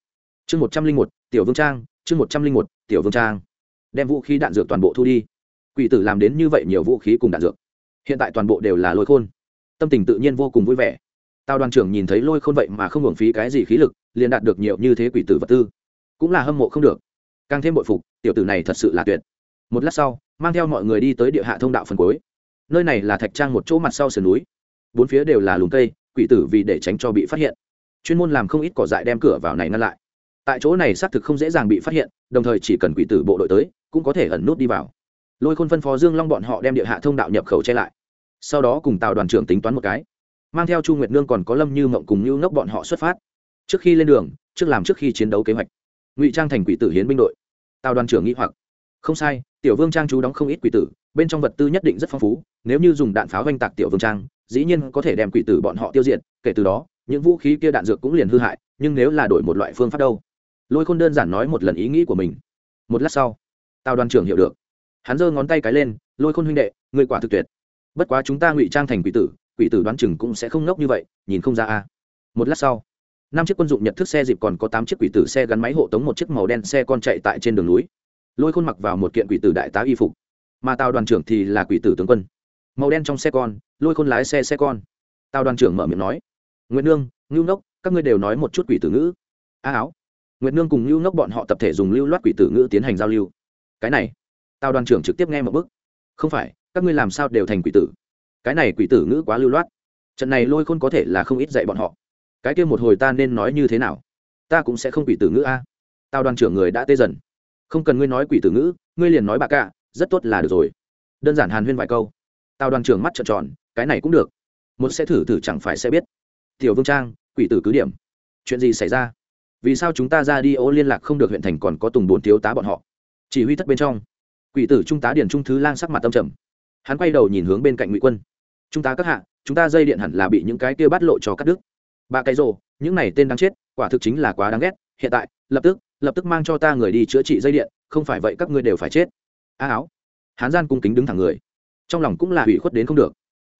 [SPEAKER 1] Chương một trăm linh một, tiểu vương trang, chương một trăm linh một, tiểu vương trang. Đem vũ khí đạn dược toàn bộ thu đi. Quỷ tử làm đến như vậy nhiều vũ khí cùng đạn dược. Hiện tại toàn bộ đều là lôi khôn. Tâm tình tự nhiên vô cùng vui vẻ. Tao đoàn trưởng nhìn thấy lôi khôn vậy mà không hưởng phí cái gì khí lực, liền đạt được nhiều như thế quỷ tử vật tư. Cũng là hâm mộ không được. Càng thêm bội phục, tiểu tử này thật sự là tuyệt. Một lát sau, mang theo mọi người đi tới địa hạ thông đạo phần cuối. Nơi này là thạch trang một chỗ mặt sau sườn núi. Bốn phía đều là lùm cây, quỷ tử vì để tránh cho bị phát hiện chuyên môn làm không ít cỏ dại đem cửa vào này ngăn lại. Tại chỗ này xác thực không dễ dàng bị phát hiện, đồng thời chỉ cần quỷ tử bộ đội tới, cũng có thể ẩn nút đi vào. Lôi khôn phân phó dương long bọn họ đem địa hạ thông đạo nhập khẩu che lại. Sau đó cùng tàu đoàn trưởng tính toán một cái. Mang theo chu nguyệt nương còn có lâm như mộng cùng như ngốc bọn họ xuất phát. Trước khi lên đường, trước làm trước khi chiến đấu kế hoạch. Ngụy trang thành quỷ tử hiến binh đội. Tàu đoàn trưởng nghĩ hoặc. Không sai, tiểu vương trang chú đóng không ít quỷ tử, bên trong vật tư nhất định rất phong phú, nếu như dùng đạn pháo oanh tạc tiểu vương trang, dĩ nhiên có thể đem quỷ tử bọn họ tiêu diệt, kể từ đó những vũ khí kia đạn dược cũng liền hư hại, nhưng nếu là đổi một loại phương pháp đâu? Lôi khôn đơn giản nói một lần ý nghĩ của mình. Một lát sau, tào đoàn trưởng hiểu được. Hắn giơ ngón tay cái lên, lôi khôn huynh đệ người quả thực tuyệt. Bất quá chúng ta ngụy trang thành quỷ tử quỷ tử đoán chừng cũng sẽ không ngốc như vậy, nhìn không ra a. Một lát sau, năm chiếc quân dụng nhận thức xe dịp còn có tám chiếc quỷ tử xe gắn máy hộ tống một chiếc màu đen xe con chạy tại trên đường núi. Lôi khôn mặc vào một kiện quỷ tử đại tá y phục, mà tàu đoàn trưởng thì là quỷ tử tướng quân. Màu đen trong xe con, lôi khôn lái xe xe con. Tàu đoàn trưởng mở miệng nói nguyễn nương, ngưu ngốc, các ngươi đều nói một chút quỷ tử ngữ. A áo. Nguyệt nương cùng lưu ngốc bọn họ tập thể dùng lưu loát quỷ tử ngữ tiến hành giao lưu. Cái này tao đoàn trưởng trực tiếp nghe một bức. Không phải, các ngươi làm sao đều thành quỷ tử? Cái này quỷ tử ngữ quá lưu loát. Trận này lôi khôn có thể là không ít dạy bọn họ. Cái kia một hồi ta nên nói như thế nào? Ta cũng sẽ không quỷ tử ngữ a. Tao đoàn trưởng người đã tê dần. Không cần ngươi nói quỷ tử ngữ, ngươi liền nói bà cả, rất tốt là được rồi. Đơn giản hàn huyên vài câu. Tao đoàn trưởng mắt trợn tròn, cái này cũng được. Một sẽ thử thử chẳng phải sẽ biết tiểu vương trang, quỷ tử cứ điểm. Chuyện gì xảy ra? Vì sao chúng ta ra đi ô liên lạc không được huyện thành còn có tùng bồn thiếu tá bọn họ? Chỉ huy thất bên trong. Quỷ tử trung tá điền trung thứ lang sắc mặt tâm trầm. Hắn quay đầu nhìn hướng bên cạnh ngụy quân. Chúng ta các hạ, chúng ta dây điện hẳn là bị những cái kia bắt lộ cho cắt đứt. Ba cái rồ, những này tên đáng chết, quả thực chính là quá đáng ghét. Hiện tại, lập tức lập tức mang cho ta người đi chữa trị dây điện, không phải vậy các ngươi đều phải chết. A áo. Hán gian cung kính đứng thẳng người. Trong lòng cũng là hủy khuất đến không được.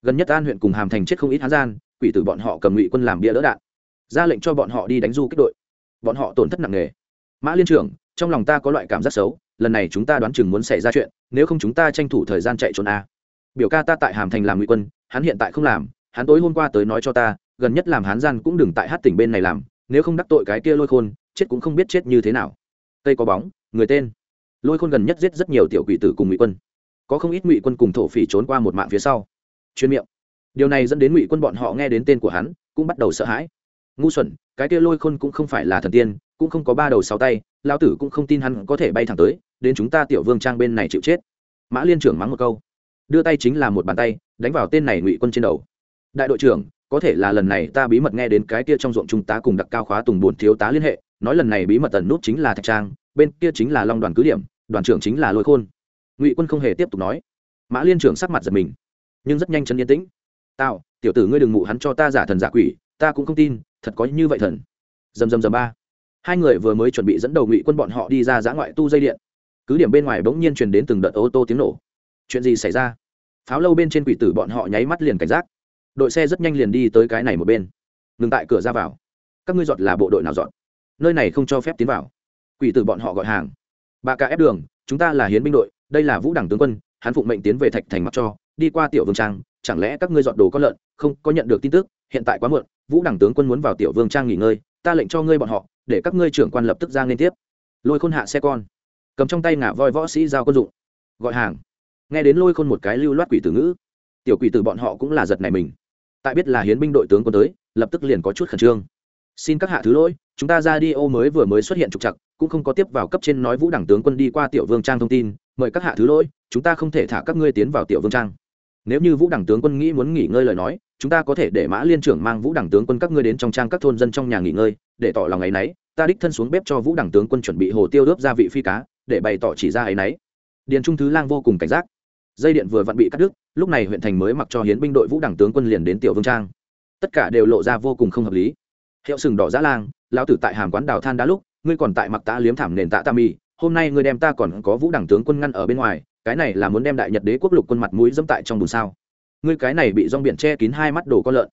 [SPEAKER 1] Gần nhất an huyện cùng hàm thành chết không ít hán gian quỷ tử bọn họ cầm ngụy quân làm bia đỡ đạn, ra lệnh cho bọn họ đi đánh du kích đội. Bọn họ tổn thất nặng nề. Mã liên trưởng, trong lòng ta có loại cảm giác xấu, lần này chúng ta đoán chừng muốn xảy ra chuyện, nếu không chúng ta tranh thủ thời gian chạy trốn a. Biểu ca ta tại hàm thành làm ngụy quân, hắn hiện tại không làm, hắn tối hôm qua tới nói cho ta, gần nhất làm hán gian cũng đừng tại hát tỉnh bên này làm, nếu không đắc tội cái kia lôi khôn, chết cũng không biết chết như thế nào. Tây có bóng, người tên. Lôi khôn gần nhất giết rất nhiều tiểu quỷ tử cùng ngụy quân. Có không ít ngụy quân cùng thổ phỉ trốn qua một mạng phía sau. Chuyên miệng điều này dẫn đến ngụy quân bọn họ nghe đến tên của hắn, cũng bắt đầu sợ hãi. Ngu xuẩn, cái kia lôi khôn cũng không phải là thần tiên, cũng không có ba đầu sáu tay lao tử cũng không tin hắn có thể bay thẳng tới, đến chúng ta tiểu vương trang bên này chịu chết. Mã liên trưởng mắng một câu. Đưa tay chính là một bàn tay, đánh vào tên này ngụy quân trên đầu. Đại đội trưởng, có thể là lần này ta bí mật nghe đến cái kia trong ruộng trung tá cùng đặc cao khóa tùng bồn thiếu tá liên hệ, nói lần này bí mật tần nút chính là thạch trang, bên kia chính là long đoàn cứ điểm, đoàn trưởng chính là lôi khôn. Ngụy quân không hề tiếp tục nói. Mã liên trưởng sắc mặt giật mình, nhưng rất nhanh chân yên tĩnh tạo tiểu tử ngươi đừng mụ hắn cho ta giả thần giả quỷ, ta cũng không tin, thật có như vậy thần. Dầm dầm dầm ba. Hai người vừa mới chuẩn bị dẫn đầu ngụy quân bọn họ đi ra giã ngoại tu dây điện. Cứ điểm bên ngoài bỗng nhiên truyền đến từng đợt ô tô tiếng nổ. Chuyện gì xảy ra? Pháo lâu bên trên quỷ tử bọn họ nháy mắt liền cảnh giác. Đội xe rất nhanh liền đi tới cái này một bên. Ngừng tại cửa ra vào. Các ngươi dọn là bộ đội nào dọn? Nơi này không cho phép tiến vào. Quỷ tử bọn họ gọi hàng. Bà cả ép đường, chúng ta là hiến binh đội, đây là vũ đẳng tướng quân, hắn phụng mệnh tiến về thạch thành mặc cho, đi qua tiểu vương trang chẳng lẽ các ngươi dọn đồ con lợn, không có nhận được tin tức, hiện tại quá muộn, vũ đẳng tướng quân muốn vào tiểu vương trang nghỉ ngơi, ta lệnh cho ngươi bọn họ, để các ngươi trưởng quan lập tức ra liên tiếp. Lôi khôn hạ xe con, cầm trong tay ngả voi võ sĩ giao quân dụng, gọi hàng. Nghe đến lôi khôn một cái lưu loát quỷ tử ngữ, tiểu quỷ tử bọn họ cũng là giật này mình. Tại biết là hiến binh đội tướng quân tới, lập tức liền có chút khẩn trương. Xin các hạ thứ lỗi, chúng ta ra đi ô mới vừa mới xuất hiện trục chặt cũng không có tiếp vào cấp trên nói vũ đẳng tướng quân đi qua tiểu vương trang thông tin, mời các hạ thứ lỗi, chúng ta không thể thả các ngươi tiến vào tiểu vương trang nếu như vũ đẳng tướng quân nghĩ muốn nghỉ ngơi lời nói, chúng ta có thể để mã liên trưởng mang vũ đẳng tướng quân các ngươi đến trong trang các thôn dân trong nhà nghỉ ngơi, để tỏ lòng ngày nấy. Ta đích thân xuống bếp cho vũ đẳng tướng quân chuẩn bị hồ tiêu ướp gia vị phi cá, để bày tỏ chỉ ra ấy nấy. Điền trung thứ lang vô cùng cảnh giác. Dây điện vừa vặn bị cắt đứt, lúc này huyện thành mới mặc cho hiến binh đội vũ đẳng tướng quân liền đến tiểu vương trang. Tất cả đều lộ ra vô cùng không hợp lý. Hiệu sừng đỏ giã lang, lão tử tại hàm quán đào than đá lúc, ngươi còn tại mặc tá liếm thảm nền tạ tam mì hôm nay ngươi đem ta còn có vũ đẳng tướng quân ngăn ở bên ngoài cái này là muốn đem đại nhật đế quốc lục quân mặt mũi dẫm tại trong bùn sao? Ngươi cái này bị rong biển che kín hai mắt đồ con lợn.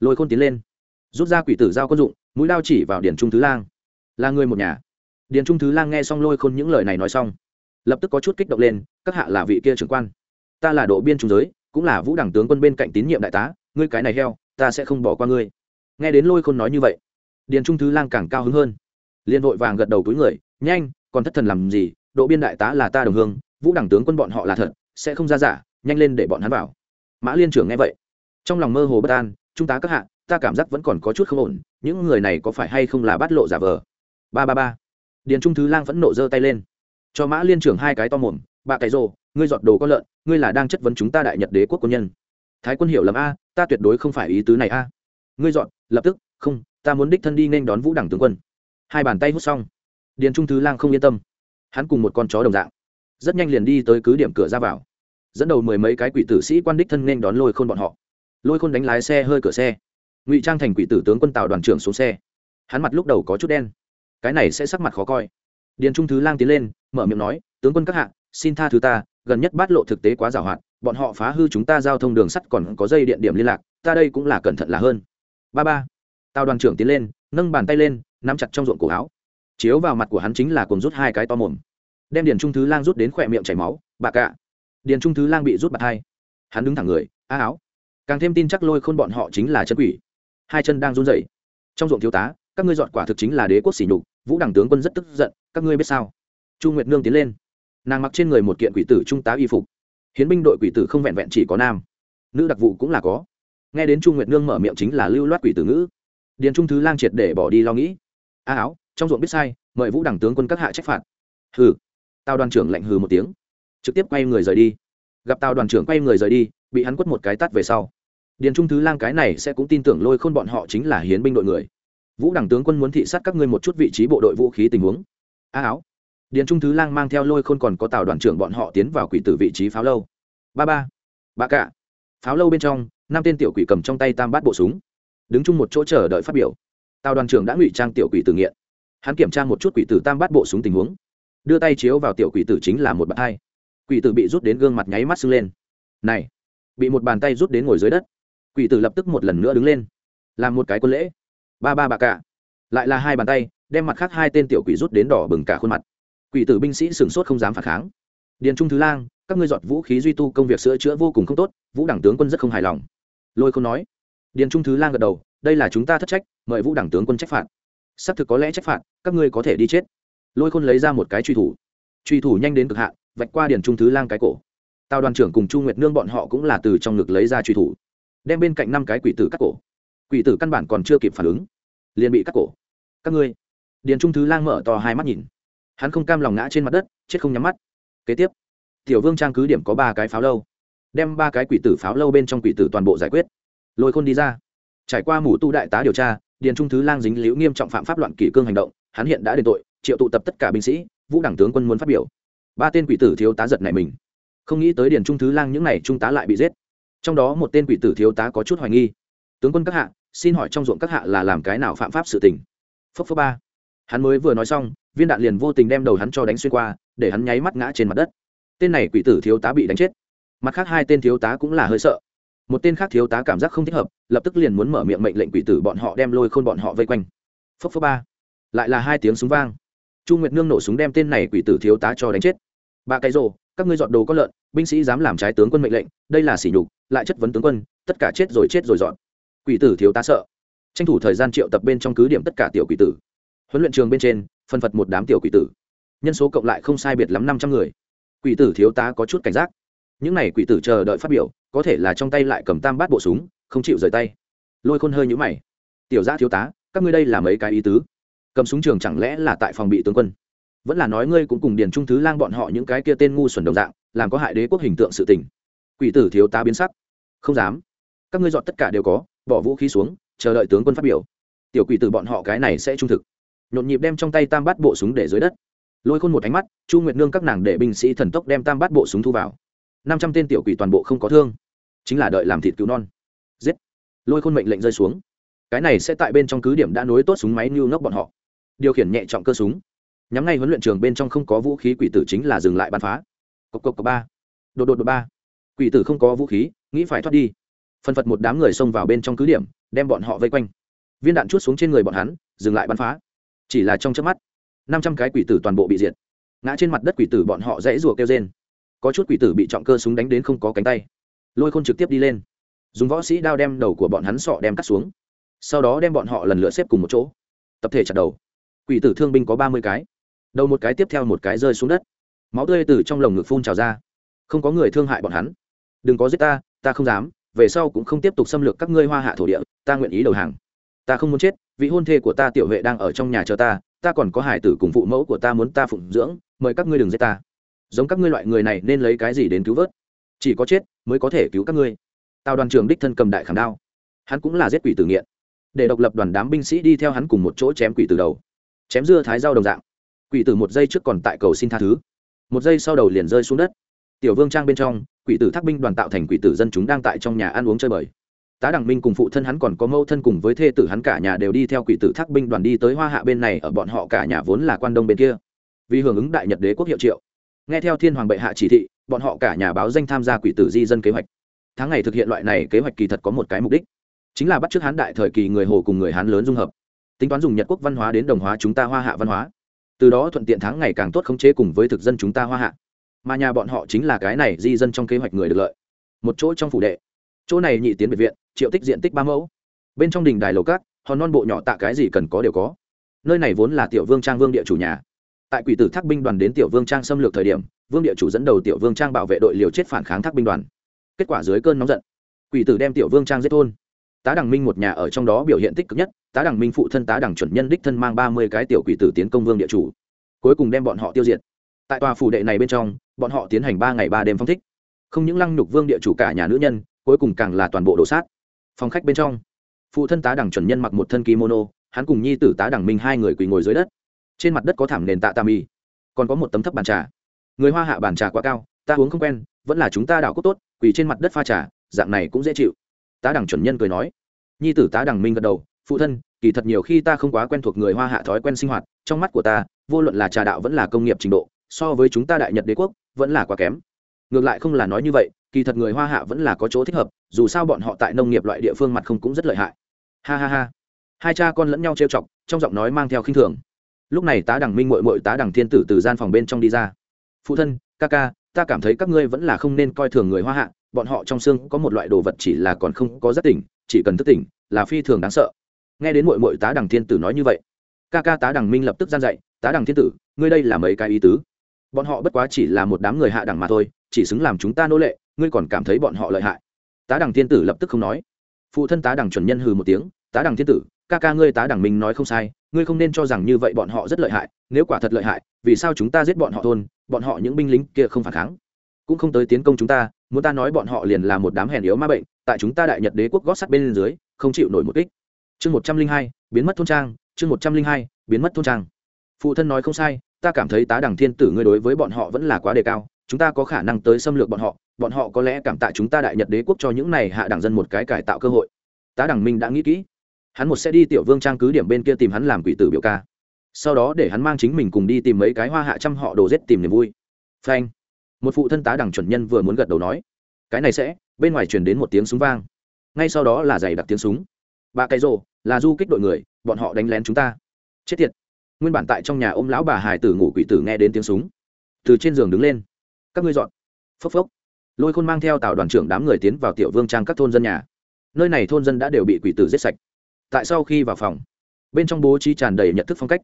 [SPEAKER 1] Lôi khôn tiến lên, rút ra quỷ tử giao quân dụng, mũi đao chỉ vào Điền trung thứ lang. Là người một nhà. Điền trung thứ lang nghe xong lôi khôn những lời này nói xong, lập tức có chút kích động lên, các hạ là vị kia trưởng quan. Ta là độ biên trung giới, cũng là vũ đẳng tướng quân bên cạnh tín nhiệm đại tá, ngươi cái này heo, ta sẽ không bỏ qua ngươi. Nghe đến lôi khôn nói như vậy, điền trung thứ lang càng cao hứng hơn. Liên vội vàng gật đầu túi người, nhanh, còn thất thần làm gì? Độ biên đại tá là ta đồng hương vũ đẳng tướng quân bọn họ là thật, sẽ không ra giả, nhanh lên để bọn hắn vào. Mã liên trưởng nghe vậy, trong lòng mơ hồ bất an, trung tá các hạ, ta cảm giác vẫn còn có chút không ổn, những người này có phải hay không là bắt lộ giả vờ? Ba ba ba. Điền trung thứ lang vẫn nộ giơ tay lên. Cho mã liên trưởng hai cái to mồm bạ cái rồ, ngươi giọt đồ con lợn, ngươi là đang chất vấn chúng ta đại nhật đế quốc quân nhân. Thái quân hiểu lầm a, ta tuyệt đối không phải ý tứ này a. Ngươi dọn, lập tức, không, ta muốn đích thân đi nên đón vũ đẳng tướng quân. Hai bàn tay hút xong, điền trung thứ lang không yên tâm. Hắn cùng một con chó đồng dạng rất nhanh liền đi tới cứ điểm cửa ra vào. Dẫn đầu mười mấy cái quỷ tử sĩ quan đích thân nên đón lôi khôn bọn họ. Lôi khôn đánh lái xe hơi cửa xe. Ngụy trang thành quỷ tử tướng quân tàu đoàn trưởng xuống xe. Hắn mặt lúc đầu có chút đen. Cái này sẽ sắc mặt khó coi. Điền trung thứ lang tiến lên, mở miệng nói, tướng quân các hạ, xin tha thứ ta, gần nhất bát lộ thực tế quá giàu hoạt, bọn họ phá hư chúng ta giao thông đường sắt còn có dây điện điểm liên lạc, ta đây cũng là cẩn thận là hơn. Ba ba. Tàu đoàn trưởng tiến lên, nâng bàn tay lên, nắm chặt trong ruộng cổ áo. Chiếu vào mặt của hắn chính là cùng rút hai cái to mồm đem điền trung thứ lang rút đến khỏe miệng chảy máu bà cạ điền trung thứ lang bị rút bạc hai hắn đứng thẳng người á áo càng thêm tin chắc lôi khôn bọn họ chính là chân quỷ hai chân đang run rẩy trong ruộng thiếu tá các ngươi dọn quả thực chính là đế quốc sỉ nhục vũ đẳng tướng quân rất tức giận các ngươi biết sao chu nguyệt nương tiến lên nàng mặc trên người một kiện quỷ tử trung tá y phục hiến binh đội quỷ tử không vẹn vẹn chỉ có nam nữ đặc vụ cũng là có nghe đến chu nguyệt nương mở miệng chính là lưu loát quỷ tử ngữ điền trung thứ lang triệt để bỏ đi lo nghĩ a áo trong ruộng biết sai mời vũ đẳng tướng quân các hạ trách phạt hừ tao đoàn trưởng lạnh hừ một tiếng, trực tiếp quay người rời đi. Gặp tao đoàn trưởng quay người rời đi, bị hắn quất một cái tắt về sau. Điền trung thứ lang cái này sẽ cũng tin tưởng lôi khôn bọn họ chính là hiến binh đội người. Vũ đẳng tướng quân muốn thị sát các ngươi một chút vị trí bộ đội vũ khí tình huống. A áo. Điền trung thứ lang mang theo lôi khôn còn có tàu đoàn trưởng bọn họ tiến vào quỷ tử vị trí pháo lâu. Ba ba. Ba cả. Pháo lâu bên trong, năm tên tiểu quỷ cầm trong tay tam bát bộ súng. Đứng chung một chỗ chờ đợi phát biểu. Tàu đoàn trưởng đã ngụy trang tiểu quỷ tử nghiện. Hắn kiểm tra một chút quỷ tử tam bát bộ súng tình huống đưa tay chiếu vào tiểu quỷ tử chính là một bàn hai quỷ tử bị rút đến gương mặt nháy mắt sưng lên. Này, bị một bàn tay rút đến ngồi dưới đất. Quỷ tử lập tức một lần nữa đứng lên. Làm một cái quân lễ. Ba ba bà cả. Lại là hai bàn tay, đem mặt khác hai tên tiểu quỷ rút đến đỏ bừng cả khuôn mặt. Quỷ tử binh sĩ sửng sốt không dám phản kháng. Điền trung thứ lang, các ngươi dọn vũ khí duy tu công việc sửa chữa vô cùng không tốt, vũ đảng tướng quân rất không hài lòng. Lôi không nói. Điền trung thứ lang gật đầu, đây là chúng ta thất trách, mời vũ đảng tướng quân trách phạt. Xác thực có lẽ trách phạt, các ngươi có thể đi chết lôi khôn lấy ra một cái truy thủ. Truy thủ nhanh đến cực hạn, vạch qua điền trung thứ lang cái cổ. Tào đoàn trưởng cùng chu nguyệt nương bọn họ cũng là từ trong ngực lấy ra truy thủ, đem bên cạnh năm cái quỷ tử cắt cổ. Quỷ tử căn bản còn chưa kịp phản ứng, liền bị cắt cổ. Các ngươi điền trung thứ lang mở to hai mắt nhìn. Hắn không cam lòng ngã trên mặt đất, chết không nhắm mắt. Kế tiếp, tiểu vương trang cứ điểm có ba cái pháo lâu, đem ba cái quỷ tử pháo lâu bên trong quỷ tử toàn bộ giải quyết. Lôi khôn đi ra. Trải qua mủ tu đại tá điều tra điền trung thứ lang dính liễu nghiêm trọng phạm pháp loạn kỷ cương hành động, hắn hiện đã đền tội triệu tụ tập tất cả binh sĩ, vũ đảng tướng quân muốn phát biểu. Ba tên quỷ tử thiếu tá giật này mình. Không nghĩ tới điền trung thứ lang những n à y trung tá lại bị giết. Trong đó một tên quỷ tử thiếu tá có chút hoài nghi. Tướng quân các hạ, xin hỏi trong ruộng các hạ là làm cái nào phạm pháp sự tình? Phốc phốc ba. Hắn mới vừa nói xong, viên đạn liền vô tình đem đầu hắn cho đánh xuyên qua, để hắn nháy mắt ngã trên mặt đất. Tên này quỷ tử thiếu tá bị đánh chết. Mặt khác hai tên thiếu tá cũng là hơi sợ. Một tên khác thiếu tá cảm giác không thích hợp, lập tức liền muốn mở miệng mệnh lệnh quỷ tử bọn họ đem lôi khôn bọn họ vây quanh. Phốc phốc ba. Lại là hai tiếng súng vang chu nguyệt nương nổ súng đem tên này quỷ tử thiếu tá cho đánh chết. Ba cái rồ, các ngươi dọn đồ có lợn, binh sĩ dám làm trái tướng quân mệnh lệnh, đây là sỉ nhục, lại chất vấn tướng quân, tất cả chết rồi chết rồi dọn. Quỷ tử thiếu tá sợ. Tranh thủ thời gian triệu tập bên trong cứ điểm tất cả tiểu quỷ tử. Huấn luyện trường bên trên, phân phật một đám tiểu quỷ tử. Nhân số cộng lại không sai biệt lắm năm trăm người. Quỷ tử thiếu tá có chút cảnh giác. Những n à y quỷ tử chờ đợi phát biểu, có thể là trong tay lại cầm tam bát bộ súng, không chịu rời tay. Lôi khôn hơi nhũ mày. Tiểu gia thiếu tá, các ngươi đây là mấy cái ý tứ? Cầm súng trường chẳng lẽ là tại phòng bị tướng quân? Vẫn là nói ngươi cũng cùng điền trung thứ lang bọn họ những cái kia tên ngu xuẩn đồng dạng, làm có hại đế quốc hình tượng sự tình. Quỷ tử thiếu tá biến sắc. Không dám. Các ngươi dọn tất cả đều có, bỏ vũ khí xuống, chờ đợi tướng quân phát biểu. Tiểu quỷ tử bọn họ cái này sẽ trung thực. Nhộn nhịp đem trong tay tam bát bộ súng để dưới đất. Lôi khôn một ánh mắt, chu nguyệt nương các nàng để binh sĩ thần tốc đem tam bát bộ súng thu vào. Năm trăm tên tiểu quỷ toàn bộ không có thương. Chính là đợi làm thịt cứu non. Giết. Lôi khôn mệnh lệnh rơi xuống. Cái này sẽ tại bên trong cứ điểm đã nối tốt súng máy như ngốc bọn họ điều khiển nhẹ trọng cơ súng. Nhắm ngay huấn luyện trường bên trong không có vũ khí, quỷ tử chính là dừng lại bắn phá. Cộc cộc cộc ba. Đột đột đột ba. Quỷ tử không có vũ khí, nghĩ phải thoát đi. Phân phật một đám người xông vào bên trong cứ điểm, đem bọn họ vây quanh. Viên đạn chút xuống trên người bọn hắn, dừng lại bắn phá. Chỉ là trong chớp mắt, năm trăm cái quỷ tử toàn bộ bị diệt. Ngã trên mặt đất quỷ tử bọn họ dãy rùa kêu trên có chút quỷ tử bị trọng cơ súng đánh đến không có cánh tay. Lôi khôn trực tiếp đi lên. Dùng võ sĩ đao đem đầu của bọn hắn sọ đem cắt xuống. Sau đó đem bọn họ lần lượt xếp cùng một chỗ. Tập thể chặt đầu quỷ tử thương binh có ba mươi cái. Đầu một cái tiếp theo một cái rơi xuống đất. Máu tươi từ trong lồng ngực phun trào ra. Không có người thương hại bọn hắn. Đừng có giết ta ta không dám, về sau cũng không tiếp tục xâm lược các ngươi hoa hạ thổ địa, ta nguyện ý đầu hàng. Ta không muốn chết, vị hôn thê của ta tiểu huệ đang ở trong nhà chờ ta ta còn có hải tử cùng phụ mẫu của ta muốn ta phụng dưỡng, mời các ngươi đừng giết ta. Giống các ngươi loại người này nên lấy cái gì đến cứu vớt? Chỉ có chết mới có thể cứu các ngươi. Tào đoàn trưởng đích thân cầm đại khảm đao. Hắn cũng là giết quỷ tử nghiện. Để độc lập đoàn đám binh sĩ đi theo hắn cùng một chỗ chém quỷ từ đầu chém dưa thái rau đồng dạng. Quỷ tử một giây trước còn tại cầu xin tha thứ. Một giây sau đầu liền rơi xuống đất. Tiểu vương trang bên trong, quỷ tử thác binh đoàn tạo thành quỷ tử dân chúng đang tại trong nhà ăn uống chơi bời. Tá đẳng minh cùng phụ thân hắn còn có mâu thân cùng với thê tử hắn cả nhà đều đi theo quỷ tử thác binh đoàn đi tới hoa hạ bên này, ở bọn họ cả nhà vốn là quan đông bên kia. Vì hưởng ứng đại nhật đế quốc hiệu triệu. Nghe theo thiên hoàng bệ hạ chỉ thị, bọn họ cả nhà báo danh tham gia quỷ tử di dân kế hoạch. Tháng ngày thực hiện loại này kế hoạch kỳ thật có một cái mục đích. Chính là bắt chước hán đại thời kỳ người hồ cùng người hán lớn dung hợp tính toán dùng nhật quốc văn hóa đến đồng hóa chúng ta hoa hạ văn hóa. Từ đó thuận tiện tháng ngày càng tốt khống chế cùng với thực dân chúng ta hoa hạ. Mà nhà bọn họ chính là cái này di dân trong kế hoạch người được lợi. Một chỗ trong phủ đệ. Chỗ này nhị tiến biệt viện, triệu tích diện tích ba mẫu. Bên trong đình đài lầu cát hòn non bộ nhỏ tạ cái gì cần có đều có. Nơi này vốn là tiểu vương trang vương địa chủ nhà. Tại quỷ tử thác binh đoàn đến tiểu vương trang xâm lược thời điểm, vương địa chủ dẫn đầu tiểu vương trang bảo vệ đội liều chết phản kháng thác binh đoàn. Kết quả dưới cơn nóng giận, quỷ tử đem tiểu vương trang giết thôn. Tá đằng minh một nhà ở trong đó biểu hiện tích cực nhất tá đẳng minh phụ thân tá đẳng chuẩn nhân đích thân mang ba mươi cái tiểu quỷ tử tiến công vương địa chủ, cuối cùng đem bọn họ tiêu diệt. Tại tòa phủ đệ này bên trong, bọn họ tiến hành ba ngày ba đêm phong thích. Không những lăng nhục vương địa chủ cả nhà nữ nhân, cuối cùng càng là toàn bộ đổ sát phòng khách bên trong, phụ thân tá đẳng chuẩn nhân mặc một thân kimono, hắn cùng nhi tử tá đẳng minh hai người quỳ ngồi dưới đất. Trên mặt đất có thảm nền tạ tam y còn có một tấm thấp bàn trà. Người hoa hạ bàn trà quá cao, ta uống không quen, vẫn là chúng ta đảo cốt tốt, quỳ trên mặt đất pha trà, dạng này cũng dễ chịu. Tá đẳng chuẩn nhân cười nói. Nhi tử tá đẳng minh gật đầu phụ thân, kỳ thật nhiều khi ta không quá quen thuộc người hoa hạ thói quen sinh hoạt, trong mắt của ta, vô luận là trà đạo vẫn là công nghiệp trình độ, so với chúng ta đại nhật đế quốc, vẫn là quá kém. Ngược lại không là nói như vậy, kỳ thật người hoa hạ vẫn là có chỗ thích hợp, dù sao bọn họ tại nông nghiệp loại địa phương mặt không cũng rất lợi hại. Ha ha ha. Hai cha con lẫn nhau trêu chọc, trong giọng nói mang theo khinh thường. Lúc này tá đằng minh mội mội tá đằng thiên tử từ gian phòng bên trong đi ra. Phụ thân, ca ca, ta cảm thấy các ngươi vẫn là không nên coi thường người hoa hạ, bọn họ trong xương có một loại đồ vật chỉ là còn không có rất tỉnh, chỉ cần thức tỉnh, là phi thường đáng sợ nghe đến mội mội tá đằng thiên tử nói như vậy, ca ca tá đằng minh lập tức gian dạy tá đằng thiên tử, ngươi đây là mấy cái ý tứ? Bọn họ bất quá chỉ là một đám người hạ đẳng mà thôi, chỉ xứng làm chúng ta nô lệ, ngươi còn cảm thấy bọn họ lợi hại. Tá đằng thiên tử lập tức không nói. Phụ thân tá đằng chuẩn nhân hừ một tiếng, tá đằng thiên tử, ca ca ngươi tá đằng minh nói không sai, ngươi không nên cho rằng như vậy bọn họ rất lợi hại, nếu quả thật lợi hại, vì sao chúng ta giết bọn họ thôn, bọn họ những binh lính kia không phản kháng? Cũng không tới tiến công chúng ta, muốn ta nói bọn họ liền là một đám hèn yếu ma bệnh, tại chúng ta đại nhật đế quốc gót sắt bên dưới, không chịu nổi một kích chương một trăm linh hai, biến mất thôn trang, chương một trăm linh hai, biến mất thôn trang. Phụ thân nói không sai, ta cảm thấy tá đẳng thiên tử ngươi đối với bọn họ vẫn là quá đề cao, chúng ta có khả năng tới xâm lược bọn họ bọn họ có lẽ cảm tạ chúng ta đại nhật đế quốc cho những này hạ đẳng dân một cái cải tạo cơ hội. Tá đẳng minh đã nghĩ kỹ, hắn một sẽ đi tiểu vương trang cứ điểm bên kia tìm hắn làm quỷ tử biểu ca. Sau đó để hắn mang chính mình cùng đi tìm mấy cái hoa hạ trăm họ đồ rết tìm niềm vui. Phanh. Một phụ thân tá đẳng chuẩn nhân vừa muốn gật đầu nói, cái này sẽ, bên ngoài truyền đến một tiếng súng vang. Ngay sau đó là giày đặc tiếng súng. Ba cái rồ là du kích đội người, bọn họ đánh lén chúng ta. Chết tiệt. Nguyên bản tại trong nhà ôm lão bà hải tử ngủ quỷ tử nghe đến tiếng súng. Từ trên giường đứng lên. Các ngươi dọn. Phốc phốc. Lôi khôn mang theo tào đoàn trưởng đám người tiến vào tiểu vương trang các thôn dân nhà. Nơi này thôn dân đã đều bị quỷ tử giết sạch. Tại sau khi vào phòng, bên trong bố trí tràn đầy nhận thức phong cách.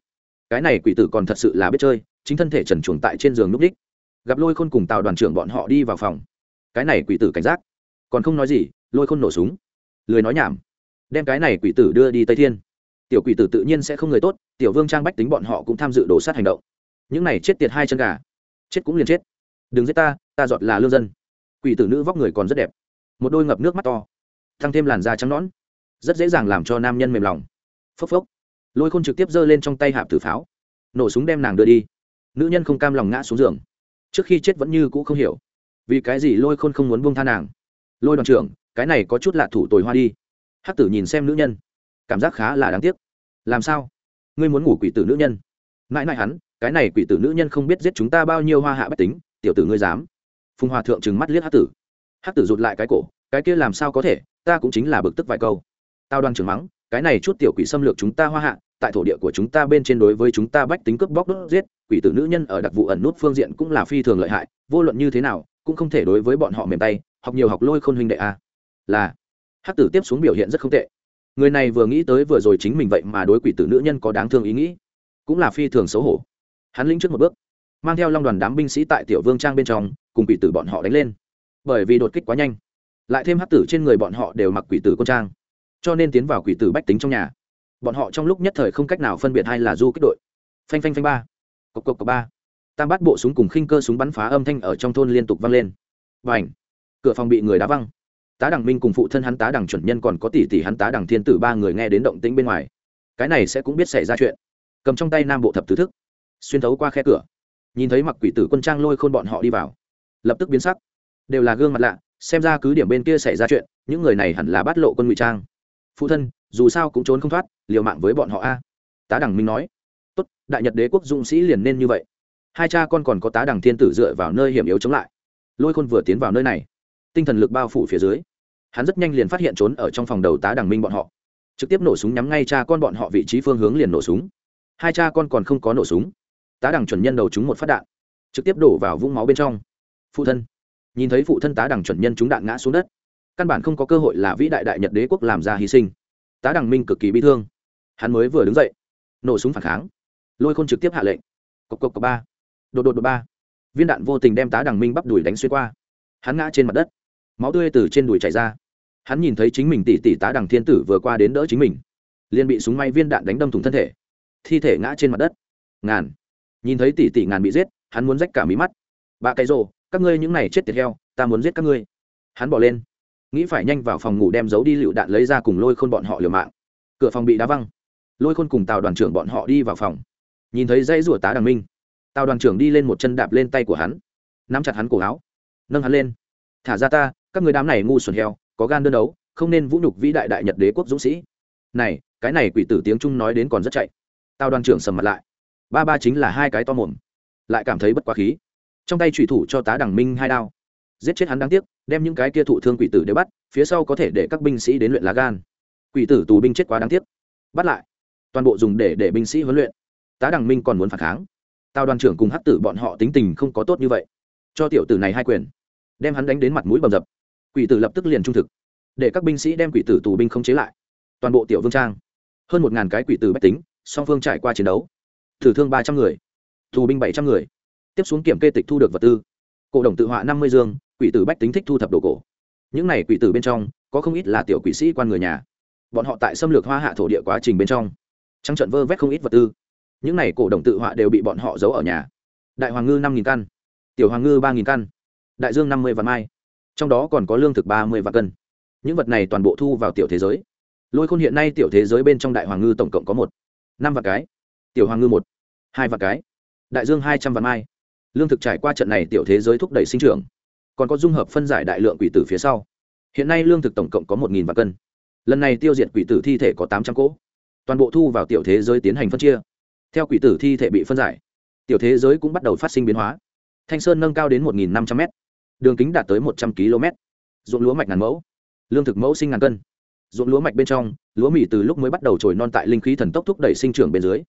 [SPEAKER 1] Cái này quỷ tử còn thật sự là biết chơi, chính thân thể trần chuồng tại trên giường núp đích. Gặp lôi khôn cùng tào đoàn trưởng bọn họ đi vào phòng. Cái này quỷ tử cảnh giác. Còn không nói gì, lôi khôn nổ súng. Lười nói nhảm đem cái này quỷ tử đưa đi tây thiên. Tiểu quỷ tử tự nhiên sẽ không người tốt, tiểu vương trang bách tính bọn họ cũng tham dự đổ sát hành động. Những này chết tiệt hai chân gà, chết cũng liền chết. Đừng giết ta ta giọt là lương dân. Quỷ tử nữ vóc người còn rất đẹp. Một đôi ngập nước mắt to, thăng thêm làn da trắng nõn, rất dễ dàng làm cho nam nhân mềm lòng. Phốc phốc. Lôi khôn trực tiếp giơ lên trong tay hạp tử pháo, nổ súng đem nàng đưa đi. Nữ nhân không cam lòng ngã xuống giường. Trước khi chết vẫn như cũ không hiểu, vì cái gì lôi khôn không muốn buông tha nàng. Lôi đoàn trưởng, cái này có chút lạ thủ tồi hoa đi hắc tử nhìn xem nữ nhân. Cảm giác khá là đáng tiếc. Làm sao? Ngươi muốn ngủ quỷ tử nữ nhân? Mãi mãi hắn, cái này quỷ tử nữ nhân không biết giết chúng ta bao nhiêu hoa hạ bách tính, tiểu tử ngươi dám. Phùng hòa thượng trừng mắt liếc hắc tử. Hắc tử rụt lại cái cổ, cái kia làm sao có thể, ta cũng chính là bực tức vài câu. Tao đoan trường mắng, cái này chút tiểu quỷ xâm lược chúng ta hoa hạ, tại thổ địa của chúng ta bên trên đối với chúng ta bách tính cướp bóc đốt giết, quỷ tử nữ nhân ở đặc vụ ẩn nút phương diện cũng là phi thường lợi hại, vô luận như thế nào, cũng không thể đối với bọn họ mềm tay, học nhiều học lôi khôn huynh đệ a. Là hắc tử tiếp xuống biểu hiện rất không tệ. Người này vừa nghĩ tới vừa rồi chính mình vậy mà đối quỷ tử nữ nhân có đáng thương ý nghĩ, cũng là phi thường xấu hổ. Hắn lĩnh trước một bước, mang theo long đoàn đám binh sĩ tại tiểu vương trang bên trong, cùng quỷ tử bọn họ đánh lên. Bởi vì đột kích quá nhanh, lại thêm hắc tử trên người bọn họ đều mặc quỷ tử quân trang, cho nên tiến vào quỷ tử bách tính trong nhà. Bọn họ trong lúc nhất thời không cách nào phân biệt hay là du kích đội. Phanh phanh phanh ba, cộc cộc cộc ba. Tam bắt bộ súng cùng khinh cơ súng bắn phá âm thanh ở trong thôn liên tục vang lên. Và ảnh cửa phòng bị người đá văng tá đằng minh cùng phụ thân hắn tá đằng chuẩn nhân còn có tỷ tỷ hắn tá đằng thiên tử ba người nghe đến động tĩnh bên ngoài. Cái này sẽ cũng biết xảy ra chuyện. Cầm trong tay nam bộ thập tứ thức, xuyên thấu qua khe cửa. Nhìn thấy mặc quỷ tử quân trang lôi khôn bọn họ đi vào, lập tức biến sắc. Đều là gương mặt lạ, xem ra cứ điểm bên kia xảy ra chuyện, những người này hẳn là bắt lộ quân ngụy trang. Phụ thân, dù sao cũng trốn không thoát, liều mạng với bọn họ a. Tá đằng minh nói. Tốt, đại nhật đế quốc dũng sĩ liền nên như vậy. Hai cha con còn có tá đằng thiên tử dựa vào nơi hiểm yếu chống lại. Lôi khôn vừa tiến vào nơi này tinh thần lực bao phủ phía dưới. Hắn rất nhanh liền phát hiện trốn ở trong phòng đầu tá đằng minh bọn họ. Trực tiếp nổ súng nhắm ngay cha con bọn họ, vị trí phương hướng liền nổ súng. Hai cha con còn không có nổ súng. Tá đằng chuẩn nhân đầu chúng một phát đạn, trực tiếp đổ vào vũng máu bên trong. Phụ thân. Nhìn thấy phụ thân tá đằng chuẩn nhân chúng đạn ngã xuống đất, căn bản không có cơ hội là vĩ đại đại nhật đế quốc làm ra hy sinh. Tá đằng minh cực kỳ bi thương. Hắn mới vừa đứng dậy, nổ súng phản kháng, lôi khôn trực tiếp hạ lệnh. Cộc cộc cộc ba, đột đột đột ba. Viên đạn vô tình đem tá đằng minh bắp đùi đánh xuyên qua. Hắn ngã trên mặt đất máu tươi từ trên đùi chảy ra. Hắn nhìn thấy chính mình tỷ tỷ tá đằng thiên tử vừa qua đến đỡ chính mình, liền bị súng may viên đạn đánh đâm thủng thân thể, thi thể ngã trên mặt đất. Ngàn. Nhìn thấy tỷ tỷ ngàn bị giết, hắn muốn rách cả mí mắt. Ba cái rồ, các ngươi những này chết tiệt heo, ta muốn giết các ngươi. Hắn bỏ lên. Nghĩ phải nhanh vào phòng ngủ đem giấu đi lựu đạn lấy ra cùng lôi khôn bọn họ liều mạng. Cửa phòng bị đá văng. Lôi khôn cùng tàu đoàn trưởng bọn họ đi vào phòng. Nhìn thấy dây rủa tá đằng minh tàu đoàn trưởng đi lên một chân đạp lên tay của hắn, nắm chặt hắn cổ áo, nâng hắn lên. Thả ra ta các người đám này ngu xuẩn heo, có gan đơn đấu, không nên vũ nhục vĩ đại đại nhật đế quốc dũng sĩ. Này, cái này quỷ tử tiếng trung nói đến còn rất chạy. Tao đoàn trưởng sầm mặt lại. Ba ba chính là hai cái to mồm. Lại cảm thấy bất quá khí. Trong tay trùy thủ cho tá đằng minh hai đao. Giết chết hắn đáng tiếc, đem những cái kia thụ thương quỷ tử để bắt, phía sau có thể để các binh sĩ đến luyện lá gan. Quỷ tử tù binh chết quá đáng tiếc. Bắt lại. Toàn bộ dùng để để binh sĩ huấn luyện. Tá đằng minh còn muốn phản kháng. Tao đoàn trưởng cùng hắc tử bọn họ tính tình không có tốt như vậy. Cho tiểu tử này hai quyền. Đem hắn đánh đến mặt mũi bầm dập quỷ tử lập tức liền trung thực. Để các binh sĩ đem quỷ tử tù binh không chế lại. Toàn bộ tiểu vương trang. Hơn một ngàn cái quỷ tử bách tính, song phương trải qua chiến đấu. Thử thương ba trăm người, tù binh bảy trăm người. Tiếp xuống kiểm kê tịch thu được vật tư. Cổ đồng tự họa năm mươi dương, quỷ tử bách tính thích thu thập đồ cổ. Những này quỷ tử bên trong, có không ít là tiểu quỷ sĩ quan người nhà. Bọn họ tại xâm lược hoa hạ thổ địa quá trình bên trong trăng trận vơ vét không ít vật tư. Những này cổ đồng tự họa đều bị bọn họ giấu ở nhà. Đại hoàng ngư năm căn, tiểu hoàng ngư ba căn, đại dương năm mươi vạn mai trong đó còn có lương thực ba mươi vạn cân. Những vật này toàn bộ thu vào tiểu thế giới. Lôi khôn hiện nay tiểu thế giới bên trong đại hoàng ngư tổng cộng có một, năm vạn cái. Tiểu hoàng ngư một, hai vạn cái. Đại dương hai trăm vạn mai. Lương thực trải qua trận này tiểu thế giới thúc đẩy sinh trưởng, còn có dung hợp phân giải đại lượng quỷ tử phía sau. Hiện nay lương thực tổng cộng có một nghìn vạn cân. Lần này tiêu diệt quỷ tử thi thể có tám trăm cỗ. Toàn bộ thu vào tiểu thế giới tiến hành phân chia. Theo quỷ tử thi thể bị phân giải, tiểu thế giới cũng bắt đầu phát sinh biến hóa. Thanh sơn nâng cao đến một năm trăm m đường kính đạt tới một trăm km. Ruộng lúa mạch ngàn mẫu. Lương thực mẫu sinh ngàn cân. Ruộng lúa mạch bên trong, lúa mì từ lúc mới bắt đầu trồi non tại linh khí thần tốc thúc đẩy sinh trưởng bên dưới.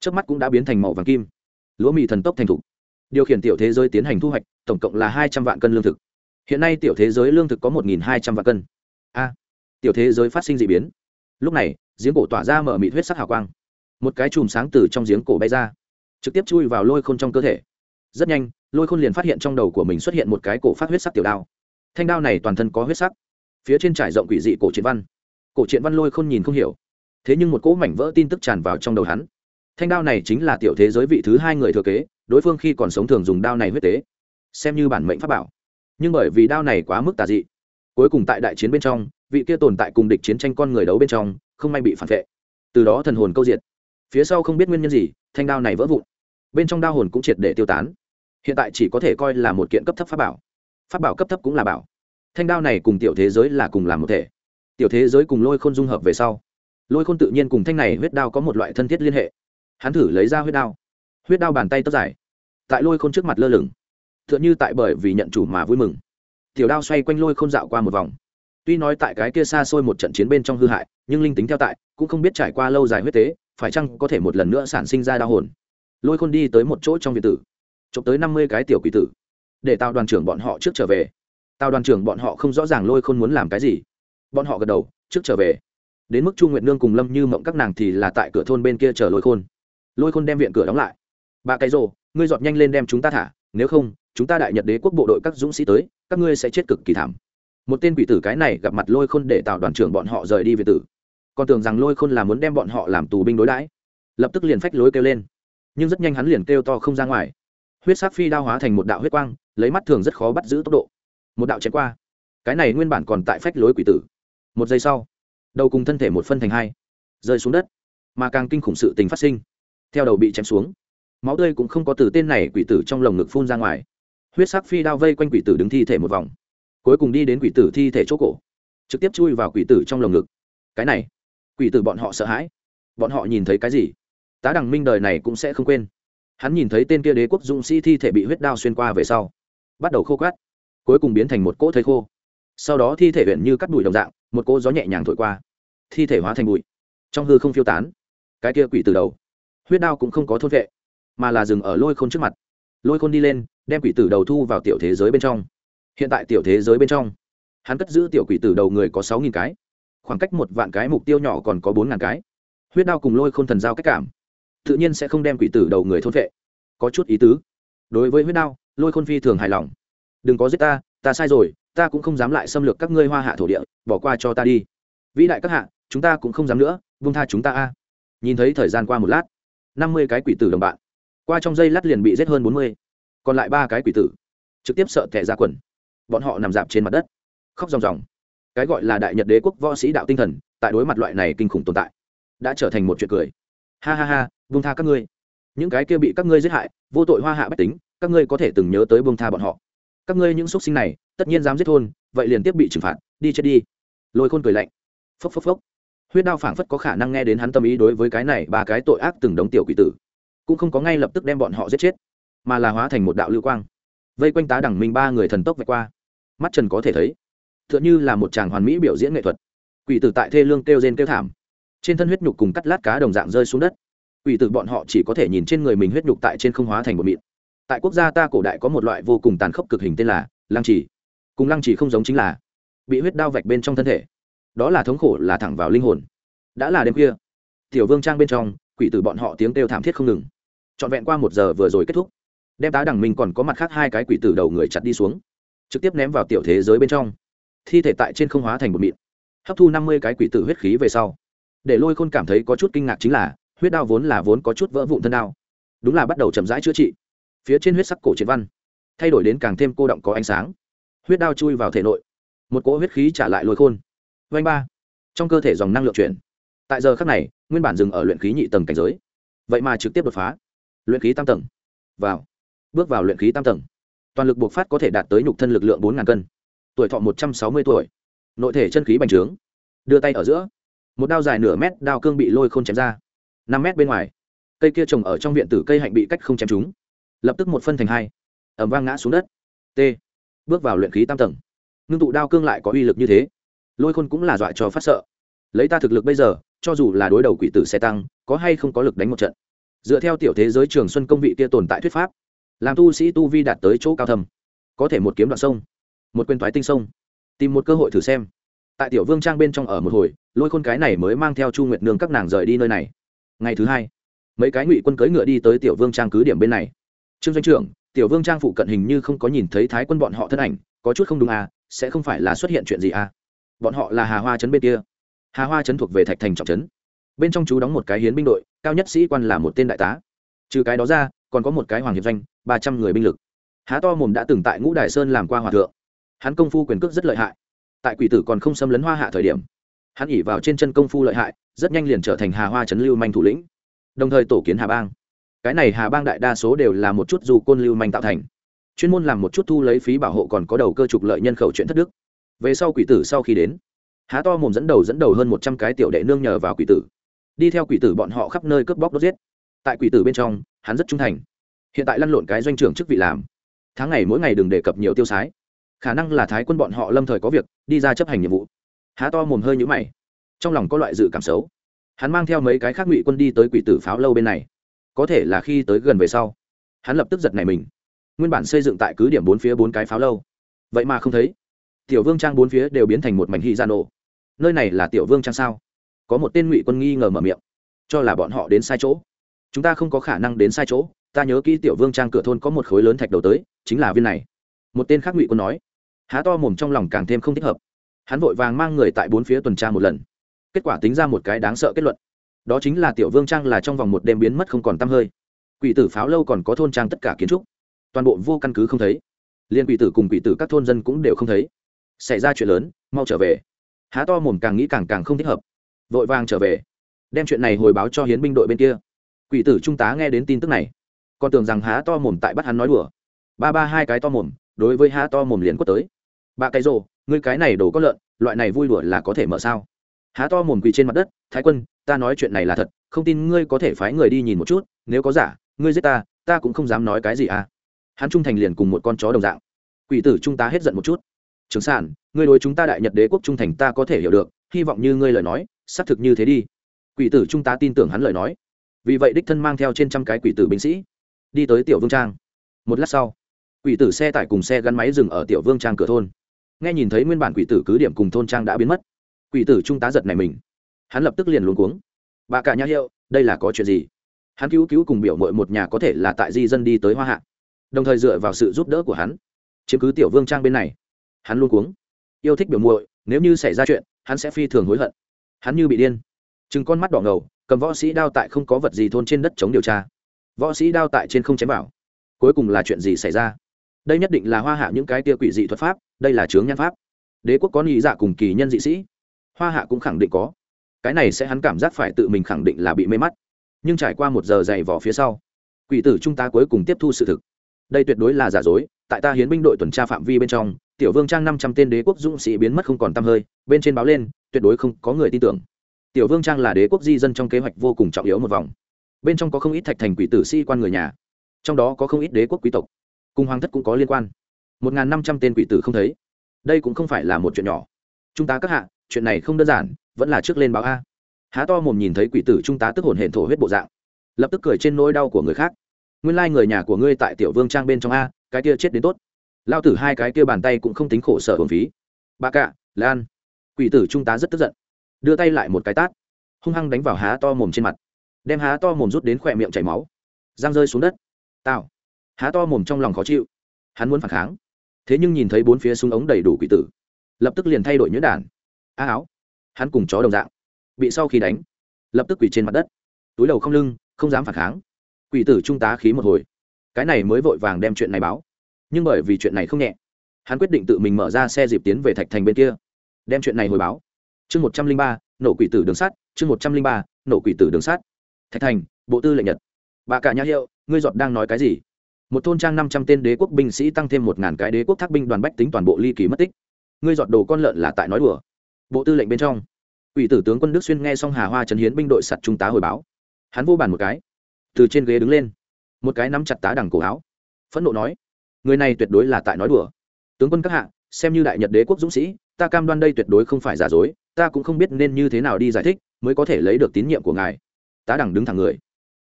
[SPEAKER 1] Trước mắt cũng đã biến thành màu vàng kim. Lúa mì thần tốc thành thục. Điều khiển tiểu thế giới tiến hành thu hoạch, tổng cộng là hai trăm vạn cân lương thực. Hiện nay tiểu thế giới lương thực có một hai trăm vạn cân. A, tiểu thế giới phát sinh d ị biến. Lúc này, giếng cổ tỏa ra mở mịt huyết sắc hào quang. Một cái chùm sáng từ trong giếng cổ bay ra, trực tiếp chui vào lôi khôn trong cơ thể. Rất nhanh lôi khôn liền phát hiện trong đầu của mình xuất hiện một cái cổ phát huyết sắc tiểu đao. Thanh đao này toàn thân có huyết sắc. Phía trên trải rộng quỷ dị cổ triện văn. Cổ triện văn lôi khôn nhìn không hiểu. Thế nhưng một cỗ mảnh vỡ tin tức tràn vào trong đầu hắn. Thanh đao này chính là tiểu thế giới vị thứ hai người thừa kế, đối phương khi còn sống thường dùng đao này huyết tế. Xem như bản mệnh pháp bảo. Nhưng bởi vì đao này quá mức tà dị, cuối cùng tại đại chiến bên trong, vị kia tồn tại cùng địch chiến tranh con người đấu bên trong, không may bị phản vệ. Từ đó thần hồn câu diệt. Phía sau không biết nguyên nhân gì, thanh đao này vỡ vụn. Bên trong đao hồn cũng triệt để tiêu tán hiện tại chỉ có thể coi là một kiện cấp thấp pháp bảo. Pháp bảo cấp thấp cũng là bảo. Thanh đao này cùng tiểu thế giới là cùng làm một thể. Tiểu thế giới cùng lôi khôn dung hợp về sau, lôi khôn tự nhiên cùng thanh này huyết đao có một loại thân thiết liên hệ. Hắn thử lấy ra huyết đao. Huyết đao bàn tay tóc dài. Tại lôi khôn trước mặt lơ lửng. T h ư ợ n h ư tại bởi vì nhận chủ mà vui mừng. Tiểu đao xoay quanh lôi khôn dạo qua một vòng. Tuy nói tại cái kia xa xôi một trận chiến bên trong hư hại, nhưng linh tính theo tại, cũng không biết trải qua lâu dài huyết tế, phải chăng có thể một lần nữa sản sinh ra đau hồn. Lôi khôn đi tới một chỗ trong việt tử chụp tới năm mươi cái tiểu quỷ tử, để tao đoàn trưởng bọn họ trước trở về. Tào đoàn trưởng bọn họ không rõ ràng lôi khôn muốn làm cái gì. Bọn họ gật đầu, trước trở về. Đến mức chu nguyệt nương cùng lâm như mộng các nàng thì là tại cửa thôn bên kia chờ lôi khôn. Lôi khôn đem viện cửa đóng lại. Bà cái rồ, ngươi dọn nhanh lên đem chúng ta thả, nếu không, chúng ta đại nhật đế quốc bộ đội các dũng sĩ tới, các ngươi sẽ chết cực kỳ thảm. Một tên quỷ tử cái này gặp mặt lôi khôn để tạo đoàn trưởng bọn họ rời đi về tử. Còn tưởng rằng lôi khôn là muốn đem bọn họ làm tù binh đối đãi. Lập tức liền phách lối kêu lên. Nhưng rất nhanh hắn liền kêu to không ra ngoài huyết sắc phi đao hóa thành một đạo huyết quang, lấy mắt thường rất khó bắt giữ tốc độ. Một đạo chém qua. Cái này nguyên bản còn tại phách lối quỷ tử. Một giây sau, đầu cùng thân thể một phân thành hai, rơi xuống đất. Mà càng kinh khủng sự tình phát sinh. Theo đầu bị chém xuống, máu tươi cũng không có từ tên này quỷ tử trong lồng ngực phun ra ngoài. Huyết sắc phi đao vây quanh quỷ tử đứng thi thể một vòng. Cuối cùng đi đến quỷ tử thi thể chỗ cổ, trực tiếp chui vào quỷ tử trong lồng ngực. Cái này, quỷ tử bọn họ sợ hãi. Bọn họ nhìn thấy cái gì? Tá đằng minh đời này cũng sẽ không quên hắn nhìn thấy tên kia đế quốc dũng sĩ thi thể bị huyết đao xuyên qua về sau, bắt đầu khô cát cuối cùng biến thành một cỗ thây khô. Sau đó thi thể huyện như cắt bụi đồng dạng, một cỗ gió nhẹ nhàng thổi qua, thi thể hóa thành bụi, trong hư không phiêu tán, cái kia quỷ từ đầu, huyết đao cũng không có thôn vệ, mà là dừng ở lôi khôn trước mặt. Lôi khôn đi lên, đem quỷ tử đầu thu vào tiểu thế giới bên trong. Hiện tại tiểu thế giới bên trong, hắn cất giữ tiểu quỷ tử đầu người có sáu nghìn cái, khoảng cách một vạn cái mục tiêu nhỏ còn có bốn ngàn cái. Huyết đao cùng lôi khôn thần giao cách cảm tự nhiên sẽ không đem quỷ tử đầu người thôn vệ. Có chút ý tứ. Đối với huyết đao, lôi khôn phi thường hài lòng. Đừng có giết ta ta sai rồi, ta cũng không dám lại xâm lược các ngươi hoa hạ thổ địa, bỏ qua cho ta đi. Vĩ đại các hạ, chúng ta cũng không dám nữa vung tha chúng ta a. Nhìn thấy thời gian qua một lát, năm mươi cái quỷ tử đồng bạn. Qua trong dây lát liền bị giết hơn bốn mươi. Còn lại ba cái quỷ tử. Trực tiếp sợ thẻ ra quần. Bọn họ nằm dạp trên mặt đất. Khóc ròng ròng. Cái gọi là đại nhật đế quốc võ sĩ đạo tinh thần, tại đối mặt loại này kinh khủng tồn tại, đã trở thành một chuyện cười. Ha ha ha buông tha các ngươi. Những cái kia bị các ngươi giết hại, vô tội hoa hạ bách tính, các ngươi có thể từng nhớ tới buông tha bọn họ. Các ngươi những x sinh này, tất nhiên dám giết thôn, vậy liền tiếp bị trừng phạt, đi chết đi. Lôi khôn cười lạnh. Phốc phốc phốc. Huyết đao phảng phất có khả năng nghe đến hắn tâm ý đối với cái này ba cái tội ác từng đống tiểu quỷ tử, cũng không có ngay lập tức đem bọn họ giết chết, mà là hóa thành một đạo lưu quang, vây quanh tá đẳng minh ba người thần tốc vạch qua. Mắt trần có thể thấy t h ư ợ n h ư là một chàng hoàn mỹ biểu diễn nghệ thuật. Quỷ tử tại thê lương kêu rên kêu thảm, trên thân huyết nhục cùng cắt lát cá đồng dạng rơi xuống đất quỷ tử bọn họ chỉ có thể nhìn trên người mình huyết nhục tại trên không hóa thành một mịn. Tại quốc gia ta cổ đại có một loại vô cùng tàn khốc cực hình tên là lăng trì. Cùng lăng trì không giống chính là bị huyết đao vạch bên trong thân thể. Đó là thống khổ, là thẳng vào linh hồn. Đã là đêm khuya, tiểu vương trang bên trong, quỷ tử bọn họ tiếng kêu thảm thiết không ngừng. Trọn vẹn qua một giờ vừa rồi kết thúc, đem tá đằng mình còn có mặt khác hai cái quỷ tử đầu người chặt đi xuống, trực tiếp ném vào tiểu thế giới bên trong. Thi thể tại trên không hóa thành một mịn. Hấp thu năm mươi cái quỷ tử huyết khí về sau, để lôi khôn cảm thấy có chút kinh ngạc chính là huyết đao vốn là vốn có chút vỡ vụn thân đao. Đúng là bắt đầu chậm rãi chữa trị. Phía trên huyết sắc cổ triệt văn, thay đổi đến càng thêm cô động có ánh sáng. Huyết đao chui vào thể nội, một cỗ huyết khí trả lại lôi khôn. Vanh ba. Trong cơ thể dòng năng lượng chuyển. Tại giờ khác này, nguyên bản dừng ở luyện khí nhị tầng cảnh giới. Vậy mà trực tiếp đột phá. Luyện khí tam tầng. Vào. Bước vào luyện khí tam tầng. Toàn lực buộc phát có thể đạt tới nhục thân lực lượng bốn ngàn cân. Tuổi thọ một trăm sáu mươi tuổi. Nội thể chân khí bành trướng. Đưa tay ở giữa. Một đao dài nửa mét, đao cương bị lôi khôn chém ra năm mét bên ngoài cây kia trồng ở trong viện tử cây hạnh bị cách không chém chúng, lập tức một phân thành hai ẩm vang ngã xuống đất. T. Bước vào luyện khí tam tầng. Ngưng tụ đao cương lại có uy lực như thế. Lôi khôn cũng là dọa cho phát sợ. Lấy ta thực lực bây giờ cho dù là đối đầu quỷ tử xe tăng có hay không có lực đánh một trận. Dựa theo tiểu thế giới trường xuân công vị kia tồn tại thuyết pháp làm tu sĩ tu vi đạt tới chỗ cao thầm có thể một kiếm đoạn sông một quyền thoái tinh sông tìm một cơ hội thử xem. Tại tiểu vương trang bên trong ở một hồi lôi khôn cái này mới mang theo chu nguyệt nương các nàng rời đi nơi này ngày thứ hai. Mấy cái ngụy quân cưỡi ngựa đi tới tiểu vương trang cứ điểm bên này. Trương doanh trưởng, tiểu vương trang phụ cận hình như không có nhìn thấy thái quân bọn họ thân ảnh, có chút không đúng à sẽ không phải là xuất hiện chuyện gì à? Bọn họ là hà hoa trấn bên kia. Hà hoa trấn thuộc về thạch thành trọng trấn. Bên trong chú đóng một cái hiến binh đội, cao nhất sĩ quan là một tên đại tá. Trừ cái đó ra, còn có một cái hoàng hiệp doanh, ba trăm người binh lực. Há to mồm đã từng tại ngũ đài sơn làm qua hòa thượng. Hắn công phu quyền cước rất lợi hại. Tại quỷ tử còn không xâm lấn hoa hạ thời điểm, hắn ỉ vào trên chân công phu lợi hại rất nhanh liền trở thành hà hoa trấn lưu manh thủ lĩnh, đồng thời tổ kiến hà bang. Cái này hà bang đại đa số đều là một chút dù côn lưu manh tạo thành. Chuyên môn làm một chút thu lấy phí bảo hộ còn có đầu cơ trục lợi nhân khẩu chuyện thất đức. Về sau quỷ tử sau khi đến, há to mồm dẫn đầu dẫn đầu hơn một trăm cái tiểu đệ nương nhờ vào quỷ tử. Đi theo quỷ tử bọn họ khắp nơi cướp bóc đốt giết. Tại quỷ tử bên trong, hắn rất trung thành. Hiện tại lăn lộn cái doanh trưởng chức vị làm. Tháng ngày mỗi ngày đừng đề cập nhiều tiêu sái. Khả năng là thái quân bọn họ lâm thời có việc, đi ra chấp hành nhiệm vụ. Há to mồm hơi nhũ mày trong lòng có loại dự cảm xấu. Hắn mang theo mấy cái khác ngụy quân đi tới quỷ tử pháo lâu bên này. Có thể là khi tới gần về sau, hắn lập tức giật này mình. Nguyên bản xây dựng tại cứ điểm bốn phía bốn cái pháo lâu. Vậy mà không thấy. Tiểu vương trang bốn phía đều biến thành một mảnh hy gia dạ nổ. Nơi này là tiểu vương trang sao? Có một tên ngụy quân nghi ngờ mở miệng. Cho là bọn họ đến sai chỗ. Chúng ta không có khả năng đến sai chỗ. Ta nhớ kỹ tiểu vương trang cửa thôn có một khối lớn thạch đầu tới, chính là viên này. Một tên khác ngụy quân nói. Há to mồm trong lòng càng thêm không thích hợp. Hắn vội vàng mang người tại bốn phía tuần tra một lần kết quả tính ra một cái đáng sợ kết luận. Đó chính là tiểu vương trang là trong vòng một đêm biến mất không còn t hơi. Quỷ tử pháo lâu còn có thôn trang tất cả kiến trúc. Toàn bộ vô căn cứ không thấy. Liên quỷ tử cùng quỷ tử các thôn dân cũng đều không thấy. Xảy ra chuyện lớn, mau trở về. Há to mồm càng nghĩ càng càng không thích hợp. Vội vàng trở về. Đem chuyện này hồi báo cho hiến binh đội bên kia. Quỷ tử trung tá nghe đến tin tức này, còn tưởng rằng há to mồm tại bắt hắn nói đùa. Ba ba hai cái to mồm, đối với há to mồm liền quất tới. Ba cái rồ, ngươi cái này đồ có lợn, loại này vui đùa là có thể mở sao? Há to mồm quỳ trên mặt đất, thái quân, ta nói chuyện này là thật, không tin ngươi có thể phái người đi nhìn một chút, nếu có giả, ngươi giết ta ta cũng không dám nói cái gì à. Hắn trung thành liền cùng một con chó đồng dạng. Quỷ tử trung tá hết giận một chút. Trường sản ngươi đối chúng ta đại nhật đế quốc trung thành ta có thể hiểu được, hy vọng như ngươi lời nói, xác thực như thế đi. Quỷ tử trung tá tin tưởng hắn lời nói. Vì vậy đích thân mang theo trên trăm cái quỷ tử binh sĩ, đi tới tiểu vương trang. Một lát sau, quỷ tử xe tải cùng xe gắn máy dừng ở tiểu vương trang cửa thôn. Nghe nhìn thấy nguyên bản quỷ tử cứ điểm cùng thôn trang đã biến mất quỷ tử trung tá giật này mình. Hắn lập tức liền luống cuống. Bà cả nhã hiệu, đây là có chuyện gì? Hắn cứu cứu cùng biểu mội một nhà có thể là tại di dân đi tới hoa hạ. Đồng thời dựa vào sự giúp đỡ của hắn, chiếm cứ tiểu vương trang bên này. Hắn luôn cuống. Yêu thích biểu muội, nếu như xảy ra chuyện, hắn sẽ phi thường hối hận. Hắn như bị điên. Chừng con mắt đỏ ngầu, cầm võ sĩ đao tại không có vật gì thôn trên đất chống điều tra. Võ sĩ đao tại trên không chém bảo. cuối cùng là chuyện gì xảy ra? Đây nhất định là hoa hạ những cái tia quỷ dị thuật pháp, đây là chướng nhân pháp. Đế quốc có nghĩ dạ cùng kỳ nhân dị sĩ hoa hạ cũng khẳng định có. Cái này sẽ hắn cảm giác phải tự mình khẳng định là bị mê mắt. Nhưng trải qua một giờ dày vỏ phía sau, quỷ tử trung ta cuối cùng tiếp thu sự thực. Đây tuyệt đối là giả dối, tại ta hiến binh đội tuần tra phạm vi bên trong, tiểu vương trang năm trăm tên đế quốc dũng sĩ biến mất không còn t hơi, bên trên báo lên, tuyệt đối không có người tin tưởng. Tiểu vương trang là đế quốc di dân trong kế hoạch vô cùng trọng yếu một vòng. Bên trong có không ít thạch thành quỷ tử sĩ quan người nhà, trong đó có không ít đế quốc quý tộc. Cùng hoàng thất cũng có liên quan. Một n g h n năm trăm tên quỷ tử không thấy. Đây cũng không phải là một chuyện nhỏ. Chúng ta các hạ chuyện này không đơn giản, vẫn là trước lên báo a. Há to mồm nhìn thấy quỷ tử trung tá tức hồn hển thổ huyết bộ dạng. Lập tức cười trên nỗi đau của người khác. Nguyên lai người nhà của ngươi tại tiểu vương trang bên trong a, cái kia chết đến tốt. Lao tử hai cái kia bàn tay cũng không tính khổ sở hồn phí. Bà cạ lan. Quỷ tử trung tá rất tức giận. Đưa tay lại một cái tát. Hung hăng đánh vào há to mồm trên mặt. Đem há to mồm rút đến khỏe miệng chảy máu. Giang rơi xuống đất. Tao há to mồm trong lòng khó chịu. Hắn muốn phản kháng. Thế nhưng nhìn thấy bốn phía súng ống đầy đủ quỷ tử. Lập tức liền thay đổi nhuyễn đản a áo. Hắn cùng chó đồng dạng, bị sau khi đánh, lập tức quỳ trên mặt đất. Túi đầu không lưng, không dám phản kháng. Quỷ tử trung tá khí một hồi. Cái này mới vội vàng đem chuyện này báo. Nhưng bởi vì chuyện này không nhẹ, hắn quyết định tự mình mở ra xe dịp tiến về thạch thành bên kia. Đem chuyện này hồi báo. Chương một trăm linh ba, nổ quỷ tử đường sắt, chương một trăm linh ba, nổ quỷ tử đường sắt. Thạch thành, bộ tư lệnh nhật. Bà cả nhã hiệu, ngươi giọt đang nói cái gì? Một thôn trang năm trăm tên đế quốc binh sĩ tăng thêm một ngàn cái đế quốc thác binh đoàn bách tính toàn bộ ly kỳ mất tích. Ngươi giọt đồ con lợn là tại nói đùa bộ tư lệnh bên trong. Ủy tử tướng quân đức xuyên nghe xong hà hoa trấn hiến binh đội sặt trung tá hồi báo. Hắn vô bàn một cái, từ trên ghế đứng lên, một cái nắm chặt tá đằng cổ áo, phẫn nộ nói, người này tuyệt đối là tại nói đùa. Tướng quân các hạ, xem như đại nhật đế quốc dũng sĩ, ta cam đoan đây tuyệt đối không phải giả dối, ta cũng không biết nên như thế nào đi giải thích mới có thể lấy được tín nhiệm của ngài. Tá đằng đứng thẳng người,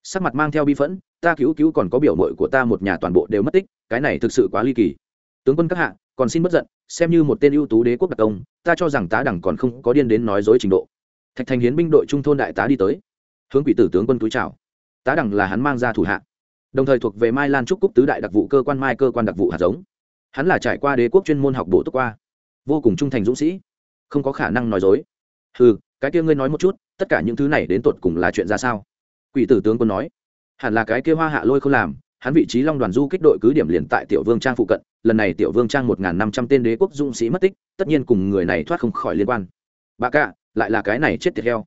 [SPEAKER 1] sắc mặt mang theo bi phẫn, ta cứu cứu còn có biểu mội của ta một nhà toàn bộ đều mất tích, cái này thực sự quá ly kỳ. Tướng quân các hạ còn xin bất giận, xem như một tên ưu tú đế quốc đặc công, ta cho rằng tá đẳng còn không có điên đến nói dối trình độ. Thạch thành hiến binh đội trung thôn đại tá đi tới. Hướng quỷ tử tướng quân túi chào. Tá đẳng là hắn mang ra thủ hạ. Đồng thời thuộc về mai lan trúc cúc tứ đại đặc vụ cơ quan mai cơ quan đặc vụ hạt giống. Hắn là trải qua đế quốc chuyên môn học bổ túc qua. Vô cùng trung thành dũng sĩ. Không có khả năng nói dối. Ừ cái kia ngươi nói một chút, tất cả những thứ này đến tột cùng là chuyện ra sao? Quỷ tử tướng quân nói. Hẳn là cái kia hoa hạ lôi không làm, hắn vị trí long đoàn du kích đội cứ điểm liền tại tiểu vương trang phụ cận lần này tiểu vương trang một n g h n năm trăm tên đế quốc dũng sĩ mất tích, tất nhiên cùng người này thoát không khỏi liên quan. Bà cạ lại là cái này chết tiệt heo.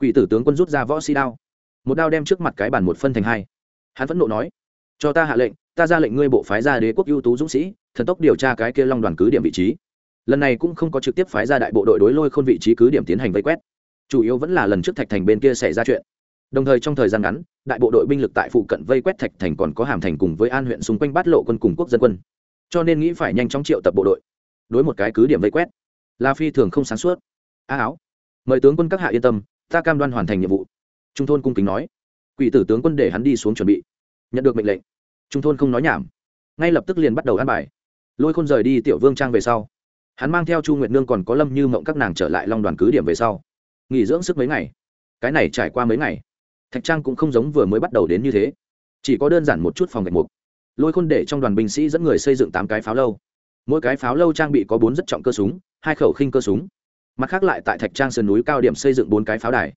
[SPEAKER 1] Quỷ tử tướng quân rút ra võ sĩ đao. Một đao đem trước mặt cái bàn một phân thành hai. Hắn phẫn nộ nói, cho ta hạ lệnh, ta ra lệnh ngươi bộ phái ra đế quốc ưu tú dũng sĩ, thần tốc điều tra cái kia long đoàn cứ điểm vị trí. Lần này cũng không có trực tiếp phái ra đại bộ đội đối lôi khôn vị trí cứ điểm tiến hành vây quét. Chủ yếu vẫn là lần trước thạch thành bên kia xảy ra chuyện. Đồng thời trong thời gian ngắn, đại bộ đội binh lực tại phụ cận vây quét thạch thành còn có hàm thành cùng với an huyện xung quanh bát lộ quân cùng quốc dân quân cho nên nghĩ phải nhanh chóng triệu tập bộ đội. Đối một cái cứ điểm vây quét. Là phi thường không sáng suốt. A áo, mời tướng quân các hạ yên tâm, ta cam đoan hoàn thành nhiệm vụ. Trung thôn cung kính nói. Quỷ tử tướng quân để hắn đi xuống chuẩn bị. Nhận được mệnh lệnh. Trung thôn không nói nhảm. Ngay lập tức liền bắt đầu ăn bài. Lôi khôn rời đi tiểu vương trang về sau. Hắn mang theo chu nguyệt nương còn có lâm như mộng các nàng trở lại long đoàn cứ điểm về sau. Nghỉ dưỡng sức mấy ngày. Cái này trải qua mấy ngày. Thạch trang cũng không giống vừa mới bắt đầu đến như thế. Chỉ có đơn giản một chút phòng gạch mục lôi khôn để trong đoàn binh sĩ dẫn người xây dựng tám cái pháo lâu. Mỗi cái pháo lâu trang bị có bốn rất trọng cơ súng, hai khẩu khinh cơ súng. Mặt khác lại tại thạch trang sườn núi cao điểm xây dựng bốn cái pháo đài.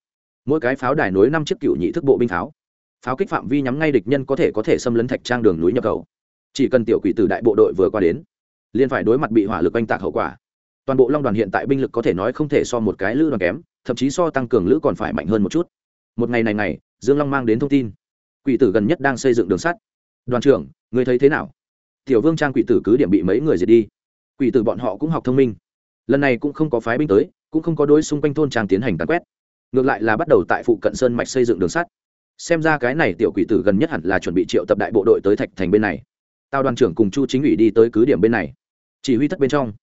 [SPEAKER 1] Mỗi cái pháo đài nối năm chiếc cựu nhị thức bộ binh pháo. Pháo kích phạm vi nhắm ngay địch nhân có thể có thể xâm lấn thạch trang đường núi nhập cầu chỉ cần tiểu quỷ từ đại bộ đội vừa qua đến, liền phải đối mặt bị hỏa lực oanh tạc hậu quả. Toàn bộ long đoàn hiện tại binh lực có thể nói không thể so một cái lữ đoàn kém, thậm chí so tăng cường lữ còn phải mạnh hơn một chút. Một ngày này này dương long mang đến thông tin. Quỷ tử gần nhất đang xây dựng đường sắt. Đoàn trưởng người thấy thế nào? Tiểu vương trang quỷ tử cứ điểm bị mấy người diệt đi. Quỷ tử bọn họ cũng học thông minh. Lần này cũng không có phái binh tới, cũng không có đối xung quanh thôn trang tiến hành tàn quét. Ngược lại là bắt đầu tại phụ cận sơn mạch xây dựng đường sắt. Xem ra cái này tiểu quỷ tử gần nhất hẳn là chuẩn bị triệu tập đại bộ đội tới thạch thành bên này. Tao đoàn trưởng cùng chu chính ủy đi tới cứ điểm bên này. Chỉ huy thất bên trong.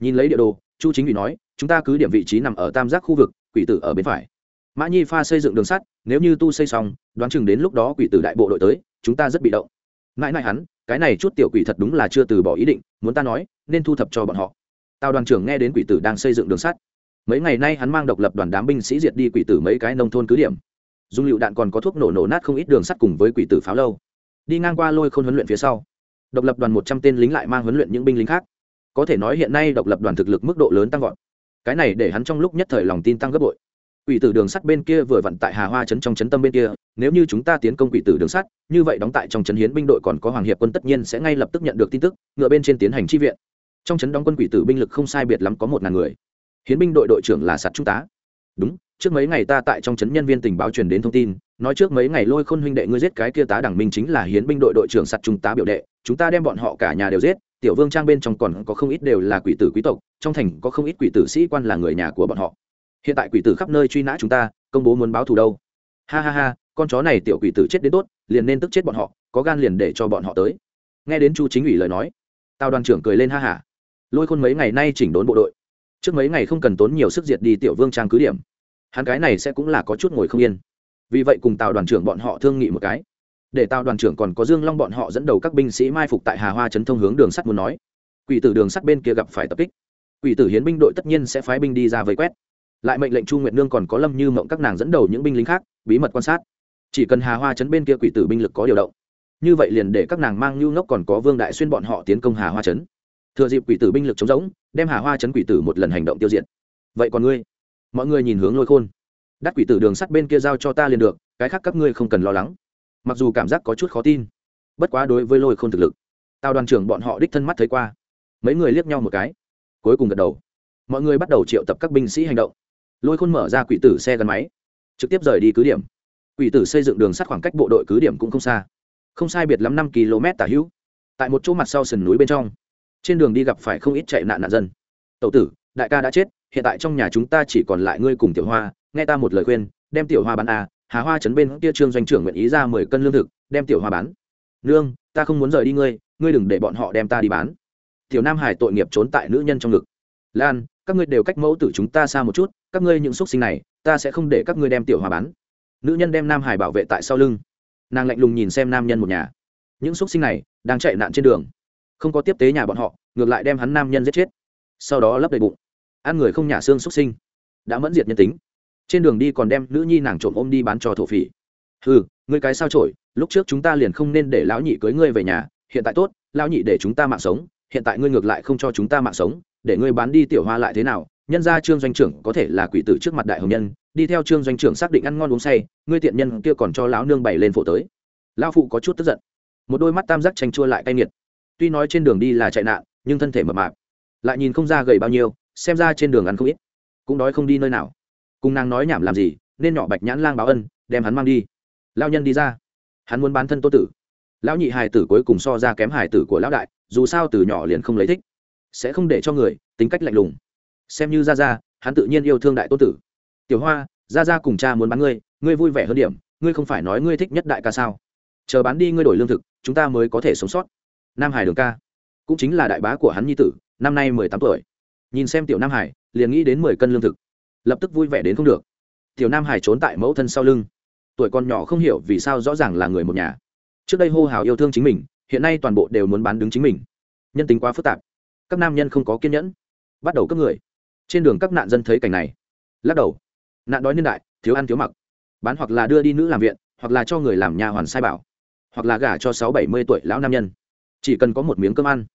[SPEAKER 1] Nhìn lấy địa đồ, chu chính ủy nói, chúng ta cứ điểm vị trí nằm ở tam giác khu vực, quỷ tử ở bên phải. Mã nhi pha xây dựng đường sắt, nếu như tu xây xong, đoán chừng đến lúc đó quỷ tử đại bộ đội tới, chúng ta rất bị động mãi mãi hắn, cái này chút tiểu quỷ thật đúng là chưa từ bỏ ý định, muốn ta nói, nên thu thập cho bọn họ. Tào đoàn trưởng nghe đến quỷ tử đang xây dựng đường sắt. Mấy ngày nay hắn mang độc lập đoàn đám binh sĩ diệt đi quỷ tử mấy cái nông thôn cứ điểm. Dung lựu đạn còn có thuốc nổ nổ nát không ít đường sắt cùng với quỷ tử pháo lâu. Đi ngang qua lôi khôn huấn luyện phía sau. Độc lập đoàn một trăm tên lính lại mang huấn luyện những binh lính khác. Có thể nói hiện nay độc lập đoàn thực lực mức độ lớn tăng vọt. Cái này để hắn trong lúc nhất thời lòng tin tăng gấp bội quỷ tử đường sắt bên kia vừa vặn tại hà hoa trấn trong trấn tâm bên kia, nếu như chúng ta tiến công quỷ tử đường sắt, như vậy đóng tại trong trấn hiến binh đội còn có hoàng hiệp quân tất nhiên sẽ ngay lập tức nhận được tin tức, ngựa bên trên tiến hành tri viện. Trong trấn đóng quân quỷ tử binh lực không sai biệt lắm có một ngàn người. Hiến binh đội đội trưởng là sạt trung tá. Đúng, trước mấy ngày ta tại trong trấn nhân viên tình báo truyền đến thông tin, nói trước mấy ngày lôi khôn huynh đệ ngươi giết cái kia tá đảng minh chính là hiến binh đội đội trưởng sạt trung tá biểu đệ, chúng ta đem bọn họ cả nhà đều giết, tiểu vương trang bên trong còn có không ít đều là quỷ tử quý tộc, trong thành có không ít quỷ tử sĩ quan là người nhà của bọn họ hiện tại quỷ tử khắp nơi truy nã chúng ta, công bố muốn báo thù đâu? Ha ha ha, con chó này tiểu quỷ tử chết đến tốt, liền nên tức chết bọn họ, có gan liền để cho bọn họ tới. Nghe đến chu chính ủy lời nói, tào đoàn trưởng cười lên ha hả lôi khôn mấy ngày nay chỉnh đốn bộ đội. Trước mấy ngày không cần tốn nhiều sức diệt đi tiểu vương trang cứ điểm. Hắn cái này sẽ cũng là có chút ngồi không yên. Vì vậy cùng tào đoàn trưởng bọn họ thương nghị một cái. Để tào đoàn trưởng còn có dương long bọn họ dẫn đầu các binh sĩ mai phục tại hà hoa chấn thông hướng đường sắt muốn nói. Quỷ tử đường sắt bên kia gặp phải tập kích. Quỷ tử hiến binh đội tất nhiên sẽ phái binh đi ra vây quét lại mệnh lệnh chu nguyệt nương còn có lâm như mộng các nàng dẫn đầu những binh lính khác, bí mật quan sát. Chỉ cần hà hoa chấn bên kia quỷ tử binh lực có điều động, như vậy liền để các nàng mang nhu ngốc còn có vương đại xuyên bọn họ tiến công hà hoa chấn thừa dịp quỷ tử binh lực chống giống đem hà hoa chấn quỷ tử một lần hành động tiêu diệt. Vậy còn ngươi? Mọi người nhìn hướng lôi khôn. Đắt quỷ tử đường sắt bên kia giao cho ta liền được, cái khác các ngươi không cần lo lắng. Mặc dù cảm giác có chút khó tin, bất quá đối với lôi khôn thực lực tao đoàn trưởng bọn họ đích thân mắt thấy qua. Mấy người liếc nhau một cái, cuối cùng gật đầu. Mọi người bắt đầu triệu tập các binh sĩ hành động lôi khôn mở ra quỷ tử xe gắn máy trực tiếp rời đi cứ điểm. Quỷ tử xây dựng đường sắt khoảng cách bộ đội cứ điểm cũng không xa. Không sai biệt lắm năm km tả hữu. Tại một chỗ mặt sau sườn núi bên trong trên đường đi gặp phải không ít chạy nạn nạn dân. Tậu tử đại ca đã chết hiện tại trong nhà chúng ta chỉ còn lại ngươi cùng tiểu hoa nghe ta một lời khuyên đem tiểu hoa bán à, hà hoa chấn bên kia trương doanh trưởng nguyện ý ra mười cân lương thực đem tiểu hoa bán. Nương ta không muốn rời đi ngươi ngươi đừng để bọn họ đem ta đi bán. Tiểu nam hải tội nghiệp trốn tại nữ nhân trong ngực. Lan các ngươi đều cách mẫu tử chúng ta xa một chút, các ngươi những x sinh này, ta sẽ không để các ngươi đem tiểu hòa bán. Nữ nhân đem nam hải bảo vệ tại sau lưng. Nàng lạnh lùng nhìn xem nam nhân một nhà. Những x u ấ t sinh này, đang chạy nạn trên đường. Không có tiếp tế nhà bọn họ, ngược lại đem hắn nam nhân giết chết. Sau đó lấp đầy bụng. Ăn người không nhả xương x u ấ t sinh. Đã mẫn diệt nhân tính. Trên đường đi còn đem nữ nhi nàng trộm ôm đi bán cho thổ phỉ. Ừ ngươi cái sao trổi lúc trước chúng ta liền không nên để lão nhị cưới ngươi về nhà, hiện tại tốt, lão nhị để chúng ta mạng sống, hiện tại ngươi ngược lại không cho chúng ta mạng sống để ngươi bán đi tiểu hoa lại thế nào, nhân ra trương doanh trưởng có thể là quỷ tử trước mặt đại hồng nhân, đi theo trương doanh trưởng xác định ăn ngon uống say, ngươi tiện nhân kia còn cho lão nương bày lên phổ tới. Lão phụ có chút tức giận. Một đôi mắt tam giác tranh chua lại cay nghiệt. Tuy nói trên đường đi là chạy nạn, nhưng thân thể mập mạp. Lại nhìn không ra gầy bao nhiêu, xem ra trên đường ăn không ít. Cũng đói không đi nơi nào. Cùng nàng nói nhảm làm gì, nên nhỏ bạch nhãn lang báo ân, đem hắn mang đi. Lao nhân đi ra. Hắn muốn bán thân tô tử. Lão nhị hài tử cuối cùng so ra kém hài tử của lão đại, dù sao từ nhỏ liền không lấy thích sẽ không để cho người tính cách lạnh lùng. Xem như ra ra hắn tự nhiên yêu thương đại tôn tử. Tiểu hoa ra ra cùng cha muốn bán ngươi ngươi vui vẻ hơn điểm, ngươi không phải nói ngươi thích nhất đại ca sao? Chờ bán đi ngươi đổi lương thực, chúng ta mới có thể sống sót. Nam hải đường ca, cũng chính là đại bá của hắn nhi tử, năm nay mười tám tuổi. Nhìn xem tiểu nam hải, liền nghĩ đến mười cân lương thực. Lập tức vui vẻ đến không được. Tiểu nam hải trốn tại mẫu thân sau lưng. Tuổi con nhỏ không hiểu vì sao rõ ràng là người một nhà. Trước đây hô hào yêu thương chính mình, hiện nay toàn bộ đều muốn bán đứng chính mình. Nhân tính quá phức tạp các nam nhân không có kiên nhẫn, bắt đầu cấp người. Trên đường các nạn dân thấy cảnh này. Lắc đầu. Nạn đói niên đại, thiếu ăn thiếu mặc. Bán hoặc là đưa đi nữ làm viện, hoặc là cho người làm nhà hoàn sai bảo. Hoặc là gả cho sáu bảy mươi tuổi lão nam nhân. Chỉ cần có một miếng cơm ăn.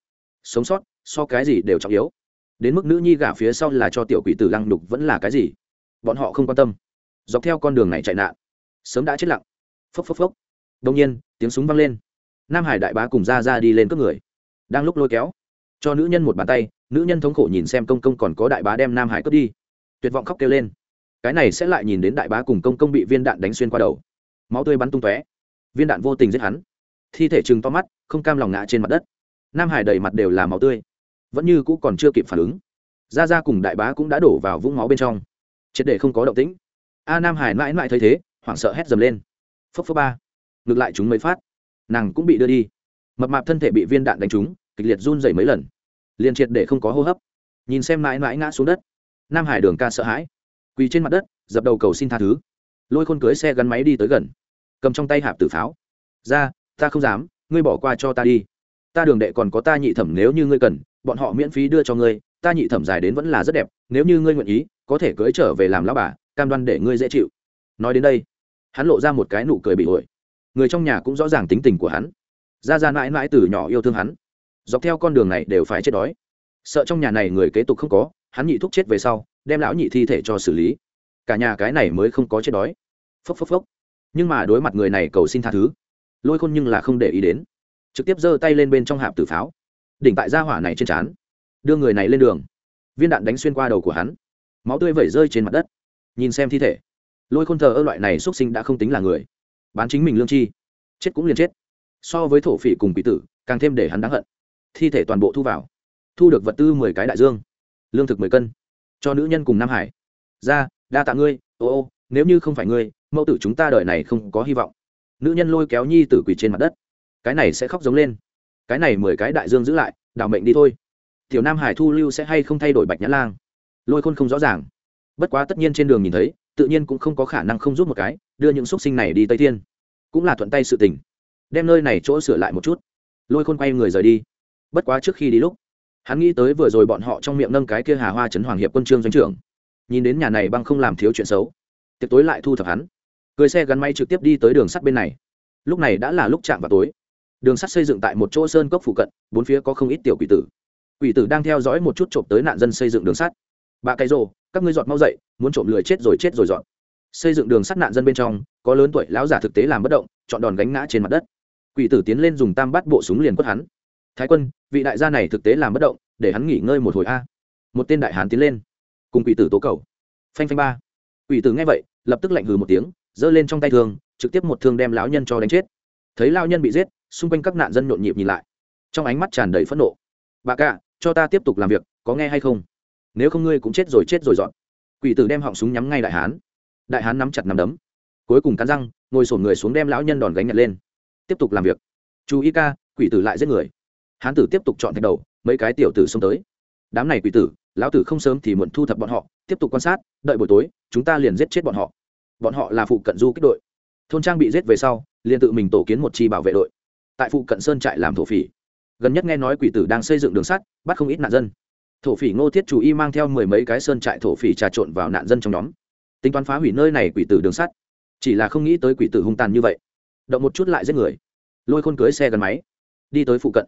[SPEAKER 1] Sống sót, so cái gì đều trọng yếu. Đến mức nữ nhi gả phía sau là cho tiểu quỷ tử lăng đục vẫn là cái gì? Bọn họ không quan tâm. Dọc theo con đường này chạy nạn. Sớm đã chết lặng. Phốc phốc phốc. Đông nhiên, tiếng súng vang lên. Nam hải đại bá cùng ra ra đi lên cướp người. Đang lúc lôi kéo cho nữ nhân một bàn tay, nữ nhân thống khổ nhìn xem công công còn có đại bá đem nam hải cướp đi. Tuyệt vọng khóc kêu lên. Cái này sẽ lại nhìn đến đại bá cùng công công bị viên đạn đánh xuyên qua đầu. Máu tươi bắn tung tóe. Viên đạn vô tình giết hắn. Thi thể chừng to mắt, không cam lòng ngã trên mặt đất. Nam hải đầy mặt đều là máu tươi. Vẫn như cũ còn chưa kịp phản ứng. Ra ra cùng đại bá cũng đã đổ vào vũng máu bên trong. Triệt để không có động tĩnh. A nam hải mãi mãi thấy thế, hoảng sợ hét dầm lên. Phấp phấp ba. Ngược lại chúng mới phát. Nàng cũng bị đưa đi. Mập mạp thân thể bị viên đạn đánh trúng, kịch liệt run dày mấy lần liền triệt để không có hô hấp. Nhìn xem mãi mãi ngã xuống đất, nam hải đường ca sợ hãi, quỳ trên mặt đất, dập đầu cầu xin tha thứ. Lôi khôn cưới xe gắn máy đi tới gần, cầm trong tay hạp tử pháo. Ra, ta không dám, ngươi bỏ qua cho ta đi. Ta đường đệ còn có ta nhị thẩm nếu như ngươi cần, bọn họ miễn phí đưa cho ngươi, ta nhị thẩm dài đến vẫn là rất đẹp, nếu như ngươi nguyện ý, có thể cưới trở về làm lão bà, cam đoan để ngươi dễ chịu. Nói đến đây, hắn lộ ra một cái nụ cười bị ổi người trong nhà cũng rõ ràng tính tình của hắn. Ra ra mãi mãi từ nhỏ yêu thương hắn dọc theo con đường này đều phải chết đói. Sợ trong nhà này người kế tục không có, hắn nhị thúc chết về sau, đem lão nhị thi thể cho xử lý. Cả nhà cái này mới không có chết đói. Phốc phốc phốc. Nhưng mà đối mặt người này cầu xin tha thứ, lôi khôn nhưng là không để ý đến. Trực tiếp giơ tay lên bên trong hạp tử pháo. Đỉnh tại gia hỏa này trên trán. Đưa người này lên đường. Viên đạn đánh xuyên qua đầu của hắn. Máu tươi vẩy rơi trên mặt đất. Nhìn xem thi thể. Lôi khôn thờ ơ loại này x u ấ t sinh đã không tính là người. Bán chính mình lương chi. Chết cũng liền chết. So với thổ phỉ cùng quỷ tử, càng thêm để hắn đáng hận thi thể toàn bộ thu vào. Thu được vật tư mười cái đại dương, lương thực mười cân, cho nữ nhân cùng nam hải. Ra, đa tạ ngươi, ô ô, nếu như không phải ngươi, mẫu tử chúng ta đợi này không có hy vọng. Nữ nhân lôi kéo nhi tử quỳ trên mặt đất. Cái này sẽ khóc giống lên. Cái này mười cái đại dương giữ lại, đảo mệnh đi thôi. Tiểu nam hải thu lưu sẽ hay không thay đổi bạch nhã lang? Lôi khôn không rõ ràng. Bất quá tất nhiên trên đường nhìn thấy, tự nhiên cũng không có khả năng không giúp một cái, đưa những xúc sinh này đi tây thiên. Cũng là thuận tay sự tình. Đem nơi này chỗ sửa lại một chút. Lôi khôn quay người rời đi bất quá trước khi đi lúc, hắn nghĩ tới vừa rồi bọn họ trong miệng nâng cái kia hà hoa trấn hoàng hiệp quân trương doanh trưởng. Nhìn đến nhà này băng không làm thiếu chuyện xấu, tiệc tối lại thu thập hắn. Cười xe gắn máy trực tiếp đi tới đường sắt bên này. Lúc này đã là lúc chạm vào tối. Đường sắt xây dựng tại một chỗ sơn cốc phụ cận, bốn phía có không ít tiểu quỷ tử. Quỷ tử đang theo dõi một chút trộm tới nạn dân xây dựng đường sắt. Bà cây rồ, các ngươi dọn mau dậy, muốn trộm lười chết rồi chết rồi dọn. Xây dựng đường sắt nạn dân bên trong, có lớn tuổi lão giả thực tế làm bất động, chọn đòn gánh ngã trên mặt đất. Quỷ tử tiến lên dùng tam bắt bộ súng liền quất hắn thái quân, vị đại gia này thực tế làm bất động, để hắn nghỉ ngơi một hồi a. Một tên đại hán tiến lên, cùng quỷ tử tố cầu. Phanh phanh ba. Quỷ tử nghe vậy, lập tức lạnh hừ một tiếng, giơ lên trong tay thương, trực tiếp một thương đem lão nhân cho đánh chết. Thấy lão nhân bị giết, xung quanh các nạn dân nhộn nhịp nhìn lại. Trong ánh mắt tràn đầy phẫn nộ. Bà cả, cho ta tiếp tục làm việc, có nghe hay không? Nếu không ngươi cũng chết rồi chết rồi dọn. Quỷ tử đem họng súng nhắm ngay đại hán. Đại hán nắm chặt nắm đấm. Cuối cùng cắn răng, ngồi sổn người xuống đem lão nhân đòn gánh nhặt lên. Tiếp tục làm việc. Chú ý ca, quỷ tử lại giết người hán tử tiếp tục chọn thạch đầu, mấy cái tiểu tử xông tới. Đám này quỷ tử, lão tử không sớm thì muộn thu thập bọn họ, tiếp tục quan sát, đợi buổi tối, chúng ta liền giết chết bọn họ. Bọn họ là phụ cận du kích đội. Thôn trang bị giết về sau, liền tự mình tổ kiến một chi bảo vệ đội. Tại phụ cận sơn trại làm thổ phỉ. Gần nhất nghe nói quỷ tử đang xây dựng đường sắt, bắt không ít nạn dân. Thổ phỉ ngô thiết chủ y mang theo mười mấy cái sơn trại thổ phỉ trà trộn vào nạn dân trong nhóm. Tính toán phá hủy nơi này quỷ tử đường sắt. Chỉ là không nghĩ tới quỷ tử hung tàn như vậy. Động một chút lại giết người. Lôi khôn cưới xe gắn máy. Đi tới phụ cận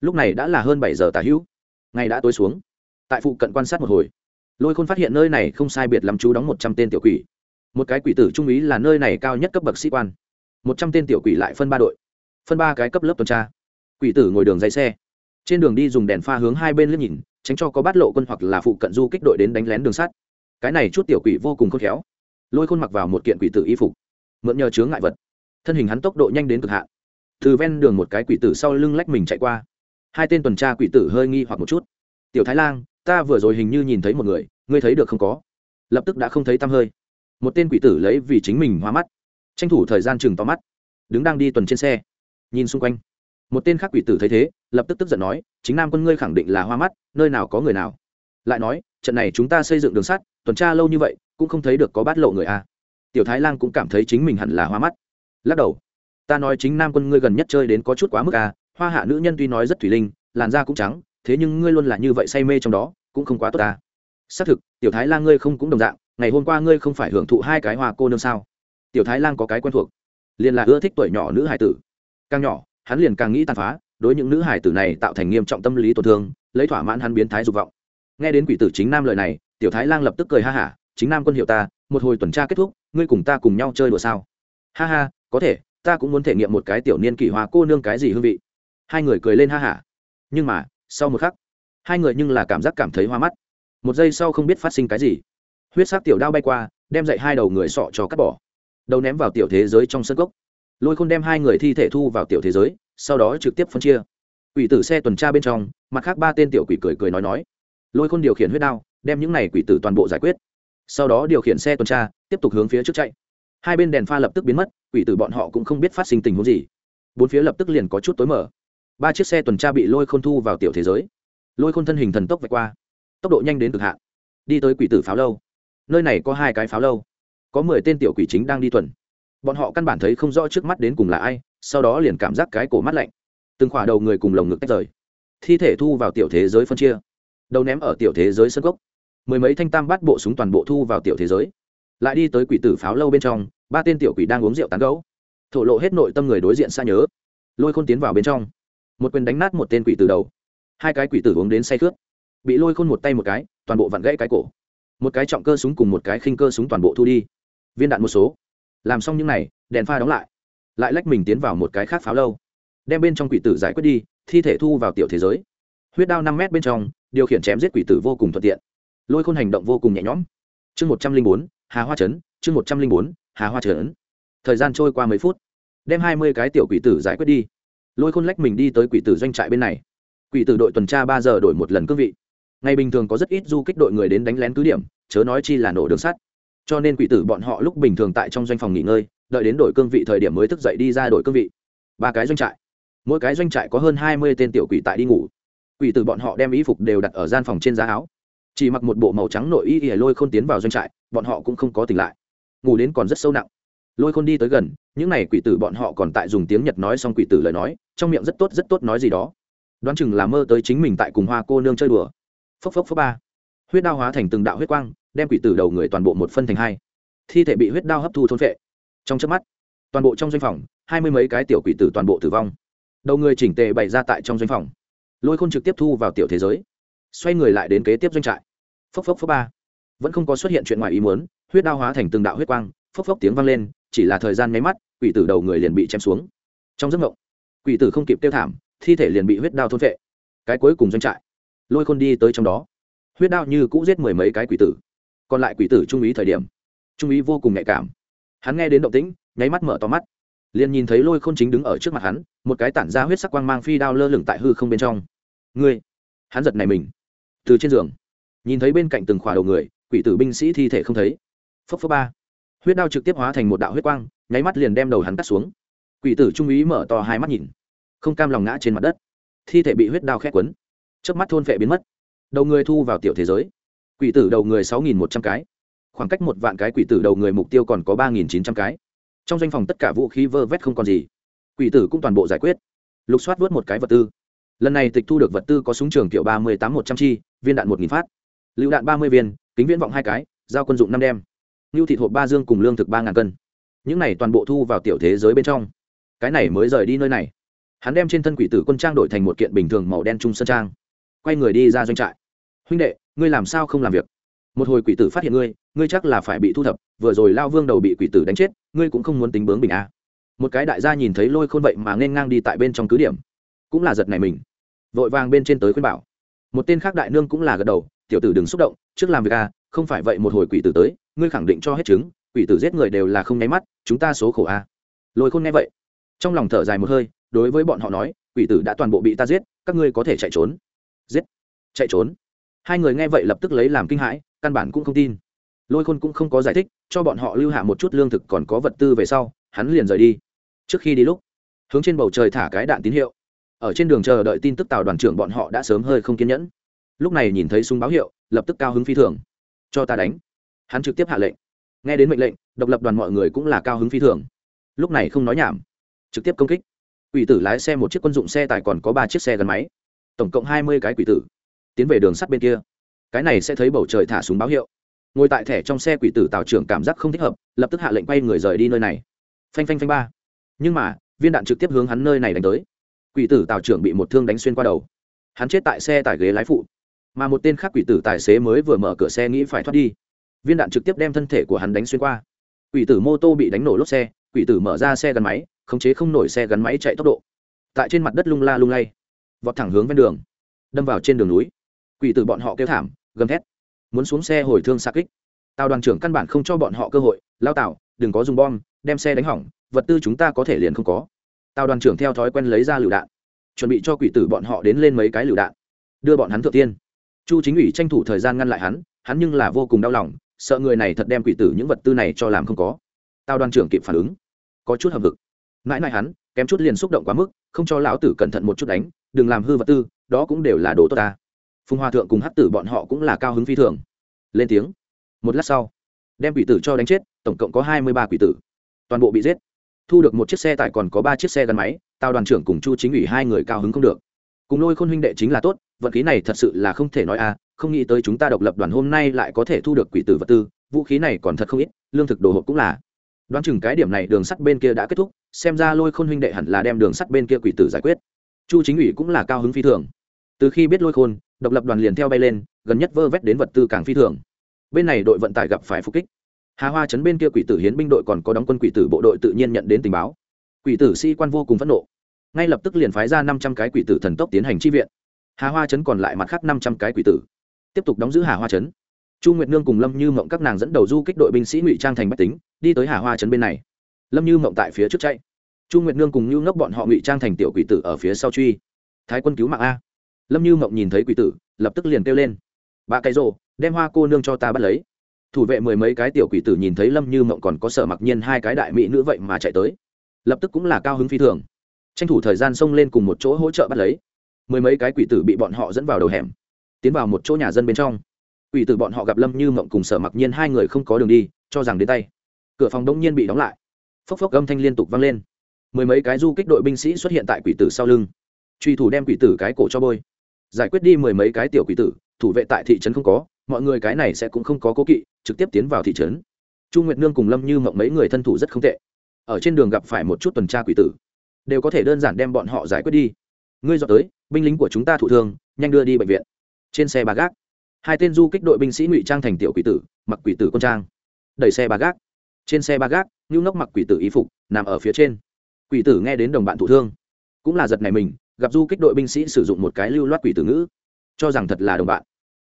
[SPEAKER 1] lúc này đã là hơn bảy giờ tà hữu. Ngày đã tối xuống. Tại phụ cận quan sát một hồi, lôi khôn phát hiện nơi này không sai biệt lắm chú đóng một trăm tên tiểu quỷ. Một cái quỷ tử trung úy là nơi này cao nhất cấp bậc sĩ quan. Một trăm tên tiểu quỷ lại phân ba đội, phân ba cái cấp lớp tuần tra. Quỷ tử ngồi đường dây xe, trên đường đi dùng đèn pha hướng hai bên liếc nhìn, tránh cho có bát lộ quân hoặc là phụ cận du kích đội đến đánh lén đường sắt. Cái này chút tiểu quỷ vô cùng khôn khéo. Lôi khôn mặc vào một kiện quỷ tử y phục, mượn nhờ chướng ngại vật. Thân hình hắn tốc độ nhanh đến cực hạn. Từ ven đường một cái quỷ tử sau lưng lách mình chạy qua hai tên tuần tra quỷ tử hơi nghi hoặc một chút. Tiểu thái lang, ta vừa rồi hình như nhìn thấy một người, ngươi thấy được không có? Lập tức đã không thấy tăm hơi. Một tên quỷ tử lấy vì chính mình hoa mắt. Tranh thủ thời gian chừng to mắt. Đứng đang đi tuần trên xe. Nhìn xung quanh. Một tên khác quỷ tử thấy thế, lập tức tức giận nói, chính nam quân ngươi khẳng định là hoa mắt, nơi nào có người nào? Lại nói, trận này chúng ta xây dựng đường sắt, tuần tra lâu như vậy, cũng không thấy được có bát lộ người a tiểu thái lan cũng cảm thấy chính mình hẳn là hoa mắt. Lắc đầu, ta nói chính nam quân ngươi gần nhất chơi đến có chút quá mức a hoa hạ nữ nhân tuy nói rất thủy linh, làn da cũng trắng, thế nhưng ngươi luôn là như vậy say mê trong đó, cũng không quá tốt ta. Xác thực, tiểu thái lan ngươi không cũng đồng dạng, ngày hôm qua ngươi không phải hưởng thụ hai cái hoa cô nương sao? Tiểu thái lan có cái quen thuộc, liền là ưa thích tuổi nhỏ nữ hải tử. Càng nhỏ, hắn liền càng nghĩ tàn phá, đối những nữ hải tử này tạo thành nghiêm trọng tâm lý tổn thương, lấy thỏa mãn hắn biến thái dục vọng. Nghe đến quỷ tử chính nam lời này, tiểu thái lang lập tức cười ha hả, chính nam quân hiệu ta, một hồi tuần tra kết thúc, ngươi cùng ta cùng nhau chơi đùa sao? Ha ha, có thể, ta cũng muốn thể nghiệm một cái tiểu niên kỷ hoa cô nương cái gì hương vị hai người cười lên ha hả. Nhưng mà, sau một khắc, hai người nhưng là cảm giác cảm thấy hoa mắt. Một giây sau không biết phát sinh cái gì. Huyết sắc tiểu đao bay qua, đem dậy hai đầu người sọ cho cắt bỏ. Đầu ném vào tiểu thế giới trong sân gốc lôi khôn đem hai người thi thể thu vào tiểu thế giới, sau đó trực tiếp phân chia. Quỷ tử xe tuần tra bên trong, mặt khác ba tên tiểu quỷ cười cười nói nói. Lôi khôn điều khiển huyết đao, đem những này quỷ tử toàn bộ giải quyết. Sau đó điều khiển xe tuần tra, tiếp tục hướng phía trước chạy. Hai bên đèn pha lập tức biến mất, quỷ tử bọn họ cũng không biết phát sinh tình huống gì. Bốn phía lập tức liền có chút tối mở ba chiếc xe tuần tra bị lôi khôn thu vào tiểu thế giới. Lôi khôn thân hình thần tốc vạch qua, tốc độ nhanh đến cực hạn, đi tới quỷ tử pháo lâu. Nơi này có hai cái pháo lâu, có mười tên tiểu quỷ chính đang đi tuần. Bọn họ căn bản thấy không rõ trước mắt đến cùng là ai, sau đó liền cảm giác cái cổ mắt lạnh. Từng khỏa đầu người cùng lồng ngực tách rời, thi thể thu vào tiểu thế giới phân chia. Đầu ném ở tiểu thế giới sân gốc. Mười mấy thanh tam bắt bộ súng toàn bộ thu vào tiểu thế giới. Lại đi tới quỷ tử pháo lâu bên trong, ba tên tiểu quỷ đang uống rượu tán gấu thổ lộ hết nội tâm người đối diện xa nhớ. Lôi khôn tiến vào bên trong một quyền đánh nát một tên quỷ tử đầu. Hai cái quỷ tử uống đến say khướt. Bị lôi khôn một tay một cái, toàn bộ vặn gãy cái cổ. Một cái trọng cơ súng cùng một cái khinh cơ súng toàn bộ thu đi. Viên đạn một số. Làm xong những n à y đèn pha đóng lại. Lại lách mình tiến vào một cái khác pháo lâu. Đem bên trong quỷ tử giải quyết đi, thi thể thu vào tiểu thế giới. Huyết đao năm mét bên trong, điều khiển chém giết quỷ tử vô cùng thuận tiện. Lôi khôn hành động vô cùng nhẹ nhõm. Chương một trăm linh bốn, hà hoa trấn, chương một trăm linh bốn, hà hoa trấn. Thời gian trôi qua mấy phút. Đem hai mươi cái tiểu quỷ tử giải quyết đi lôi khôn lách mình đi tới quỷ tử doanh trại bên này. Quỷ tử đội tuần tra ba giờ đổi một lần cương vị. Ngày bình thường có rất ít du kích đội người đến đánh lén cứ điểm, chớ nói chi là nổ đường sắt. Cho nên quỷ tử bọn họ lúc bình thường tại trong doanh phòng nghỉ ngơi, đợi đến đổi cương vị thời điểm mới thức dậy đi ra đổi cương vị. Ba cái doanh trại. Mỗi cái doanh trại có hơn hai mươi tên tiểu quỷ tại đi ngủ. Quỷ tử bọn họ đem y phục đều đặt ở gian phòng trên giá áo. Chỉ mặc một bộ màu trắng nội y ỉa lôi khôn tiến vào doanh trại, bọn họ cũng không có tỉnh lại. Ngủ đến còn rất sâu nặng lôi khôn đi tới gần, những n à y quỷ tử bọn họ còn tại dùng tiếng nhật nói xong quỷ tử lời nói, trong miệng rất tốt rất tốt nói gì đó. Đoán chừng là mơ tới chính mình tại cùng hoa cô nương chơi đùa. Phốc phốc phốc ba. Huyết đao hóa thành từng đạo huyết quang, đem quỷ tử đầu người toàn bộ một phân thành hai. Thi thể bị huyết đao hấp thu thôn vệ trong chớp mắt, toàn bộ trong doanh phòng, hai mươi mấy cái tiểu quỷ tử toàn bộ tử vong. Đầu người chỉnh tề bày ra tại trong doanh phòng. Lôi khôn trực tiếp thu vào tiểu thế giới. Xoay người lại đến kế tiếp doanh trại. Phốc phốc phốc ba. Vẫn không có xuất hiện chuyện ngoài ý muốn, huyết đao hóa thành từng đạo huyết quang, phốc phốc tiếng vang lên chỉ là thời gian nháy mắt, quỷ tử đầu người liền bị chém xuống. Trong giấc mộng, quỷ tử không kịp tiêu thảm, thi thể liền bị huyết đao thôn vệ cái cuối cùng doanh trại, lôi khôn đi tới trong đó. Huyết đao như cũ giết mười mấy cái quỷ tử. Còn lại quỷ tử trung ý thời điểm, trung ý vô cùng nhạy cảm. Hắn nghe đến động tĩnh, nháy mắt mở to mắt. Liền nhìn thấy lôi khôn chính đứng ở trước mặt hắn, một cái tản ra huyết sắc quang mang phi đao lơ lửng tại hư không bên trong. Ngươi! Hắn giật này mình. Từ trên giường, nhìn thấy bên cạnh từng khỏa đầu người, quỷ tử binh sĩ thi thể không thấy. Phốc phốc ba huyết đao trực tiếp hóa thành một đạo huyết quang, nháy mắt liền đem đầu hắn cắt xuống. Quỷ tử trung úy mở to hai mắt nhìn, không cam lòng ngã trên mặt đất. Thi thể bị huyết đao khét quấn trước mắt thôn phệ biến mất. Đầu người thu vào tiểu thế giới. Quỷ tử đầu người sáu nghìn một trăm cái. Khoảng cách một vạn cái quỷ tử đầu người mục tiêu còn có ba nghìn chín trăm cái. Trong doanh phòng tất cả vũ khí vơ vét không còn gì. Quỷ tử cũng toàn bộ giải quyết. Lục soát vớt một cái vật tư. Lần này tịch thu được vật tư có súng trường kiểu ba mươi tám một trăm chi, viên đạn một nghìn phát. Lựu đạn ba mươi viên, kính viễn vọng hai cái, giao quân dụng năm đem ngưu thịt hộp ba dương cùng lương thực ba ngàn cân. Những này toàn bộ thu vào tiểu thế giới bên trong. Cái này mới rời đi nơi này. Hắn đem trên thân quỷ tử quân trang đổi thành một kiện bình thường màu đen trung sơn trang. Quay người đi ra doanh trại. Huynh đệ, ngươi làm sao không làm việc? Một hồi quỷ tử phát hiện ngươi ngươi chắc là phải bị thu thập, vừa rồi lao vương đầu bị quỷ tử đánh chết, ngươi cũng không muốn tính bướng bình a à. một cái đại gia nhìn thấy lôi khôn vậy mà nên ngang đi tại bên trong cứ điểm. Cũng là giật này mình. Vội vàng bên trên tới khuyên bảo. Một tên khác đại nương cũng là gật đầu, tiểu tử đừng xúc động, trước làm việc a không phải vậy một hồi quỷ tử tới ngươi khẳng định cho hết chứng, quỷ tử giết người đều là không nháy mắt, chúng ta số khổ a. Lôi khôn nghe vậy, trong lòng thở dài một hơi, đối với bọn họ nói, quỷ tử đã toàn bộ bị ta giết, các ngươi có thể chạy trốn. Giết. Chạy trốn. Hai người nghe vậy lập tức lấy làm kinh hãi, căn bản cũng không tin. Lôi khôn cũng không có giải thích, cho bọn họ lưu hạ một chút lương thực còn có vật tư về sau, hắn liền rời đi. Trước khi đi lúc, hướng trên bầu trời thả cái đạn tín hiệu. Ở trên đường chờ đợi tin tức tàu đoàn trưởng bọn họ đã sớm hơi không kiên nhẫn. Lúc này nhìn thấy súng báo hiệu, lập tức cao hứng phi thường. Cho ta đánh hắn trực tiếp hạ lệnh. Nghe đến mệnh lệnh, độc lập đoàn mọi người cũng là cao hứng phi thường. Lúc này không nói nhảm, trực tiếp công kích. Quỷ tử lái xe một chiếc quân dụng xe tải còn có ba chiếc xe gắn máy. Tổng cộng hai mươi cái quỷ tử. Tiến về đường sắt bên kia. Cái này sẽ thấy bầu trời thả súng báo hiệu. Ngồi tại thẻ trong xe quỷ tử tào trưởng cảm giác không thích hợp, lập tức hạ lệnh quay người rời đi nơi này. Phanh phanh phanh ba. Nhưng mà, viên đạn trực tiếp hướng hắn nơi này đánh tới. Quỷ tử tào trưởng bị một thương đánh xuyên qua đầu. Hắn chết tại xe tải ghế lái phụ. Mà một tên khác quỷ tử tài xế mới vừa mở cửa xe nghĩ phải thoát đi viên đạn trực tiếp đem thân thể của hắn đánh xuyên qua. Quỷ tử mô tô bị đánh nổ lốp xe, quỷ tử mở ra xe gắn máy, khống chế không nổi xe gắn máy chạy tốc độ. Tại trên mặt đất lung la lung lay, vọt thẳng hướng ven đường, đâm vào trên đường núi. Quỷ tử bọn họ kêu thảm, gầm thét, muốn xuống xe hồi thương xa kích. Tàu đoàn trưởng căn bản không cho bọn họ cơ hội, lao tạo đừng có dùng bom, đem xe đánh hỏng, vật tư chúng ta có thể liền không có. Tàu đoàn trưởng theo thói quen lấy ra lựu đạn, chuẩn bị cho quỷ tử bọn họ đến lên mấy cái lựu đạn, đưa bọn hắn thượng tiên. Chu chính ủy tranh thủ thời gian ngăn lại hắn hắn nhưng là vô cùng đau lòng sợ người này thật đem quỷ tử những vật tư này cho làm không có. Tao đoàn trưởng kịp phản ứng. Có chút hợp vực mãi mãi hắn, kém chút liền xúc động quá mức, không cho lão tử cẩn thận một chút đánh, đừng làm hư vật tư, đó cũng đều là đồ tốt ta. Phùng hòa thượng cùng hát tử bọn họ cũng là cao hứng phi thường. Lên tiếng. Một lát sau, đem quỷ tử cho đánh chết, tổng cộng có hai mươi ba quỷ tử. Toàn bộ bị giết. Thu được một chiếc xe tải còn có ba chiếc xe gắn máy tao đoàn trưởng cùng chu chính ủy hai người cao hứng không được. Cùng lôi khôn huynh đệ chính là tốt, vận khí này thật sự là không thể nói à không nghĩ tới chúng ta độc lập đoàn hôm nay lại có thể thu được quỷ tử vật tư, vũ khí này còn thật không ít, lương thực đồ hộp cũng là. Đoán chừng cái điểm này đường sắt bên kia đã kết thúc, xem ra lôi khôn huynh đệ hẳn là đem đường sắt bên kia quỷ tử giải quyết. Chu chính ủy cũng là cao hứng phi thường. Từ khi biết lôi khôn, độc lập đoàn liền theo bay lên, gần nhất vơ vét đến vật tư càng phi thường. Bên này đội vận tải gặp phải phục kích. Hà hoa chấn bên kia quỷ tử hiến binh đội còn có đóng quân quỷ tử bộ đội tự nhiên nhận đến tình báo. Quỷ tử sĩ quan vô cùng phẫn nộ. Ngay lập tức liền phái ra năm trăm cái quỷ tử thần tốc tiến hành chi viện. Hà hoa chấn còn lại mặt khác năm trăm cái quỷ tử tiếp tục đóng giữ hà hoa Trấn, chu nguyệt nương cùng lâm như mộng các nàng dẫn đầu du kích đội binh sĩ ngụy trang thành bách tính đi tới hà hoa Trấn bên này. Lâm như mộng tại phía trước chạy. Chu nguyệt nương cùng như ngốc bọn họ ngụy trang thành tiểu quỷ tử ở phía sau truy. Thái quân cứu mạng a. Lâm như mộng nhìn thấy quỷ tử lập tức liền kêu lên. Ba cái rộ đem hoa cô nương cho ta bắt lấy. Thủ vệ mười mấy cái tiểu quỷ tử nhìn thấy lâm như mộng còn có sở mặc nhiên hai cái đại mỹ nữ vậy mà chạy tới. Lập tức cũng là cao hứng phi thường. Tranh thủ thời gian xông lên cùng một chỗ hỗ trợ bắt lấy. Mười mấy cái quỷ tử bị bọn họ dẫn vào đầu hẻm tiến vào một chỗ nhà dân bên trong. Quỷ tử bọn họ gặp lâm như mộng cùng sở mặc nhiên hai người không có đường đi, cho rằng đến tay. Cửa phòng đông nhiên bị đóng lại. Phốc phốc âm thanh liên tục vang lên. Mười mấy cái du kích đội binh sĩ xuất hiện tại quỷ tử sau lưng. Truy thủ đem quỷ tử cái cổ cho bôi. Giải quyết đi mười mấy cái tiểu quỷ tử, thủ vệ tại thị trấn không có, mọi người cái này sẽ cũng không có cố kỵ, trực tiếp tiến vào thị trấn. Chu nguyệt nương cùng lâm như mộng mấy người thân thủ rất không tệ. Ở trên đường gặp phải một chút tuần tra quỷ tử. Đều có thể đơn giản đem bọn họ giải quyết đi. Ngươi dọn tới, binh lính của chúng ta thụ thương, nhanh đưa đi bệnh viện trên xe bà gác, hai tên du kích đội binh sĩ ngụy trang thành tiểu quỷ tử, mặc quỷ tử quân trang. Đẩy xe bà gác, trên xe ba gác nhu ngốc mặc quỷ tử y phục, nằm ở phía trên. Quỷ tử nghe đến đồng bạn thụ thương, cũng là giật này mình, gặp du kích đội binh sĩ sử dụng một cái lưu loát quỷ tử ngữ, cho rằng thật là đồng bạn.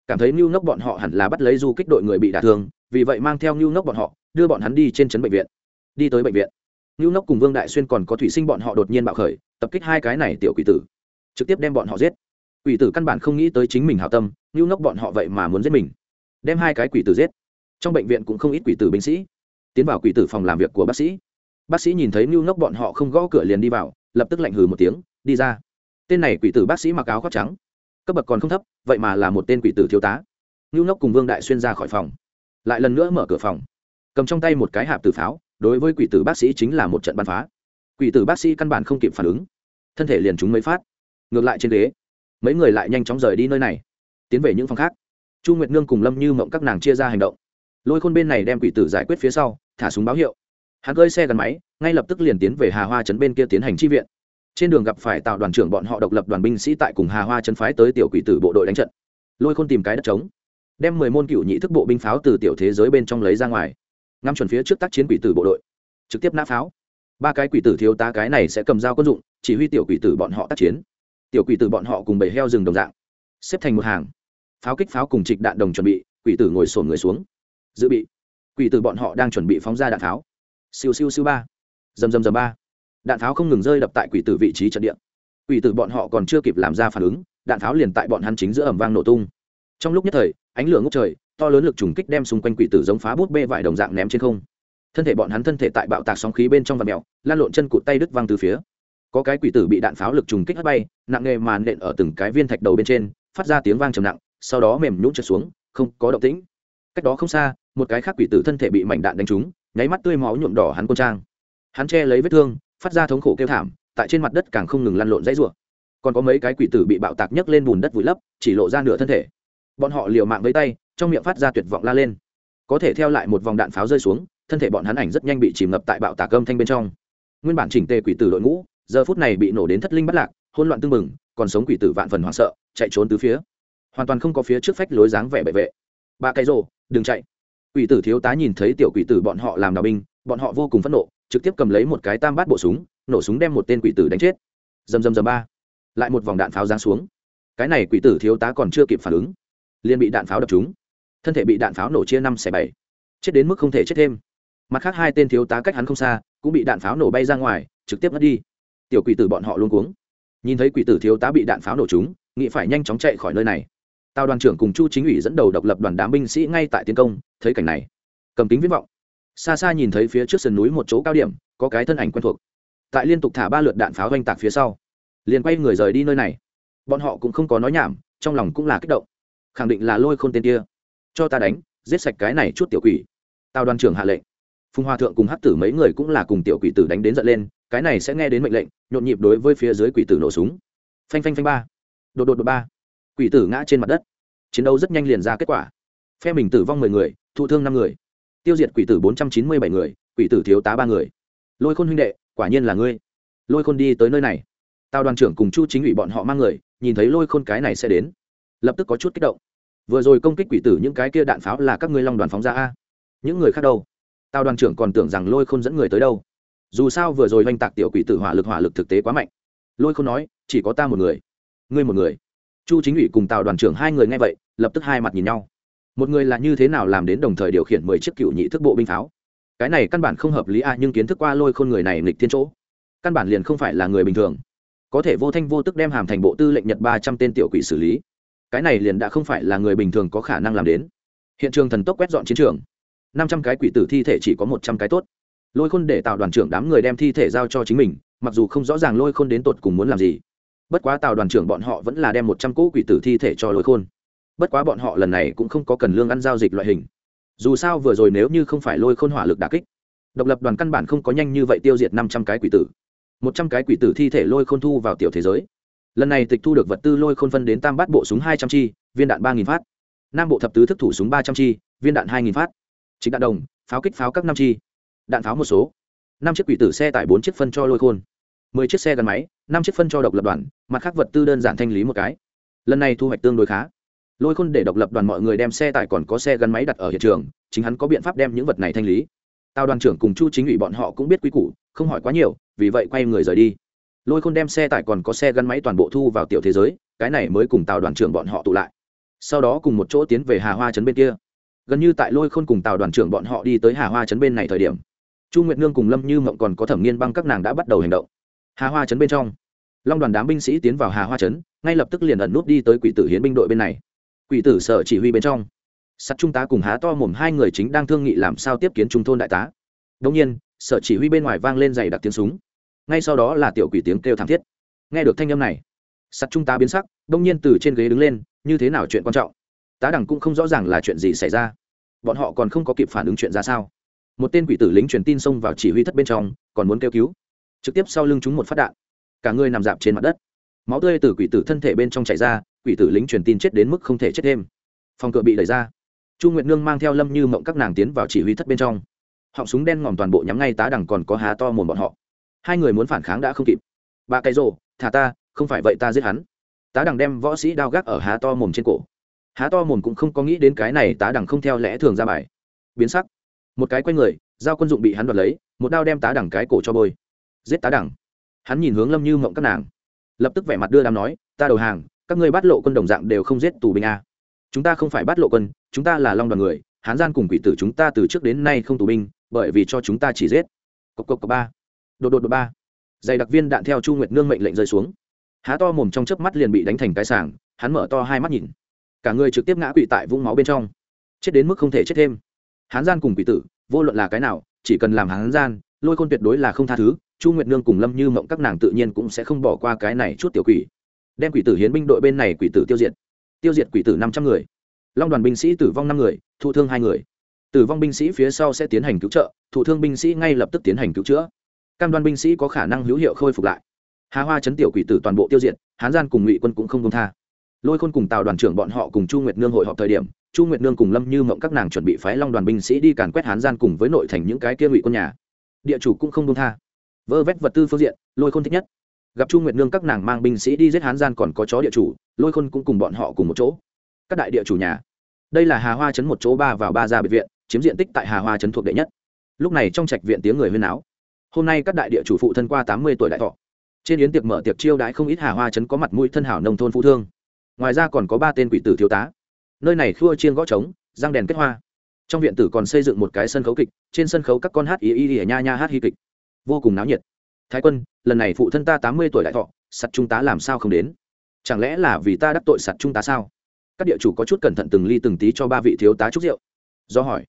[SPEAKER 1] Cảm thấy nhu ngốc bọn họ hẳn là bắt lấy du kích đội người bị đả thương, vì vậy mang theo nhu ngốc bọn họ, đưa bọn hắn đi trên trấn bệnh viện. Đi tới bệnh viện nhu ngốc cùng vương đại xuyên còn có thủy sinh bọn họ đột nhiên bạo khởi, tập kích hai cái này tiểu quỷ tử, trực tiếp đem bọn họ giết quỷ tử căn bản không nghĩ tới chính mình hảo tâm ngưu ngốc bọn họ vậy mà muốn giết mình. Đem hai cái quỷ tử giết. Trong bệnh viện cũng không ít quỷ tử binh sĩ. Tiến vào quỷ tử phòng làm việc của bác sĩ. Bác sĩ nhìn thấy ngưu ngốc bọn họ không gõ cửa liền đi vào, lập tức lạnh hừ một tiếng, đi ra. Tên này quỷ tử bác sĩ mặc áo khoác trắng. Cấp bậc còn không thấp, vậy mà là một tên quỷ tử thiếu tá. Ngưu ngốc cùng vương đại xuyên ra khỏi phòng. Lại lần nữa mở cửa phòng. Cầm trong tay một cái hạp tử pháo, đối với quỷ tử bác sĩ chính là một trận bắn phá. Quỷ tử bác sĩ căn bản không kịp phản ứng. Thân thể liền chúng mấy phát. Ngược lại trên ghế mấy người lại nhanh chóng rời đi nơi này. Tiến về những phòng khác. Chu nguyệt nương cùng lâm như mộng các nàng chia ra hành động. Lôi khôn bên này đem quỷ tử giải quyết phía sau, thả súng báo hiệu. Hắn cơi xe gắn máy, ngay lập tức liền tiến về hà hoa trấn bên kia tiến hành chi viện. Trên đường gặp phải tạo đoàn trưởng bọn họ độc lập đoàn binh sĩ tại cùng hà hoa trấn phái tới tiểu quỷ tử bộ đội đánh trận. Lôi khôn tìm cái đất trống, đem mười môn cựu nhị thức bộ binh pháo từ tiểu thế giới bên trong lấy ra ngoài, ngắm chuẩn phía trước tác chiến quỷ tử bộ đội, trực tiếp nã pháo. Ba cái quỷ tử thiếu tá cái này sẽ cầm dao quân dụng, chỉ huy tiểu quỷ tử bọn họ tác chiến tiểu quỷ tử bọn họ cùng bầy heo rừng đồng dạng, xếp thành một hàng, pháo kích pháo cùng trịch đạn đồng chuẩn bị, quỷ tử ngồi sổn người xuống, dự bị. Quỷ tử bọn họ đang chuẩn bị phóng ra đạn pháo. Siêu siêu siêu ba. Dầm dầm dầm ba. Đạn pháo không ngừng rơi đập tại quỷ tử vị trí trận địa. Quỷ tử bọn họ còn chưa kịp làm ra phản ứng, đạn pháo liền tại bọn hắn chính giữa ẩm vang nổ tung. Trong lúc nhất thời, ánh lửa ngốc trời, to lớn lực trùng kích đem xung quanh quỷ tử giống phá bút bê vải đồng dạng ném trên không. Thân thể bọn hắn thân thể tại bạo tạc sóng khí bên trong và mèo, lan lộn chân cụt tay đứt văng từ phía có cái quỷ tử bị đạn pháo lực trùng kích hất bay, nặng nề màn nện ở từng cái viên thạch đầu bên trên, phát ra tiếng vang trầm nặng, sau đó mềm nhũng trượt xuống, không có động tĩnh. Cách đó không xa, một cái khác quỷ tử thân thể bị mảnh đạn đánh trúng, nháy mắt tươi máu nhuộm đỏ hắn quân trang. Hắn che lấy vết thương, phát ra thống khổ kêu thảm, tại trên mặt đất càng không ngừng lăn lộn dãy rủa. Còn có mấy cái quỷ tử bị bạo tạc nhấc lên bùn đất vùi lấp, chỉ lộ ra nửa thân thể. Bọn họ liều mạng với tay, trong miệng phát ra tuyệt vọng la lên. Có thể theo lại một vòng đạn pháo rơi xuống, thân thể bọn hắn ảnh rất nhanh bị chìm ngập tại bạo tạc âm thanh bên trong. Nguyên bản chỉnh tề quỷ tử đội ngũ giờ phút này bị nổ đến thất linh bắt lạc hôn loạn tưng bừng, còn sống quỷ tử vạn phần hoảng sợ, chạy trốn từ phía. Hoàn toàn không có phía trước phách lối dáng vẻ bệ vệ. Ba cái rồ, đừng chạy. Quỷ tử thiếu tá nhìn thấy tiểu quỷ tử bọn họ làm đào binh, bọn họ vô cùng phẫn nộ, trực tiếp cầm lấy một cái tam bát bộ súng, nổ súng đem một tên quỷ tử đánh chết. Dầm dầm dầm ba. Lại một vòng đạn pháo giáng xuống. Cái này quỷ tử thiếu tá còn chưa kịp phản ứng, liền bị đạn pháo đập trúng. Thân thể bị đạn pháo nổ chia năm xẻ bảy. Chết đến mức không thể chết thêm. Mặt khác hai tên thiếu tá cách hắn không xa, cũng bị đạn pháo nổ bay ra ngoài, trực tiếp mất đi tiểu quỷ tử bọn họ luôn cuống. Nhìn thấy quỷ tử thiếu tá bị đạn pháo nổ chúng, nghị phải nhanh chóng chạy khỏi nơi này. Tào đoàn trưởng cùng chu chính ủy dẫn đầu độc lập đoàn đám binh sĩ ngay tại tiến công thấy cảnh này cầm kính viễn vọng. Xa xa nhìn thấy phía trước sườn núi một chỗ cao điểm có cái thân ảnh quen thuộc. Tại liên tục thả ba lượt đạn pháo oanh tạc phía sau liền quay người rời đi nơi này. Bọn họ cũng không có nói nhảm trong lòng cũng là kích động. Khẳng định là lôi khôn tên kia. Cho ta đánh giết sạch cái này chút tiểu quỷ. Tào đoàn trưởng hạ lệnh. Phùng hòa thượng cùng hắc tử mấy người cũng là cùng tiểu quỷ tử đánh đến giận lên cái này sẽ nghe đến mệnh lệnh, nhộn nhịp đối với phía dưới quỷ tử nổ súng. Phanh phanh phanh ba. Đột đột đột ba. Quỷ tử ngã trên mặt đất. Chiến đấu rất nhanh liền ra kết quả. Phe mình tử vong mười người, thụ thương năm người. Tiêu diệt quỷ tử bốn trăm chín mươi bảy người, quỷ tử thiếu tá ba người. Lôi khôn huynh đệ, quả nhiên là ngươi. Lôi khôn đi tới nơi này. Tào đoàn trưởng cùng chu chính ủy bọn họ mang người, nhìn thấy lôi khôn cái này sẽ đến. Lập tức có chút kích động. Vừa rồi công kích quỷ tử những cái kia đạn pháo là các ngươi long đoàn phóng ra a. Những người khác đâu? Tào đoàn trưởng còn tưởng rằng lôi khôn dẫn người tới đâu dù sao vừa rồi oanh tạc tiểu quỷ tử hỏa lực hỏa lực thực tế quá mạnh. Lôi khôn nói, chỉ có ta một người. Ngươi một người. Chu chính ủy cùng tào đoàn trưởng hai người nghe vậy, lập tức hai mặt nhìn nhau. Một người là như thế nào làm đến đồng thời điều khiển mười chiếc cựu nhị thức bộ binh pháo? Cái này căn bản không hợp lý a, nhưng kiến thức qua lôi khôn người này nghịch thiên chỗ. Căn bản liền không phải là người bình thường. Có thể vô thanh vô tức đem hàm thành bộ tư lệnh nhật ba trăm tên tiểu quỷ xử lý. Cái này liền đã không phải là người bình thường có khả năng làm đến. Hiện trường thần tốc quét dọn chiến trường. Năm trăm cái quỷ tử thi thể chỉ có một trăm cái tốt lôi khôn để tạo đoàn trưởng đám người đem thi thể giao cho chính mình, mặc dù không rõ ràng lôi khôn đến tột cùng muốn làm gì. Bất quá tàu đoàn trưởng bọn họ vẫn là đem một trăm cỗ quỷ tử thi thể cho lôi khôn. Bất quá bọn họ lần này cũng không có cần lương ăn giao dịch loại hình. Dù sao vừa rồi nếu như không phải lôi khôn hỏa lực đà kích, độc lập đoàn căn bản không có nhanh như vậy tiêu diệt năm trăm cái quỷ tử. Một trăm cái quỷ tử thi thể lôi khôn thu vào tiểu thế giới. Lần này tịch thu được vật tư lôi khôn phân đến tam bát bộ súng hai trăm chi, viên đạn ba nghìn phát. Nam bộ thập tứ thức thủ súng ba trăm chi, viên đạn hai nghìn phát. Chính đạn đồng, pháo kích pháo các năm chi đạn pháo một số. Năm chiếc quỷ tử xe tải bốn chiếc phân cho lôi khôn. Mười chiếc xe gắn máy, năm chiếc phân cho độc lập đoàn, mặt khác vật tư đơn giản thanh lý một cái. Lần này thu hoạch tương đối khá. Lôi khôn để độc lập đoàn mọi người đem xe tải còn có xe gắn máy đặt ở hiện trường, chính hắn có biện pháp đem những vật này thanh lý. Tàu đoàn trưởng cùng chu chính ủy bọn họ cũng biết quý củ, không hỏi quá nhiều, vì vậy quay người rời đi. Lôi khôn đem xe tải còn có xe gắn máy toàn bộ thu vào tiểu thế giới, cái này mới cùng tàu đoàn trưởng bọn họ tụ lại. Sau đó cùng một chỗ tiến về hà hoa trấn bên kia. Gần như tại lôi khôn cùng tàu đoàn trưởng bọn họ đi tới hà hoa trấn bên này thời điểm chu nguyệt nương cùng lâm như mộng còn có thẩm nghiên băng các nàng đã bắt đầu hành động. Hà hoa trấn bên trong, long đoàn đám binh sĩ tiến vào hà hoa trấn, ngay lập tức liền ẩn nút đi tới quỷ tử hiến binh đội bên này. Quỷ tử sở chỉ huy bên trong, sắt trung tá cùng há to mồm hai người chính đang thương nghị làm sao tiếp kiến trung thôn đại tá. Đông nhiên, sở chỉ huy bên ngoài vang lên dày đặc tiếng súng. Ngay sau đó là tiểu quỷ tiếng kêu thảm thiết. Nghe được thanh âm này, sắt trung tá biến sắc đông nhiên từ trên ghế đứng lên, như thế nào chuyện quan trọng? Tá đẳng cũng không rõ ràng là chuyện gì xảy ra. Bọn họ còn không có kịp phản ứng chuyện ra sao? Một tên quỷ tử lính truyền tin xông vào chỉ huy thất bên trong, còn muốn kêu cứu. Trực tiếp sau lưng chúng một phát đạn. Cả người nằm dạp trên mặt đất. Máu tươi từ quỷ tử thân thể bên trong chảy ra, quỷ tử lính truyền tin chết đến mức không thể chết thêm. Phòng cửa bị đẩy ra. Chu nguyệt nương mang theo lâm như mộng các nàng tiến vào chỉ huy thất bên trong. Họng súng đen ngòm toàn bộ nhắm ngay tá đằng còn có há to mồm bọn họ. Hai người muốn phản kháng đã không kịp. Ba cái rồ, thả ta, không phải vậy ta giết hắn. Tá đằng đem võ sĩ đao gác ở há to mồm trên cổ. Há to mồm cũng không có nghĩ đến cái này tá đằng không theo lẽ thường ra bài. Biến sắc một cái quay người, giao quân dụng bị hắn đoạt lấy, một đao đem tá đẳng cái cổ cho bôi. Giết tá đẳng. hắn nhìn hướng lâm như mộng các nàng. Lập tức vẻ mặt đưa đám nói, ta đầu hàng, các ngươi bắt lộ quân đồng dạng đều không giết tù binh a. Chúng ta không phải bắt lộ quân, chúng ta là long đoàn người, hán gian cùng quỷ tử chúng ta từ trước đến nay không tù binh, bởi vì cho chúng ta chỉ giết. Cộc cộc cộc ba. Đột đột đột ba. Dày đặc viên đạn theo chu nguyệt nương mệnh lệnh rơi xuống. Há to mồm trong chớp mắt liền bị đánh thành cái sàng hắn mở to hai mắt nhìn. Cả người trực tiếp ngã quỵ tại vũng máu bên trong. Chết đến mức không thể chết thêm hán gian cùng quỷ tử, vô luận là cái nào, chỉ cần làm hán gian, lôi khôn tuyệt đối là không tha thứ, chu nguyệt nương cùng lâm như mộng các nàng tự nhiên cũng sẽ không bỏ qua cái này chút tiểu quỷ. Đem quỷ tử hiến binh đội bên này quỷ tử tiêu diệt. Tiêu diệt quỷ tử năm trăm người. Long đoàn binh sĩ tử vong năm người, thụ thương hai người. Tử vong binh sĩ phía sau sẽ tiến hành cứu trợ, thụ thương binh sĩ ngay lập tức tiến hành cứu chữa. Cam đoan binh sĩ có khả năng hữu hiệu khôi phục lại. Hà hoa chấn tiểu quỷ tử toàn bộ tiêu diệt, hán gian cùng ngụy quân cũng không công tha lôi khôn cùng tào đoàn trưởng bọn họ cùng chu nguyệt nương hội họp thời điểm, chu nguyệt nương cùng lâm như mộng các nàng chuẩn bị phái long đoàn binh sĩ đi càn quét hán gian cùng với nội thành những cái kia ngụy quân nhà. Địa chủ cũng không đông tha. Vơ vét vật tư phương diện, lôi khôn thích nhất. Gặp chu nguyệt nương các nàng mang binh sĩ đi giết hán gian còn có chó địa chủ, lôi khôn cũng cùng bọn họ cùng một chỗ. Các đại địa chủ nhà. Đây là hà hoa chấn một chỗ ba vào ba ra biệt viện, chiếm diện tích tại hà hoa chấn thuộc đệ nhất. Lúc này trong trạch viện tiếng người huyên áo hôm nay các đại địa chủ phụ thân qua tám mươi tuổi đại thọ. Trên yến tiệc mở tiệc chiêu đãi không ít hà hoa chấn có mặt mũi thân hảo nông thôn phụ thương ngoài ra còn có ba tên quỷ tử thiếu tá. Nơi này khua chiên gõ trống, răng đèn kết hoa. Trong viện tử còn xây dựng một cái sân khấu kịch, trên sân khấu các con hát ý ý ý nha nha hát hy kịch. Vô cùng náo nhiệt. Thái quân, lần này phụ thân ta tám mươi tuổi đại thọ sặt trung tá làm sao không đến? Chẳng lẽ là vì ta đắc tội sặt trung tá sao? Các địa chủ có chút cẩn thận từng ly từng tí cho ba vị thiếu tá chúc rượu. Do hỏi.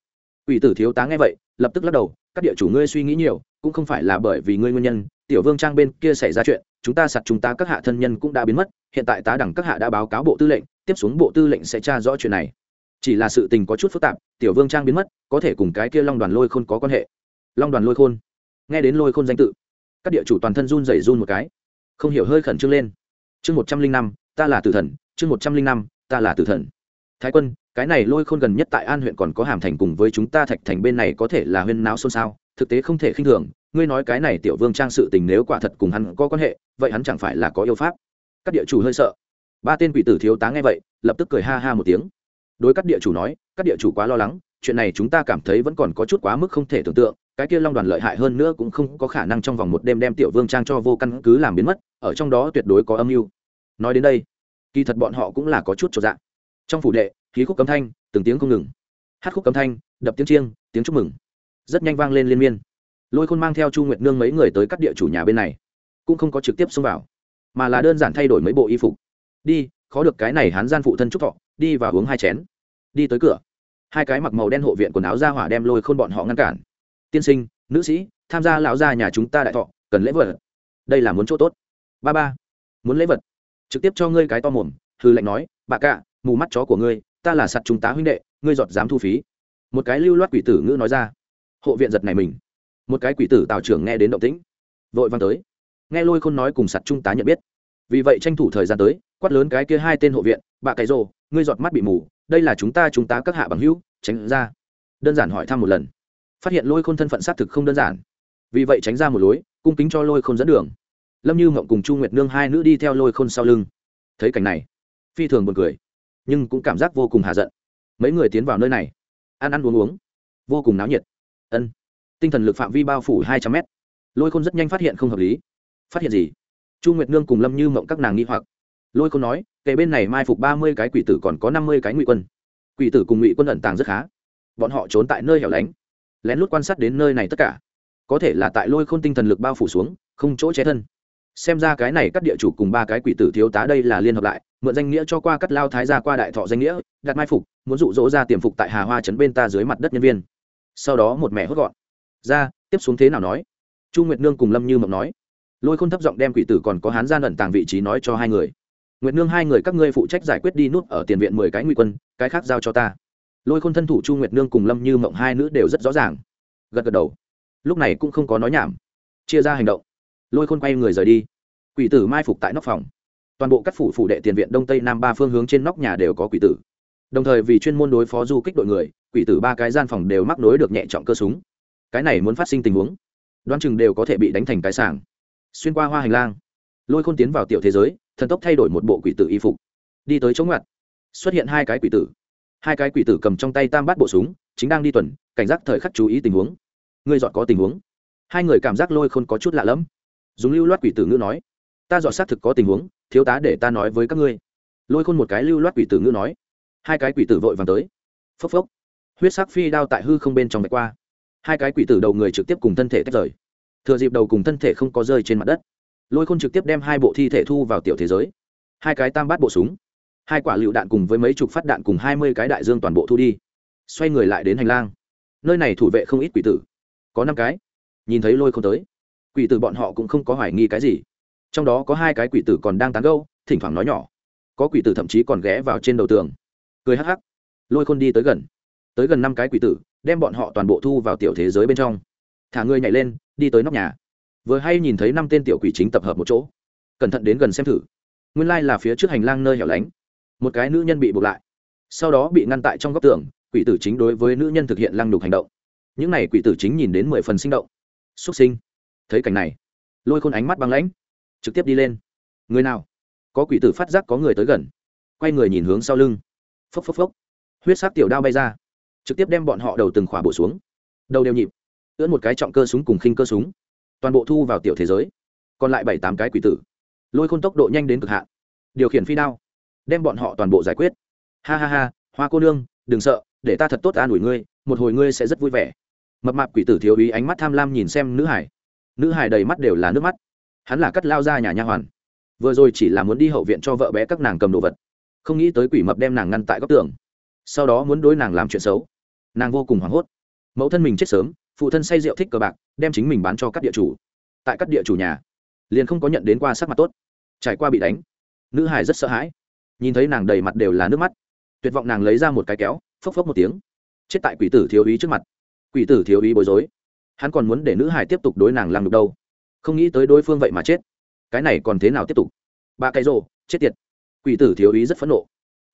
[SPEAKER 1] Ủy tử thiếu tá nghe vậy, lập tức lắc đầu, các địa chủ ngươi suy nghĩ nhiều, cũng không phải là bởi vì ngươi nguyên nhân tiểu vương trang bên kia xảy ra chuyện, chúng ta sạt chúng ta các hạ thân nhân cũng đã biến mất, hiện tại tá đẳng các hạ đã báo cáo bộ tư lệnh, tiếp xuống bộ tư lệnh sẽ tra rõ chuyện này. Chỉ là sự tình có chút phức tạp, tiểu vương trang biến mất, có thể cùng cái kia long đoàn lôi khôn có quan hệ. Long đoàn lôi khôn? Nghe đến lôi khôn danh tự, các địa chủ toàn thân run rẩy run một cái. Không hiểu hơi khẩn trương lên. Chương một trăm linh năm, ta là tử thần, chương một trăm linh năm, ta là tử thần. Thái quân, cái này lôi khôn gần nhất tại an huyện còn có hàm thành cùng với chúng ta thạch thành bên này có thể là huyên náo xôn xao, thực tế không thể khinh thường ngươi nói cái này tiểu vương trang sự tình nếu quả thật cùng hắn có quan hệ, vậy hắn chẳng phải là có yêu pháp? Các địa chủ hơi sợ. Ba tên quỷ tử thiếu tá nghe vậy, lập tức cười ha ha một tiếng. Đối các địa chủ nói, các địa chủ quá lo lắng, chuyện này chúng ta cảm thấy vẫn còn có chút quá mức không thể tưởng tượng, cái kia long đoàn lợi hại hơn nữa cũng không có khả năng trong vòng một đêm đem tiểu vương trang cho vô căn cứ làm biến mất, ở trong đó tuyệt đối có âm mưu. Nói đến đây, kỳ thật bọn họ cũng là có chút cho dạng trong phủ đệ, khí khúc cấm thanh, từng tiếng không ngừng. Hát khúc cấm thanh, đập tiếng chiêng, tiếng chúc mừng. Rất nhanh vang lên liên miên lôi khôn mang theo chu nguyệt nương mấy người tới các địa chủ nhà bên này cũng không có trực tiếp xông vào mà là đơn giản thay đổi mấy bộ y phục đi khó được cái này hắn gian phụ thân trúc thọ đi và uống hai chén đi tới cửa hai cái mặc màu đen hộ viện quần áo ra hỏa đem lôi khôn bọn họ ngăn cản tiên sinh nữ sĩ tham gia lão gia nhà chúng ta đại thọ cần lễ vật đây là muốn chỗ tốt ba ba muốn lễ vật trực tiếp cho ngươi cái to mồm hư lệnh nói bà cạ mù mắt chó của ngươi ta là sặt trung tá huynh đệ ngươi giọt dám thu phí một cái lưu loát quỷ tử ngữ nói ra hộ viện giật này mình một cái quỷ tử tào trưởng nghe đến động tĩnh, vội vàng tới. Nghe lôi khôn nói cùng sặt trung tá nhận biết. Vì vậy tranh thủ thời gian tới, quát lớn cái kia hai tên hộ viện bạ cái rồ, ngươi giọt mắt bị mù, đây là chúng ta chúng ta các hạ bằng hữu, tránh ra. Đơn giản hỏi thăm một lần. Phát hiện lôi khôn thân phận xác thực không đơn giản. Vì vậy tránh ra một lối, cung kính cho lôi khôn dẫn đường. Lâm như mộng cùng chu nguyệt nương hai nữ đi theo lôi khôn sau lưng. Thấy cảnh này, phi thường buồn cười, nhưng cũng cảm giác vô cùng hạ giận. Mấy người tiến vào nơi này, ăn ăn uống uống, vô cùng náo nhiệt. Ân tinh thần lực phạm vi bao phủ hai trăm mét. Lôi khôn rất nhanh phát hiện không hợp lý. Phát hiện gì? Chu nguyệt nương cùng lâm như mộng các nàng nghi hoặc. Lôi khôn nói, kể bên này mai phục ba mươi cái quỷ tử còn có năm mươi cái ngụy quân. Quỷ tử cùng ngụy quân ẩn tàng rất khá. Bọn họ trốn tại nơi hẻo lánh, lén lút quan sát đến nơi này tất cả. Có thể là tại lôi khôn tinh thần lực bao phủ xuống, không chỗ che thân. Xem ra cái này các địa chủ cùng ba cái quỷ tử thiếu tá đây là liên hợp lại, mượn danh nghĩa cho qua cắt lao thái ra qua đại thọ danh nghĩa, đặt mai phục, muốn dụ dỗ ra tiềm phục tại hà hoa trấn bên ta dưới mặt đất nhân viên. Sau đó một mẹ hốt gọn ra, tiếp xuống thế nào nói? Chu nguyệt nương cùng lâm như mộng nói. Lôi khôn thấp giọng đem quỷ tử còn có hán gian ẩn tàng vị trí nói cho hai người. Nguyệt nương hai người các ngươi phụ trách giải quyết đi nút ở tiền viện mười cái nguy quân, cái khác giao cho ta. Lôi khôn thân thủ chu nguyệt nương cùng lâm như mộng hai nữ đều rất rõ ràng. Gật gật đầu. Lúc này cũng không có nói nhảm. Chia ra hành động. Lôi khôn quay người rời đi. Quỷ tử mai phục tại nóc phòng. Toàn bộ các phủ phủ đệ tiền viện đông tây nam ba phương hướng trên nóc nhà đều có quỷ tử. Đồng thời vì chuyên môn đối phó du kích đội người, quỷ tử ba cái gian phòng đều mắc nối được nhẹ trọng cơ súng cái này muốn phát sinh tình huống, đoán chừng đều có thể bị đánh thành cái sảng. Xuyên qua hoa hành lang, lôi khôn tiến vào tiểu thế giới, thần tốc thay đổi một bộ quỷ tử y phục. Đi tới chống ngặt xuất hiện hai cái quỷ tử. Hai cái quỷ tử cầm trong tay tam bát bộ súng, chính đang đi tuần, cảnh giác thời khắc chú ý tình huống. Ngươi dọn có tình huống. Hai người cảm giác lôi khôn có chút lạ lẫm. Dùng lưu loát quỷ tử ngữ nói, ta dọn xác thực có tình huống, thiếu tá để ta nói với các ngươi. Lôi khôn một cái lưu loát quỷ tử ngữ nói. Hai cái quỷ tử vội vàng tới. Phốc phốc. Huyết sắc phi đao tại hư không bên trong vạch qua hai cái quỷ tử đầu người trực tiếp cùng thân thể tách rời. Thừa dịp đầu cùng thân thể không có rơi trên mặt đất, lôi khôn trực tiếp đem hai bộ thi thể thu vào tiểu thế giới. Hai cái tam bát bộ súng, hai quả lựu đạn cùng với mấy chục phát đạn cùng hai mươi cái đại dương toàn bộ thu đi. Xoay người lại đến hành lang. Nơi này thủ vệ không ít quỷ tử. Có năm cái. Nhìn thấy lôi không tới, quỷ tử bọn họ cũng không có hoài nghi cái gì. Trong đó có hai cái quỷ tử còn đang tán gâu thỉnh thoảng nói nhỏ. Có quỷ tử thậm chí còn ghé vào trên đầu tường. Cười hắc hắc. Lôi khôn đi tới gần tới gần năm cái quỷ tử, đem bọn họ toàn bộ thu vào tiểu thế giới bên trong. Thả người nhảy lên, đi tới nóc nhà. Vừa hay nhìn thấy năm tên tiểu quỷ chính tập hợp một chỗ. Cẩn thận đến gần xem thử. Nguyên lai、like、là phía trước hành lang nơi hẻo lánh. Một cái nữ nhân bị buộc lại. Sau đó bị ngăn tại trong góc tường, quỷ tử chính đối với nữ nhân thực hiện lăng đục hành động. Những n à y quỷ tử chính nhìn đến mười phần sinh động. Xuất sinh. Thấy cảnh này, lôi khôn ánh mắt băng lãnh, trực tiếp đi lên. Người nào? Có quỷ tử phát giác có người tới gần. Quay người nhìn hướng sau lưng. Phốc phốc phốc. Huyết sắc tiểu đao bay ra trực tiếp đem bọn họ đầu từng khỏa bổ xuống. Đầu đều nhịp. Ưỡn một cái trọng cơ súng cùng khinh cơ súng. Toàn bộ thu vào tiểu thế giới. Còn lại bảy tám cái quỷ tử. Lôi khôn tốc độ nhanh đến cực hạn. Điều khiển phi đao. Đem bọn họ toàn bộ giải quyết. Ha ha ha, hoa cô nương, đừng sợ, để ta thật tốt an ủi ngươi, một hồi ngươi sẽ rất vui vẻ. Mập mạp quỷ tử thiếu ý ánh mắt tham lam nhìn xem nữ hải. Nữ hải đầy mắt đều là nước mắt. Hắn là cắt lao ra nhà nha hoàn. Vừa rồi chỉ là muốn đi hậu viện cho vợ bé các nàng cầm đồ vật. Không nghĩ tới quỷ mập đem nàng ngăn tại góc tường. Sau đó muốn đối nàng làm chuyện xấu nàng vô cùng hoảng hốt. Mẫu thân mình chết sớm, phụ thân say rượu thích cờ bạc, đem chính mình bán cho các địa chủ. Tại các địa chủ nhà, liền không có nhận đến qua sắc mặt tốt. Trải qua bị đánh, nữ hải rất sợ hãi. Nhìn thấy nàng đầy mặt đều là nước mắt. Tuyệt vọng nàng lấy ra một cái kéo, phốc phốc một tiếng. Chết tại quỷ tử thiếu ý trước mặt. Quỷ tử thiếu ý bối rối. Hắn còn muốn để nữ hải tiếp tục đối nàng làm được đâu. Không nghĩ tới đối phương vậy mà chết. Cái này còn thế nào tiếp tục? Ba cái rồ, chết tiệt. Quỷ tử thiếu ý rất phẫn nộ.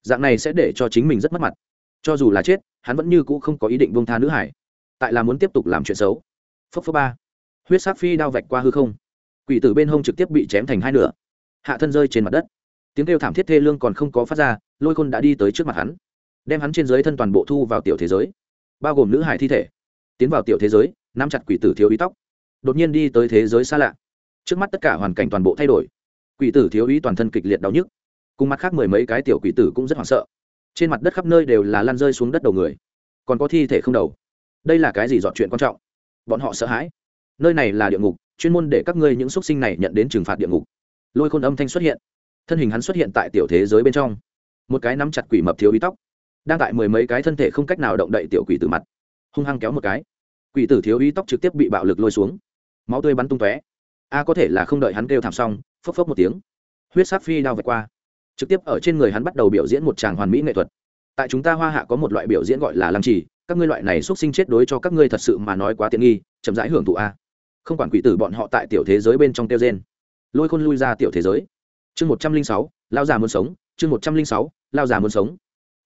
[SPEAKER 1] Dạng này sẽ để cho chính mình rất mất mặt. Cho dù là chết hắn vẫn như cũ không có ý định bông tha nữ hải, tại là muốn tiếp tục làm chuyện xấu. Phốc phốc ba. Huyết sắc phi đao vạch qua hư không. Quỷ tử bên hông trực tiếp bị chém thành hai nửa. Hạ thân rơi trên mặt đất. Tiếng kêu thảm thiết thê lương còn không có phát ra, lôi khôn đã đi tới trước mặt hắn, đem hắn trên dưới thân toàn bộ thu vào tiểu thế giới, bao gồm nữ hải thi thể. Tiến vào tiểu thế giới, nắm chặt quỷ tử thiếu ý tóc, đột nhiên đi tới thế giới xa lạ. Trước mắt tất cả hoàn cảnh toàn bộ thay đổi. Quỷ tử thiếu ý toàn thân kịch liệt đau nhức. Cùng mặt khác mười mấy cái tiểu quỷ tử cũng rất hoảng sợ trên mặt đất khắp nơi đều là lan rơi xuống đất đầu người. Còn có thi thể không đầu. Đây là cái gì dọn chuyện quan trọng? Bọn họ sợ hãi. Nơi này là địa ngục, chuyên môn để các ngươi những x u ấ t sinh này nhận đến trừng phạt địa ngục. Lôi khôn âm thanh xuất hiện. Thân hình hắn xuất hiện tại tiểu thế giới bên trong. Một cái nắm chặt quỷ mập thiếu ý tóc, đang tại mười mấy cái thân thể không cách nào động đậy tiểu quỷ tử mặt. Hung hăng kéo một cái. Quỷ tử thiếu ý tóc trực tiếp bị bạo lực lôi xuống. Máu tươi bắn tung tóe. A có thể là không đợi hắn kêu thảm xong, phốc phốc một tiếng. Huyết sát phi đao vạch qua trực tiếp ở trên người hắn bắt đầu biểu diễn một tràng hoàn mỹ nghệ thuật. Tại chúng ta hoa hạ có một loại biểu diễn gọi là lăng trì, các ngươi loại này x u ấ t sinh chết đối cho các ngươi thật sự mà nói quá tiện nghi, chậm rãi hưởng thụ a. Không quản quỷ tử bọn họ tại tiểu thế giới bên trong tiêu gen. Lôi khôn lui ra tiểu thế giới. Chương một trăm linh sáu lao già muốn sống. Chương một trăm linh sáu lao già muốn sống.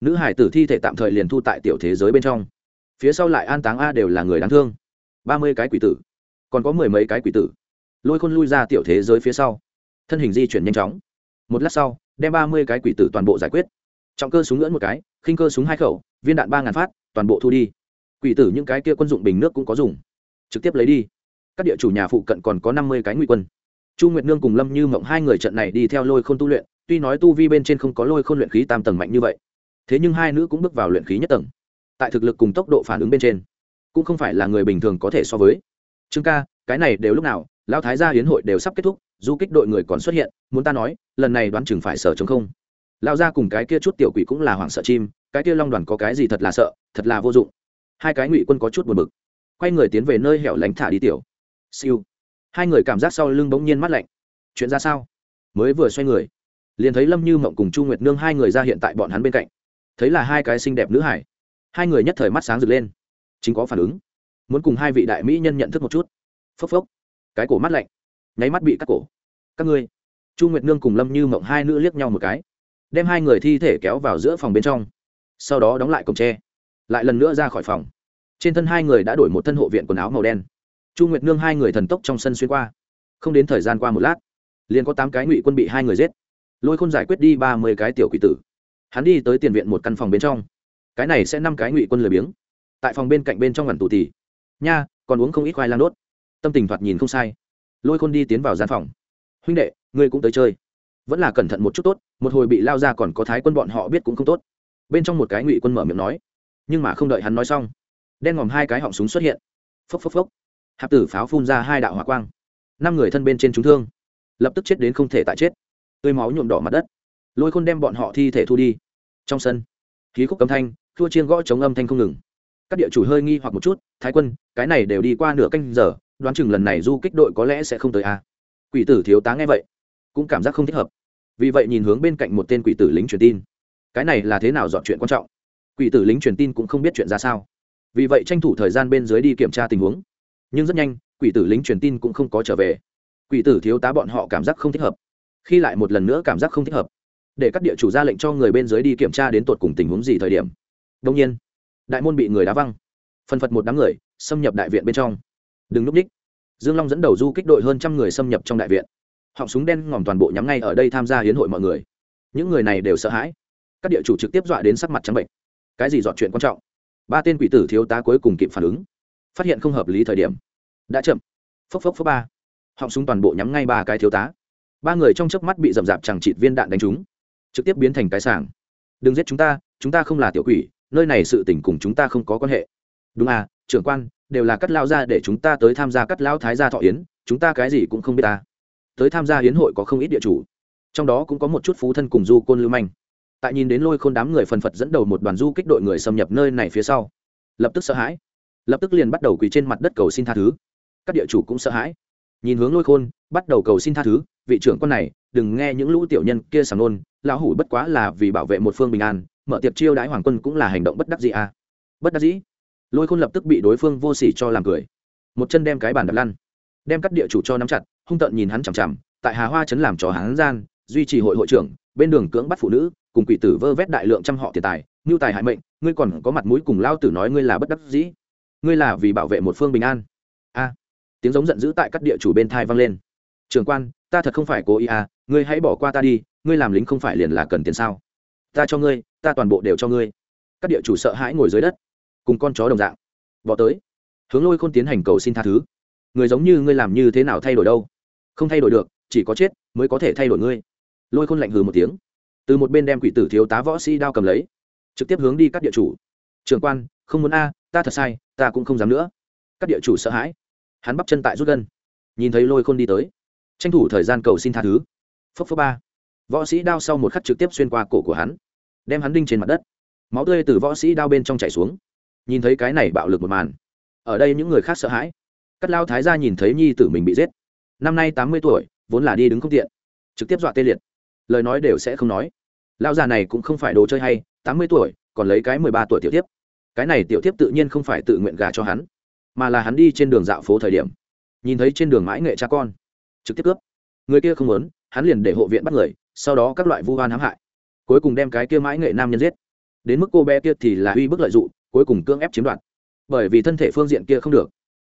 [SPEAKER 1] Nữ hải tử thi thể tạm thời liền thu tại tiểu thế giới bên trong. Phía sau lại an táng a đều là người đáng thương. Ba mươi cái quỷ tử. Còn có mười mấy cái quỷ tử. Lôi khôn lui ra tiểu thế giới phía sau. Thân hình di chuyển nhanh chóng một lát sau, đem ba mươi cái quỷ tử toàn bộ giải quyết. Trọng cơ súng ngưỡn một cái, khinh cơ súng hai khẩu, viên đạn ba ngàn phát, toàn bộ thu đi. Quỷ tử những cái kia quân dụng bình nước cũng có dùng. Trực tiếp lấy đi. Các địa chủ nhà phụ cận còn có năm mươi cái ngụy quân. Chu nguyệt nương cùng lâm như mộng hai người trận này đi theo lôi khôn tu luyện, tuy nói tu vi bên trên không có lôi khôn luyện khí tam tầng mạnh như vậy, thế nhưng hai nữ cũng bước vào luyện khí nhất tầng. Tại thực lực cùng tốc độ phản ứng bên trên, cũng không phải là người bình thường có thể so với. Trương ca, cái này đều lúc nào, lão thái gia hiến hội đều sắp kết thúc du kích đội người còn xuất hiện, muốn ta nói, lần này đoán chừng phải sở chống không. Lão gia cùng cái kia chút tiểu quỷ cũng là hoảng sợ chim, cái kia long đoàn có cái gì thật là sợ, thật là vô dụng. Hai cái ngụy quân có chút buồn bực. Quay người tiến về nơi hẻo lánh thả đi tiểu. Siêu. Hai người cảm giác sau lưng bỗng nhiên mắt lạnh. Chuyện ra sao? Mới vừa xoay người, liền thấy lâm như mộng cùng chu nguyệt nương hai người ra hiện tại bọn hắn bên cạnh. Thấy là hai cái xinh đẹp nữ hải. Hai người nhất thời mắt sáng rực lên. Chính có phản ứng. Muốn cùng hai vị đại mỹ nhân nhận thức một chút. Phốc phốc. Cái cổ mắt lạnh nháy mắt bị cắt cổ. Các ngươi, chu nguyệt nương cùng lâm như mộng hai nữ liếc nhau một cái, đem hai người thi thể kéo vào giữa phòng bên trong, sau đó đóng lại cổng tre, lại lần nữa ra khỏi phòng. Trên thân hai người đã đổi một thân hộ viện quần áo màu đen. Chu nguyệt nương hai người thần tốc trong sân xuyên qua. Không đến thời gian qua một lát, liền có tám cái ngụy quân bị hai người giết. Lôi khôn giải quyết đi ba mươi cái tiểu quỷ tử. Hắn đi tới tiền viện một căn phòng bên trong. Cái này sẽ năm cái ngụy quân lười biếng. Tại phòng bên cạnh bên trong ngẩn tù tì. Nha, còn uống không ít khoai lang đốt. Tâm tình thoạt nhìn không sai lôi khôn đi tiến vào gian phòng. Huynh đệ, ngươi cũng tới chơi. Vẫn là cẩn thận một chút tốt, một hồi bị lao ra còn có thái quân bọn họ biết cũng không tốt. Bên trong một cái ngụy quân mở miệng nói. Nhưng mà không đợi hắn nói xong, đen ngòm hai cái họng súng xuất hiện. Phốc phốc phốc. Hạp tử pháo phun ra hai đạo hỏa quang. Năm người thân bên trên trúng thương, lập tức chết đến không thể tại chết. Tươi máu nhuộm đỏ mặt đất. Lôi khôn đem bọn họ thi thể thu đi. Trong sân, khí khúc âm thanh thua chiên gõ chống âm thanh không ngừng. Các địa chủ hơi nghi hoặc một chút, thái quân, cái này đều đi qua nửa canh giờ đoán chừng lần này du kích đội có lẽ sẽ không tới a. À. quỷ tử thiếu tá nghe vậy, cũng cảm giác không thích hợp. Vì vậy nhìn hướng bên cạnh một tên quỷ tử lính truyền tin. Cái này là thế nào dọn chuyện quan trọng? Quỷ tử lính truyền tin cũng không biết chuyện ra sao. Vì vậy tranh thủ thời gian bên dưới đi kiểm tra tình huống. Nhưng rất nhanh, quỷ tử lính truyền tin cũng không có trở về. Quỷ tử thiếu tá bọn họ cảm giác không thích hợp. Khi lại một lần nữa cảm giác không thích hợp, để các địa chủ ra lệnh cho người bên dưới đi kiểm tra đến tột cùng tình huống gì thời điểm. Đông nhiên, đại môn bị người đá văng. Phân phật một đám người, xâm nhập đại viện bên trong đừng núp ních dương long dẫn đầu du kích đội hơn trăm người xâm nhập trong đại viện. Họng súng đen ngòm toàn bộ nhắm ngay ở đây tham gia hiến hội mọi người. Những người này đều sợ hãi. Các địa chủ trực tiếp dọa đến sắc mặt trắng bệnh. Cái gì dọn chuyện quan trọng? Ba tên quỷ tử thiếu tá cuối cùng kịp phản ứng. Phát hiện không hợp lý thời điểm. Đã chậm. Phốc phốc phốc ba. Họng súng toàn bộ nhắm ngay ba cái thiếu tá. Ba người trong chớp mắt bị rậm rạp chẳng chịt viên đạn đánh trúng. Trực tiếp biến thành cái sảng. Đừng giết chúng ta chúng ta không là tiểu quỷ, nơi này sự tình cùng chúng ta không có quan hệ. Đúng à trưởng quan đều là cắt lao ra để chúng ta tới tham gia cắt lao thái gia thọ yến, chúng ta cái gì cũng không biết ta. Tới tham gia hiến hội có không ít địa chủ. Trong đó cũng có một chút phú thân cùng du côn lưu manh. Tại nhìn đến lôi khôn đám người phần phật dẫn đầu một đoàn du kích đội người xâm nhập nơi này phía sau, lập tức sợ hãi. Lập tức liền bắt đầu quỳ trên mặt đất cầu xin tha thứ. Các địa chủ cũng sợ hãi. Nhìn hướng lôi khôn, bắt đầu cầu xin tha thứ, vị trưởng con này, đừng nghe những lũ tiểu nhân kia sàng nôn, lão hủ bất quá là vì bảo vệ một phương bình an, mở tiệc chiêu đãi hoàng quân cũng là hành động bất đắc dĩ à. Bất đắc dĩ? Lôi khôn lập tức bị đối phương vô s ỉ cho làm cười. Một chân đem cái bàn đập lăn. Đem các địa chủ cho nắm chặt, hung tợn nhìn hắn chằm chằm, tại hà hoa chấn làm trò hắn gian, duy trì hội hội trưởng, bên đường cưỡng bắt phụ nữ, cùng quỷ tử vơ vét đại lượng trăm họ tiền tài ngưu tài hại mệnh, ngươi còn có mặt mũi cùng lao tử nói ngươi là bất đắc dĩ. Ngươi là vì bảo vệ một phương bình an. A. Tiếng giống giận dữ tại các địa chủ bên thai vang lên. Trường quan, ta thật không phải cố ý à ngươi hãy bỏ qua ta đi, ngươi làm lính không phải liền là cần tiền sao? Ta cho ngươi, ta toàn bộ đều cho ngươi. Các địa chủ sợ hãi ngồi dưới đất cùng con chó đồng dạng. Bỏ tới. Hướng lôi khôn tiến hành cầu xin tha thứ. Người giống như ngươi làm như thế nào thay đổi đâu? Không thay đổi được, chỉ có chết mới có thể thay đổi ngươi. Lôi khôn lạnh hừ một tiếng. Từ một bên đem quỷ tử thiếu tá võ sĩ đao cầm lấy, trực tiếp hướng đi các địa chủ. Trường quan, không muốn a, ta thật sai, ta cũng không dám nữa. Các địa chủ sợ hãi. Hắn bắp chân tại rút gân. Nhìn thấy lôi khôn đi tới, tranh thủ thời gian cầu xin tha thứ. Phốc phốc ba. Võ sĩ đao sau một khắc trực tiếp xuyên qua cổ của hắn, đem hắn đinh trên mặt đất. Máu tươi từ võ sĩ đao bên trong chảy xuống nhìn thấy cái này bạo lực một màn. Ở đây những người khác sợ hãi. Cắt lao thái gia nhìn thấy nhi tử mình bị giết. Năm nay tám mươi tuổi, vốn là đi đứng không tiện. Trực tiếp dọa tê liệt. Lời nói đều sẽ không nói. Lao già này cũng không phải đồ chơi hay, tám mươi tuổi, còn lấy cái mười ba tuổi tiểu tiếp cái này tiểu tiếp tự nhiên không phải tự nguyện gà cho hắn, mà là hắn đi trên đường dạo phố thời điểm. Nhìn thấy trên đường mãi nghệ cha con. Trực tiếp cướp. Người kia không muốn, hắn liền để hộ viện bắt người, sau đó các loại vu hoan hãm hại. Cuối cùng đem cái kia mãi nghệ nam nhân giết. Đến mức cô bé kia thì là uy bức lợi dụng cuối cùng cưỡng ép chiếm đoạt. Bởi vì thân thể phương diện kia không được.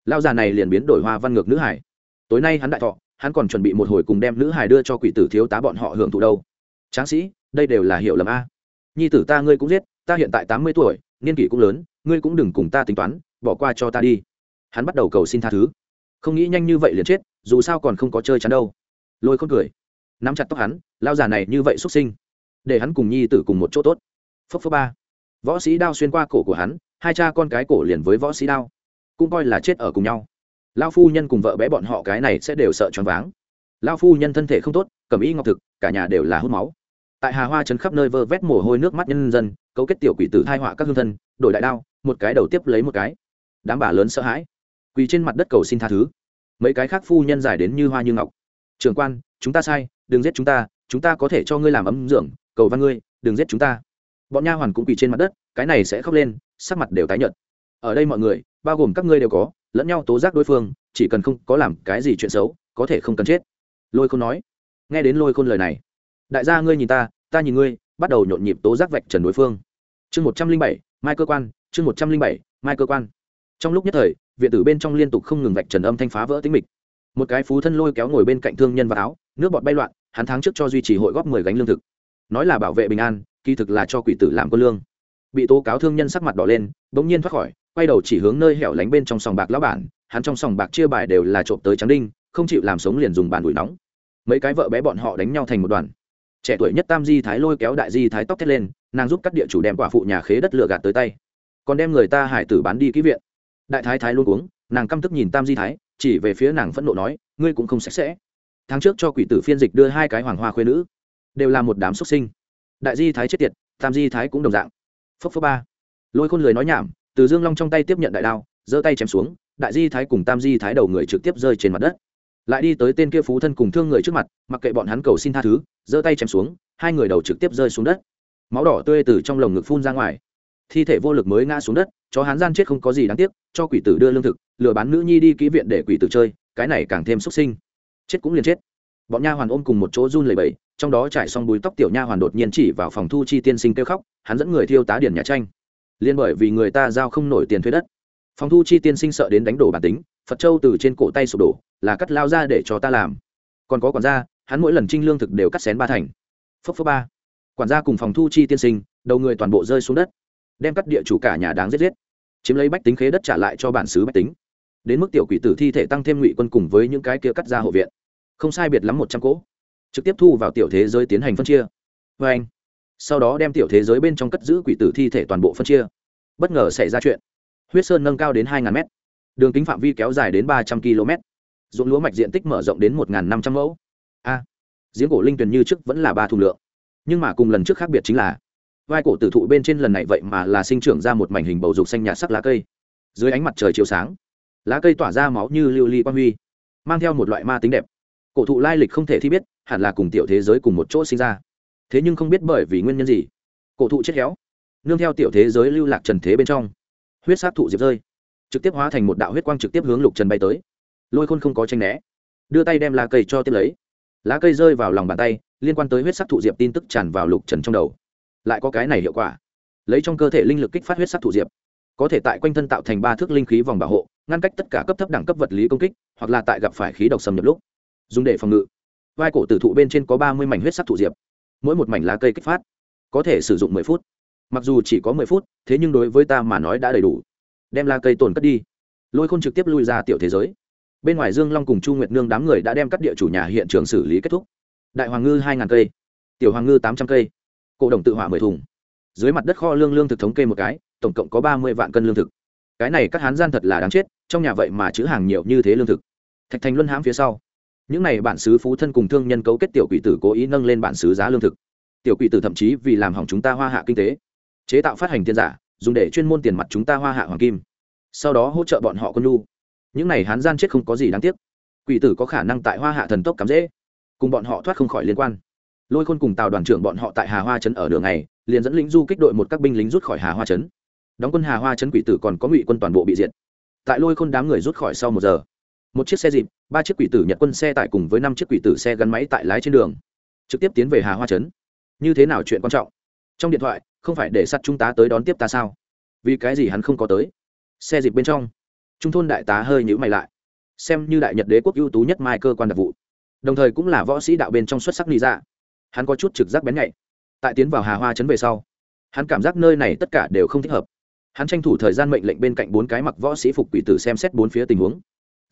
[SPEAKER 1] Lao già này liền biến đổi hoa văn ngược nữ hải. Tối nay hắn đại thọ, hắn còn chuẩn bị một hồi cùng đem nữ hải đưa cho quỷ tử thiếu tá bọn họ hưởng thụ đâu. Tráng sĩ, đây đều là hiểu lầm a. Nhi tử ta ngươi cũng giết, ta hiện tại tám mươi tuổi, niên kỷ cũng lớn, ngươi cũng đừng cùng ta tính toán, bỏ qua cho ta đi. Hắn bắt đầu cầu xin tha thứ. Không nghĩ nhanh như vậy liền chết, dù sao còn không có chơi chắn đâu. Lôi khôn cười. Nắm chặt tóc hắn lao già này như vậy xuất sinh. Để hắn cùng nhi tử cùng một chỗ tốt. Phấp phấp ba võ sĩ đao xuyên qua cổ của hắn, hai cha con cái cổ liền với võ sĩ đao, cũng coi là chết ở cùng nhau. Lao phu nhân cùng vợ bé bọn họ cái này sẽ đều sợ choáng váng. Lao phu nhân thân thể không tốt, cầm y ngọc thực, cả nhà đều là hút máu. Tại hà hoa chấn khắp nơi vơ vét mồ hôi nước mắt nhân dân, cấu kết tiểu quỷ tử thai họa các hương thân, đổi đại đao, một cái đầu tiếp lấy một cái. Đám bà lớn sợ hãi. Quỳ trên mặt đất cầu xin tha thứ. Mấy cái khác phu nhân giải đến như hoa như ngọc. Trường quan, chúng ta sai, đừng giết chúng ta chúng ta có thể cho ngươi làm ấm dưỡng, cầu văn ngươi, đừng giết chúng ta bọn nha hoàn cũng quỳ trên mặt đất, cái này sẽ khóc lên, sắc mặt đều tái nhợt. Ở đây mọi người, bao gồm các ngươi đều có, lẫn nhau tố giác đối phương, chỉ cần không có làm cái gì chuyện xấu, có thể không cần chết. Lôi khôn nói. Nghe đến lôi khôn lời này, đại gia ngươi nhìn ta ta nhìn ngươi, bắt đầu nhộn nhịp tố giác vạch trần đối phương. Chương một trăm linh bảy, mai cơ quan, chương một trăm linh bảy, mai cơ quan. Trong lúc nhất thời, viện tử bên trong liên tục không ngừng vạch trần âm thanh phá vỡ tính mịch. Một cái phú thân lôi kéo ngồi bên cạnh thương nhân và áo, nước bọt bay loạn, hắn tháng trước cho duy trì hội góp mười gánh lương thực nói là bảo vệ bình an, kỳ thực là cho quỷ tử làm quân lương. Bị tố cáo thương nhân sắc mặt đỏ lên, bỗng nhiên thoát khỏi, quay đầu chỉ hướng nơi hẻo lánh bên trong sòng bạc lão bản, hắn trong sòng bạc chia bài đều là trộm tới trắng đinh, không chịu làm sống liền dùng bàn đuổi nóng. Mấy cái vợ bé bọn họ đánh nhau thành một đoàn. Trẻ tuổi nhất tam di thái lôi kéo đại di thái tóc thét lên, nàng giúp các địa chủ đem quả phụ nhà khế đất lừa gạt tới tay. Còn đem người ta hải tử bán đi kỹ viện. Đại thái thái luôn uống nàng căm tức nhìn tam di thái, chỉ về phía nàng phẫn nộ nói, ngươi cũng không sạch sẽ. Tháng trước cho quỷ tử phiên dịch đưa hai cái hoàng hoa khuyên nữ đều là một đám xuất sinh. Đại di thái chết tiệt, tam di thái cũng đồng dạng. Phấp phấp ba. Lôi khôn lười nói nhảm, từ dương long trong tay tiếp nhận đại đao, giơ tay chém xuống, đại di thái cùng tam di thái đầu người trực tiếp rơi trên mặt đất. Lại đi tới tên kia phú thân cùng thương người trước mặt, mặc kệ bọn hắn cầu xin tha thứ, giơ tay chém xuống, hai người đầu trực tiếp rơi xuống đất. Máu đỏ tươi từ trong lồng ngực phun ra ngoài. Thi thể vô lực mới ngã xuống đất cho hắn gian chết không có gì đáng tiếc, cho quỷ tử đưa lương thực, lừa bán nữ nhi đi kỹ viện để quỷ tử chơi, cái này càng thêm xuất sinh. Chết cũng liền chết. Bọn nha hoàn ôm cùng một chỗ run lầy bẫy trong đó trải xong bùi tóc tiểu nha hoàn đột nhiên chỉ vào phòng thu chi tiên sinh kêu khóc, hắn dẫn người thiêu tá điển nhà tranh. Liên bởi vì người ta giao không nổi tiền thuế đất. Phòng thu chi tiên sinh sợ đến đánh đổ bản tính, phật châu từ trên cổ tay sụp đổ, là cắt lao ra để cho ta làm. Còn có quản gia, hắn mỗi lần trinh lương thực đều cắt xén ba thành. Phốc phốc ba. Quản gia cùng phòng thu chi tiên sinh, đầu người toàn bộ rơi xuống đất, đem cắt địa chủ cả nhà đáng giết giết. Chiếm lấy bách tính khế đất trả lại cho bản xứ bách tính. Đến mức tiểu quỷ tử thi thể tăng thêm ngụy quân cùng với những cái kia cắt ra hộ viện. Không sai biệt lắm một trăm cỗ trực tiếp thu vào tiểu thế giới tiến hành phân chia. Vê anh, sau đó đem tiểu thế giới bên trong cất giữ quỷ tử thi thể toàn bộ phân chia. Bất ngờ xảy ra chuyện. Huyết sơn nâng cao đến hai m đường kính phạm vi kéo dài đến ba trăm km ruộng lúa mạch diện tích mở rộng đến một năm trăm mẫu. A, giếng cổ linh tuyền như trước vẫn là ba thùng lượng. Nhưng mà cùng lần trước khác biệt chính là, vai cổ tử thụ bên trên lần này vậy mà là sinh trưởng ra một mảnh hình bầu dục xanh nhạt sắc lá cây. Dưới ánh mặt trời chiều sáng, lá cây tỏa ra máu như lưu ly quan huy, mang theo một loại ma tính đẹp cổ thụ lai lịch không thể thi biết, hẳn là cùng tiểu thế giới cùng một chỗ sinh ra. Thế nhưng không biết bởi vì nguyên nhân gì, cổ thụ chết héo, nương theo tiểu thế giới lưu lạc trần thế bên trong, huyết sát thụ diệp rơi, trực tiếp hóa thành một đạo huyết quang trực tiếp hướng lục trần bay tới. Lôi khôn không có tranh né, đưa tay đem lá cây cho tiếp lấy. Lá cây rơi vào lòng bàn tay, liên quan tới huyết sắc thụ diệp tin tức tràn vào lục trần trong đầu. Lại có cái này hiệu quả. Lấy trong cơ thể linh lực kích phát huyết sắc thụ diệp, có thể tại quanh thân tạo thành ba thước linh khí vòng bảo hộ, ngăn cách tất cả cấp thấp đẳng cấp vật lý công kích, hoặc là tại gặp phải khí độc xâm nhập lúc dùng để phòng ngự. Vai cổ tử thụ bên trên có ba mươi mảnh huyết sắc thụ diệp. Mỗi một mảnh lá cây kích phát, có thể sử dụng mười phút. Mặc dù chỉ có mười phút, thế nhưng đối với ta mà nói đã đầy đủ. Đem lá cây tồn cất đi. Lôi khôn trực tiếp lui ra tiểu thế giới. Bên ngoài dương long cùng chu nguyệt nương đám người đã đem các địa chủ nhà hiện trường xử lý kết thúc. Đại hoàng ngư hai ngàn cây, tiểu hoàng ngư tám trăm cây, cổ đồng tự hỏa mười thùng. Dưới mặt đất kho lương lương thực thống kê một cái, tổng cộng có ba mươi vạn cân lương thực. Cái này các hán gian thật là đáng chết, trong nhà vậy mà chữ hàng nhiều như thế lương thực. Thạch thành luân hãm phía sau những này bản xứ phú thân cùng thương nhân cấu kết tiểu quỷ tử cố ý nâng lên bản xứ giá lương thực. Tiểu quỷ tử thậm chí vì làm hỏng chúng ta hoa hạ kinh tế. Chế tạo phát hành tiền giả, dùng để chuyên môn tiền mặt chúng ta hoa hạ hoàng kim. Sau đó hỗ trợ bọn họ quân lu những này hán gian chết không có gì đáng tiếc. Quỷ tử có khả năng tại hoa hạ thần tốc cắm dễ, cùng bọn họ thoát không khỏi liên quan. Lôi khôn cùng tàu đoàn trưởng bọn họ tại hà hoa trấn ở đường này liền dẫn lính du kích đội một các binh lính rút khỏi hà hoa trấn. Đóng quân hà hoa trấn quỷ tử còn có ngụy quân toàn bộ bị diệt. Tại lôi khôn đám người rút khỏi sau một giờ một chiếc xe dịp, ba chiếc quỷ tử nhật quân xe tải cùng với năm chiếc quỷ tử xe gắn máy tại lái trên đường, trực tiếp tiến về hà hoa trấn. Như thế nào chuyện quan trọng? Trong điện thoại, không phải để sắt trung tá tới đón tiếp ta sao? Vì cái gì hắn không có tới? Xe dịp bên trong, trung thôn đại tá hơi nhữ mày lại, xem như đại nhật đế quốc ưu tú nhất mai cơ quan đặc vụ. Đồng thời cũng là võ sĩ đạo bên trong xuất sắc lý ra dạ. hắn có chút trực giác bén nhạy. Tại tiến vào hà hoa trấn về sau, hắn cảm giác nơi này tất cả đều không thích hợp. Hắn tranh thủ thời gian mệnh lệnh bên cạnh bốn cái mặc võ sĩ phục quỷ tử xem xét bốn phía tình huống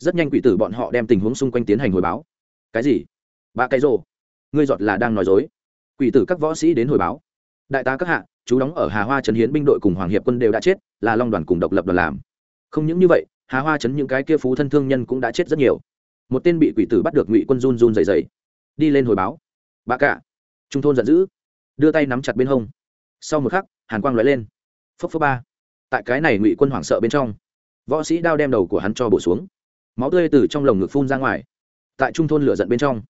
[SPEAKER 1] rất nhanh quỷ tử bọn họ đem tình huống xung quanh tiến hành hồi báo. Cái gì? Ba cái rồ. Ngươi giọt là đang nói dối. Quỷ tử các võ sĩ đến hồi báo. Đại tá các hạ, chú đóng ở hà hoa trấn hiến binh đội cùng hoàng hiệp quân đều đã chết, là long đoàn cùng độc lập đoàn làm. Không những như vậy, hà hoa trấn những cái kia phú thân thương nhân cũng đã chết rất nhiều. Một tên bị quỷ tử bắt được ngụy quân run run dày dày đi lên hồi báo. Bà cả. Trung thôn giận dữ. Đưa tay nắm chặt bên hông. Sau một khắc, hàn quang lóe lên. Phốc phốc ba. Tại cái này ngụy quân hoảng sợ bên trong, võ sĩ đao đem đầu của hắn cho bổ xuống máu tươi từ trong lồng ngực phun ra ngoài. Tại trung thôn lửa giận bên trong,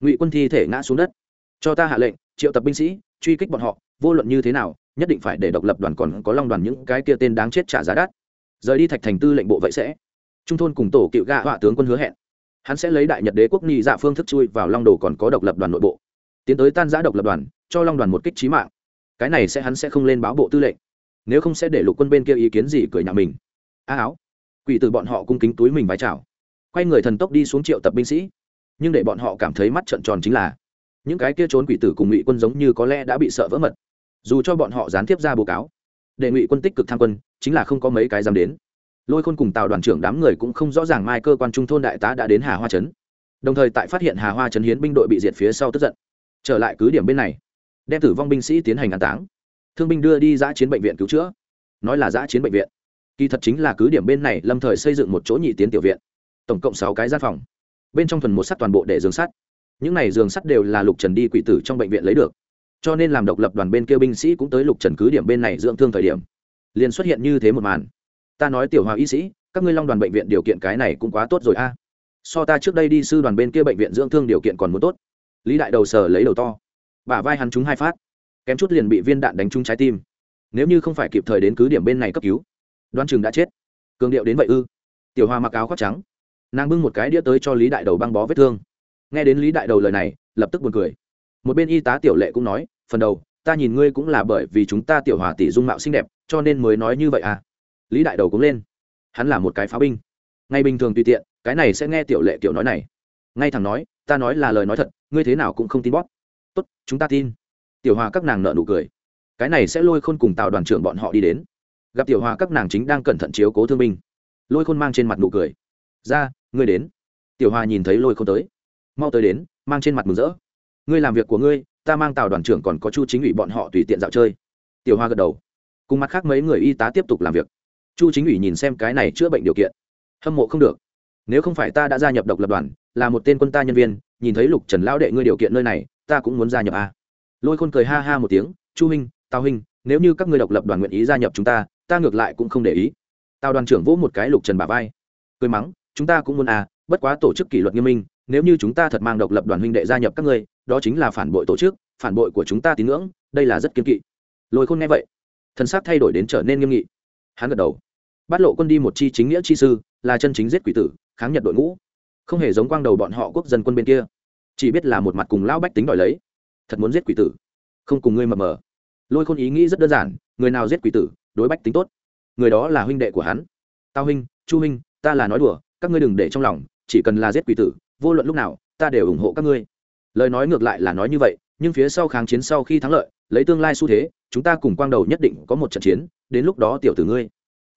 [SPEAKER 1] ngụy quân thi thể ngã xuống đất. Cho ta hạ lệnh, triệu tập binh sĩ, truy kích bọn họ, vô luận như thế nào, nhất định phải để độc lập đoàn còn có long đoàn những cái kia tên đáng chết trả giá đắt. Rời đi thạch thành tư lệnh bộ vậy sẽ. Trung thôn cùng tổ cựu gạ họa tướng quân hứa hẹn. Hắn sẽ lấy đại nhật đế quốc nghi dạ phương thức chui vào long đồ còn có độc lập đoàn nội bộ. Tiến tới tan giã độc lập đoàn, cho long đoàn một kích trí mạng. Cái này sẽ hắn sẽ không lên báo bộ tư lệnh. Nếu không sẽ để lục quân bên kia ý kiến gì cười nhà mình. A áo, quỷ từ bọn họ cung kính túi mình vái chào quay người thần tốc đi xuống triệu tập binh sĩ. Nhưng để bọn họ cảm thấy mắt trợn tròn chính là, những cái kia trốn quỷ tử cùng ngụy quân giống như có lẽ đã bị sợ vỡ mật. Dù cho bọn họ gián tiếp ra báo cáo đề ngụy quân tích cực tham quân, chính là không có mấy cái dám đến. Lôi khôn cùng tàu đoàn trưởng đám người cũng không rõ ràng mai cơ quan trung thôn đại tá đã đến hà hoa trấn. Đồng thời tại phát hiện hà hoa trấn hiến binh đội bị diệt phía sau tức giận. Trở lại cứ điểm bên này, đem tử vong binh sĩ tiến hành an táng. Thương binh đưa đi giã chiến bệnh viện cứu chữa. Nói là giã chiến bệnh viện, kỳ thật chính là cứ điểm bên này lâm thời xây dựng một chỗ nhị tiến tiểu viện tổng cộng sáu cái gian phòng. Bên trong thuần một sắt toàn bộ để giường sắt. Những này giường sắt đều là lục trần đi quỷ tử trong bệnh viện lấy được. Cho nên làm độc lập đoàn bên kia binh sĩ cũng tới lục trần cứ điểm bên này dưỡng thương thời điểm. Liền xuất hiện như thế một màn. Ta nói tiểu hòa y sĩ, các ngươi long đoàn bệnh viện điều kiện cái này cũng quá tốt rồi a. So ta trước đây đi sư đoàn bên kia bệnh viện dưỡng thương điều kiện còn muốn tốt. Lý đại đầu sờ lấy đầu to. Bả vai hắn trúng hai phát. Kém chút liền bị viên đạn đánh trúng trái tim. Nếu như không phải kịp thời đến cứ điểm bên này cấp cứu đoan chừng đã chết. Cường điệu đến vậy ư? Tiểu hoa mặc áo khoác trắng nàng bưng một cái đĩa tới cho lý đại đầu băng bó vết thương nghe đến lý đại đầu lời này lập tức buồn cười một bên y tá tiểu lệ cũng nói phần đầu ta nhìn ngươi cũng là bởi vì chúng ta tiểu hòa tỷ dung mạo xinh đẹp cho nên mới nói như vậy à lý đại đầu cũng lên hắn là một cái pháo binh ngay bình thường tùy tiện cái này sẽ nghe tiểu lệ kiểu nói này ngay thẳng nói ta nói là lời nói thật ngươi thế nào cũng không tin bóp tốt chúng ta tin tiểu hòa các nàng nợ nụ cười cái này sẽ lôi khôn cùng tào đoàn trưởng bọn họ đi đến gặp tiểu hòa các nàng chính đang cẩn thận chiếu cố thương binh lôi khôn mang trên mặt nụ cười ra ngươi đến. Tiểu hòa nhìn thấy lôi khôn tới. Mau tới đến, mang trên mặt mừng rỡ. Ngươi làm việc của ngươi, ta mang tào đoàn trưởng còn có chu chính ủy bọn họ tùy tiện dạo chơi. Tiểu hoa gật đầu. Cùng mặt khác mấy người y tá tiếp tục làm việc. Chu chính ủy nhìn xem cái này chữa bệnh điều kiện. Hâm mộ không được. Nếu không phải ta đã gia nhập độc lập đoàn, là một tên quân ta nhân viên, nhìn thấy lục trần lão đệ ngươi điều kiện nơi này, ta cũng muốn gia nhập a lôi khôn cười ha ha một tiếng, chu huynh, tào huynh, nếu như các ngươi độc lập đoàn nguyện ý gia nhập chúng ta ta ngược lại cũng không để ý. Tào đoàn trưởng vỗ một cái lục trần bà vai, cười mắng chúng ta cũng muốn à bất quá tổ chức kỷ luật nghiêm minh, nếu như chúng ta thật mang độc lập đoàn huynh đệ gia nhập các ngươi, đó chính là phản bội tổ chức, phản bội của chúng ta tín ngưỡng, đây là rất kiên kỵ. Lôi khôn nghe vậy, thần sắc thay đổi đến trở nên nghiêm nghị. Hắn gật đầu. Bắt lộ quân đi một chi chính nghĩa chi sư, là chân chính giết quỷ tử, kháng nhật đội ngũ. Không hề giống quang đầu bọn họ quốc dân quân bên kia. Chỉ biết là một mặt cùng lão bách tính đòi lấy. Thật muốn giết quỷ tử. Không cùng ngươi mờ mờ. Lôi khôn ý nghĩ rất đơn giản, người nào giết quỷ tử, đối bách tính tốt. Người đó là huynh đệ của hắn. Tao huynh, chu huynh, ta là nói đùa các ngươi đừng để trong lòng, chỉ cần là giết quỷ tử, vô luận lúc nào, ta đều ủng hộ các ngươi. Lời nói ngược lại là nói như vậy, nhưng phía sau kháng chiến sau khi thắng lợi, lấy tương lai xu thế, chúng ta cùng quang đầu nhất định có một trận chiến, đến lúc đó tiểu tử ngươi.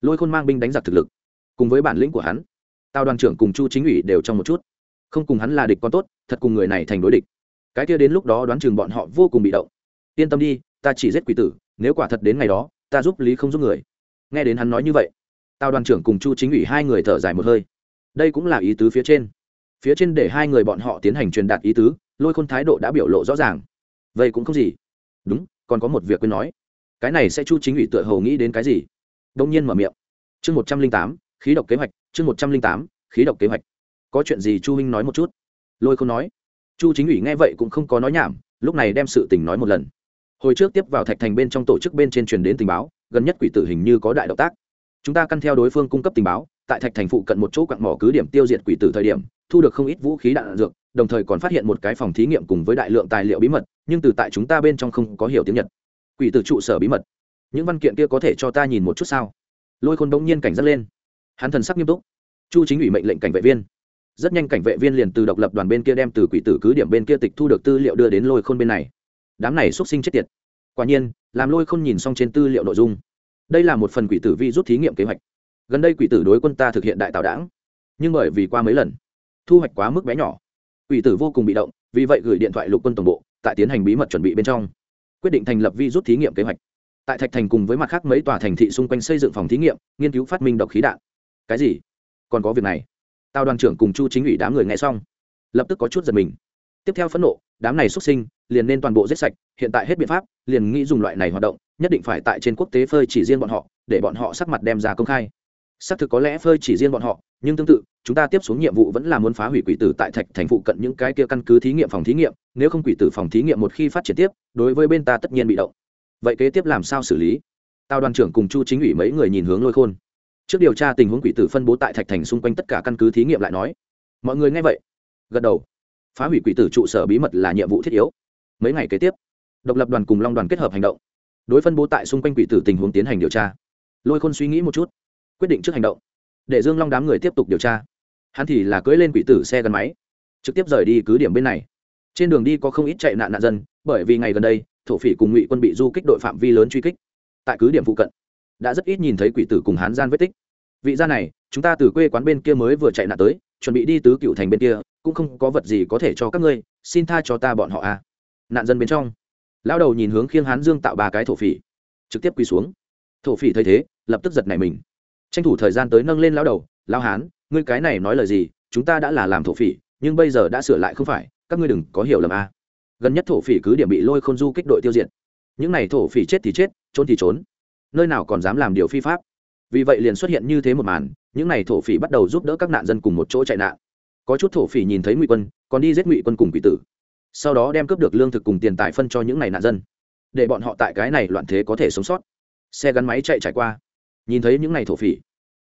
[SPEAKER 1] Lôi khôn mang binh đánh giặc thực lực, cùng với bản lĩnh của hắn, tào đoàn trưởng cùng chu chính ủy đều trong một chút. Không cùng hắn là địch con tốt, thật cùng người này thành đối địch. Cái kia đến lúc đó đoán chừng bọn họ vô cùng bị động. Yên tâm đi, ta chỉ giết quỷ tử, nếu quả thật đến ngày đó, ta giúp lý không giúp người. Nghe đến hắn nói như vậy, tào đoàn trưởng cùng chu chính ủy hai người thở dài một hơi đây cũng là ý tứ phía trên. Phía trên để hai người bọn họ tiến hành truyền đạt ý tứ, lôi khôn thái độ đã biểu lộ rõ ràng. Vậy cũng không gì. Đúng, còn có một việc quên nói. Cái này sẽ chu chính ủy tựa hầu nghĩ đến cái gì? Đông nhiên mở miệng. Chương một trăm linh tám, khí độc kế hoạch, chương một trăm linh tám, khí độc kế hoạch. Có chuyện gì chu huynh nói một chút? Lôi Khôn nói. Chu chính ủy nghe vậy cũng không có nói nhảm, lúc này đem sự tình nói một lần. Hồi trước tiếp vào thạch thành bên trong tổ chức bên trên truyền đến tình báo, gần nhất quỷ tử hình như có đại động tác. Chúng ta căn theo đối phương cung cấp tình báo tại thạch thành phụ cận một chỗ quặng mỏ cứ điểm tiêu diệt quỷ tử thời điểm, thu được không ít vũ khí đạn dược, đồng thời còn phát hiện một cái phòng thí nghiệm cùng với đại lượng tài liệu bí mật, nhưng từ tại chúng ta bên trong không có hiểu tiếng nhật. Quỷ tử trụ sở bí mật. Những văn kiện kia có thể cho ta nhìn một chút sao? Lôi khôn bỗng nhiên cảnh giác lên. Hắn thần sắc nghiêm túc. Chu chính ủy mệnh lệnh cảnh vệ viên. Rất nhanh cảnh vệ viên liền từ độc lập đoàn bên kia đem từ quỷ tử cứ điểm bên kia tịch thu được tư liệu đưa đến lôi khôn bên này. Đám này x sinh chết tiệt. Quả nhiên, làm lôi khôn nhìn xong trên tư liệu nội dung. Đây là một phần quỷ tử vi rút thí nghiệm kế hoạch gần đây quỷ tử đối quân ta thực hiện đại tạo đảng, nhưng bởi vì qua mấy lần, thu hoạch quá mức bé nhỏ. Quỷ tử vô cùng bị động, vì vậy gửi điện thoại lục quân tổng bộ, tại tiến hành bí mật chuẩn bị bên trong, quyết định thành lập vi rút thí nghiệm kế hoạch. Tại thạch thành cùng với mặt khác mấy tòa thành thị xung quanh xây dựng phòng thí nghiệm, nghiên cứu phát minh độc khí đạn. Cái gì? Còn có việc này? Tao đoàn trưởng cùng chu chính ủy đám người nghe xong, lập tức có chút giật mình. Tiếp theo phẫn nộ, đám này xuất sinh, liền nên toàn bộ giết sạch, hiện tại hết biện pháp, liền nghĩ dùng loại này hoạt động, nhất định phải tại trên quốc tế phơi chỉ riêng bọn họ, để bọn họ sắc mặt đem ra công khai xác thực có lẽ phơi chỉ riêng bọn họ, nhưng tương tự, chúng ta tiếp xuống nhiệm vụ vẫn là muốn phá hủy quỷ tử tại thạch thành phụ cận những cái kia căn cứ thí nghiệm phòng thí nghiệm, nếu không quỷ tử phòng thí nghiệm một khi phát triển tiếp, đối với bên ta tất nhiên bị động. Vậy kế tiếp làm sao xử lý? Tào đoàn trưởng cùng chu chính ủy mấy người nhìn hướng lôi khôn. Trước điều tra tình huống quỷ tử phân bố tại thạch thành xung quanh tất cả căn cứ thí nghiệm lại nói. Mọi người nghe vậy, gật đầu. Phá hủy quỷ tử trụ sở bí mật là nhiệm vụ thiết yếu. Mấy ngày kế tiếp, độc lập đoàn cùng long đoàn kết hợp hành động. Đối phân bố tại xung quanh quỷ tử tình huống tiến hành điều tra. Lôi khôn suy nghĩ một chút quyết định trước hành động. Để dương long đám người tiếp tục điều tra. Hắn thì là cưỡi lên quỷ tử xe gắn máy, trực tiếp rời đi cứ điểm bên này. Trên đường đi có không ít chạy nạn nạn dân, bởi vì ngày gần đây, thổ phỉ cùng ngụy quân bị du kích đội phạm vi lớn truy kích. Tại cứ điểm phụ cận, đã rất ít nhìn thấy quỷ tử cùng hán gian vết tích. Vị gia này, chúng ta từ quê quán bên kia mới vừa chạy nạn tới, chuẩn bị đi tứ cựu thành bên kia, cũng không có vật gì có thể cho các ngươi, xin tha cho ta bọn họ à. Nạn dân bên trong lao đầu nhìn hướng khiêng hán dương tạo ba cái thổ phỉ, trực tiếp quỳ xuống. Thổ phỉ thấy thế, lập tức giật nảy mình tranh thủ thời gian tới nâng lên lao đầu lao hán, ngươi cái này nói lời gì? Chúng ta đã là làm thổ phỉ, nhưng bây giờ đã sửa lại không phải, các ngươi đừng có hiểu lầm a. Gần nhất thổ phỉ cứ điểm bị lôi khôn du kích đội tiêu diệt. Những này thổ phỉ chết thì chết, trốn thì trốn. Nơi nào còn dám làm điều phi pháp. Vì vậy liền xuất hiện như thế một màn, những này thổ phỉ bắt đầu giúp đỡ các nạn dân cùng một chỗ chạy nạn. Có chút thổ phỉ nhìn thấy ngụy quân, còn đi giết ngụy quân cùng quỷ tử. Sau đó đem cướp được lương thực cùng tiền tài phân cho những này nạn dân, để bọn họ tại cái này loạn thế có thể sống sót. Xe gắn máy chạy trải qua nhìn thấy những này thổ phỉ,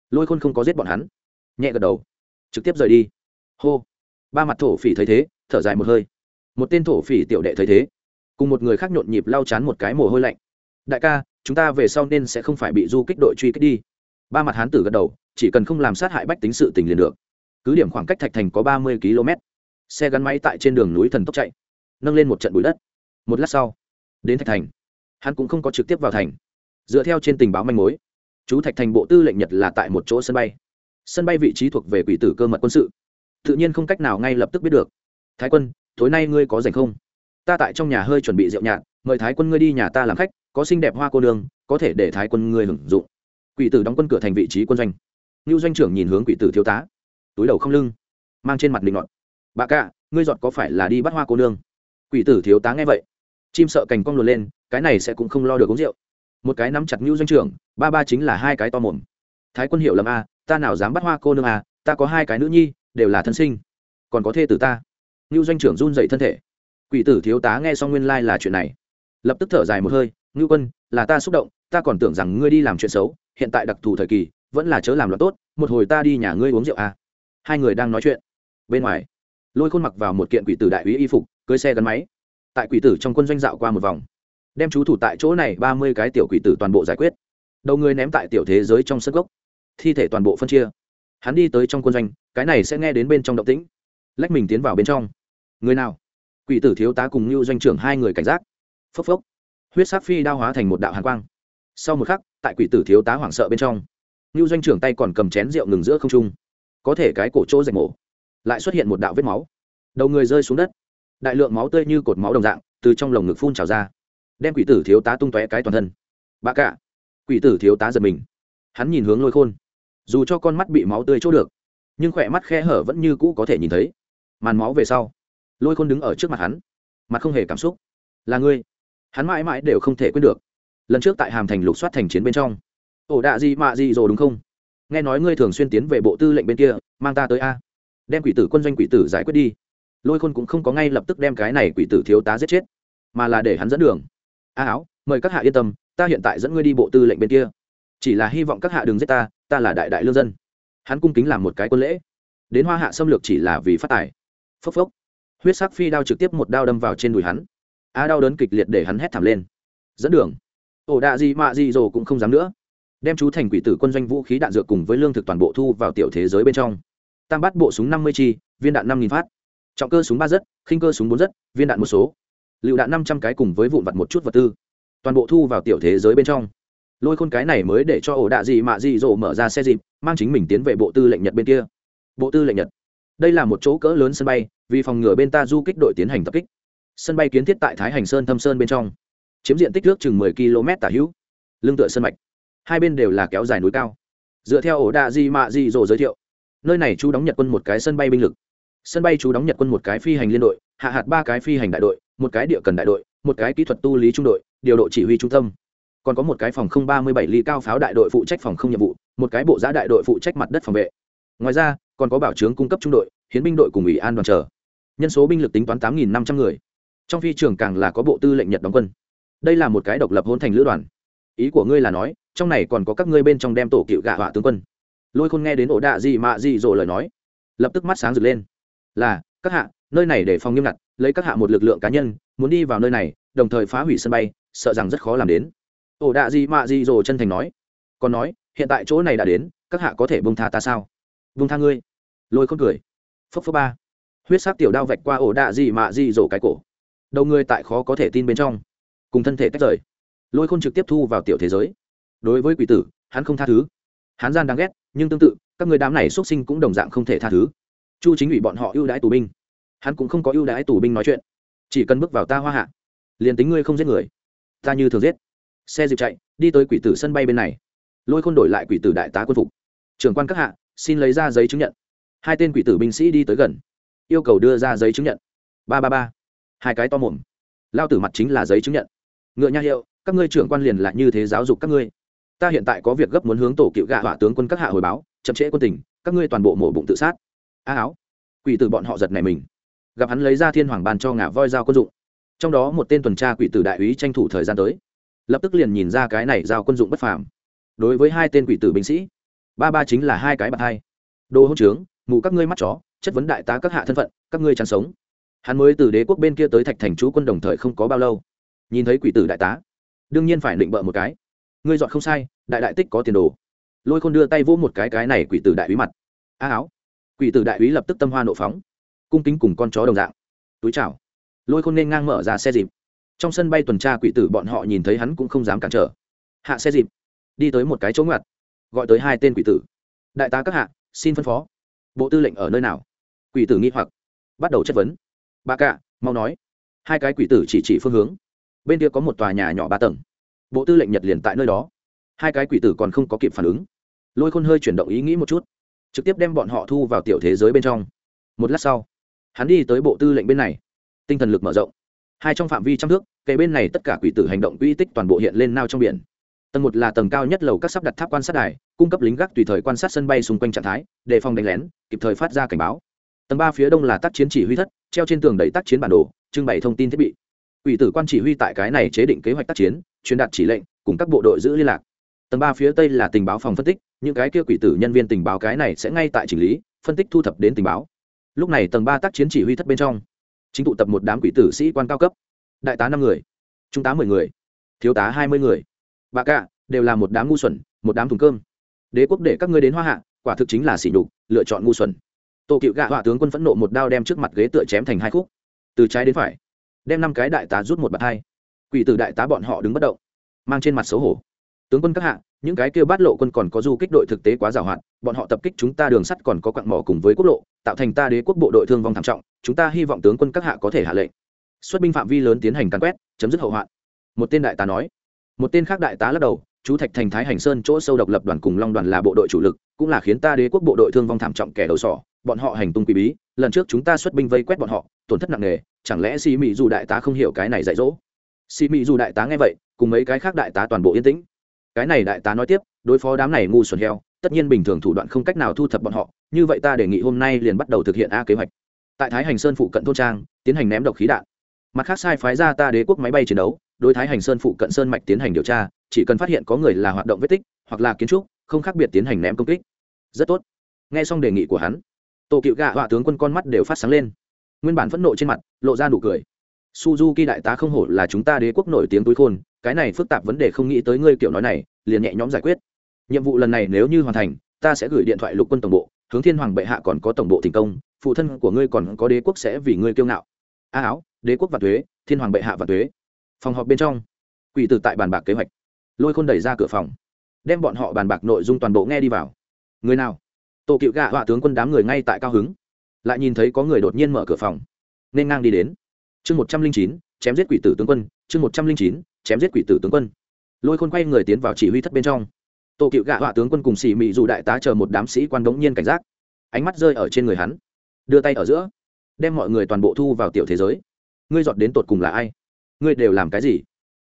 [SPEAKER 1] lôi khôn không có giết bọn hắn, nhẹ gật đầu, trực tiếp rời đi. Hô, ba mặt thổ phỉ thấy thế, thở dài một hơi. Một tên thổ phỉ tiểu đệ thấy thế, cùng một người khác nhộn nhịp lau chán một cái mồ hôi lạnh. Đại ca, chúng ta về sau nên sẽ không phải bị du kích đội truy kích đi. Ba mặt hán tử gật đầu, chỉ cần không làm sát hại bách tính sự tình liền được. Cứ điểm khoảng cách thạch thành có ba mươi km. Xe gắn máy tại trên đường núi thần tốc chạy, nâng lên một trận bụi đất. Một lát sau, đến thạch thành, hắn cũng không có trực tiếp vào thành. Dựa theo trên tình báo manh mối chú thạch thành bộ tư lệnh nhật là tại một chỗ sân bay. Sân bay vị trí thuộc về quỷ tử cơ mật quân sự. Tự nhiên không cách nào ngay lập tức biết được. Thái quân, tối nay ngươi có rảnh không? Ta tại trong nhà hơi chuẩn bị rượu nhạt, mời thái quân ngươi đi nhà ta làm khách, có xinh đẹp hoa cô nương, có thể để thái quân ngươi hưởng dụng. Quỷ tử đóng quân cửa thành vị trí quân doanh. Ngưu doanh trưởng nhìn hướng quỷ tử thiếu tá, túi đầu không lưng, mang trên mặt bình ngọn bà cạ ngươi giọt có phải là đi bắt hoa cô nương? Quỷ tử thiếu tá nghe vậy, chim sợ cành cong luồn lên, cái này sẽ cũng không lo được uống rượu một cái nắm chặt ngưu doanh trưởng, ba ba chính là hai cái to mồm. Thái quân hiệu lầm a, ta nào dám bắt hoa cô nương a, ta có hai cái nữ nhi, đều là thân sinh. Còn có thê tử ta. Ngưu doanh trưởng run dậy thân thể. Quỷ tử thiếu tá nghe xong nguyên lai、like、là chuyện này. Lập tức thở dài một hơi, ngưu quân, là ta xúc động, ta còn tưởng rằng ngươi đi làm chuyện xấu, hiện tại đặc thù thời kỳ, vẫn là chớ làm loạn tốt, một hồi ta đi nhà ngươi uống rượu à. hai người đang nói chuyện. Bên ngoài, lôi khôn mặc vào một kiện quỷ tử đại úy y phục, cưới xe gắn máy. Tại quỷ tử trong quân doanh dạo qua một vòng đem chú thủ tại chỗ này ba mươi cái tiểu quỷ tử toàn bộ giải quyết. Đầu người ném tại tiểu thế giới trong sân gốc. Thi thể toàn bộ phân chia. Hắn đi tới trong quân doanh, cái này sẽ nghe đến bên trong động tĩnh. Lách mình tiến vào bên trong. Người nào? Quỷ tử thiếu tá cùng như doanh trưởng hai người cảnh giác. Phốc phốc. Huyết sắc phi đao hóa thành một đạo hàn quang. Sau một khắc, tại quỷ tử thiếu tá hoảng sợ bên trong như doanh trưởng tay còn cầm chén rượu ngừng giữa không trung. Có thể cái cổ chỗ rạch mổ. Lại xuất hiện một đạo vết máu. Đầu người rơi xuống đất. Đại lượng máu tươi như cột máu đồng dạng, từ trong lồng ngực phun trào ra đem quỷ tử thiếu tá tung tóe cái toàn thân. Bà cả, quỷ tử thiếu tá giật mình. Hắn nhìn hướng lôi khôn. Dù cho con mắt bị máu tươi chỗ được, nhưng khỏe mắt khe hở vẫn như cũ có thể nhìn thấy. Màn máu về sau, lôi khôn đứng ở trước mặt hắn, mặt không hề cảm xúc. Là ngươi. Hắn mãi mãi đều không thể quên được. Lần trước tại hàm thành lục soát thành chiến bên trong. Ổ đạ gì mạ gì rồi đúng không? Nghe nói ngươi thường xuyên tiến về bộ tư lệnh bên kia, mang ta tới a. Đem quỷ tử quân doanh quỷ tử giải quyết đi. Lôi khôn cũng không có ngay lập tức đem cái này quỷ tử thiếu tá giết chết, mà là để hắn dẫn đường a áo, mời các hạ yên tâm, ta hiện tại dẫn ngươi đi bộ tư lệnh bên kia. Chỉ là hy vọng các hạ đừng giết ta ta là đại đại lương dân. Hắn cung kính làm một cái quân lễ. Đến hoa hạ xâm lược chỉ là vì phát tài. Phốc phốc. Huyết sắc phi đao trực tiếp một đao đâm vào trên đùi hắn. A đau đớn kịch liệt để hắn hét thảm lên. Dẫn đường. Ổ đạ gì mạ gì rồi cũng không dám nữa. Đem chú thành quỷ tử quân doanh vũ khí đạn dược cùng với lương thực toàn bộ thu vào tiểu thế giới bên trong. Tam bắt bộ súng năm mươi chi, viên đạn năm nghìn phát. Trọng cơ súng ba rất, khinh cơ súng bốn rất, viên đạn một số lựu đạn năm trăm cái cùng với vụn vặt một chút vật tư. Toàn bộ thu vào tiểu thế giới bên trong. Lôi khôn cái này mới để cho ổ đạ gì mạ gì rộ mở ra xe dịp, mang chính mình tiến về bộ tư lệnh nhật bên kia. Bộ tư lệnh nhật. Đây là một chỗ cỡ lớn sân bay, vì phòng ngừa bên ta du kích đội tiến hành tập kích. Sân bay kiến thiết tại thái hành sơn thâm sơn bên trong. Chiếm diện tích nước chừng mười km tả hữu. Lưng tựa sân mạch. Hai bên đều là kéo dài núi cao. Dựa theo ổ đạ di mạ di rồ giới thiệu, nơi này chú đóng nhật quân một cái sân bay binh lực. Sân bay chú đóng nhật quân một cái phi hành liên đội, hạ hạt ba cái phi hành đại đội một cái địa cần đại đội, một cái kỹ thuật tu lý trung đội, điều độ chỉ huy trung tâm. Còn có một cái phòng không ba mươi bảy ly cao pháo đại đội phụ trách phòng không nhiệm vụ, một cái bộ giã đại đội phụ trách mặt đất phòng vệ. Ngoài ra, còn có bảo trướng cung cấp trung đội, hiến binh đội cùng ủy an đoàn chờ. Nhân số binh lực tính toán tám năm trăm người. Trong phi trường càng là có bộ tư lệnh nhật đóng quân. Đây là một cái độc lập hôn thành lữ đoàn. Ý của ngươi là nói, trong này còn có các ngươi bên trong đem tổ cựu gạ họa tướng quân. Lôi khôn nghe đến ổ đạ gì mạ gì rồi lời nói, lập tức mắt sáng rực lên. Là, các hạ, nơi này để phòng nghiêm ngặt lấy các hạ một lực lượng cá nhân, muốn đi vào nơi này, đồng thời phá hủy sân bay, sợ rằng rất khó làm đến. Ổ đạ gì mạ gì rồ chân thành nói. Còn nói, hiện tại chỗ này đã đến, các hạ có thể bông tha ta sao? Bông tha ngươi. Lôi khôn cười. Phốc phốc ba. Huyết sắc tiểu đao vạch qua ổ đạ gì mạ gì rồ cái cổ. Đầu ngươi tại khó có thể tin bên trong. Cùng thân thể tách rời. Lôi khôn trực tiếp thu vào tiểu thế giới. Đối với quỷ tử, hắn không tha thứ. Hắn gian đáng ghét, nhưng tương tự, các người đám này xuất sinh cũng đồng dạng không thể tha thứ. Chu chính ủy bọn họ ưu đãi tù binh hắn cũng không có ưu đãi tù binh nói chuyện. Chỉ cần bước vào ta hoa hạ, liền tính ngươi không giết người, ta như thường giết. Xe dịp chạy, đi tới quỷ tử sân bay bên này. Lôi khôn đổi lại quỷ tử đại tá quân phục. Trưởng quan các hạ, xin lấy ra giấy chứng nhận. Hai tên quỷ tử binh sĩ đi tới gần, yêu cầu đưa ra giấy chứng nhận. Ba ba ba. Hai cái to mồm. Lao tử mặt chính là giấy chứng nhận. Ngựa nha hiệu, các ngươi trưởng quan liền là như thế giáo dục các ngươi. Ta hiện tại có việc gấp muốn hướng tổ cựu gạ hỏa tướng quân các hạ hồi báo, chậm trễ quân tình, các ngươi toàn bộ mổ bụng tự sát. A áo. Quỷ tử bọn họ giật này mình gặp hắn lấy ra thiên hoàng bàn cho ngả voi dao quân dụng. Trong đó một tên tuần tra quỷ tử đại úy tranh thủ thời gian tới. Lập tức liền nhìn ra cái này giao quân dụng bất phàm. Đối với hai tên quỷ tử binh sĩ, ba ba chính là hai cái bạc hai. Đồ hỗn trướng, mù các ngươi mắt chó, chất vấn đại tá các hạ thân phận, các ngươi chẳng sống. Hắn mới từ đế quốc bên kia tới thạch thành chú quân đồng thời không có bao lâu. Nhìn thấy quỷ tử đại tá, đương nhiên phải định bợ một cái. Ngươi dọn không sai, đại đại tích có tiền đồ. Lôi khôn đưa tay vỗ một cái cái này quỷ tử đại úy mặt. A áo. Quỷ tử đại úy lập tức tâm hoa nộ phóng cung kính cùng con chó đồng dạng. Túi chào. Lôi khôn nên ngang mở ra xe dịp. Trong sân bay tuần tra quỷ tử bọn họ nhìn thấy hắn cũng không dám cản trở. Hạ xe dịp. Đi tới một cái chỗ ngặt gọi tới hai tên quỷ tử. Đại tá các hạ, xin phân phó. Bộ tư lệnh ở nơi nào? Quỷ tử nghi hoặc. Bắt đầu chất vấn. Ba cạ, mau nói. Hai cái quỷ tử chỉ chỉ phương hướng. Bên kia có một tòa nhà nhỏ ba tầng. Bộ tư lệnh nhật liền tại nơi đó. Hai cái quỷ tử còn không có kịp phản ứng. Lôi khôn hơi chuyển động ý nghĩ một chút. Trực tiếp đem bọn họ thu vào tiểu thế giới bên trong. Một lát sau hắn đi tới bộ tư lệnh bên này. Tinh thần lực mở rộng. Hai trong phạm vi trăm thước cây bên này tất cả quỷ tử hành động quỹ tích toàn bộ hiện lên nao trong biển. Tầng một là tầng cao nhất lầu các sắp đặt tháp quan sát đài, cung cấp lính gác tùy thời quan sát sân bay xung quanh trạng thái, đề phòng đánh lén, kịp thời phát ra cảnh báo. Tầng ba phía đông là tác chiến chỉ huy thất, treo trên tường đẩy tác chiến bản đồ, trưng bày thông tin thiết bị. Ủy tử quan chỉ huy tại cái này chế định kế hoạch tác chiến, truyền đạt chỉ lệnh, cùng các bộ đội giữ liên lạc. Tầng ba phía tây là tình báo phòng phân tích, những cái kia quỷ tử nhân viên tình báo cái này sẽ ngay tại chỉnh lý, phân tích thu thập đến tình báo lúc này tầng ba tác chiến chỉ huy thất bên trong, chính tụ tập một đám quỷ tử sĩ quan cao cấp. Đại tá năm người, trung tá mười người, thiếu tá hai mươi người. Bà cả, đều là một đám ngu xuẩn, một đám thùng cơm. Đế quốc để các ngươi đến hoa hạ, quả thực chính là xỉ nhục, lựa chọn ngu xuẩn. Tổ cựu gạ họa tướng quân phẫn nộ một đao đem trước mặt ghế tựa chém thành hai khúc. Từ trái đến phải, đem năm cái đại tá rút một bạt hai. Quỷ tử đại tá bọn họ đứng bất động, mang trên mặt xấu hổ. Tướng quân các hạ, những cái kêu bát lộ quân còn có du kích đội thực tế quá giàu hạn, bọn họ tập kích chúng ta đường sắt còn có quặng mỏ cùng với quốc lộ tạo thành ta đế quốc bộ đội thương vong thảm trọng, chúng ta hy vọng tướng quân các hạ có thể hạ lệnh. Xuất binh phạm vi lớn tiến hành càn quét, chấm dứt hậu hoạn. Một tên đại tá nói. Một tên khác đại tá lắc đầu, chú thạch thành thái hành sơn chỗ sâu độc lập đoàn cùng long đoàn là bộ đội chủ lực, cũng là khiến ta đế quốc bộ đội thương vong thảm trọng kẻ đầu sỏ, bọn họ hành tung quỷ bí, lần trước chúng ta xuất binh vây quét bọn họ, tổn thất nặng nề, chẳng lẽ xì mị dù đại tá không hiểu cái này dạy dỗ? Xì mị dù đại tá nghe vậy, cùng mấy cái khác đại tá toàn bộ yên tĩnh. Cái này đại tá nói tiếp, đối phó đám này ngu xuẩn heo tất nhiên bình thường thủ đoạn không cách nào thu thập bọn họ, như vậy ta đề nghị hôm nay liền bắt đầu thực hiện a kế hoạch. Tại thái hành sơn phụ cận thôn trang, tiến hành ném độc khí đạn. Mặt khác sai phái ra ta đế quốc máy bay chiến đấu, đối thái hành sơn phụ cận sơn mạch tiến hành điều tra, chỉ cần phát hiện có người là hoạt động vết tích, hoặc là kiến trúc, không khác biệt tiến hành ném công kích. Rất tốt. Nghe xong đề nghị của hắn tổ cựu gạ họa tướng quân con mắt đều phát sáng lên. Nguyên bản phẫn nộ trên mặt, lộ ra nụ cười. Suzuki đại tá không hổ là chúng ta đế quốc nổi tiếng túi khôn, cái này phức tạp vấn đề không nghĩ tới ngươi kiểu nói này, liền nhẹ nhõm giải quyết nhiệm vụ lần này nếu như hoàn thành, ta sẽ gửi điện thoại lục quân tổng bộ, hướng thiên hoàng bệ hạ còn có tổng bộ thành công, phụ thân của ngươi còn có đế quốc sẽ vì ngươi kiêu ngạo. A áo, đế quốc và thuế, thiên hoàng bệ hạ và thuế. Phòng họp bên trong, quỷ tử tại bàn bạc kế hoạch. Lôi khôn đẩy ra cửa phòng, đem bọn họ bàn bạc nội dung toàn bộ nghe đi vào. Người nào? Tổ cựu gạ họa tướng quân đám người ngay tại cao hứng. Lại nhìn thấy có người đột nhiên mở cửa phòng, nên ngang đi đến. Chương một trăm linh chín, chém giết quỷ tử tướng quân, chương một trăm linh chín, chém giết quỷ tử tướng quân. Lôi khôn quay người tiến vào chỉ huy thất bên trong tổ cựu gạ họa tướng quân cùng xì mị dù đại tá chờ một đám sĩ quan đống nhiên cảnh giác. Ánh mắt rơi ở trên người hắn. Đưa tay ở giữa, đem mọi người toàn bộ thu vào tiểu thế giới. Ngươi dọn đến tột cùng là ai? Ngươi đều làm cái gì?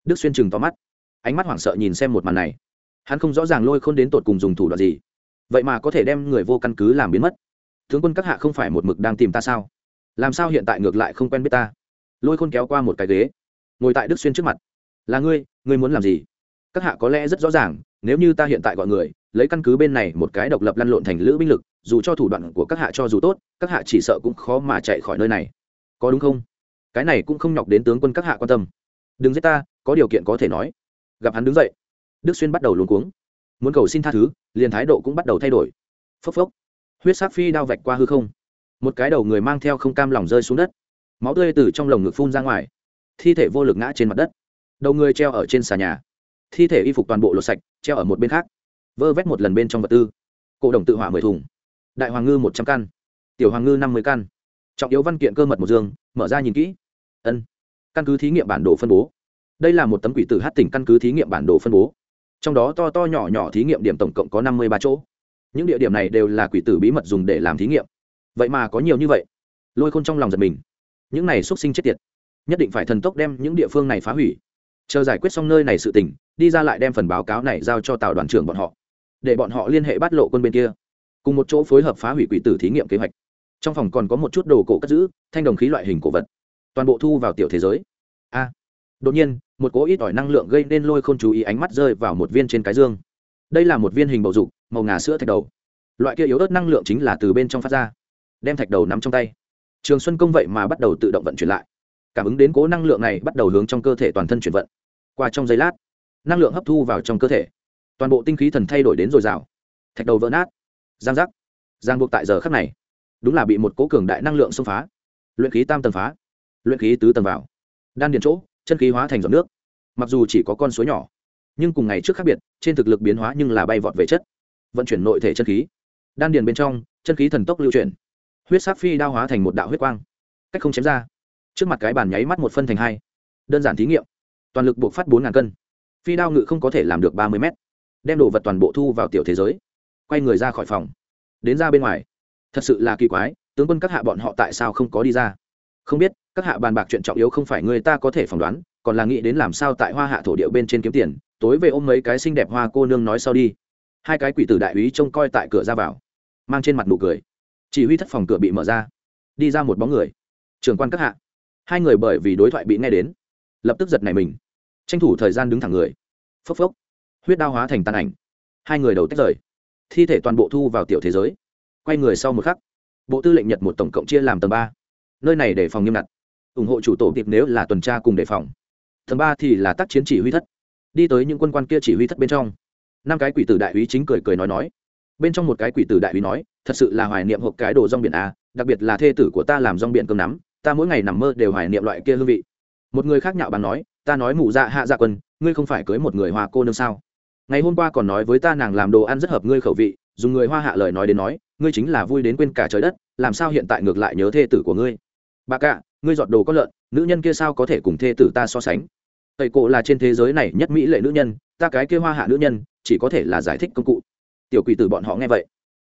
[SPEAKER 1] Đức xuyên chừng to mắt. Ánh mắt hoảng sợ nhìn xem một màn này. Hắn không rõ ràng lôi khôn đến tột cùng dùng thủ đoạn gì. Vậy mà có thể đem người vô căn cứ làm biến mất. Tướng quân các hạ không phải một mực đang tìm ta sao? Làm sao hiện tại ngược lại không quen biết ta? Lôi khôn kéo qua một cái ghế, ngồi tại đức xuyên trước mặt. Là ngươi ngươi muốn làm gì? Các hạ có lẽ rất rõ ràng nếu như ta hiện tại gọi người, lấy căn cứ bên này một cái độc lập lăn lộn thành lữ binh lực, dù cho thủ đoạn của các hạ cho dù tốt, các hạ chỉ sợ cũng khó mà chạy khỏi nơi này. Có đúng không? Cái này cũng không nhọc đến tướng quân các hạ quan tâm. Đừng giết ta, có điều kiện có thể nói. Gặp hắn đứng dậy. Đức xuyên bắt đầu luống cuống. Muốn cầu xin tha thứ, liền thái độ cũng bắt đầu thay đổi. Phốc phốc. Huyết sắc phi đao vạch qua hư không. Một cái đầu người mang theo không cam lòng rơi xuống đất. Máu tươi từ trong lồng ngực phun ra ngoài. Thi thể vô lực ngã trên mặt đất. Đầu người treo ở trên xà nhà thi thể y phục toàn bộ lột sạch, treo ở một bên khác. Vơ vét một lần bên trong vật tư. Cổ đồng tự hỏa mười thùng. Đại hoàng ngư một trăm căn. Tiểu hoàng ngư năm mươi căn. Trọng yếu văn kiện cơ mật một dương, mở ra nhìn kỹ. Ân. Căn cứ thí nghiệm bản đồ phân bố. Đây là một tấm quỷ tử hát tỉnh căn cứ thí nghiệm bản đồ phân bố. Trong đó to to nhỏ nhỏ thí nghiệm điểm tổng cộng có năm mươi ba chỗ. Những địa điểm này đều là quỷ tử bí mật dùng để làm thí nghiệm. Vậy mà có nhiều như vậy. Lôi khôn trong lòng giật mình. Những này x sinh chết tiệt. Nhất định phải thần tốc đem những địa phương này phá hủy. Chờ giải quyết xong nơi này sự tình đi ra lại đem phần báo cáo này giao cho tàu đoàn trưởng bọn họ, để bọn họ liên hệ bắt lộ quân bên kia, cùng một chỗ phối hợp phá hủy quỷ tử thí nghiệm kế hoạch. Trong phòng còn có một chút đồ cổ cất giữ, thanh đồng khí loại hình cổ vật, toàn bộ thu vào tiểu thế giới. A, đột nhiên, một cỗ ít ỏi năng lượng gây nên lôi không chú ý ánh mắt rơi vào một viên trên cái dương. Đây là một viên hình bầu dục, màu ngà sữa thạch đầu. Loại kia yếu ớt năng lượng chính là từ bên trong phát ra, đem thạch đầu nắm trong tay. Trường xuân công vậy mà bắt đầu tự động vận chuyển lại. Cảm ứng đến cố năng lượng này bắt đầu hướng trong cơ thể toàn thân chuyển vận. Qua trong giây lát năng lượng hấp thu vào trong cơ thể. Toàn bộ tinh khí thần thay đổi đến dồi dào. Thạch đầu vỡ nát. Giang giác. Giang buộc tại giờ khắc này. Đúng là bị một cố cường đại năng lượng xông phá. Luyện khí tam tầng phá. Luyện khí tứ tầng vào. Đan điền chỗ, chân khí hóa thành giọt nước. Mặc dù chỉ có con suối nhỏ, nhưng cùng ngày trước khác biệt, trên thực lực biến hóa nhưng là bay vọt về chất. Vận chuyển nội thể chân khí. Đan điền bên trong, chân khí thần tốc lưu chuyển. Huyết sắc phi đao hóa thành một đạo huyết quang. Cách không chém ra. Trước mặt cái bàn nháy mắt một phân thành hai. Đơn giản thí nghiệm. Toàn lực buộc phát bốn ngàn cân phi đao ngự không có thể làm được ba mươi mét. Đem đồ vật toàn bộ thu vào tiểu thế giới. Quay người ra khỏi phòng. Đến ra bên ngoài. Thật sự là kỳ quái, tướng quân các hạ bọn họ tại sao không có đi ra? Không biết, các hạ bàn bạc chuyện trọng yếu không phải người ta có thể phỏng đoán, còn là nghĩ đến làm sao tại hoa hạ thổ điệu bên trên kiếm tiền, tối về ôm mấy cái xinh đẹp hoa cô nương nói sau đi. Hai cái quỷ tử đại úy trông coi tại cửa ra vào, mang trên mặt nụ cười. Chỉ huy thất phòng cửa bị mở ra. Đi ra một bóng người. Trường quan các hạ. Hai người bởi vì đối thoại bị nghe đến, lập tức giật này mình tranh thủ thời gian đứng thẳng người. Phốc phốc. Huyết đao hóa thành tàn ảnh. Hai người đầu tách rời. Thi thể toàn bộ thu vào tiểu thế giới. Quay người sau một khắc, bộ tư lệnh nhật một tổng cộng chia làm tầng ba. Nơi này để phòng nghiêm ngặt. Ủng hộ chủ tổ tiệp nếu là tuần tra cùng đề phòng. Tầng ba thì là tác chiến chỉ huy thất. Đi tới những quân quan kia chỉ huy thất bên trong. Năm cái quỷ tử đại úy chính cười cười nói nói. Bên trong một cái quỷ tử đại úy nói, thật sự là hoài niệm hộp cái đồ rong biển a đặc biệt là thê tử của ta làm rong biển cơm nắm, ta mỗi ngày nằm mơ đều hoài niệm loại kia hương vị. Một người khác nhạo bằng nói ta nói mụ dạ hạ dạ quân, ngươi không phải cưới một người hoa cô nương sao? Ngày hôm qua còn nói với ta nàng làm đồ ăn rất hợp ngươi khẩu vị, dùng người hoa hạ lời nói đến nói, ngươi chính là vui đến quên cả trời đất, làm sao hiện tại ngược lại nhớ thê tử của ngươi? Bà cạ ngươi dọn đồ có lợn, nữ nhân kia sao có thể cùng thê tử ta so sánh? Tây cổ là trên thế giới này nhất mỹ lệ nữ nhân, ta cái kia hoa hạ nữ nhân, chỉ có thể là giải thích công cụ. Tiểu quỷ tử bọn họ nghe vậy,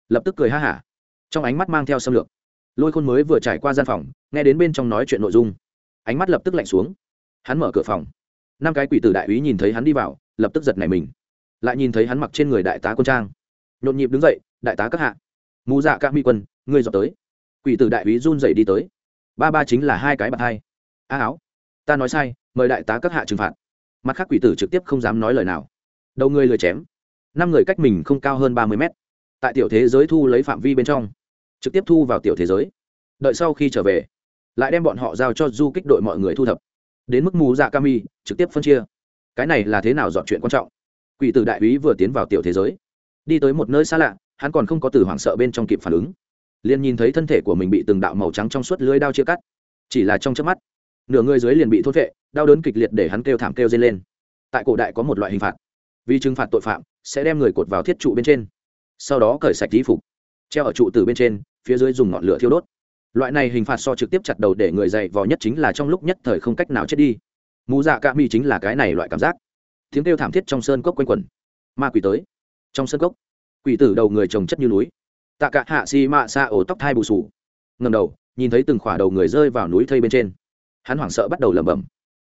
[SPEAKER 1] lập tức cười ha hả, trong ánh mắt mang theo xâm lược. Lôi khôn mới vừa trải qua gian phòng, nghe đến bên trong nói chuyện nội dung, ánh mắt lập tức lạnh xuống hắn mở cửa phòng. Năm cái quỷ tử đại úy nhìn thấy hắn đi vào, lập tức giật nảy mình. Lại nhìn thấy hắn mặc trên người đại tá quân trang. Nhộn nhịp đứng dậy, đại tá các hạ, mù dạ các mỹ quân, ngươi dọn tới. Quỷ tử đại úy run dậy đi tới. Ba ba chính là hai cái bạc hai. A áo, ta nói sai, mời đại tá các hạ trừng phạt. Mặt khác quỷ tử trực tiếp không dám nói lời nào. Đầu người lười chém. Năm người cách mình không cao hơn ba mươi mét. Tại tiểu thế giới thu lấy phạm vi bên trong, trực tiếp thu vào tiểu thế giới. Đợi sau khi trở về, lại đem bọn họ giao cho du kích đội mọi người thu thập đến mức mù dạ kami trực tiếp phân chia. Cái này là thế nào dọn chuyện quan trọng? Quỷ tử đại úy vừa tiến vào tiểu thế giới, đi tới một nơi xa lạ, hắn còn không có từ hoảng sợ bên trong kịp phản ứng. Liền nhìn thấy thân thể của mình bị từng đạo màu trắng trong suốt lưới đao chia cắt. Chỉ là trong chớp mắt, nửa người dưới liền bị thốt vệ đau đớn kịch liệt để hắn kêu thảm kêu dây lên. Tại cổ đại có một loại hình phạt. Vì trừng phạt tội phạm, sẽ đem người cột vào thiết trụ bên trên. Sau đó cởi sạch tí phục, treo ở trụ từ bên trên, phía dưới dùng ngọn lửa thiêu đốt loại này hình phạt so trực tiếp chặt đầu để người dạy vò nhất chính là trong lúc nhất thời không cách nào chết đi. Mù dạ cạ mi chính là cái này loại cảm giác. Tiếng kêu thảm thiết trong sơn cốc quanh quẩn. Ma quỷ tới. Trong sơn cốc, quỷ tử đầu người trồng chất như núi. Tạ cả hạ si mạ xa ổ tóc thai bù sù. Ngầm đầu, nhìn thấy từng khỏa đầu người rơi vào núi thây bên trên. Hắn hoảng sợ bắt đầu lẩm bẩm.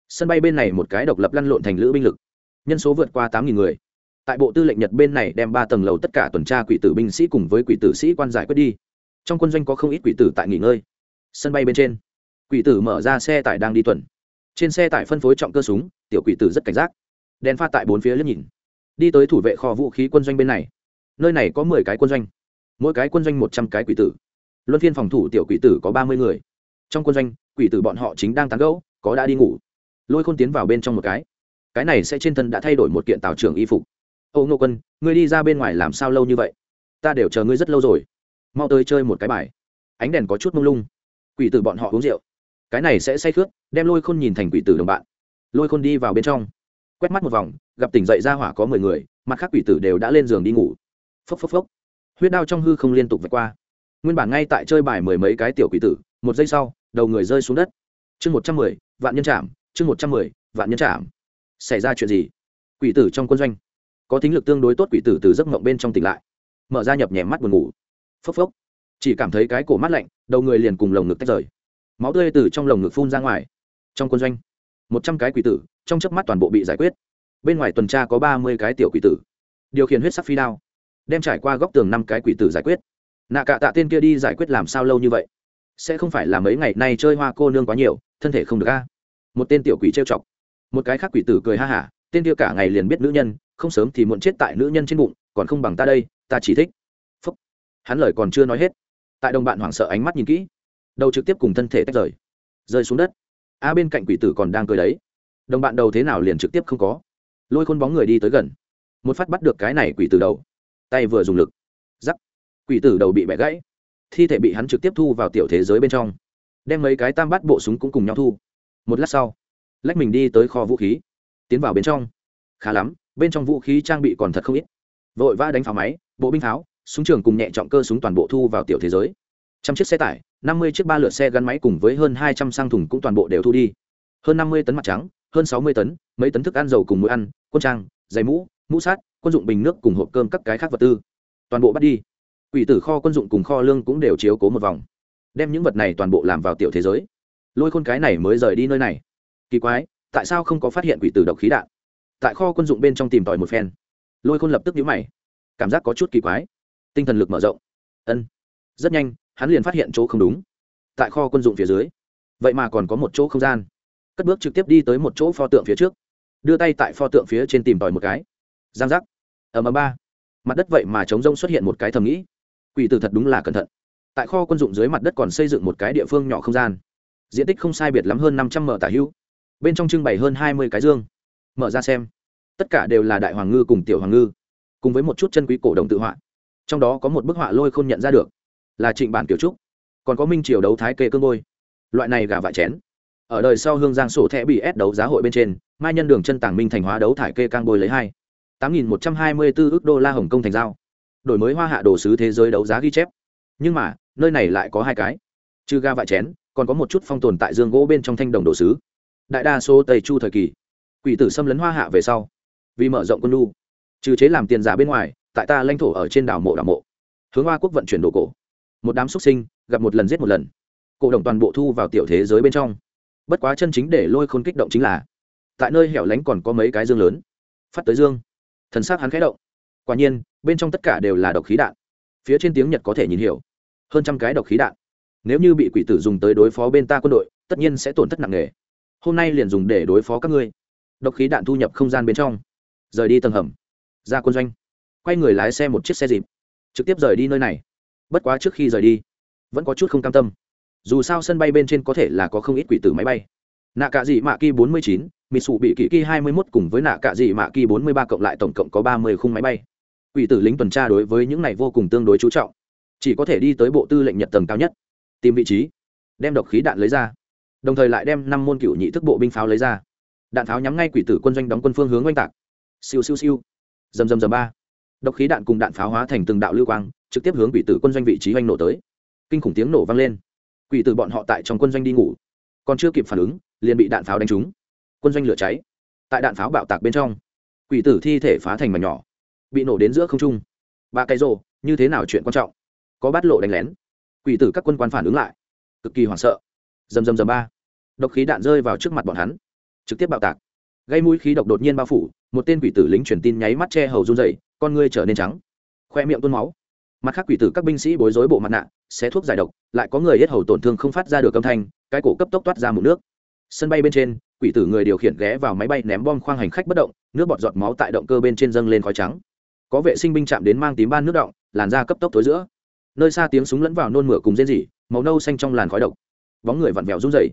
[SPEAKER 1] Sân bay bên này một cái độc lập lăn lộn thành lữ binh lực. Nhân số vượt qua tám nghìn người. Tại bộ tư lệnh nhật bên này đem ba tầng lầu tất cả tuần tra quỷ tử binh sĩ cùng với quỷ tử sĩ quan giải quyết đi trong quân doanh có không ít quỷ tử tại nghỉ ngơi. Sân bay bên trên, quỷ tử mở ra xe tải đang đi tuần. Trên xe tải phân phối trọng cơ súng, tiểu quỷ tử rất cảnh giác. Đèn pha tại bốn phía liếc nhìn. Đi tới thủ vệ kho vũ khí quân doanh bên này. Nơi này có mười cái quân doanh. Mỗi cái quân doanh một trăm cái quỷ tử. Luân phiên phòng thủ tiểu quỷ tử có ba mươi người. Trong quân doanh, quỷ tử bọn họ chính đang tán gẫu, có đã đi ngủ. Lôi khôn tiến vào bên trong một cái. Cái này sẽ trên thân đã thay đổi một kiện tào trưởng y phục. Ô ngô quân, ngươi đi ra bên ngoài làm sao lâu như vậy? Ta đều chờ ngươi rất lâu rồi mau tới chơi một cái bài. Ánh đèn có chút mông lung. Quỷ tử bọn họ uống rượu. Cái này sẽ say khướt đem lôi khôn nhìn thành quỷ tử đồng bạn. Lôi khôn đi vào bên trong. Quét mắt một vòng, gặp tỉnh dậy ra hỏa có mười người, mặt khác quỷ tử đều đã lên giường đi ngủ. Phốc phốc phốc. Huyết đao trong hư không liên tục vạch qua. Nguyên bản ngay tại chơi bài mười mấy cái tiểu quỷ tử, một giây sau, đầu người rơi xuống đất. Chương một trăm mười, vạn nhân trảm, chương một trăm mười, vạn nhân trảm. Xảy ra chuyện gì? Quỷ tử trong quân doanh. Có thính lực tương đối tốt quỷ tử từ giấc mộng bên trong tỉnh lại. Mở ra nhập nhèm mắt buồn ngủ phốc phốc. Chỉ cảm thấy cái cổ mát lạnh, đầu người liền cùng lồng ngực tách rời. Máu tươi từ trong lồng ngực phun ra ngoài. Trong quân doanh, một trăm cái quỷ tử, trong chớp mắt toàn bộ bị giải quyết. Bên ngoài tuần tra có ba mươi cái tiểu quỷ tử. Điều khiển huyết sắc phi đao, đem trải qua góc tường năm cái quỷ tử giải quyết. Nạ cả tạ tên kia đi giải quyết làm sao lâu như vậy? Sẽ không phải là mấy ngày nay chơi hoa cô nương quá nhiều, thân thể không được a. Một tên tiểu quỷ trêu chọc. Một cái khác quỷ tử cười ha hả, tên kia cả ngày liền biết nữ nhân, không sớm thì muộn chết tại nữ nhân trên bụng, còn không bằng ta đây, ta chỉ thích hắn lời còn chưa nói hết, tại đồng bạn hoảng sợ ánh mắt nhìn kỹ, đầu trực tiếp cùng thân thể tách rời, rơi xuống đất. A bên cạnh quỷ tử còn đang cười đấy. Đồng bạn đầu thế nào liền trực tiếp không có. Lôi khôn bóng người đi tới gần, một phát bắt được cái này quỷ tử đầu. Tay vừa dùng lực giắc quỷ tử đầu bị bẻ gãy. Thi thể bị hắn trực tiếp thu vào tiểu thế giới bên trong, đem mấy cái tam bắt bộ súng cũng cùng nhau thu. Một lát sau, lách mình đi tới kho vũ khí, tiến vào bên trong. Khá lắm, bên trong vũ khí trang bị còn thật không ít. Vội vã đánh pháo máy, bộ binh pháo súng trường cùng nhẹ trọng cơ súng toàn bộ thu vào tiểu thế giới. Trăm chiếc xe tải, năm mươi chiếc ba lượt xe gắn máy cùng với hơn hai trăm sang thùng cũng toàn bộ đều thu đi. Hơn năm mươi tấn mặt trắng, hơn sáu mươi tấn, mấy tấn thức ăn dầu cùng mũi ăn, quân trang, giày mũ mũ sát, quân dụng bình nước cùng hộp cơm các cái khác vật tư. Toàn bộ bắt đi. Ủy tử kho quân dụng cùng kho lương cũng đều chiếu cố một vòng. Đem những vật này toàn bộ làm vào tiểu thế giới. Lôi khôn cái này mới rời đi nơi này. Kỳ quái, tại sao không có phát hiện quỷ tử độc khí đạn? Tại kho quân dụng bên trong tìm tòi một phen. Lôi khôn lập tức nhíu mày. Cảm giác có chút kỳ quái tinh thần lực mở rộng. Ân. Rất nhanh, hắn liền phát hiện chỗ không đúng. Tại kho quân dụng phía dưới. Vậy mà còn có một chỗ không gian. Cất bước trực tiếp đi tới một chỗ pho tượng phía trước. Đưa tay tại pho tượng phía trên tìm tòi một cái. Giang giác. Ở ầm ba. Mặt đất vậy mà chống rông xuất hiện một cái thầm nghĩ. Quỷ tử thật đúng là cẩn thận. Tại kho quân dụng dưới mặt đất còn xây dựng một cái địa phương nhỏ không gian. Diện tích không sai biệt lắm hơn năm trăm mở tả hữu. Bên trong trưng bày hơn hai mươi cái dương. Mở ra xem. Tất cả đều là đại hoàng ngư cùng tiểu hoàng ngư. Cùng với một chút chân quý cổ đồng tự họa trong đó có một bức họa lôi không nhận ra được, là trịnh bản kiểu trúc. Còn có minh triều đấu thái kê cương ngôi. Loại này gà vải chén. Ở đời sau hương giang sổ thẻ bị ép đấu giá hội bên trên, mai nhân đường chân tàng minh thành hóa đấu thải kê cang bôi lấy hai. tám nghìn một trăm hai mươi bốn ước đô la hồng kông thành giao. Đổi mới hoa hạ đồ sứ thế giới đấu giá ghi chép. Nhưng mà, nơi này lại có hai cái. Trừ ga vạ chén, còn có một chút phong tồn tại dương gỗ bên trong thanh đồng đồ sứ. Đại đa số tây chu thời kỳ. Quỷ tử xâm lấn hoa hạ về sau. Vì mở rộng quân lu trừ chế làm tiền giả bên ngoài tại ta lãnh thổ ở trên đảo mộ đảo mộ. Hướng hoa quốc vận chuyển đồ cổ. Một đám xuất sinh, gặp một lần giết một lần. Cổ đồng toàn bộ thu vào tiểu thế giới bên trong. Bất quá chân chính để lôi khôn kích động chính là, tại nơi hẻo lánh còn có mấy cái dương lớn. Phát tới dương. Thần s á c hắn khẽ động. Quả nhiên, bên trong tất cả đều là độc khí đạn. Phía trên tiếng nhật có thể nhìn hiểu. Hơn trăm cái độc khí đạn. Nếu như bị quỷ tử dùng tới đối phó bên ta quân đội, tất nhiên sẽ tổn thất nặng nề. Hôm nay liền dùng để đối phó các ngươi. Độc khí đạn thu nhập không gian bên trong. Rời đi tầng hầm. Ra quân doanh quay người lái xe một chiếc xe dịp, trực tiếp rời đi nơi này. Bất quá trước khi rời đi, vẫn có chút không cam tâm. Dù sao sân bay bên trên có thể là có không ít quỷ tử máy bay. Nạ cạ dị mạ kỳ bốn mươi chín mịt sụ bị kỵ kỳ hai mươi mốt cùng với nạ cạ dị mạ kỳ bốn mươi ba cộng lại tổng cộng có ba mươi khung máy bay. Quỷ tử lính tuần tra đối với những này vô cùng tương đối chú trọng. Chỉ có thể đi tới bộ tư lệnh nhật tầng cao nhất, tìm vị trí, đem độc khí đạn lấy ra. Đồng thời lại đem năm môn cựu nhị thức bộ binh pháo lấy ra. Đạn pháo nhắm ngay quỷ tử quân doanh đóng quân phương hướng oanh tạc. Siêu siêu siêu. Dầm dầm dầm ba độc khí đạn cùng đạn pháo hóa thành từng đạo lưu quang, trực tiếp hướng quỷ tử quân doanh vị trí oanh nổ tới. Kinh khủng tiếng nổ vang lên. Quỷ tử bọn họ tại trong quân doanh đi ngủ, còn chưa kịp phản ứng, liền bị đạn pháo đánh trúng. Quân doanh lửa cháy. Tại đạn pháo bạo tạc bên trong, quỷ tử thi thể phá thành mảnh nhỏ, bị nổ đến giữa không trung. Ba cái rồ, như thế nào chuyện quan trọng? Có bát lộ đánh lén. Quỷ tử các quân quan phản ứng lại. Cực kỳ hoảng sợ. Dầm dầm dầm ba. Độc khí đạn rơi vào trước mặt bọn hắn. Trực tiếp bạo tạc. Gây mũi khí độc đột nhiên bao phủ, một tên quỷ tử lính truyền tin nháy mắt che hầu run dày con ngươi trở nên trắng, khoe miệng tuôn máu. Mặt khác quỷ tử các binh sĩ bối rối bộ mặt nạ, xé thuốc giải độc, lại có người hết hầu tổn thương không phát ra được âm thanh, cái cổ cấp tốc toát ra một nước. Sân bay bên trên, quỷ tử người điều khiển ghé vào máy bay ném bom khoang hành khách bất động, nước bọt giọt máu tại động cơ bên trên dâng lên khói trắng. Có vệ sinh binh chạm đến mang tím ban nước động, làn da cấp tốc tối giữa. Nơi xa tiếng súng lẫn vào nôn mửa cùng rên rỉ, màu nâu xanh trong làn khói độc. Bóng người vặn vẹo run rẩy.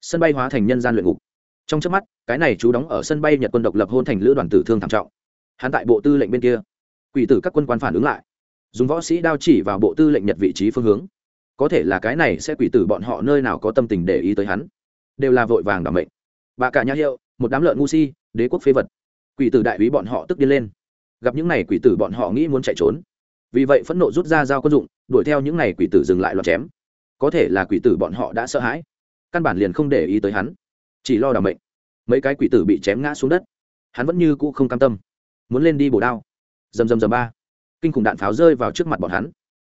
[SPEAKER 1] Sân bay hóa thành nhân gian luyện ngục. Trong chớp mắt, cái này chú đóng ở sân bay nhật quân độc lập hôn thành lữ đoàn tử thương thảm trọng hắn tại bộ tư lệnh bên kia. Quỷ tử các quân quan phản ứng lại. Dùng võ sĩ đao chỉ vào bộ tư lệnh nhật vị trí phương hướng. Có thể là cái này sẽ quỷ tử bọn họ nơi nào có tâm tình để ý tới hắn. Đều là vội vàng đảm mệnh. Bà cả nhã hiệu, một đám lợn ngu si, đế quốc phế vật. Quỷ tử đại úy bọn họ tức điên lên. Gặp những này quỷ tử bọn họ nghĩ muốn chạy trốn. Vì vậy phẫn nộ rút ra dao quân dụng, đuổi theo những này quỷ tử dừng lại loạt chém. Có thể là quỷ tử bọn họ đã sợ hãi. Căn bản liền không để ý tới hắn. Chỉ lo đảm mệnh. Mấy cái quỷ tử bị chém ngã xuống đất. Hắn vẫn như cũ không cam tâm muốn lên đi bổ đao. Dầm dầm dầm ba. Kinh khủng đạn pháo rơi vào trước mặt bọn hắn.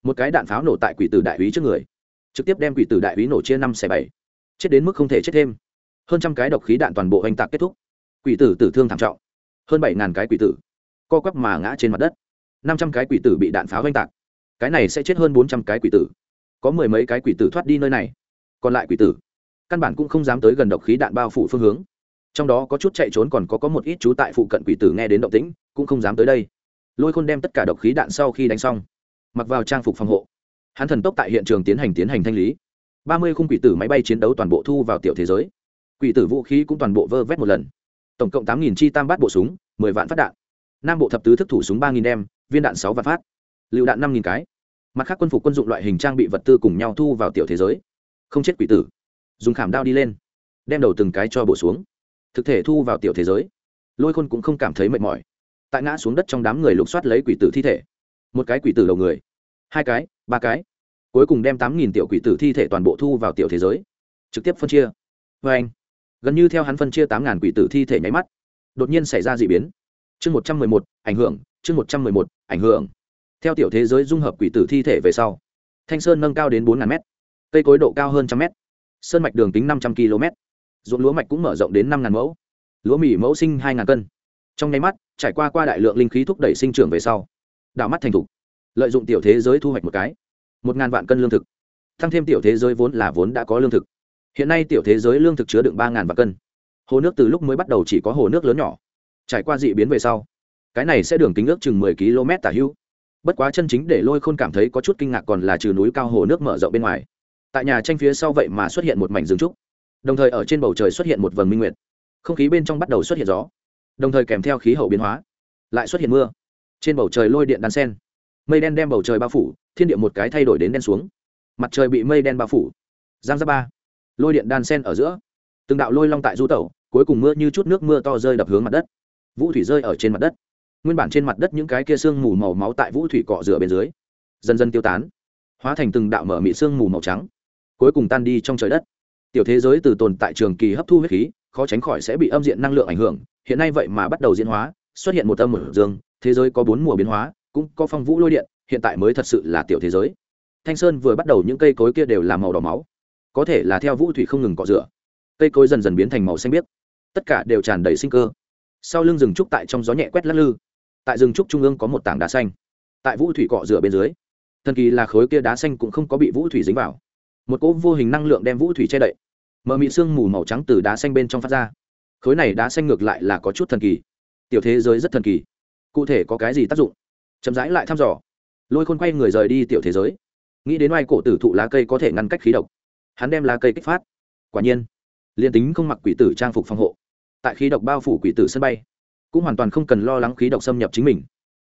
[SPEAKER 1] Một cái đạn pháo nổ tại quỷ tử đại úy trước người. Trực tiếp đem quỷ tử đại úy nổ chia năm xẻ bảy. Chết đến mức không thể chết thêm. Hơn trăm cái độc khí đạn toàn bộ oanh tạc kết thúc. Quỷ tử tử thương thảm trọng. Hơn bảy ngàn cái quỷ tử. Co quắp mà ngã trên mặt đất. Năm trăm cái quỷ tử bị đạn pháo oanh tạc. Cái này sẽ chết hơn bốn trăm cái quỷ tử. Có mười mấy cái quỷ tử thoát đi nơi này. Còn lại quỷ tử. Căn bản cũng không dám tới gần độc khí đạn bao phủ phương hướng trong đó có chút chạy trốn còn có có một ít chú tại phụ cận quỷ tử nghe đến động tĩnh, cũng không dám tới đây. Lôi khôn đem tất cả độc khí đạn sau khi đánh xong, mặc vào trang phục phòng hộ. Hắn thần tốc tại hiện trường tiến hành tiến hành thanh lý. Ba mươi khung quỷ tử máy bay chiến đấu toàn bộ thu vào tiểu thế giới. Quỷ tử vũ khí cũng toàn bộ vơ vét một lần. Tổng cộng tám chi tam bát bộ súng, mười vạn phát đạn. Nam bộ thập tứ thức thủ súng ba đem, viên đạn sáu vạn phát. Lựu đạn năm cái. Mặt khác quân phục quân dụng loại hình trang bị vật tư cùng nhau thu vào tiểu thế giới. Không chết quỷ tử. Dùng khảm đao đi lên. Đem đầu từng cái cho bổ xuống thực thể thu vào tiểu thế giới. Lôi khôn cũng không cảm thấy mệt mỏi. Tại ngã xuống đất trong đám người lục soát lấy quỷ tử thi thể. Một cái quỷ tử đầu người. Hai cái, ba cái. Cuối cùng đem tám nghìn tiểu quỷ tử thi thể toàn bộ thu vào tiểu thế giới. Trực tiếp phân chia. Vê anh, gần như theo hắn phân chia tám ngàn quỷ tử thi thể nháy mắt, đột nhiên xảy ra d ị biến. Chương một trăm mười một, ảnh hưởng. Chương một trăm mười một, ảnh hưởng. Theo tiểu thế giới dung hợp quỷ tử thi thể về sau, thanh sơn nâng cao đến bốn ngàn m cây cối độ cao hơn trăm m sơn mạch đường kính năm trăm km ruộng lúa mạch cũng mở rộng đến năm ngàn mẫu. Lúa mì mẫu sinh hai ngàn cân. Trong nháy mắt, trải qua qua đại lượng linh khí thúc đẩy sinh trưởng về sau, đảo mắt thành thục, lợi dụng tiểu thế giới thu hoạch một cái, một ngàn vạn cân lương thực. Tăng thêm tiểu thế giới vốn là vốn đã có lương thực. Hiện nay tiểu thế giới lương thực chứa đựng ba ngàn vạn cân. Hồ nước từ lúc mới bắt đầu chỉ có hồ nước lớn nhỏ. Trải qua dị biến về sau, cái này sẽ đường kính ước chừng mười km tả hữu. Bất quá chân chính để lôi khôn cảm thấy có chút kinh ngạc còn là trừ núi cao hồ nước mở rộng bên ngoài. Tại nhà tranh phía sau vậy mà xuất hiện một mảnh rừng trúc đồng thời ở trên bầu trời xuất hiện một vầng minh nguyệt. Không khí bên trong bắt đầu xuất hiện gió, đồng thời kèm theo khí hậu biến hóa, lại xuất hiện mưa. Trên bầu trời lôi điện đan sen, mây đen đem bầu trời bao phủ, thiên địa một cái thay đổi đến đen xuống. Mặt trời bị mây đen bao phủ. Giang ra ba, lôi điện đan sen ở giữa. Từng đạo lôi long tại du tẩu, cuối cùng mưa như chút nước mưa to rơi đập hướng mặt đất. Vũ thủy rơi ở trên mặt đất. Nguyên bản trên mặt đất những cái kia sương mù màu máu tại vũ thủy cọ rửa bên dưới, dần dần tiêu tán, hóa thành từng đạo mở mị sương mù màu trắng, cuối cùng tan đi trong trời đất tiểu thế giới từ tồn tại trường kỳ hấp thu huyết khí, khó tránh khỏi sẽ bị âm diện năng lượng ảnh hưởng. Hiện nay vậy mà bắt đầu diễn hóa, xuất hiện một âm một dương, thế giới có bốn mùa biến hóa, cũng có phong vũ lôi điện, hiện tại mới thật sự là tiểu thế giới. Thanh sơn vừa bắt đầu những cây cối kia đều là màu đỏ máu, có thể là theo vũ thủy không ngừng cọ rửa. Cây cối dần dần biến thành màu xanh biếc, tất cả đều tràn đầy sinh cơ. Sau lưng rừng trúc tại trong gió nhẹ quét lắc lư, tại rừng trúc trung ương có một tảng đá xanh. Tại vũ thủy cọ rửa bên dưới, thần kỳ là khối kia đá xanh cũng không có bị vũ thủy dính vào một cỗ vô hình năng lượng đem vũ thủy che đậy. Mờ mị sương mù màu trắng từ đá xanh bên trong phát ra. Khối này đá xanh ngược lại là có chút thần kỳ. Tiểu thế giới rất thần kỳ. Cụ thể có cái gì tác dụng? Chậm rãi lại thăm dò. Lôi khôn quay người rời đi tiểu thế giới. Nghĩ đến oai cổ tử thụ lá cây có thể ngăn cách khí độc, hắn đem lá cây kích phát. Quả nhiên, liền tính không mặc quỷ tử trang phục phòng hộ, tại khí độc bao phủ quỷ tử sân bay, cũng hoàn toàn không cần lo lắng khí độc xâm nhập chính mình.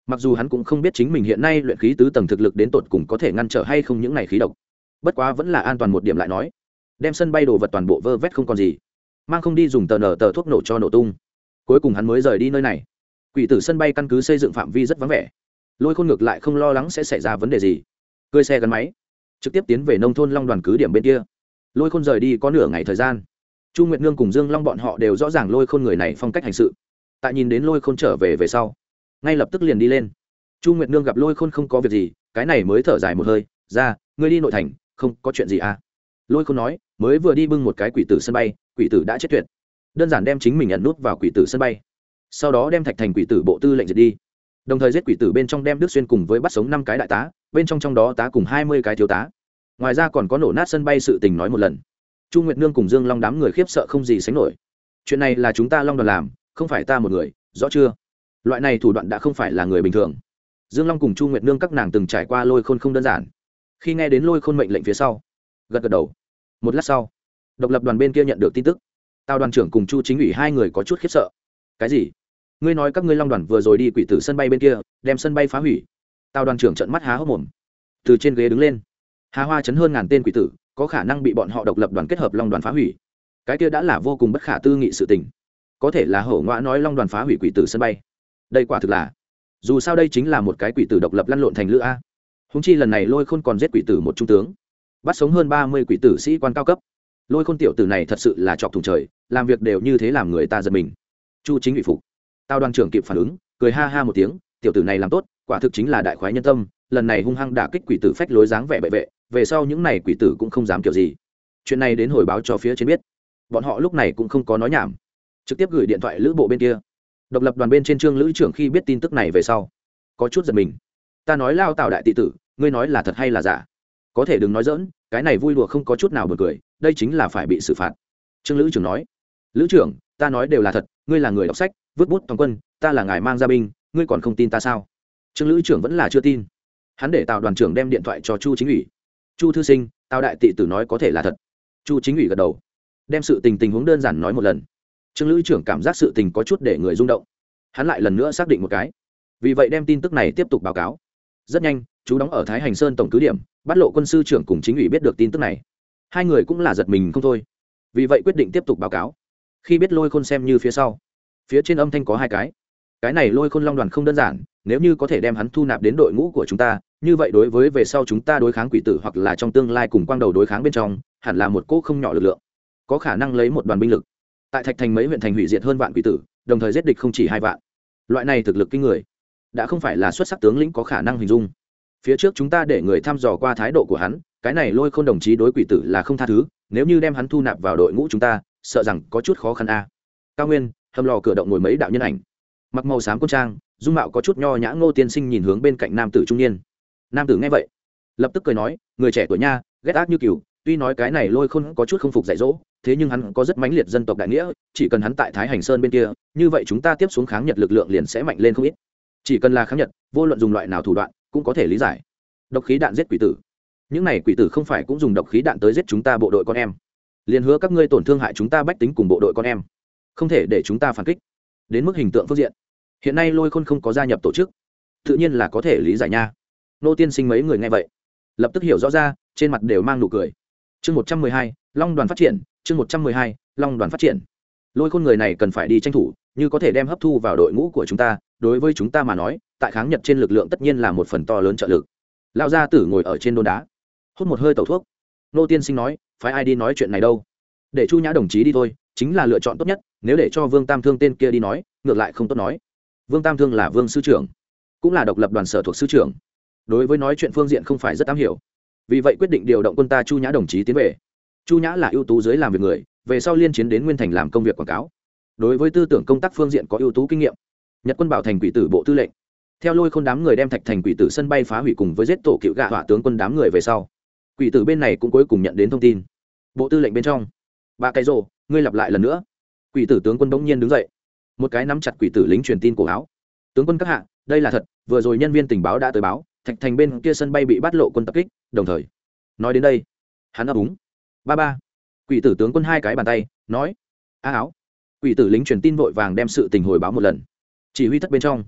[SPEAKER 1] Mặc dù hắn cũng không biết chính mình hiện nay luyện khí tứ tầng thực lực đến tột cùng có thể ngăn trở hay không những n à y khí độc bất quá vẫn là an toàn một điểm lại nói. Đem sân bay đồ vật toàn bộ vơ vét không còn gì. Mang không đi dùng tờ nở tờ thuốc nổ cho nổ tung. Cuối cùng hắn mới rời đi nơi này. Quỷ tử sân bay căn cứ xây dựng phạm vi rất vắng vẻ. Lôi khôn ngược lại không lo lắng sẽ xảy ra vấn đề gì. Cơi xe gắn máy. Trực tiếp tiến về nông thôn long đoàn cứ điểm bên kia. Lôi khôn rời đi có nửa ngày thời gian. Chu nguyệt nương cùng dương long bọn họ đều rõ ràng lôi khôn người này phong cách hành sự. Tại nhìn đến lôi khôn trở về về sau, ngay lập tức liền đi lên. Chu nguyệt nương gặp lôi khôn không có việc gì, cái này mới thở dài một hơi. Ra, ngươi đi nội thành không, có chuyện gì à? Lôi khôn nói, mới vừa đi bưng một cái quỷ tử sân bay, quỷ tử đã chết tuyệt. Đơn giản đem chính mình ẩn nút vào quỷ tử sân bay. Sau đó đem thạch thành quỷ tử bộ tư lệnh diệt đi. Đồng thời giết quỷ tử bên trong đem đức xuyên cùng với bắt sống năm cái đại tá, bên trong trong đó tá cùng hai mươi cái thiếu tá. Ngoài ra còn có nổ nát sân bay sự tình nói một lần. Chu nguyệt nương cùng dương long đám người khiếp sợ không gì sánh nổi. Chuyện này là chúng ta long đoàn làm, không phải ta một người, rõ chưa? Loại này thủ đoạn đã không phải là người bình thường. Dương long cùng chu nguyệt nương các nàng từng trải qua lôi khôn không đơn giản khi nghe đến lôi khôn mệnh lệnh phía sau, gật gật đầu. Một lát sau, độc lập đoàn bên kia nhận được tin tức. Tào đoàn trưởng cùng chu chính ủy hai người có chút khiếp sợ. Cái gì? Ngươi nói các ngươi long đoàn vừa rồi đi quỷ tử sân bay bên kia, đem sân bay phá hủy. Tào đoàn trưởng trận mắt há hốc mồm. Từ trên ghế đứng lên. Hà hoa chấn hơn ngàn tên quỷ tử, có khả năng bị bọn họ độc lập đoàn kết hợp long đoàn phá hủy. Cái kia đã là vô cùng bất khả tư nghị sự tình. Có thể là hổ ngoã nói long đoàn phá hủy quỷ tử sân bay. Đây quả thực là, dù sao đây chính là một cái quỷ tử độc lập lăn lộn thành lữ a húng chi lần này lôi khôn còn giết quỷ tử một trung tướng. Bắt sống hơn ba mươi quỷ tử sĩ quan cao cấp. Lôi khôn tiểu tử này thật sự là chọc thủng trời, làm việc đều như thế làm người ta giật mình. Chu chính ủy phục. Tao đoàn trưởng kịp phản ứng, cười ha ha một tiếng, tiểu tử này làm tốt, quả thực chính là đại khoái nhân tâm, lần này hung hăng đả kích quỷ tử phách lối dáng vẻ bệ vệ về sau những này quỷ tử cũng không dám kiểu gì. Chuyện này đến hồi báo cho phía trên biết. Bọn họ lúc này cũng không có nói nhảm. Trực tiếp gửi điện thoại lữ bộ bên kia. Độc lập đoàn bên trên trương lữ trưởng khi biết tin tức này về sau, có chút giật mình ta nói lao tạo đại tị tử, ngươi nói là thật hay là giả? Có thể đừng nói dỡn cái này vui đùa không có chút nào bật cười, đây chính là phải bị xử phạt. Trương lữ trưởng nói. Lữ trưởng, ta nói đều là thật, ngươi là người đọc sách, vứt bút toàn quân, ta là ngài mang gia binh, ngươi còn không tin ta sao? Trương lữ trưởng vẫn là chưa tin. Hắn để tào đoàn trưởng đem điện thoại cho chu chính ủy. Chu thư sinh, tào đại tị tử nói có thể là thật. Chu chính ủy gật đầu. Đem sự tình tình huống đơn giản nói một lần. Trương lữ trưởng cảm giác sự tình có chút để người rung động. Hắn lại lần nữa xác định một cái. Vì vậy đem tin tức này tiếp tục báo cáo rất nhanh, chú đóng ở thái hành sơn tổng cứ điểm, bắt lộ quân sư trưởng cùng chính ủy biết được tin tức này. Hai người cũng là giật mình không thôi. Vì vậy quyết định tiếp tục báo cáo. Khi biết lôi khôn xem như phía sau, phía trên âm thanh có hai cái. Cái này lôi khôn long đoàn không đơn giản, nếu như có thể đem hắn thu nạp đến đội ngũ của chúng ta, như vậy đối với về sau chúng ta đối kháng quỷ tử hoặc là trong tương lai cùng quang đầu đối kháng bên trong, hẳn là một cỗ không nhỏ lực lượng. Có khả năng lấy một đoàn binh lực. Tại thạch thành mấy huyện thành hủy diệt hơn vạn quỷ tử, đồng thời giết địch không chỉ hai vạn. Loại này thực lực kinh người đã không phải là xuất sắc tướng lĩnh có khả năng hình dung. Phía trước chúng ta để người thăm dò qua thái độ của hắn, cái này lôi không đồng chí đối quỷ tử là không tha thứ, nếu như đem hắn thu nạp vào đội ngũ chúng ta, sợ rằng có chút khó khăn a. Cao nguyên hầm lò cửa động ngồi mấy đạo nhân ảnh. Mặc màu xám quân trang, dung mạo có chút nho nhã ngô tiên sinh nhìn hướng bên cạnh nam tử trung niên. Nam tử nghe vậy, lập tức cười nói, người trẻ tuổi nha, ghét ác như cừu, tuy nói cái này lôi khôn có chút không phục dạy dỗ, thế nhưng hắn có rất mãnh liệt dân tộc đại nghĩa, chỉ cần hắn tại thái hành sơn bên kia, như vậy chúng ta tiếp xuống kháng nhật lực lượng liền sẽ mạnh lên không ít chỉ cần là kháng nhật, vô luận dùng loại nào thủ đoạn, cũng có thể lý giải. Độc khí đạn giết quỷ tử. Những này quỷ tử không phải cũng dùng độc khí đạn tới giết chúng ta bộ đội con em. Liền hứa các ngươi tổn thương hại chúng ta bách tính cùng bộ đội con em. Không thể để chúng ta phản kích. Đến mức hình tượng phương diện. Hiện nay lôi khôn không có gia nhập tổ chức. Tự nhiên là có thể lý giải nha. Nô tiên sinh mấy người nghe vậy, lập tức hiểu rõ ra, trên mặt đều mang nụ cười. Chương một trăm mười hai, long đoàn phát triển, chương một trăm mười hai, long đoàn phát triển lôi khôn người này cần phải đi tranh thủ, như có thể đem hấp thu vào đội ngũ của chúng ta, đối với chúng ta mà nói, tại kháng nhật trên lực lượng tất nhiên là một phần to lớn trợ lực. Lão gia tử ngồi ở trên đôn đá, hút một hơi tẩu thuốc. Nô tiên sinh nói phải ai đi nói chuyện này đâu? Để chu nhã đồng chí đi thôi, chính là lựa chọn tốt nhất, nếu để cho vương tam thương tên kia đi nói, ngược lại không tốt nói. Vương tam thương là vương sư trưởng, cũng là độc lập đoàn sở thuộc sư trưởng. Đối với nói chuyện phương diện không phải rất am hiểu. Vì vậy quyết định điều động quân ta chu nhã đồng chí tiến về. Chu nhã là ưu tú dưới làm việc người về sau liên chiến đến nguyên thành làm công việc quảng cáo. Đối với tư tưởng công tác phương diện có ưu tú kinh nghiệm, nhật quân bảo thành quỷ tử bộ tư lệnh. Theo lôi khôn đám người đem thạch thành quỷ tử sân bay phá hủy cùng với giết tổ cựu gạ hỏa tướng quân đám người về sau, quỷ tử bên này cũng cuối cùng nhận đến thông tin. Bộ tư lệnh bên trong ba cái rồ, ngươi lặp lại lần nữa. Quỷ tử tướng quân bỗng nhiên đứng dậy, một cái nắm chặt quỷ tử lính truyền tin cổ áo. Tướng quân các hạ, đây là thật, vừa rồi nhân viên tình báo đã tới báo, thạch thành bên kia sân bay bị bắt lộ quân tập kích, đồng thời, nói đến đây, hắn ấp úng ba ba quỷ tử tướng quân hai cái bàn tay, nói, a áo. Quỷ tử lính truyền tin vội vàng đem sự tình hồi báo một lần. Chỉ huy thất bên trong,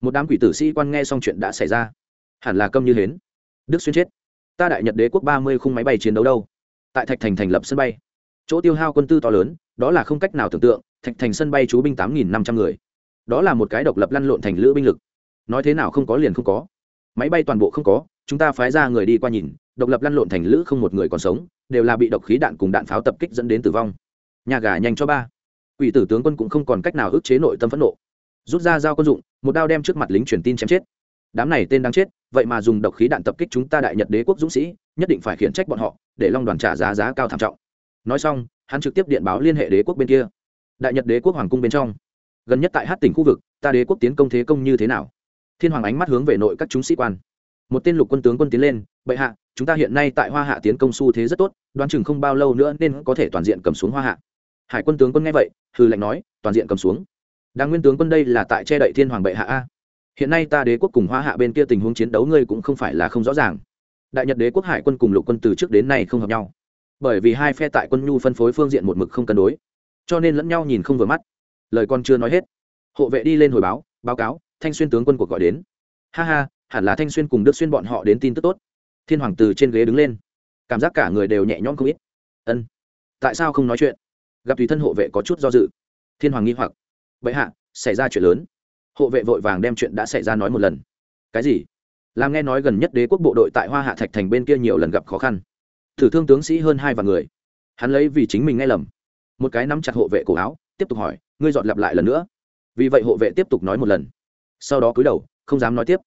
[SPEAKER 1] một đám quỷ tử sĩ quan nghe xong chuyện đã xảy ra. Hẳn là câm như hến. Đức xuyên chết. Ta đại nhật đế quốc ba mươi khung máy bay chiến đấu đâu? Tại thạch thành thành lập sân bay. Chỗ tiêu hao quân tư to lớn, đó là không cách nào tưởng tượng, thạch thành sân bay chú binh tám nghìn năm trăm người. Đó là một cái độc lập lăn lộn thành lữ binh lực. Nói thế nào không có liền không có. Máy bay toàn bộ không có chúng ta phái ra người đi qua nhìn, độc lập lăn lộn thành lữ không một người còn sống, đều là bị độc khí đạn cùng đạn pháo tập kích dẫn đến tử vong. Nhà gà nhanh cho ba. Ủy tử tướng quân cũng không còn cách nào ức chế nội tâm phẫn nộ. Rút ra dao quân dụng, một đao đem trước mặt lính truyền tin chém chết. Đám này tên đang chết, vậy mà dùng độc khí đạn tập kích chúng ta đại nhật đế quốc dũng sĩ, nhất định phải khiển trách bọn họ, để long đoàn trả giá giá cao thảm trọng. Nói xong, hắn trực tiếp điện báo liên hệ đế quốc bên kia. Đại nhật đế quốc hoàng cung bên trong. Gần nhất tại hát tỉnh khu vực, ta đế quốc tiến công thế công như thế nào? Thiên hoàng ánh mắt hướng về nội các chúng sĩ quan một tên lục quân tướng quân tiến lên, bệ hạ, chúng ta hiện nay tại hoa hạ tiến công xu thế rất tốt, đoán chừng không bao lâu nữa nên có thể toàn diện cầm xuống hoa hạ. Hải quân tướng quân nghe vậy hư lệnh nói, toàn diện cầm xuống. Đang nguyên tướng quân đây là tại che đậy thiên hoàng bệ hạ a. Hiện nay ta đế quốc cùng hoa hạ bên kia tình huống chiến đấu ngươi cũng không phải là không rõ ràng. Đại nhật đế quốc hải quân cùng lục quân từ trước đến nay không hợp nhau. Bởi vì hai phe tại quân nhu phân phối phương diện một mực không cân đối, cho nên lẫn nhau nhìn không vừa mắt. Lời con chưa nói hết, hộ vệ đi lên hồi báo báo cáo, thanh xuyên tướng quân cuộc gọi đến. Ha ha hẳn là thanh xuyên cùng đức xuyên bọn họ đến tin tức tốt. Thiên hoàng từ trên ghế đứng lên. Cảm giác cả người đều nhẹ nhõm không ít. Ân, tại sao không nói chuyện? Gặp tùy thân hộ vệ có chút do dự. Thiên hoàng nghi hoặc. Bệ hạ, xảy ra chuyện lớn. Hộ vệ vội vàng đem chuyện đã xảy ra nói một lần. Cái gì? Làm nghe nói gần nhất đế quốc bộ đội tại hoa hạ thạch thành bên kia nhiều lần gặp khó khăn. Thử thương tướng sĩ hơn hai vạn người. Hắn lấy vì chính mình nghe lầm. Một cái nắm chặt hộ vệ cổ áo, tiếp tục hỏi, ngươi dọn lặp lại lần nữa? Vì vậy hộ vệ tiếp tục nói một lần. Sau đó cúi đầu, không dám nói tiếp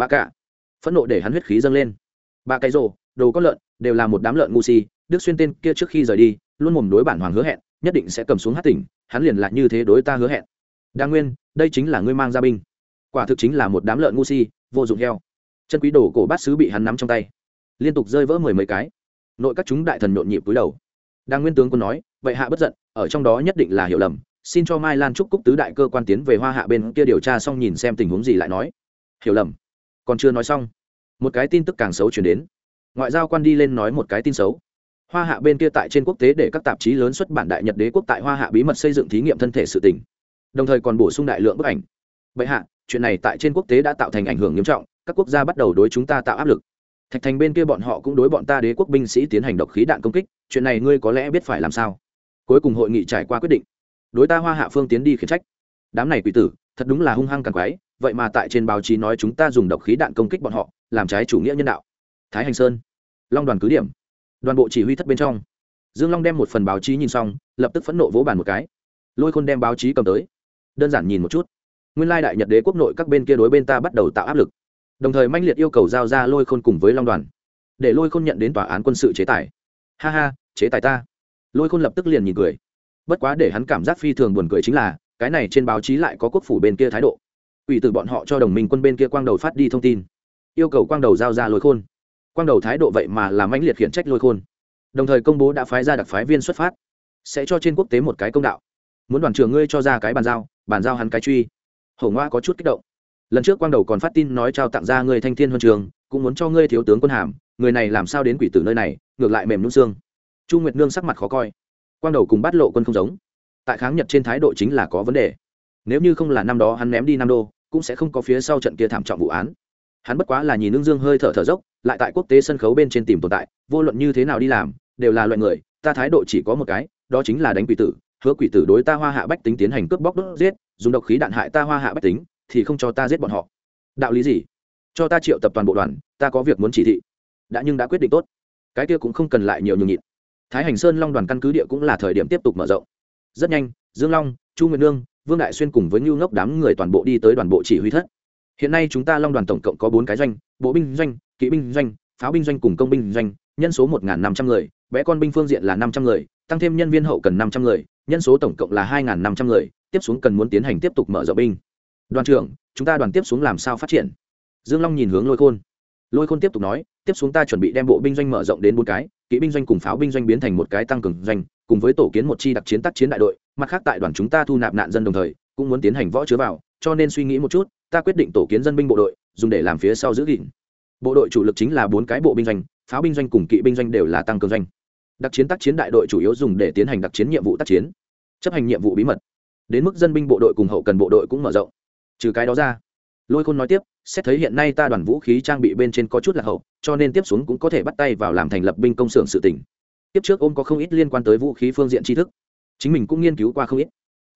[SPEAKER 1] bà cả. Phẫn nộ để hắn huyết khí dâng lên. Ba cái rồ, đồ có lợn, đều là một đám lợn ngu si, đức xuyên tên kia trước khi rời đi, luôn mồm đối bản hoàng hứa hẹn, nhất định sẽ cầm xuống hát tỉnh, hắn liền lại như thế đối ta hứa hẹn. Đa nguyên, đây chính là ngươi mang ra binh. Quả thực chính là một đám lợn ngu si, vô dụng heo. Chân quý đồ cổ bát sứ bị hắn nắm trong tay. Liên tục rơi vỡ mười mấy cái. Nội các chúng đại thần nhộn nhịp cúi đầu. Đang nguyên tướng quân nói, vậy hạ bất giận, ở trong đó nhất định là hiểu lầm, xin cho mai lan trúc cúc tứ đại cơ quan tiến về hoa hạ bên kia điều tra xong nhìn xem tình huống gì lại nói. Hiểu lầm còn chưa nói xong, một cái tin tức càng xấu chuyển đến. Ngoại giao quan đi lên nói một cái tin xấu. Hoa hạ bên kia tại trên quốc tế để các tạp chí lớn xuất bản đại nhật đế quốc tại hoa hạ bí mật xây dựng thí nghiệm thân thể sự tỉnh đồng thời còn bổ sung đại lượng bức ảnh. Vậy hạ, chuyện này tại trên quốc tế đã tạo thành ảnh hưởng nghiêm trọng, các quốc gia bắt đầu đối chúng ta tạo áp lực. Thạch thành bên kia bọn họ cũng đối bọn ta đế quốc binh sĩ tiến hành độc khí đạn công kích, chuyện này ngươi có lẽ biết phải làm sao. Cuối cùng hội nghị trải qua quyết định. Đối ta hoa hạ phương tiến đi khiển trách. Đám này quỷ tử, thật đúng là hung hăng càng quái vậy mà tại trên báo chí nói chúng ta dùng độc khí đạn công kích bọn họ, làm trái chủ nghĩa nhân đạo. Thái hành sơn, long đoàn cứ điểm. Đoàn bộ chỉ huy thất bên trong. Dương long đem một phần báo chí nhìn xong, lập tức phẫn nộ vỗ bàn một cái. Lôi khôn đem báo chí cầm tới. Đơn giản nhìn một chút. Nguyên lai đại nhật đế quốc nội các bên kia đối bên ta bắt đầu tạo áp lực. Đồng thời manh liệt yêu cầu giao ra lôi khôn cùng với long đoàn. Để lôi khôn nhận đến tòa án quân sự chế tài. Ha ha, chế tài ta. Lôi khôn lập tức liền nhìn cười. Bất quá để hắn cảm giác phi thường buồn cười chính là, cái này trên báo chí lại có quốc phủ bên kia thái độ quỷ từ bọn họ cho đồng minh quân bên kia quang đầu phát đi thông tin. Yêu cầu quang đầu giao ra lôi khôn. Quang đầu thái độ vậy mà làm mãnh liệt khiển trách lôi khôn. Đồng thời công bố đã phái ra đặc phái viên xuất phát. Sẽ cho trên quốc tế một cái công đạo. Muốn đoàn trưởng ngươi cho ra cái bàn giao bàn giao hắn cái truy. Hổ ngoa có chút kích động. Lần trước quang đầu còn phát tin nói trao tặng ra ngươi thanh thiên huân trường, cũng muốn cho ngươi thiếu tướng quân hàm, người này làm sao đến quỷ tử nơi này, ngược lại mềm nhún xương. Chu nguyệt nương sắc mặt khó coi. Quang đầu cùng bắt lộ quân không giống. Tại kháng nhật trên thái độ chính là có vấn đề. Nếu như không là năm đó hắn ném đi nam đô cũng sẽ không có phía sau trận kia thảm trọng vụ án. Hắn bất quá là nhìn nương dương hơi thở thở dốc, lại tại quốc tế sân khấu bên trên tìm tồn tại, vô luận như thế nào đi làm, đều là loại người, ta thái độ chỉ có một cái, đó chính là đánh quỷ tử, hứa quỷ tử đối ta hoa hạ bách tính tiến hành cướp bóc đốt giết, dùng độc khí đạn hại ta hoa hạ bách tính, thì không cho ta giết bọn họ. Đạo lý gì? Cho ta triệu tập toàn bộ đoàn, ta có việc muốn chỉ thị. Đã nhưng đã quyết định tốt. Cái kia cũng không cần lại nhiều nhường nhịn. Thái hành sơn long đoàn căn cứ địa cũng là thời điểm tiếp tục mở rộng. Rất nhanh, dương long, chu nguyệt nương vương đại xuyên cùng với ngưu ngốc đám người toàn bộ đi tới đoàn bộ chỉ huy thất. Hiện nay chúng ta long đoàn tổng cộng có bốn cái doanh, bộ binh doanh, kỵ binh doanh, pháo binh doanh cùng công binh doanh, nhân số một năm trăm người, bé con binh phương diện là năm trăm người, tăng thêm nhân viên hậu cần năm trăm người, nhân số tổng cộng là hai năm trăm người, tiếp xuống cần muốn tiến hành tiếp tục mở rộng binh. Đoàn trưởng, chúng ta đoàn tiếp xuống làm sao phát triển? Dương long nhìn hướng lôi khôn. Lôi khôn tiếp tục nói, tiếp xuống ta chuẩn bị đem bộ binh doanh mở rộng đến bốn cái, kỵ binh doanh cùng pháo binh doanh biến thành một cái tăng cường doanh, cùng với tổ kiến một chi đặc chiến tác chiến đại đội mặt khác tại đoàn chúng ta thu nạp nạn dân đồng thời, cũng muốn tiến hành võ chứa vào, cho nên suy nghĩ một chút, ta quyết định tổ kiến dân binh bộ đội, dùng để làm phía sau giữ gìn. Bộ đội chủ lực chính là bốn cái bộ binh doanh, pháo binh doanh cùng kỵ binh doanh đều là tăng cường doanh. Đặc chiến tác chiến đại đội chủ yếu dùng để tiến hành đặc chiến nhiệm vụ tác chiến, chấp hành nhiệm vụ bí mật. Đến mức dân binh bộ đội cùng hậu cần bộ đội cũng mở rộng. Trừ cái đó ra, lôi khôn nói tiếp, xét thấy hiện nay ta đoàn vũ khí trang bị bên trên có chút là hậu, cho nên tiếp xuống cũng có thể bắt tay vào làm thành lập binh công xưởng sự tỉnh. Tiếp trước ôm có không ít liên quan tới vũ khí phương diện tri thức chính mình cũng nghiên cứu qua không ít.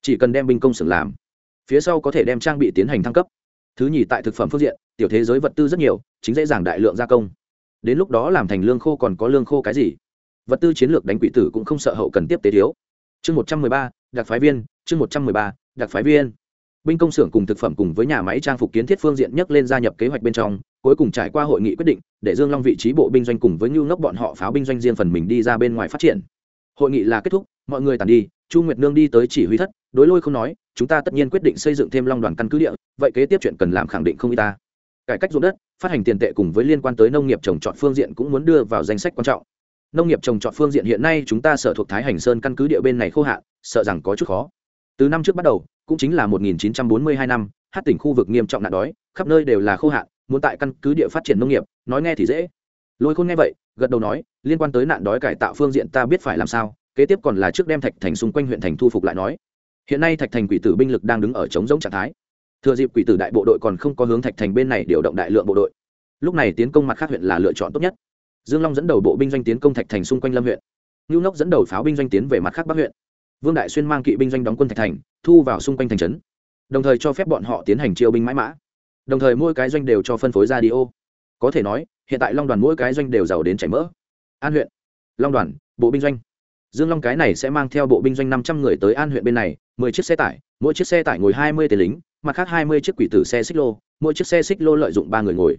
[SPEAKER 1] Chỉ cần đem binh công xưởng làm, phía sau có thể đem trang bị tiến hành thăng cấp. Thứ nhì tại thực phẩm phương diện, tiểu thế giới vật tư rất nhiều, chính dễ dàng đại lượng gia công. Đến lúc đó làm thành lương khô còn có lương khô cái gì? Vật tư chiến lược đánh quỷ tử cũng không sợ hậu cần tiếp tế thiếu. Chương một trăm mười ba, đặc phái viên, chương một trăm mười ba, đặc phái viên. Binh công xưởng cùng thực phẩm cùng với nhà máy trang phục kiến thiết phương diện nhất lên gia nhập kế hoạch bên trong, cuối cùng trải qua hội nghị quyết định, để dương long vị trí bộ binh doanh cùng với nhu ngốc bọn họ pháo binh doanh riêng phần mình đi ra bên ngoài phát triển hội nghị là kết thúc, mọi người tàn đi, chu nguyệt nương đi tới chỉ huy thất, đối lôi không nói, chúng ta tất nhiên quyết định xây dựng thêm long đoàn căn cứ địa, vậy kế tiếp chuyện cần làm khẳng định không y ta. Cải cách ruộng đất, phát hành tiền tệ cùng với liên quan tới nông nghiệp trồng trọt phương diện cũng muốn đưa vào danh sách quan trọng. Nông nghiệp trồng trọt phương diện hiện nay chúng ta sở thuộc thái hành sơn căn cứ địa bên này khô hạn, sợ rằng có chút khó. Từ năm trước bắt đầu, cũng chính là 1942 năm, hát tỉnh khu vực nghiêm trọng nạn đói, khắp nơi đều là khô hạn, muốn tại căn cứ địa phát triển nông nghiệp, nói nghe thì dễ. Lôi khôn nghe vậy gật đầu nói, liên quan tới nạn đói cải tạo phương diện ta biết phải làm sao, kế tiếp còn là trước đem thạch thành xung quanh huyện thành thu phục lại nói. Hiện nay thạch thành quỷ tử binh lực đang đứng ở chống giống trạng thái. Thừa dịp quỷ tử đại bộ đội còn không có hướng thạch thành bên này điều động đại lượng bộ đội. Lúc này tiến công mặt khác huyện là lựa chọn tốt nhất. Dương long dẫn đầu bộ binh doanh tiến công thạch thành xung quanh lâm huyện. Ngưu nốc dẫn đầu pháo binh doanh tiến về mặt khác bắc huyện. Vương đại xuyên mang kỵ binh doanh đóng quân thạch thành, thu vào xung quanh thành trấn. Đồng thời cho phép bọn họ tiến hành chiêu binh mãi mã. Đồng thời mỗi cái doanh đều cho phân phối ra đi ô có thể nói, hiện tại long đoàn mỗi cái doanh đều giàu đến chảy mỡ. An huyện, long đoàn, bộ binh doanh. Dương long cái này sẽ mang theo bộ binh doanh năm trăm người tới an huyện bên này, mười chiếc xe tải, mỗi chiếc xe tải ngồi hai mươi tên lính, mặt khác hai mươi chiếc quỷ tử xe xích lô, mỗi chiếc xe xích lô lợi dụng ba người ngồi.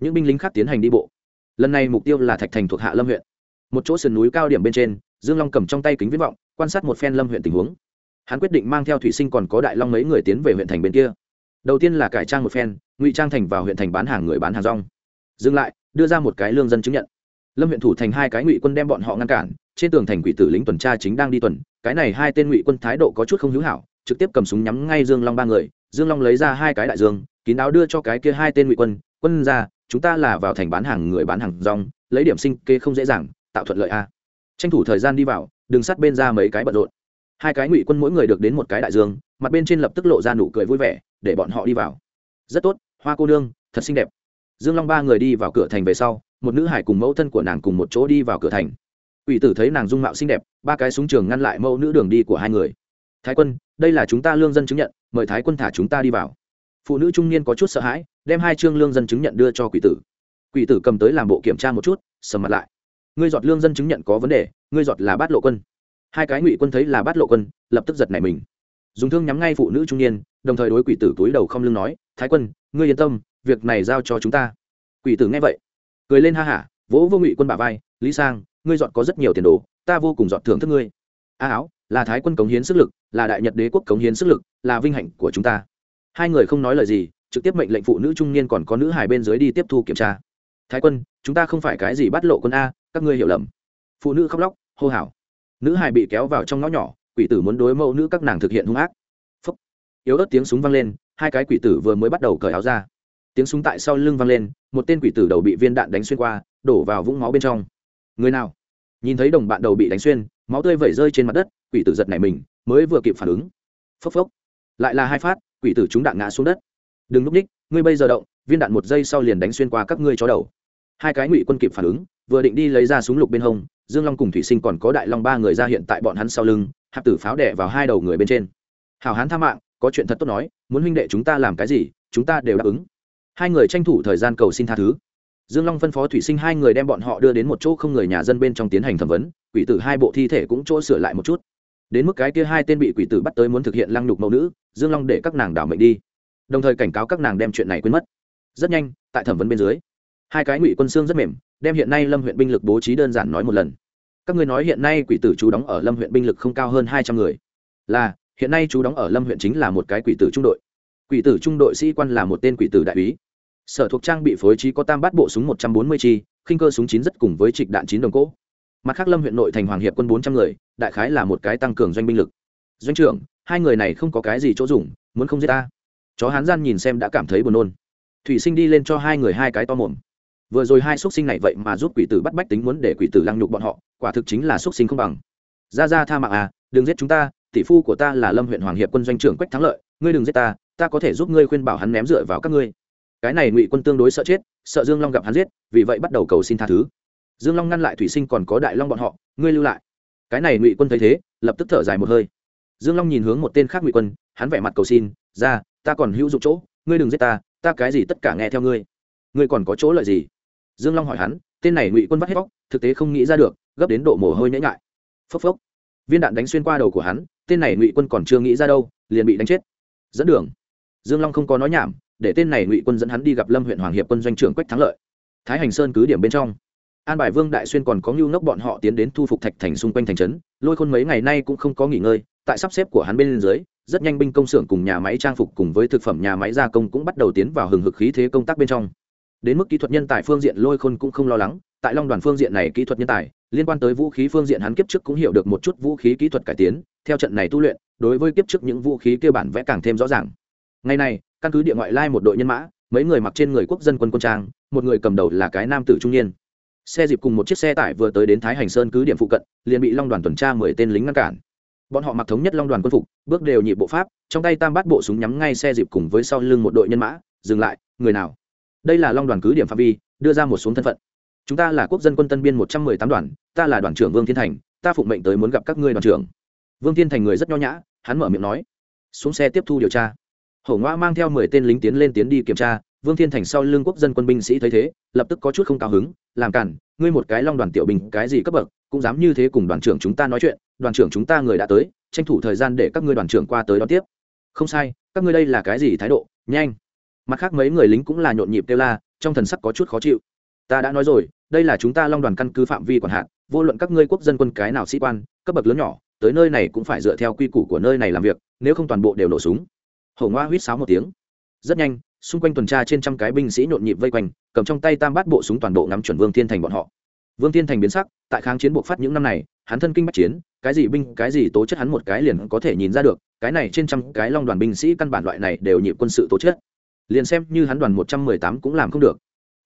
[SPEAKER 1] Những binh lính khác tiến hành đi bộ. Lần này mục tiêu là thạch thành thuộc hạ lâm huyện. Một chỗ sườn núi cao điểm bên trên, dương long cầm trong tay kính viễn vọng, quan sát một phen lâm huyện tình huống. Hắn quyết định mang theo thủy sinh còn có đại long mấy người tiến về huyện thành bên kia. Đầu tiên là cải trang một phen, ngụy trang thành vào huyện thành bán hàng người bán hàng rong dừng lại, đưa ra một cái lương dân chứng nhận. Lâm huyện thủ thành hai cái ngụy quân đem bọn họ ngăn cản, trên tường thành quỷ tử lính tuần tra chính đang đi tuần, cái này hai tên ngụy quân thái độ có chút không hữu hảo, trực tiếp cầm súng nhắm ngay dương long ba người, dương long lấy ra hai cái đại dương, kín áo đưa cho cái kia hai tên ngụy quân quân ra, chúng ta là vào thành bán hàng người bán hàng rong, lấy điểm sinh kê không dễ dàng, tạo thuận lợi a. Tranh thủ thời gian đi vào đừng sát bên ra mấy cái bận rộn. Hai cái ngụy quân mỗi người được đến một cái đại dương, mặt bên trên lập tức lộ ra nụ cười vui vẻ, để bọn họ đi vào. Rất tốt, hoa cô nương, thật xinh đẹp dương long ba người đi vào cửa thành về sau, một nữ hải cùng mẫu thân của nàng cùng một chỗ đi vào cửa thành. Ủy tử thấy nàng dung mạo xinh đẹp, ba cái súng trường ngăn lại mẫu nữ đường đi của hai người. Thái quân, đây là chúng ta lương dân chứng nhận, mời thái quân thả chúng ta đi vào. Phụ nữ trung niên có chút sợ hãi, đem hai chương lương dân chứng nhận đưa cho quỷ tử. Quỷ tử cầm tới làm bộ kiểm tra một chút, sầm mặt lại. Ngươi giọt lương dân chứng nhận có vấn đề, ngươi giọt là bát lộ quân. Hai cái ngụy quân thấy là bát lộ quân, lập tức giật nảy mình. Dùng thương nhắm ngay phụ nữ trung niên, đồng thời đối quỷ tử túi đầu không lưng nói, thái quân, ngươi yên tâm việc này giao cho chúng ta. Quỷ tử nghe vậy, cười lên ha hả, vỗ vô ngụy quân bà vai, lý sang, ngươi dọn có rất nhiều tiền đồ, ta vô cùng dọn thưởng thức ngươi. A à, áo, là thái quân cống hiến sức lực, là đại nhật đế quốc cống hiến sức lực, là vinh hạnh của chúng ta. Hai người không nói lời gì, trực tiếp mệnh lệnh phụ nữ trung niên còn có nữ hài bên dưới đi tiếp thu kiểm tra. Thái quân, chúng ta không phải cái gì bắt lộ quân a, các ngươi hiểu lầm. Phụ nữ khóc lóc, hô hào. Nữ hài bị kéo vào trong ngõ nhỏ, quỷ tử muốn đối mẫu nữ các nàng thực hiện hung ác. Phúc. Yếu ớt tiếng súng vang lên, hai cái quỷ tử vừa mới bắt đầu cởi áo ra tiếng súng tại sau lưng vang lên, một tên quỷ tử đầu bị viên đạn đánh xuyên qua, đổ vào vũng máu bên trong. Người nào? Nhìn thấy đồng bạn đầu bị đánh xuyên, máu tươi vẩy rơi trên mặt đất, quỷ tử giật nảy mình, mới vừa kịp phản ứng. Phốc phốc. Lại là hai phát, quỷ tử chúng đạn ngã xuống đất. Đừng núp ních, ngươi bây giờ động, viên đạn một giây sau liền đánh xuyên qua các ngươi chó đầu. Hai cái ngụy quân kịp phản ứng, vừa định đi lấy ra súng lục bên hông, dương long cùng thủy sinh còn có đại long ba người ra hiện tại bọn hắn sau lưng, hạp tử pháo đẻ vào hai đầu người bên trên. Hào hán tha mạng, có chuyện thật tốt nói, muốn huynh đệ chúng ta làm cái gì, chúng ta đều đáp ứng hai người tranh thủ thời gian cầu xin tha thứ. Dương long phân phó thủy sinh hai người đem bọn họ đưa đến một chỗ không người nhà dân bên trong tiến hành thẩm vấn, quỷ tử hai bộ thi thể cũng chỗ sửa lại một chút. Đến mức cái kia hai tên bị quỷ tử bắt tới muốn thực hiện lăng nhục mẫu nữ, dương long để các nàng đảo mệnh đi. Đồng thời cảnh cáo các nàng đem chuyện này quên mất. Rất nhanh, tại thẩm vấn bên dưới, hai cái ngụy quân xương rất mềm, đem hiện nay lâm huyện binh lực bố trí đơn giản nói một lần. Các người nói hiện nay quỷ tử chú đóng ở lâm huyện binh lực không cao hơn hai trăm người. Là, hiện nay chú đóng ở lâm huyện chính là một cái quỷ tử trung đội. Quỷ tử trung đội sĩ quan là một tên quỷ tử đại úy sở thuộc trang bị phối trí có tam bát bộ súng một trăm bốn mươi chi, khinh cơ súng chín rất cùng với trịch đạn chín đồng cỗ. Mặt khác lâm huyện nội thành hoàng hiệp quân bốn trăm người, đại khái là một cái tăng cường doanh binh lực. Doanh trưởng, hai người này không có cái gì chỗ dùng, muốn không giết ta. Chó hán gian nhìn xem đã cảm thấy buồn nôn. Thủy sinh đi lên cho hai người hai cái to mồm. Vừa rồi hai x sinh này vậy mà giúp quỷ tử bắt bách tính muốn để quỷ tử lăng nhục bọn họ, quả thực chính là x sinh không bằng. Ra ra tha mạng à đừng giết chúng ta, tỷ phu của ta là lâm huyện hoàng hiệp quân doanh trưởng quách thắng lợi, ngươi đừng giết ta ta có thể giúp ngươi khuyên bảo hắn ném dựa vào các ngươi cái này ngụy quân tương đối sợ chết, sợ dương long gặp hắn giết, vì vậy bắt đầu cầu xin tha thứ. Dương long ngăn lại thủy sinh còn có đại long bọn họ, ngươi lưu lại. Cái này ngụy quân thấy thế, lập tức thở dài một hơi. Dương long nhìn hướng một tên khác ngụy quân, hắn vẻ mặt cầu xin, ra, ta còn hữu dụng chỗ, ngươi đừng giết ta ta cái gì tất cả nghe theo ngươi. Ngươi còn có chỗ lợi gì? Dương long hỏi hắn, tên này ngụy quân vắt hết bóc thực tế không nghĩ ra được, gấp đến độ mồ hôi nhễ nhại. Phốc phốc. Viên đạn đánh xuyên qua đầu của hắn, tên này ngụy quân còn chưa nghĩ ra đâu, liền bị đánh chết. Dẫn đường. Dương long không có nói nhảm để tên này ngụy quân dẫn hắn đi gặp lâm huyện hoàng hiệp quân doanh trưởng quách thắng lợi thái hành sơn cứ điểm bên trong an bài vương đại xuyên còn có ngưu ngốc bọn họ tiến đến thu phục thạch thành xung quanh thành trấn lôi khôn mấy ngày nay cũng không có nghỉ ngơi tại sắp xếp của hắn bên dưới rất nhanh binh công xưởng cùng nhà máy trang phục cùng với thực phẩm nhà máy gia công cũng bắt đầu tiến vào hừng hực khí thế công tác bên trong đến mức kỹ thuật nhân tài phương diện lôi khôn cũng không lo lắng tại long đoàn phương diện này kỹ thuật nhân tài liên quan tới vũ khí phương diện hắn kiếp trước cũng hiểu được một chút vũ khí kỹ thuật cải tiến theo trận này tu luyện đối với kiếp trước những vũ khí cơ bản vẽ càng thêm rõ ràng ngày này, căn cứ địa ngoại lai một đội nhân mã, mấy người mặc trên người quốc dân quân quân trang, một người cầm đầu là cái nam tử trung niên. Xe dịp cùng một chiếc xe tải vừa tới đến thái hành sơn cứ điểm phụ cận, liền bị long đoàn tuần tra mười tên lính ngăn cản. Bọn họ mặc thống nhất long đoàn quân phục, bước đều nhịp bộ pháp, trong tay tam bát bộ súng nhắm ngay xe dịp cùng với sau lưng một đội nhân mã, dừng lại, người nào? Đây là long đoàn cứ điểm phạm vi, đưa ra một xuống thân phận. Chúng ta là quốc dân quân tân biên một trăm mười tám đoàn, ta là đoàn trưởng vương thiên thành, ta phụng mệnh tới muốn gặp các ngươi đoàn trưởng. Vương thiên thành người rất nho nhã, hắn mở miệng nói. Xuống xe tiếp thu điều tra hổ ngoa mang theo mười tên lính tiến lên tiến đi kiểm tra, vương thiên thành sau lưng quốc dân quân binh sĩ thấy thế, lập tức có chút không cao hứng, làm cản, ngươi một cái long đoàn tiểu Bình cái gì cấp bậc, cũng dám như thế cùng đoàn trưởng chúng ta nói chuyện, đoàn trưởng chúng ta người đã tới, tranh thủ thời gian để các ngươi đoàn trưởng qua tới đón tiếp. Không sai, các ngươi đây là cái gì thái độ? Nhanh. Mặt khác mấy người lính cũng là nhộn nhịp kêu la, trong thần sắc có chút khó chịu. Ta đã nói rồi, đây là chúng ta long đoàn căn cứ phạm vi quản hạn, vô luận các ngươi quốc dân quân cái nào sĩ quan, cấp bậc lớn nhỏ, tới nơi này cũng phải dựa theo quy củ của nơi này làm việc, nếu không toàn bộ đều nổ súng hổ ngoa huýt sáo một tiếng. Rất nhanh, xung quanh tuần tra trên trăm cái binh sĩ nhộn nhịp vây quanh, cầm trong tay tam bát bộ súng toàn bộ ngắm chuẩn vương thiên thành bọn họ. Vương thiên thành biến sắc, tại kháng chiến buộc phát những năm này, hắn thân kinh bách chiến, cái gì binh, cái gì tố chất hắn một cái liền có thể nhìn ra được, cái này trên trăm cái long đoàn binh sĩ căn bản loại này đều nhịp quân sự tố chất. Liền xem như hắn đoàn một trăm mười tám cũng làm không được.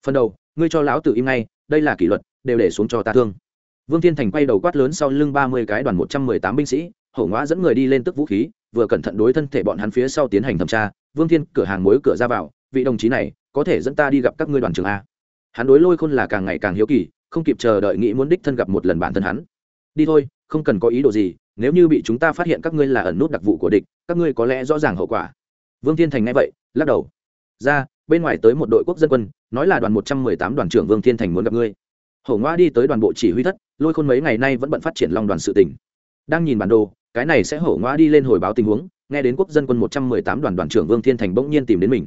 [SPEAKER 1] Phần đầu, ngươi cho lão tử im ngay, đây là kỷ luật, đều để xuống cho ta thương. Vương thiên thành quay đầu quát lớn sau lưng ba mươi cái đoàn một trăm mười tám binh sĩ, hổ ngoã dẫn người đi lên tức vũ khí vừa cẩn thận đối thân thể bọn hắn phía sau tiến hành thẩm tra, vương thiên, cửa hàng mối cửa ra vào, vị đồng chí này, có thể dẫn ta đi gặp các ngươi đoàn trường a. Hắn đối lôi khôn là càng ngày càng hiếu kỳ, không kịp chờ đợi nghĩ muốn đích thân gặp một lần bản thân hắn. Đi thôi, không cần có ý đồ gì, nếu như bị chúng ta phát hiện các ngươi là ẩn nút đặc vụ của địch, các ngươi có lẽ rõ ràng hậu quả. Vương thiên thành nghe vậy, lắc đầu. Ra, bên ngoài tới một đội quốc dân quân, nói là đoàn một trăm mười tám đoàn trưởng vương thiên thành muốn gặp ngươi. Hổ ngoa đi tới đoàn bộ chỉ huy thất, lôi khôn mấy ngày nay vẫn bận phát triển long đoàn sự tỉnh đang nhìn bản đồ cái này sẽ hổ ngoa đi lên hồi báo tình huống, nghe đến quốc dân quân một trăm mười tám đoàn đoàn trưởng vương thiên thành bỗng nhiên tìm đến mình.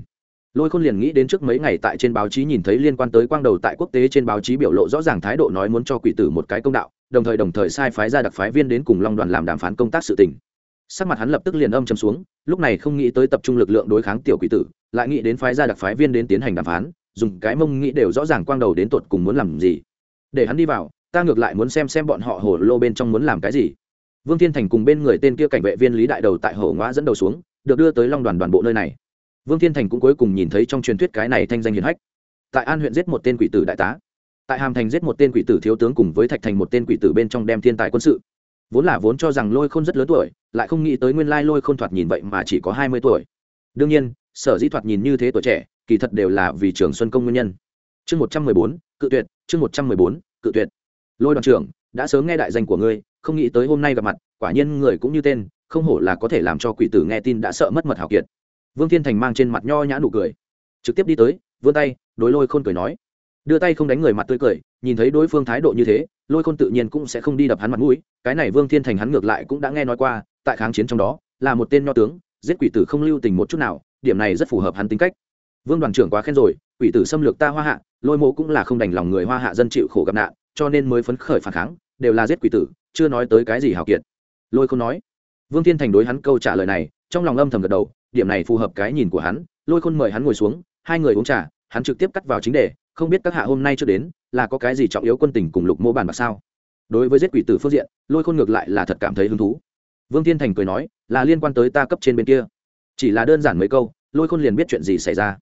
[SPEAKER 1] Lôi khôn liền nghĩ đến trước mấy ngày tại trên báo chí nhìn thấy liên quan tới quang đầu tại quốc tế trên báo chí biểu lộ rõ ràng thái độ nói muốn cho quỷ tử một cái công đạo, đồng thời đồng thời sai phái ra đặc phái viên đến cùng long đoàn làm đàm phán công tác sự tình. Sắc mặt hắn lập tức liền âm trầm xuống, lúc này không nghĩ tới tập trung lực lượng đối kháng tiểu quỷ tử, lại nghĩ đến phái ra đặc phái viên đến tiến hành đàm phán, dùng cái mông nghĩ đều rõ ràng quang đầu đến tột cùng muốn làm gì. Để hắn đi vào, ta ngược lại muốn xem xem bọn họ hổ lô bên trong muốn làm cái gì vương thiên thành cùng bên người tên kia cảnh vệ viên lý đại đầu tại hổ ngõ dẫn đầu xuống, được đưa tới long đoàn đoàn bộ nơi này. Vương thiên thành cũng cuối cùng nhìn thấy trong truyền thuyết cái này thanh danh hiền hách. Tại an huyện giết một tên quỷ tử đại tá, tại hàm thành giết một tên quỷ tử thiếu tướng cùng với thạch thành một tên quỷ tử bên trong đem thiên tài quân sự. Vốn là vốn cho rằng lôi khôn rất lớn tuổi, lại không nghĩ tới nguyên lai lôi khôn thoạt nhìn vậy mà chỉ có hai mươi tuổi. Đương nhiên, sở dĩ thoạt nhìn như thế tuổi trẻ, kỳ thật đều là vì trường xuân công nguyên nhân. Chương một trăm mười bốn, cự tuyệt, chương một trăm mười bốn, cự tuyệt. Lôi đoàn trưởng, đã sớm nghe đại danh của ngươi không nghĩ tới hôm nay gặp mặt, quả nhiên người cũng như tên, không hổ là có thể làm cho quỷ tử nghe tin đã sợ mất mật hào kiệt. Vương thiên thành mang trên mặt nho nhã nụ cười. Trực tiếp đi tới, vươn tay, đối lôi khôn cười nói. Đưa tay không đánh người mặt tươi cười, nhìn thấy đối phương thái độ như thế, lôi khôn tự nhiên cũng sẽ không đi đập hắn mặt mũi. Cái này vương thiên thành hắn ngược lại cũng đã nghe nói qua, tại kháng chiến trong đó, là một tên nho tướng, giết quỷ tử không lưu tình một chút nào, điểm này rất phù hợp hắn tính cách. Vương đoàn trưởng quá khen rồi, quỷ tử xâm lược ta hoa hạ, lôi mộ cũng là không đành lòng người hoa hạ dân chịu khổ gặp nạn, cho nên mới phấn khởi phản kháng, đều là giết quỷ tử chưa nói tới cái gì hào kiệt. Lôi Khôn nói. Vương thiên thành đối hắn câu trả lời này, trong lòng âm thầm gật đầu, điểm này phù hợp cái nhìn của hắn. Lôi khôn mời hắn ngồi xuống, hai người uống trà, hắn trực tiếp cắt vào chính đề, không biết các hạ hôm nay chưa đến, là có cái gì trọng yếu quân tình cùng lục mô bàn bạc sao? Đối với giết quỷ tử phương diện, lôi khôn ngược lại là thật cảm thấy hứng thú. Vương thiên thành cười nói, là liên quan tới ta cấp trên bên kia. Chỉ là đơn giản mấy câu, lôi khôn liền biết chuyện gì xảy ra.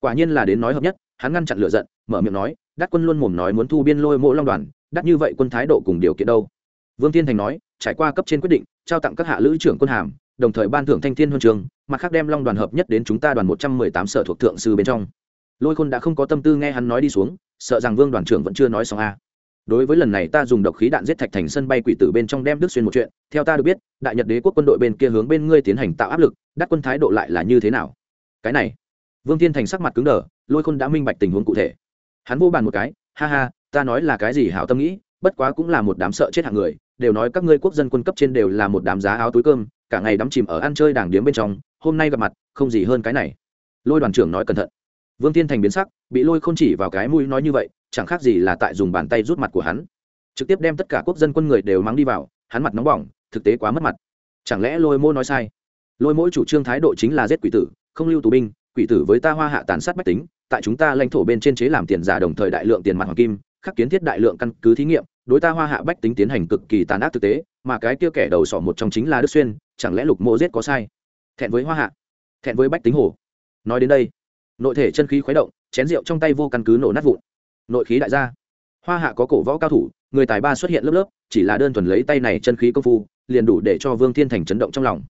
[SPEAKER 1] Quả nhiên là đến nói hợp nhất, hắn ngăn chặn lựa giận, mở miệng nói, đắc quân luôn mồm nói muốn thu biên lôi mộ long đoàn, đắc như vậy quân thái độ cùng điều kiện đâu? Vương thiên thành nói, trải qua cấp trên quyết định, trao tặng các hạ lữ trưởng quân hàm, đồng thời ban thưởng thanh thiên huân trường, mặt khác đem long đoàn hợp nhất đến chúng ta đoàn một trăm mười tám sở thuộc thượng sư bên trong. Lôi khôn đã không có tâm tư nghe hắn nói đi xuống, sợ rằng vương đoàn trưởng vẫn chưa nói xong a đối với lần này ta dùng độc khí đạn giết thạch thành sân bay quỷ tử bên trong đem đức xuyên một chuyện, theo ta được biết, đại nhật đế quốc quân đội bên kia hướng bên ngươi tiến hành tạo áp lực, đắc quân thái độ lại là như thế nào? Cái này, vương thiên thành sắc mặt cứng đờ, lôi khôn đã minh bạch tình huống cụ thể. Hắn vô bàn một cái, ha ha, ta nói là cái gì hảo tâm nghĩ bất quá cũng là một đám sợ chết hạng người, đều nói các ngươi quốc dân quân cấp trên đều là một đám giá áo túi cơm, cả ngày đắm chìm ở ăn chơi đảng điếm bên trong, hôm nay gặp mặt, không gì hơn cái này. Lôi đoàn trưởng nói cẩn thận. Vương tiên thành biến sắc, bị lôi không chỉ vào cái mũi nói như vậy, chẳng khác gì là tại dùng bàn tay rút mặt của hắn. Trực tiếp đem tất cả quốc dân quân người đều mắng đi vào, hắn mặt nóng bỏng, thực tế quá mất mặt. Chẳng lẽ lôi mô nói sai? Lôi mỗi chủ trương thái độ chính là giết quỷ tử, không lưu tù binh, quỷ tử với ta hoa hạ tàn sát bách tính, tại chúng ta lãnh thổ bên trên chế làm tiền giả đồng thời đại lượng tiền mặt hoàng kim khắc kiến thiết đại lượng căn cứ thí nghiệm, đối ta hoa hạ bách tính tiến hành cực kỳ tàn ác thực tế, mà cái kia kẻ đầu sỏ một trong chính là đức xuyên, chẳng lẽ lục mộ giết có sai? Thẹn với hoa hạ, thẹn với bách tính hồ. Nói đến đây, nội thể chân khí khuấy động, chén rượu trong tay vô căn cứ nổ nát vụn. Nội khí đại gia. Hoa hạ có cổ võ cao thủ, người tài ba xuất hiện lớp lớp, chỉ là đơn thuần lấy tay này chân khí công phu, liền đủ để cho vương thiên thành chấn động trong lòng.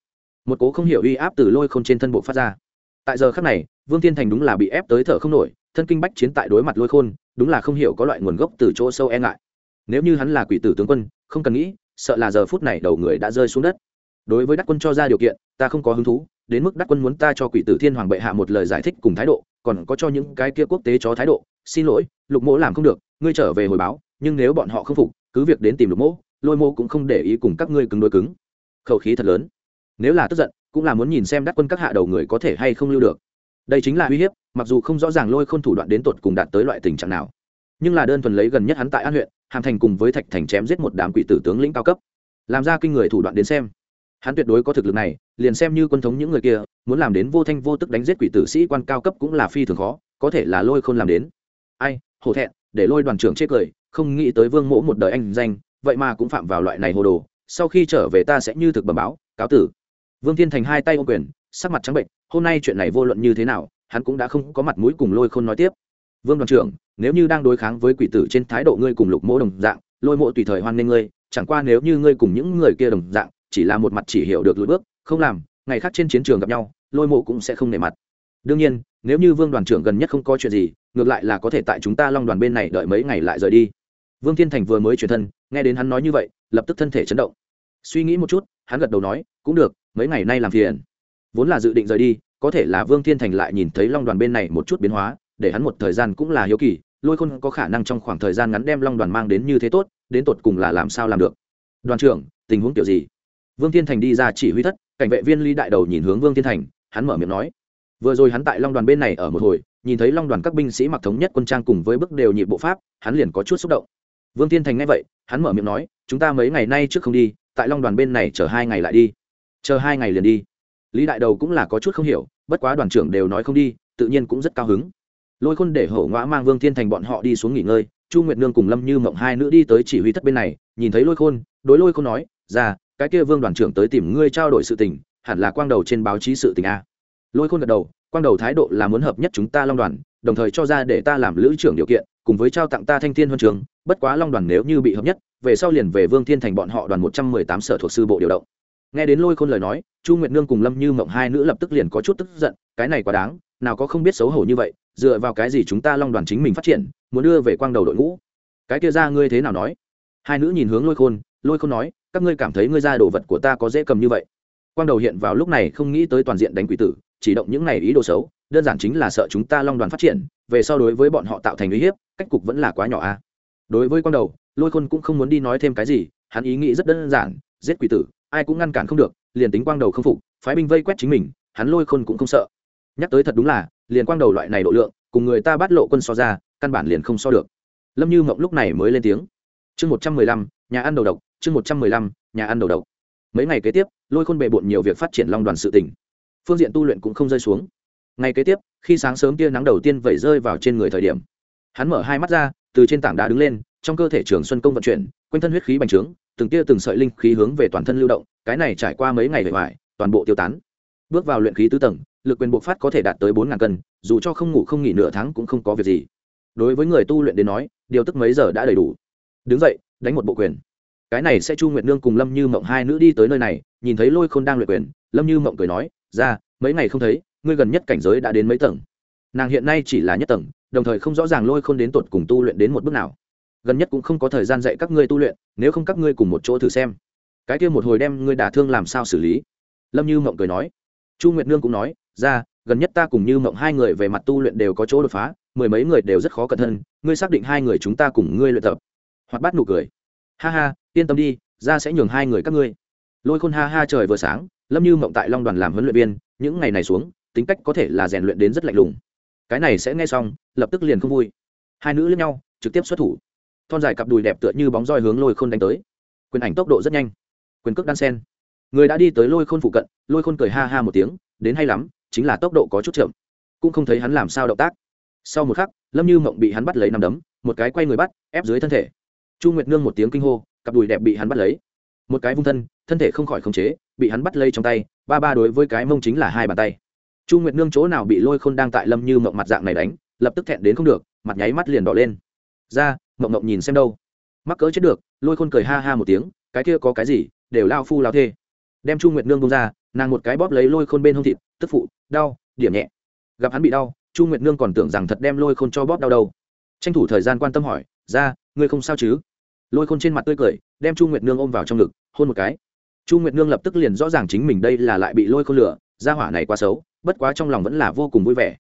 [SPEAKER 1] Một cố không hiểu uy áp từ lôi k h ô n trên thân bộ phát ra. Tại giờ khắc này vương thiên thành đúng là bị ép tới thở không nổi, thân kinh bách chiến tại đối mặt lôi khôn, đúng là không hiểu có loại nguồn gốc từ chỗ sâu e ngại. Nếu như hắn là quỷ tử tướng quân, không cần nghĩ, sợ là giờ phút này đầu người đã rơi xuống đất. Đối với đắc quân cho ra điều kiện, ta không có hứng thú, đến mức đắc quân muốn ta cho quỷ tử thiên hoàng bệ hạ một lời giải thích cùng thái độ, còn có cho những cái kia quốc tế cho thái độ, xin lỗi, lục mỗ làm không được, ngươi trở về hồi báo, nhưng nếu bọn họ không phục, cứ việc đến tìm lục mỗ, lôi mô cũng không để ý cùng các ngươi cứng đối cứng. Khẩu khí thật lớn. Nếu là tức giận, cũng là muốn nhìn xem đắc quân các hạ đầu người có thể hay không lưu được đây chính là uy hiếp, mặc dù không rõ ràng lôi Khôn thủ đoạn đến tột cùng đạt tới loại tình trạng nào. Nhưng là đơn thuần lấy gần nhất hắn tại an huyện, hàm thành cùng với thạch thành chém giết một đám quỷ tử tướng lĩnh cao cấp. Làm ra kinh người thủ đoạn đến xem. Hắn tuyệt đối có thực lực này, liền xem như quân thống những người kia, muốn làm đến vô thanh vô tức đánh giết quỷ tử sĩ quan cao cấp cũng là phi thường khó, có thể là lôi khôn làm đến. Ai, hổ thẹn, để lôi đoàn trưởng chết cười, không nghĩ tới vương mỗ một đời anh danh, vậy mà cũng phạm vào loại này hồ đồ, sau khi trở về ta sẽ như thực bẩm báo, cáo tử. Vương thiên thành hai tay ô quyền sắc mặt trắng bệnh, hôm nay chuyện này vô luận như thế nào, hắn cũng đã không có mặt mũi cùng lôi khôn nói tiếp. Vương đoàn trưởng, nếu như đang đối kháng với quỷ tử trên thái độ ngươi cùng lục mỗ đồng dạng, lôi mộ tùy thời hoan nghênh ngươi, chẳng qua nếu như ngươi cùng những người kia đồng dạng, chỉ là một mặt chỉ hiểu được lối bước, không làm, ngày khác trên chiến trường gặp nhau, lôi mộ cũng sẽ không nể mặt. Đương nhiên, nếu như vương đoàn trưởng gần nhất không có chuyện gì, ngược lại là có thể tại chúng ta long đoàn bên này đợi mấy ngày lại rời đi. Vương thiên thành vừa mới chuyển thân, nghe đến hắn nói như vậy, lập tức thân thể chấn động. Suy nghĩ một chút, hắn gật đầu nói, cũng được, mấy ngày nay làm phiền vốn là dự định rời đi, có thể là vương thiên thành lại nhìn thấy long đoàn bên này một chút biến hóa, để hắn một thời gian cũng là hiếu kỳ, lôi khôn có khả năng trong khoảng thời gian ngắn đem long đoàn mang đến như thế tốt, đến tột cùng là làm sao làm được. Đoàn trưởng, tình huống kiểu gì? Vương thiên thành đi ra chỉ huy thất, cảnh vệ viên ly đại đầu nhìn hướng vương thiên thành, hắn mở miệng nói. Vừa rồi hắn tại long đoàn bên này ở một hồi, nhìn thấy long đoàn các binh sĩ mặc thống nhất quân trang cùng với bức đều nhịp bộ pháp, hắn liền có chút xúc động. Vương thiên thành nghe vậy, hắn mở miệng nói, chúng ta mấy ngày nay trước không đi, tại long đoàn bên này chờ hai ngày lại đi. Chờ hai ngày liền đi lý đại đầu cũng là có chút không hiểu, bất quá đoàn trưởng đều nói không đi, tự nhiên cũng rất cao hứng. Lôi khôn để hổ ngõ mang vương thiên thành bọn họ đi xuống nghỉ ngơi, chu nguyệt nương cùng lâm như mộng hai nữ đi tới chỉ huy thất bên này, nhìn thấy lôi khôn, đối lôi khôn nói, ra, cái kia vương đoàn trưởng tới tìm ngươi trao đổi sự tình, hẳn là quang đầu trên báo chí sự tình a. Lôi khôn gật đầu, quang đầu thái độ là muốn hợp nhất chúng ta long đoàn, đồng thời cho ra để ta làm lữ trưởng điều kiện, cùng với trao tặng ta thanh thiên huân trường, bất quá long đoàn nếu như bị hợp nhất, về sau liền về vương thiên thành bọn họ đoàn một trăm mười tám sở thuộc sư bộ điều động nghe đến lôi khôn lời nói, chu nguyệt nương cùng lâm như mộng hai nữ lập tức liền có chút tức giận, cái này quá đáng, nào có không biết xấu hổ như vậy, dựa vào cái gì chúng ta long đoàn chính mình phát triển, muốn đưa về quang đầu đội ngũ? Cái kia ra ngươi thế nào nói? Hai nữ nhìn hướng lôi khôn lôi khôn nói, các ngươi cảm thấy ngươi ra đồ vật của ta có dễ cầm như vậy. Quang đầu hiện vào lúc này không nghĩ tới toàn diện đánh quỷ tử, chỉ động những này ý đồ xấu, đơn giản chính là sợ chúng ta long đoàn phát triển, về so đối với bọn họ tạo thành uy hiếp, cách cục vẫn là quá nhỏ a. Đối với quang đầu, lôi khôn cũng không muốn đi nói thêm cái gì, hắn ý nghĩ rất đơn giản, giết quỷ tử ai cũng ngăn cản không được, liền tính quang đầu không phục, phái binh vây quét chính mình, hắn lôi khôn cũng không sợ. Nhắc tới thật đúng là, liền quang đầu loại này độ lượng, cùng người ta bắt lộ quân so ra, căn bản liền không so được. Lâm như mộng lúc này mới lên tiếng. Chương một trăm mười lăm, nhà ăn đầu độc, chương một trăm mười lăm, nhà ăn đầu độc. Mấy ngày kế tiếp, lôi khôn bề bộn nhiều việc phát triển long đoàn sự tỉnh phương diện tu luyện cũng không rơi xuống. Ngày kế tiếp, khi sáng sớm tia nắng đầu tiên vẩy rơi vào trên người thời điểm, hắn mở hai mắt ra, từ trên tảng đá đứng lên, trong cơ thể trường xuân công vận chuyển, quanh thân huyết khí bành trướng từng tia từng sợi linh khí hướng về toàn thân lưu động cái này trải qua mấy ngày về vải, toàn bộ tiêu tán. Bước vào luyện khí tứ tầng lực quyền bộc phát có thể đạt tới bốn ngàn cân dù cho không ngủ không nghỉ nửa tháng cũng không có việc gì. Đối với người tu luyện đến nói điều tức mấy giờ đã đầy đủ. Đứng dậy đánh một bộ quyền. Cái này sẽ chu nguyệt nương cùng lâm như mộng hai nữ đi tới nơi này nhìn thấy lôi khôn đang luyện quyền lâm như mộng cười nói ra mấy ngày không thấy ngươi gần nhất cảnh giới đã đến mấy tầng? Nàng hiện nay chỉ là nhất tầng đồng thời không rõ ràng lôi khôn đến tột cùng tu luyện đến một bước nào gần nhất cũng không có thời gian dạy các ngươi tu luyện, nếu không các ngươi cùng một chỗ thử xem. Cái kia một hồi đem ngươi đả thương làm sao xử lý? Lâm như mộng cười nói. Chu nguyệt nương cũng nói, ra, gần nhất ta cùng như mộng hai người về mặt tu luyện đều có chỗ đột phá, mười mấy người đều rất khó cẩn thân ngươi xác định hai người chúng ta cùng ngươi luyện tập. Hoặc bắt nụ cười. Ha ha, yên tâm đi, ra sẽ nhường hai người các ngươi. Lôi khôn ha ha trời vừa sáng, lâm như mộng tại long đoàn làm huấn luyện viên, những ngày này xuống, tính cách có thể là rèn luyện đến rất lạnh lùng. Cái này sẽ nghe xong, lập tức liền không vui. Hai nữ lẫn nhau, trực tiếp xuất thủ thon dài cặp đùi đẹp tựa như bóng roi hướng lôi khôn đánh tới. Quyền ảnh tốc độ rất nhanh. Quyền cước đan sen. Người đã đi tới lôi khôn phụ cận, lôi khôn cười ha ha một tiếng, đến hay lắm, chính là tốc độ có chút chậm. Cũng không thấy hắn làm sao động tác. Sau một khắc, lâm như mộng bị hắn bắt lấy nằm đấm, một cái quay người bắt, ép dưới thân thể. Chu nguyệt nương một tiếng kinh hô, cặp đùi đẹp bị hắn bắt lấy. Một cái vung thân thân thể không khỏi khống chế, bị hắn bắt lấy trong tay, ba ba đối với cái mông chính là hai bàn tay. Chu nguyệt nương chỗ nào bị lôi khôn đang tại lâm như mộng mặt dạng này đánh, lập tức thẹn đến không được, mặt nháy mắt liền đỏ lên. Ra mộng mộng nhìn xem đâu. Mắc cỡ chết được, lôi khôn cười ha ha một tiếng, cái kia có cái gì, đều lao phu lao thê. Đem chu nguyệt nương bông ra, nàng một cái bóp lấy lôi khôn bên hông thịt, tức phụ, đau, điểm nhẹ. Gặp hắn bị đau, chu nguyệt nương còn tưởng rằng thật đem lôi khôn cho bóp đau đâu. Tranh thủ thời gian quan tâm hỏi, ra, ngươi không sao chứ? Lôi khôn trên mặt tươi cười, đem chu nguyệt nương ôm vào trong ngực, hôn một cái. Chu nguyệt nương lập tức liền rõ ràng chính mình đây là lại bị lôi khôn lửa ra hỏa này quá xấu, bất quá trong lòng vẫn là vô cùng vui vẻ.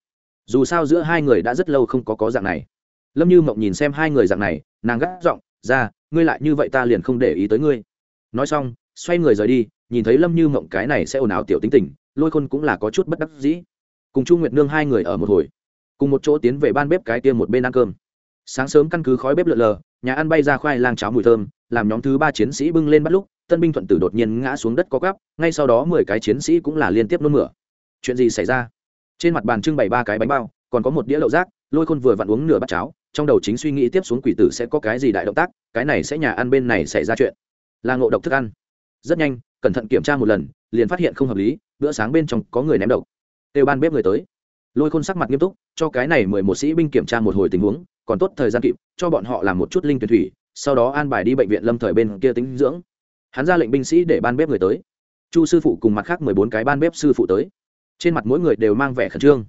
[SPEAKER 1] Dù sao giữa hai người đã rất lâu không có có dạng này lâm như mộng nhìn xem hai người dạng này, nàng gác giọng, ra, ngươi lại như vậy ta liền không để ý tới ngươi. Nói xong, xoay người rời đi, nhìn thấy lâm như mộng cái này sẽ ồn ào tiểu tính tình, lôi khôn cũng là có chút bất đắc dĩ. Cùng chu nguyệt nương hai người ở một hồi, cùng một chỗ tiến về ban bếp cái tiêm một bên ăn cơm. Sáng sớm căn cứ khói bếp lượn lờ, nhà ăn bay ra khoai lang cháo mùi thơm, làm nhóm thứ ba chiến sĩ bưng lên bắt lúc, tân binh thuận tử đột nhiên ngã xuống đất có gắp, ngay sau đó mười cái chiến sĩ cũng là liên tiếp nôn mửa. Chuyện gì xảy ra? Trên mặt bàn trưng bày ba cái bánh bao, còn có một đĩa lậu rác, lôi khôn vừa vặn uống nửa bát cháo trong đầu chính suy nghĩ tiếp xuống quỷ tử sẽ có cái gì đại động tác, cái này sẽ nhà ăn bên này xảy ra chuyện. Là ngộ độc thức ăn. Rất nhanh, cẩn thận kiểm tra một lần, liền phát hiện không hợp lý, bữa sáng bên trong có người ném độc. Kêu ban bếp người tới. Lôi khôn sắc mặt nghiêm túc, cho cái này mười một sĩ binh kiểm tra một hồi tình huống, còn tốt thời gian kịp, cho bọn họ làm một chút linh tuyển thủy, sau đó an bài đi bệnh viện lâm thời bên kia tính dưỡng. Hắn ra lệnh binh sĩ để ban bếp người tới. Chu sư phụ cùng mặt khác mười bốn cái ban bếp sư phụ tới. Trên mặt mỗi người đều mang vẻ khẩn trương.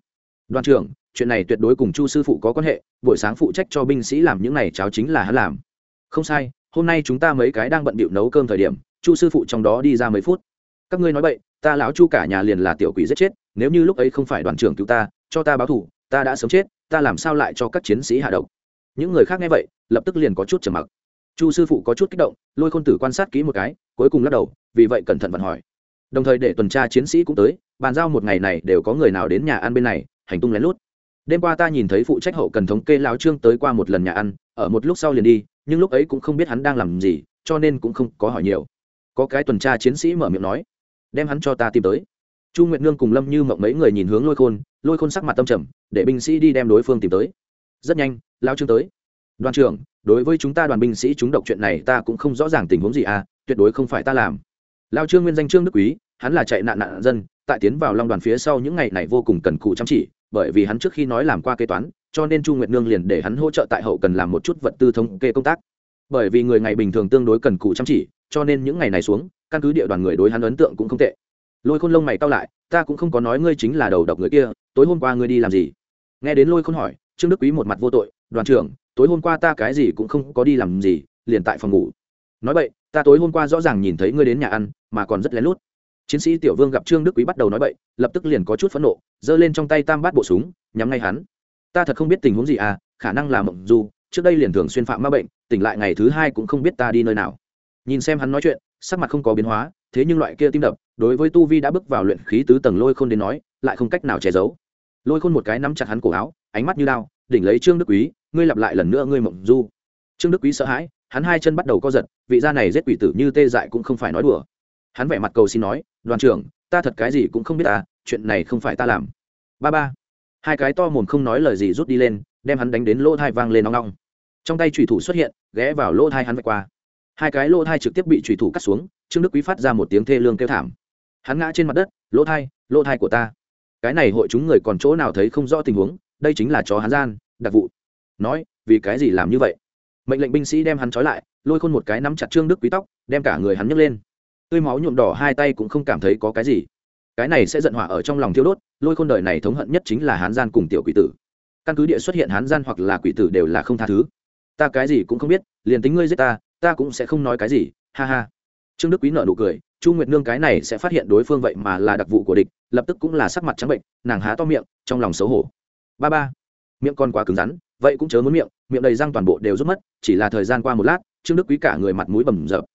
[SPEAKER 1] Đoàn trưởng chuyện này tuyệt đối cùng chu sư phụ có quan hệ, buổi sáng phụ trách cho binh sĩ làm những này cháo chính là hắn làm. Không sai, hôm nay chúng ta mấy cái đang bận bịu nấu cơm thời điểm, chu sư phụ trong đó đi ra mấy phút. Các ngươi nói vậy ta lão chu cả nhà liền là tiểu quỷ giết chết, nếu như lúc ấy không phải đoàn trưởng cứu ta, cho ta báo thủ ta đã sống chết, ta làm sao lại cho các chiến sĩ hạ độc? Những người khác nghe vậy, lập tức liền có chút trầm mặc. Chu sư phụ có chút kích động, lôi khôn tử quan sát kỹ một cái, cuối cùng lắc đầu, vì vậy cẩn thận vận hỏi. Đồng thời để tuần tra chiến sĩ cũng tới, bàn giao một ngày này đều có người nào đến nhà ăn bên này, hành tung lén lút đêm qua ta nhìn thấy phụ trách hậu cần thống kê lao trương tới qua một lần nhà ăn, ở một lúc sau liền đi, nhưng lúc ấy cũng không biết hắn đang làm gì, cho nên cũng không có hỏi nhiều. Có cái tuần tra chiến sĩ mở miệng nói, đem hắn cho ta tìm tới. Chu nguyệt nương cùng lâm như mộng mấy người nhìn hướng lôi khôn lôi khôn sắc mặt tâm trầm, để binh sĩ đi đem đối phương tìm tới. Rất nhanh lao trương tới. Đoàn trưởng, đối với chúng ta đoàn binh sĩ chúng độc chuyện này ta cũng không rõ ràng tình huống gì à tuyệt đối không phải ta làm. Lao trương nguyên danh trương đức quý, hắn là chạy nạn nạn dân, tại tiến vào long đoàn phía sau những ngày này vô cùng cần cù chăm chỉ bởi vì hắn trước khi nói làm qua kế toán, cho nên chu nguyệt nương liền để hắn hỗ trợ tại hậu cần làm một chút vật tư thống kê công tác. Bởi vì người ngày bình thường tương đối cần cù chăm chỉ, cho nên những ngày này xuống, căn cứ địa đoàn người đối hắn ấn tượng cũng không tệ. Lôi khôn lông mày cao lại, ta cũng không có nói ngươi chính là đầu độc người kia, tối hôm qua ngươi đi làm gì? Nghe đến lôi khôn hỏi, trương đức quý một mặt vô tội, đoàn trưởng, tối hôm qua ta cái gì cũng không có đi làm gì, liền tại phòng ngủ. Nói vậy, ta tối hôm qua rõ ràng nhìn thấy ngươi đến nhà ăn, mà còn rất lén lút chiến sĩ tiểu vương gặp trương đức quý bắt đầu nói bậy, lập tức liền có chút phẫn nộ, giơ lên trong tay tam bát bộ súng, nhắm ngay hắn. Ta thật không biết tình huống gì à khả năng là mộng du, trước đây liền thường xuyên phạm ma bệnh, tỉnh lại ngày thứ hai cũng không biết ta đi nơi nào. Nhìn xem hắn nói chuyện, sắc mặt không có biến hóa, thế nhưng loại kia tim đập, đối với tu vi đã bước vào luyện khí tứ tầng lôi khôn đến nói, lại không cách nào che giấu. Lôi khôn một cái nắm chặt hắn cổ áo, ánh mắt như lao đỉnh lấy trương đức quý, ngươi lặp lại lần nữa ngươi mộng du. Trương đức quý sợ hãi, hắn hai chân bắt đầu co giật, vị gia này giết quỷ tử như tê dại cũng không phải nói đùa. Hắn vẻ mặt cầu xin nói đoàn trưởng, ta thật cái gì cũng không biết ta chuyện này không phải ta làm. Ba ba. Hai cái to mồm không nói lời gì rút đi lên, đem hắn đánh đến lỗ thai vang lên nong nong trong tay trùy thủ xuất hiện, ghé vào lỗ thai hắn vạch qua. Hai cái lỗ thai trực tiếp bị trùy thủ cắt xuống, trương đức quý phát ra một tiếng thê lương kêu thảm. Hắn ngã trên mặt đất, lỗ thai lỗ thai của ta. Cái này hội chúng người còn chỗ nào thấy không rõ tình huống, đây chính là chó hắn gian, đặc vụ. Nói, vì cái gì làm như vậy? Mệnh lệnh binh sĩ đem hắn trói lại, lôi khôn một cái nắm chặt trương đức quý tóc, đem cả người hắn nhấc lên tươi máu nhuộm đỏ hai tay cũng không cảm thấy có cái gì. Cái này sẽ giận hỏa ở trong lòng thiêu đốt, lôi khôn đời này thống hận nhất chính là hán gian cùng tiểu quỷ tử. Căn cứ địa xuất hiện hán gian hoặc là quỷ tử đều là không tha thứ. Ta cái gì cũng không biết, liền tính ngươi giết ta ta cũng sẽ không nói cái gì, ha ha. Trương đức quý nợ nụ cười, chu nguyệt nương cái này sẽ phát hiện đối phương vậy mà là đặc vụ của địch, lập tức cũng là sắc mặt trắng bệnh, nàng há to miệng, trong lòng xấu hổ. Ba ba, miệng con quá cứng rắn, vậy cũng chớ muốn miệng miệng đầy răng toàn bộ đều rút mất, chỉ là thời gian qua một lát, trương đức quý cả người mặt mũi bầm rợp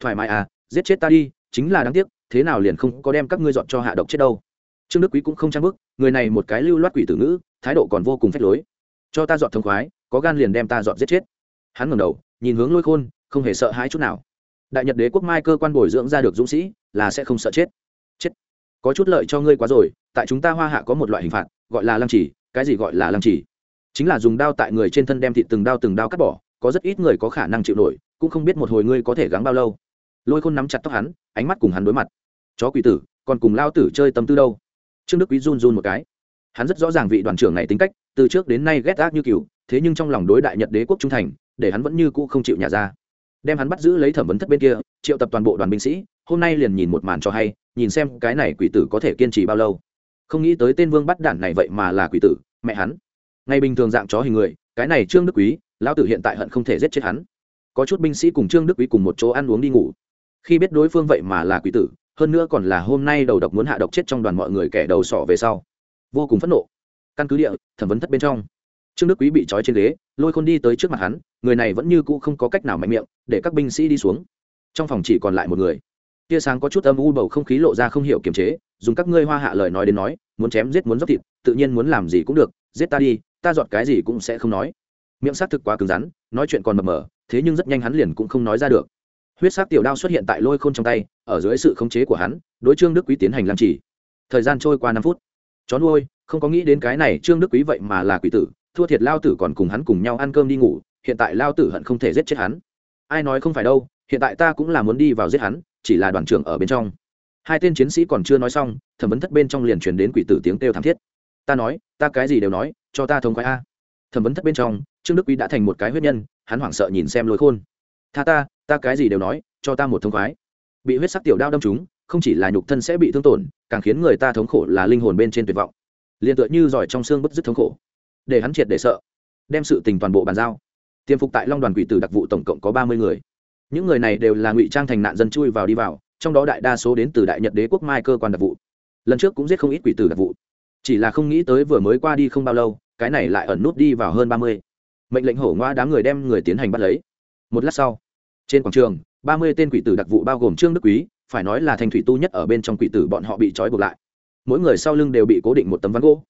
[SPEAKER 1] thoải mái à giết chết ta đi, chính là đáng tiếc, thế nào liền không có đem các ngươi dọn cho hạ độc chết đâu. Trương đức quý cũng không trang bức, người này một cái lưu loát quỷ tử ngữ, thái độ còn vô cùng phách lối. Cho ta dọn thông khoái, có gan liền đem ta dọn giết chết. Hắn ngẩng đầu, nhìn hướng lôi khôn, không hề sợ hãi chút nào. Đại nhật đế quốc mai cơ quan bồi dưỡng ra được dũng sĩ, là sẽ không sợ chết. Chết. Có chút lợi cho ngươi quá rồi, tại chúng ta hoa hạ có một loại hình phạt, gọi là lăng trì, cái gì gọi là lăng trì? Chính là dùng đao tại người trên thân đem thịt từng đao từng đao cắt bỏ, có rất ít người có khả năng chịu nổi, cũng không biết một hồi ngươi có thể gắng bao lâu lôi khôn nắm chặt tóc hắn, ánh mắt cùng hắn đối mặt. Chó quỷ tử, còn cùng lao tử chơi tâm tư đâu? Trương đức quý run run một cái. Hắn rất rõ ràng vị đoàn trưởng này tính cách, từ trước đến nay ghét ác như cừu, thế nhưng trong lòng đối đại nhật đế quốc trung thành, để hắn vẫn như cũ không chịu nhà ra. Đem hắn bắt giữ lấy thẩm vấn thất bên kia, triệu tập toàn bộ đoàn binh sĩ, hôm nay liền nhìn một màn cho hay, nhìn xem cái này quỷ tử có thể kiên trì bao lâu. Không nghĩ tới tên vương bắt đản này vậy mà là quỷ tử, mẹ hắn. Ngày bình thường dạng chó hình người, cái này trương đức quý, lão tử hiện tại hận không thể giết chết hắn. Có chút binh sĩ cùng trương đức quý cùng một chỗ ăn uống đi ngủ khi biết đối phương vậy mà là quỷ tử, hơn nữa còn là hôm nay đầu độc muốn hạ độc chết trong đoàn mọi người kẻ đầu sỏ về sau. Vô cùng phẫn nộ. Căn cứ địa, thẩm vấn thất bên trong. Trương đức quý bị trói trên ghế, lôi khôn đi tới trước mặt hắn, người này vẫn như cũ không có cách nào mạnh miệng, để các binh sĩ đi xuống. Trong phòng chỉ còn lại một người. Tia sáng có chút âm u bầu không khí lộ ra không hiểu kiềm chế, dùng các ngươi hoa hạ lời nói đến nói, muốn chém giết muốn dốc thịt, tự nhiên muốn làm gì cũng được, giết ta đi, ta dọn cái gì cũng sẽ không nói. Miệng xác thực quá cứng rắn, nói chuyện còn mập mờ, thế nhưng rất nhanh hắn liền cũng không nói ra được huyết sắc tiểu đao xuất hiện tại lôi khôn trong tay, ở dưới sự khống chế của hắn, đối trương đức quý tiến hành làm chỉ thời gian trôi qua năm phút. Chó nuôi, không có nghĩ đến cái này trương đức quý vậy mà là quỷ tử, thua thiệt lao tử còn cùng hắn cùng nhau ăn cơm đi ngủ, hiện tại lao tử hận không thể giết chết hắn. Ai nói không phải đâu, hiện tại ta cũng là muốn đi vào giết hắn, chỉ là đoàn trưởng ở bên trong. Hai tên chiến sĩ còn chưa nói xong, thẩm vấn thất bên trong liền truyền đến quỷ tử tiếng kêu thảm thiết. Ta nói, ta cái gì đều nói, cho ta thông khoái a. Thẩm vấn thất bên trong, trương đức quý đã thành một cái huyết nhân, hắn hoảng sợ nhìn xem lôi khôn. Tha ta ta cái gì đều nói, cho ta một thông khoái. Bị huyết sắc tiểu đao đâm trúng, không chỉ là nhục thân sẽ bị thương tổn, càng khiến người ta thống khổ là linh hồn bên trên tuyệt vọng. Liền tựa như giỏi trong xương bứt dứt thống khổ. Để hắn triệt để sợ. Đem sự tình toàn bộ bàn giao. Tiêm phục tại long đoàn quỷ tử đặc vụ tổng cộng có ba mươi người. Những người này đều là ngụy trang thành nạn dân chui vào đi vào, trong đó đại đa số đến từ đại nhật đế quốc mai cơ quan đặc vụ. Lần trước cũng giết không ít quỷ tử đặc vụ. Chỉ là không nghĩ tới vừa mới qua đi không bao lâu, cái này lại ẩn nút đi vào hơn ba mươi. Mệnh lệnh hổ ngoa đám người đem người tiến hành bắt lấy. Một lát sau trên quảng trường, ba mươi tên quỷ tử đặc vụ bao gồm trương đức quý, phải nói là thành thủy tu nhất ở bên trong quỷ tử bọn họ bị trói buộc lại. Mỗi người sau lưng đều bị cố định một tấm ván gỗ.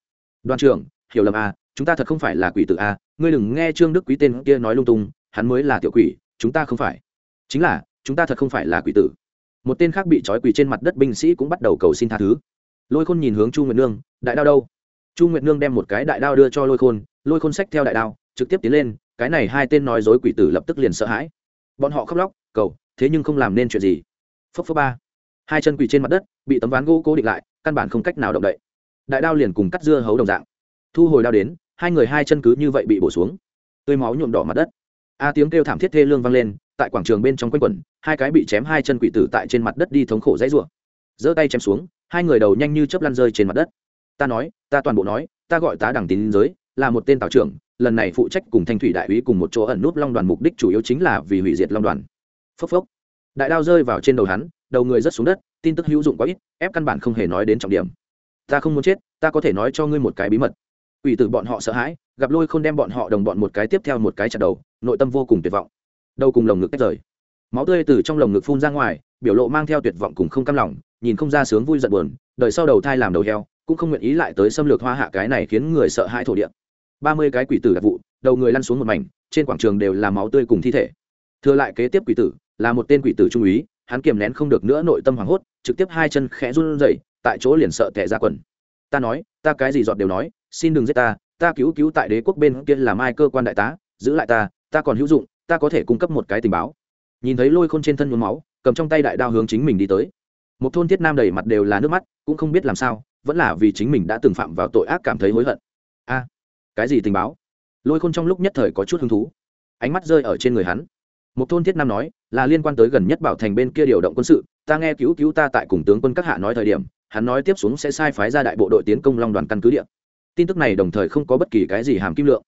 [SPEAKER 1] Đoàn trưởng, hiểu lầm à chúng ta thật không phải là quỷ tử à ngươi đừng nghe trương đức quý tên kia nói lung tung, hắn mới là tiểu quỷ, chúng ta không phải. Chính là, chúng ta thật không phải là quỷ tử. Một tên khác bị trói quỷ trên mặt đất binh sĩ cũng bắt đầu cầu xin tha thứ. Lôi khôn nhìn hướng chu nguyệt nương, đại đao đâu? Chu nguyệt nương đem một cái đại đao đưa cho lôi khôn lôi khôn xách theo đại đao, trực tiếp tiến lên, cái này hai tên nói dối quỷ tử lập tức liền sợ hãi bọn họ khóc lóc, cầu, thế nhưng không làm nên chuyện gì. Phấp phấp ba. Hai chân quỳ trên mặt đất, bị tấm ván gỗ cố định lại, căn bản không cách nào động đậy. Đại đao liền cùng cắt dưa hấu đồng dạng. Thu hồi đao đến, hai người hai chân cứ như vậy bị bổ xuống. Tươi máu nhuộm đỏ mặt đất. A tiếng kêu thảm thiết thê lương vang lên, tại quảng trường bên trong quanh quẩn, hai cái bị chém hai chân quỷ tử tại trên mặt đất đi thống khổ dãy rủa. Giơ tay chém xuống, hai người đầu nhanh như chớp lăn rơi trên mặt đất. Ta nói, ta toàn bộ nói, ta gọi tá đẳng tín giới, là một tên tào trưởng lần này phụ trách cùng thanh thủy đại úy cùng một chỗ ẩn nút long đoàn mục đích chủ yếu chính là vì hủy diệt long đoàn. Phốc phốc. Đại đao rơi vào trên đầu hắn, đầu người rất xuống đất, tin tức hữu dụng quá ít, ép căn bản không hề nói đến trọng điểm. Ta không muốn chết, ta có thể nói cho ngươi một cái bí mật. Ủy tử bọn họ sợ hãi, gặp lôi không đem bọn họ đồng bọn một cái tiếp theo một cái chặt đầu, nội tâm vô cùng tuyệt vọng. Đầu cùng lồng ngực tách rời. Máu tươi từ trong lồng ngực phun ra ngoài, biểu lộ mang theo tuyệt vọng cùng không cam lòng, nhìn không ra sướng vui giận buồn, đời sau đầu thai làm đầu heo, cũng không nguyện ý lại tới xâm lược hoa hạ cái này khiến người sợ hãi thổ địa ba mươi cái quỷ tử đặc vụ, đầu người lăn xuống một mảnh, trên quảng trường đều là máu tươi cùng thi thể. Thừa lại kế tiếp quỷ tử, là một tên quỷ tử trung úy, hắn kiềm nén không được nữa nội tâm hoảng hốt, trực tiếp hai chân khẽ run rẩy, tại chỗ liền sợ tệ ra quần. Ta nói, ta cái gì dọn đều nói, xin đừng giết ta ta cứu cứu tại đế quốc bên kia làm ai cơ quan đại tá, giữ lại ta ta còn hữu dụng, ta có thể cung cấp một cái tình báo. Nhìn thấy lôi khôn trên thân nhuốm máu, cầm trong tay đại đao hướng chính mình đi tới. Một thôn thiết nam đầy mặt đều là nước mắt, cũng không biết làm sao, vẫn là vì chính mình đã từng phạm vào tội ác cảm thấy hối hận cái gì tình báo? Lôi khôn trong lúc nhất thời có chút hứng thú. Ánh mắt rơi ở trên người hắn. Một thôn thiết nam nói, là liên quan tới gần nhất bảo thành bên kia điều động quân sự, ta nghe cứu cứu ta tại cùng tướng quân các hạ nói thời điểm, hắn nói tiếp xuống sẽ sai phái ra đại bộ đội tiến công long đoàn căn cứ địa. Tin tức này đồng thời không có bất kỳ cái gì hàm kim lượng.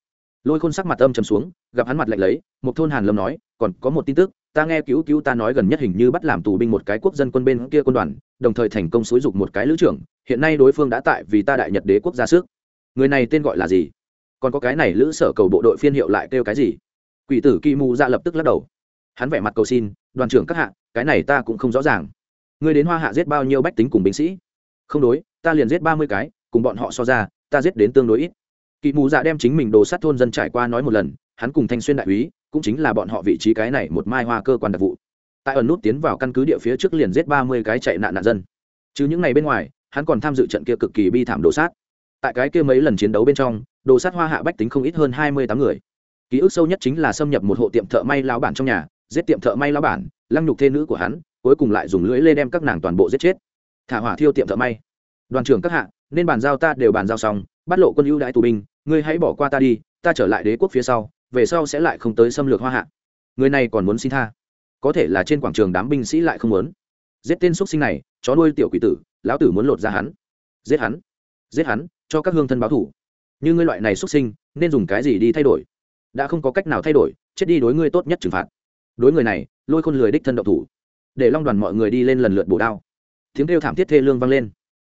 [SPEAKER 1] Lôi khôn sắc mặt âm trầm xuống, gặp hắn mặt lạnh lấy một thôn hàn lâm nói, còn có một tin tức, ta nghe cứu cứu ta nói gần nhất hình như bắt làm tù binh một cái quốc dân quân bên kia quân đoàn, đồng thời thành công xúi dục một cái lữ trưởng, hiện nay đối phương đã tại vì ta đại nhật đế quốc ra sức. Người này tên gọi là gì? Còn có cái này lữ sở cầu bộ đội phiên hiệu lại kêu cái gì? Quỷ tử kỳ mù ra lập tức lắc đầu. Hắn vẻ mặt cầu xin, đoàn trưởng các hạ, cái này ta cũng không rõ ràng. Ngươi đến hoa hạ giết bao nhiêu bách tính cùng binh sĩ? Không đối, ta liền giết ba mươi cái, cùng bọn họ so ra, ta giết đến tương đối ít. Kỳ mù dạ đem chính mình đồ sát thôn dân trải qua nói một lần, hắn cùng thanh xuyên đại úy, cũng chính là bọn họ vị trí cái này một mai hoa cơ quan đặc vụ. Tại ẩn nút tiến vào căn cứ địa phía trước liền giết ba mươi cái chạy nạn nạn dân. Chứ những ngày bên ngoài, hắn còn tham dự trận kia cực kỳ bi thảm đồ sát tại cái kia mấy lần chiến đấu bên trong, đồ sát hoa hạ bách tính không ít hơn hai mươi tám người. Ký ức sâu nhất chính là xâm nhập một hộ tiệm thợ may lao bản trong nhà, giết tiệm thợ may lao bản, lăng nhục thê nữ của hắn, cuối cùng lại dùng lưỡi lê đem các nàng toàn bộ giết chết. Thả hỏa thiêu tiệm thợ may. Đoàn trưởng các hạ, nên bàn giao ta đều bàn giao xong, bắt lộ quân ưu đãi tù binh, ngươi hãy bỏ qua ta đi, ta trở lại đế quốc phía sau, về sau sẽ lại không tới xâm lược hoa hạ. Người này còn muốn xin tha. Có thể là trên quảng trường đám binh sĩ lại không muốn. Giết tên x sinh này, chó nuôi tiểu quỷ tử, lão tử muốn lột ra hắn. Giết hắn. Giết hắn cho các hương thân báo thủ. Như ngươi loại này xuất sinh, nên dùng cái gì đi thay đổi? Đã không có cách nào thay đổi, chết đi đối ngươi tốt nhất trừng phạt. Đối người này, lôi khôn lười đích thân độc thủ. Để long đoàn mọi người đi lên lần lượt bổ đao. Tiếng kêu thảm thiết thê lương vang lên.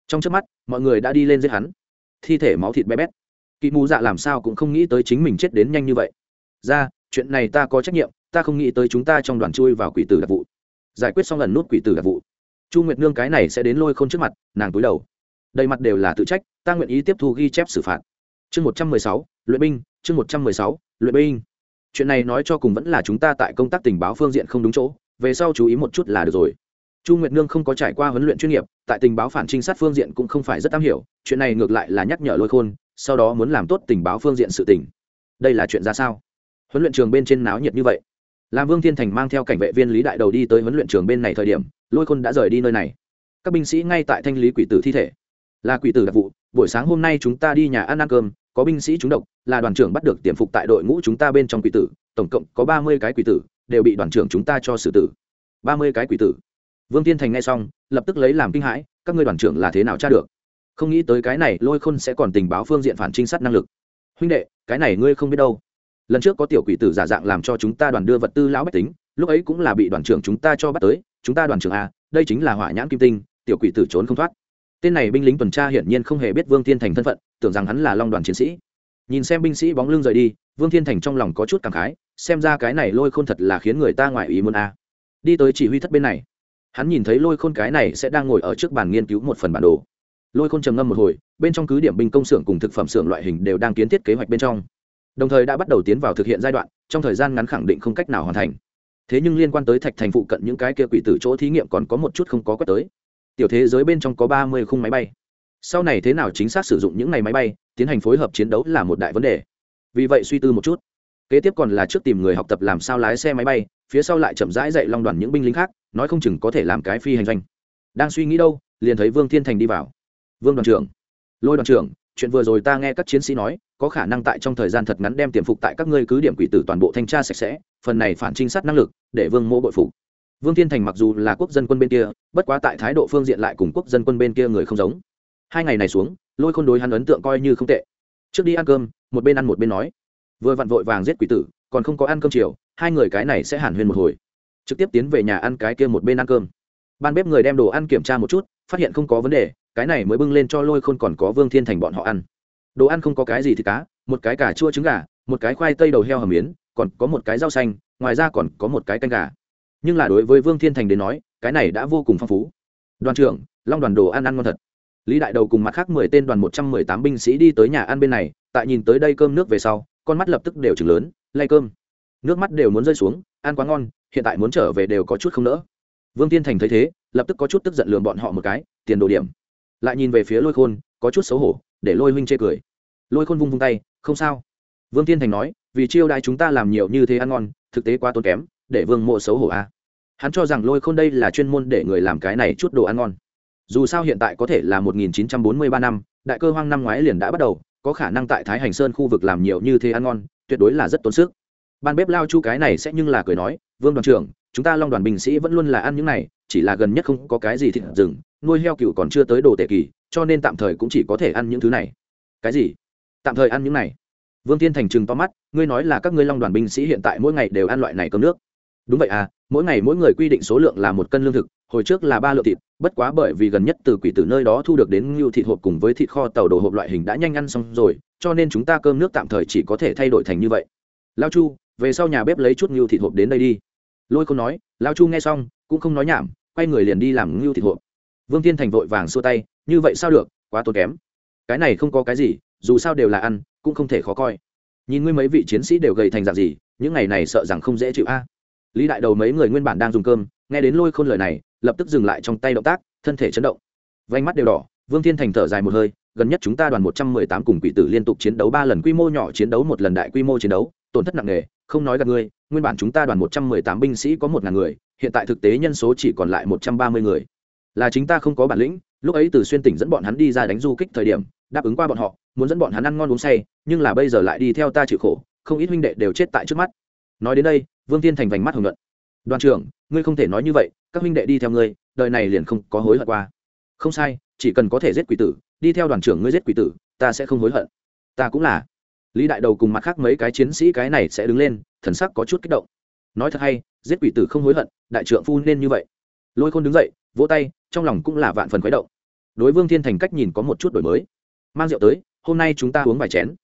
[SPEAKER 1] Trong trước mắt, mọi người đã đi lên giết hắn. Thi thể máu thịt bé bét. Kỵ mù dạ làm sao cũng không nghĩ tới chính mình chết đến nhanh như vậy. Ra, chuyện này ta có trách nhiệm, ta không nghĩ tới chúng ta trong đoàn chui vào quỷ tử đặc vụ. Giải quyết xong lần nút quỷ tử đặc vụ. Chu nguyệt nương cái này sẽ đến lôi k h ô n trước mặt, nàng túi đầu đầy mặt đều là tự trách, ta nguyện ý tiếp thu ghi chép xử phạt. Chương một trăm mười sáu, luyện binh, chương một trăm mười sáu, luyện binh. Chuyện này nói cho cùng vẫn là chúng ta tại công tác tình báo phương diện không đúng chỗ, về sau chú ý một chút là được rồi. Chu nguyệt nương không có trải qua huấn luyện chuyên nghiệp, tại tình báo phản trinh sát phương diện cũng không phải rất am hiểu, chuyện này ngược lại là nhắc nhở lôi khôn, sau đó muốn làm tốt tình báo phương diện sự tình. Đây là chuyện ra sao? Huấn luyện trường bên trên náo nhiệt như vậy. Làm vương thiên thành mang theo cảnh vệ viên lý đại đầu đi tới huấn luyện trường bên này thời điểm, lôi khôn đã rời đi nơi này. Các binh sĩ ngay tại thanh lý quỷ tử thi thể là quỷ tử đặc vụ, buổi sáng hôm nay chúng ta đi nhà ăn ăn cơm, có binh sĩ trúng độc, là đoàn trưởng bắt được tiềm phục tại đội ngũ chúng ta bên trong quỷ tử, tổng cộng có ba mươi cái quỷ tử, đều bị đoàn trưởng chúng ta cho xử tử. Ba mươi cái quỷ tử. Vương thiên thành nghe xong, lập tức lấy làm kinh hãi, các ngươi đoàn trưởng là thế nào tra được? Không nghĩ tới cái này lôi khôn sẽ còn tình báo phương diện phản trinh sát năng lực. Huynh đệ, cái này ngươi không biết đâu. Lần trước có tiểu quỷ tử giả dạng làm cho chúng ta đoàn đưa vật tư lão bách tính, lúc ấy cũng là bị đoàn trưởng chúng ta cho bắt tới, chúng ta đoàn trưởng a đây chính là hỏa nhãn kim tinh, tiểu quỷ tử trốn không thoát tên này binh lính tuần tra hiển nhiên không hề biết vương thiên thành thân phận, tưởng rằng hắn là long đoàn chiến sĩ. Nhìn xem binh sĩ bóng lưng rời đi, vương thiên thành trong lòng có chút cảm khái, xem ra cái này lôi khôn thật là khiến người ta ngoài ý muốn a. Đi tới chỉ huy thất bên này, hắn nhìn thấy lôi khôn cái này sẽ đang ngồi ở trước bàn nghiên cứu một phần bản đồ. Lôi khôn trầm ngâm một hồi, bên trong cứ điểm binh công xưởng cùng thực phẩm xưởng loại hình đều đang kiến thiết kế hoạch bên trong. Đồng thời đã bắt đầu tiến vào thực hiện giai đoạn, trong thời gian ngắn khẳng định không cách nào hoàn thành. Thế nhưng liên quan tới thạch thành phụ cận những cái kia quỷ tử chỗ thí nghiệm còn có một chút không có quét tới tiểu thế giới bên trong có ba mươi khung máy bay. Sau này thế nào chính xác sử dụng những ngày máy bay, tiến hành phối hợp chiến đấu là một đại vấn đề. Vì vậy suy tư một chút. Kế tiếp còn là trước tìm người học tập làm sao lái xe máy bay, phía sau lại chậm rãi dạy long đoàn những binh lính khác, nói không chừng có thể làm cái phi hành doanh. Đang suy nghĩ đâu, liền thấy vương thiên thành đi vào. Vương đoàn trưởng. Lôi đoàn trưởng, chuyện vừa rồi ta nghe các chiến sĩ nói, có khả năng tại trong thời gian thật ngắn đem tiềm phục tại các ngươi cứ điểm quỷ tử toàn bộ thanh tra sạch sẽ, phần này phản trinh sát năng lực, để vương Mỗ bội phục vương thiên thành mặc dù là quốc dân quân bên kia, bất quá tại thái độ phương diện lại cùng quốc dân quân bên kia người không giống. Hai ngày này xuống, lôi khôn đối hắn ấn tượng coi như không tệ. Trước đi ăn cơm, một bên ăn một bên nói. Vừa vặn vội vàng giết quỷ tử, còn không có ăn cơm chiều, hai người cái này sẽ hàn huyên một hồi. Trực tiếp tiến về nhà ăn cái kia một bên ăn cơm. Ban bếp người đem đồ ăn kiểm tra một chút, phát hiện không có vấn đề, cái này mới bưng lên cho lôi khôn còn có vương thiên thành bọn họ ăn. Đồ ăn không có cái gì thì cá, một cái cà chua trứng gà, một cái khoai tây đầu heo hầm miến, còn có một cái rau xanh, ngoài ra còn có một cái canh gà nhưng là đối với vương thiên thành đến nói, cái này đã vô cùng phong phú. Đoàn trưởng, long đoàn đồ ăn ăn ngon thật. Lý đại đầu cùng mặt khác mười tên đoàn một trăm mười tám binh sĩ đi tới nhà ăn bên này, tại nhìn tới đây cơm nước về sau, con mắt lập tức đều chừng lớn, lay cơm. Nước mắt đều muốn rơi xuống, ăn quá ngon, hiện tại muốn trở về đều có chút không nỡ. Vương tiên thành thấy thế, lập tức có chút tức giận lường bọn họ một cái, tiền đồ điểm. Lại nhìn về phía lôi khôn, có chút xấu hổ, để lôi huynh chê cười. Lôi khôn vung vung tay, không sao. Vương tiên thành nói, vì chiêu đãi chúng ta làm nhiều như thế ăn ngon, thực tế quá tốn kém để vương mộ xấu hổ a à. hắn cho rằng lôi khôn đây là chuyên môn để người làm cái này chút đồ ăn ngon. Dù sao hiện tại có thể là 1943 năm, đại cơ hoang năm ngoái liền đã bắt đầu, có khả năng tại thái hành sơn khu vực làm nhiều như thế ăn ngon, tuyệt đối là rất tốn sức. Ban bếp lao chu cái này sẽ nhưng là cười nói, vương đoàn trưởng, chúng ta long đoàn binh sĩ vẫn luôn là ăn những này, chỉ là gần nhất không có cái gì thịt rừng, nuôi heo cựu còn chưa tới đồ tệ kỳ, cho nên tạm thời cũng chỉ có thể ăn những thứ này. Cái gì? Tạm thời ăn những này? Vương thiên thành trừng to mắt, ngươi nói là các ngươi long đoàn binh sĩ hiện tại mỗi ngày đều ăn loại này cơm nước đúng vậy à mỗi ngày mỗi người quy định số lượng là một cân lương thực, hồi trước là ba lượng thịt, bất quá bởi vì gần nhất từ quỷ tử nơi đó thu được đến ngưu thịt hộp cùng với thịt kho tàu đồ hộp loại hình đã nhanh ăn xong rồi, cho nên chúng ta cơm nước tạm thời chỉ có thể thay đổi thành như vậy. Lao chu, về sau nhà bếp lấy chút ngưu thịt hộp đến đây đi. Lôi không nói, lao chu nghe xong, cũng không nói nhảm, quay người liền đi làm ngưu thịt hộp. Vương tiên thành vội vàng xua tay, như vậy sao được, quá tốn kém. Cái này không có cái gì, dù sao đều là ăn, cũng không thể khó coi. Nhìn ngươi mấy vị chiến sĩ đều gầy thành dạng gì, những ngày này sợ rằng không dễ chịu a lý đại đầu mấy người nguyên bản đang dùng cơm, nghe đến lôi khôn lời này, lập tức dừng lại trong tay động tác, thân thể chấn động. Vánh mắt đều đỏ, vương thiên thành thở dài một hơi, gần nhất chúng ta đoàn một trăm mười tám cùng quỷ tử liên tục chiến đấu ba lần, quy mô nhỏ chiến đấu một lần đại quy mô chiến đấu, tổn thất nặng nề, không nói gặp ngươi, nguyên bản chúng ta đoàn một trăm mười tám binh sĩ có một ngàn người, hiện tại thực tế nhân số chỉ còn lại một trăm ba mươi người. Là chính ta không có bản lĩnh, lúc ấy từ xuyên tỉnh dẫn bọn hắn đi ra đánh du kích thời điểm, đáp ứng qua bọn họ, muốn dẫn bọn hắn ăn ngon uống say, nhưng là bây giờ lại đi theo ta chịu khổ, không ít huynh đệ đều chết tại trước mắt nói đến đây, vương tiên thành vành mắt hồng luận đoàn trưởng, ngươi không thể nói như vậy, các huynh đệ đi theo ngươi, đời này liền không có hối hận qua. Không sai, chỉ cần có thể giết quỷ tử, đi theo đoàn trưởng ngươi giết quỷ tử, ta sẽ không hối hận. Ta cũng là. Lý đại đầu cùng mặt khác mấy cái chiến sĩ cái này sẽ đứng lên, thần sắc có chút kích động. Nói thật hay, giết quỷ tử không hối hận, đại trượng phu nên như vậy. Lôi khôn đứng dậy, vỗ tay, trong lòng cũng là vạn phần khuấy động. Đối vương thiên thành cách nhìn có một chút đổi mới. Mang rượu tới, hôm nay chúng ta uống vài chén.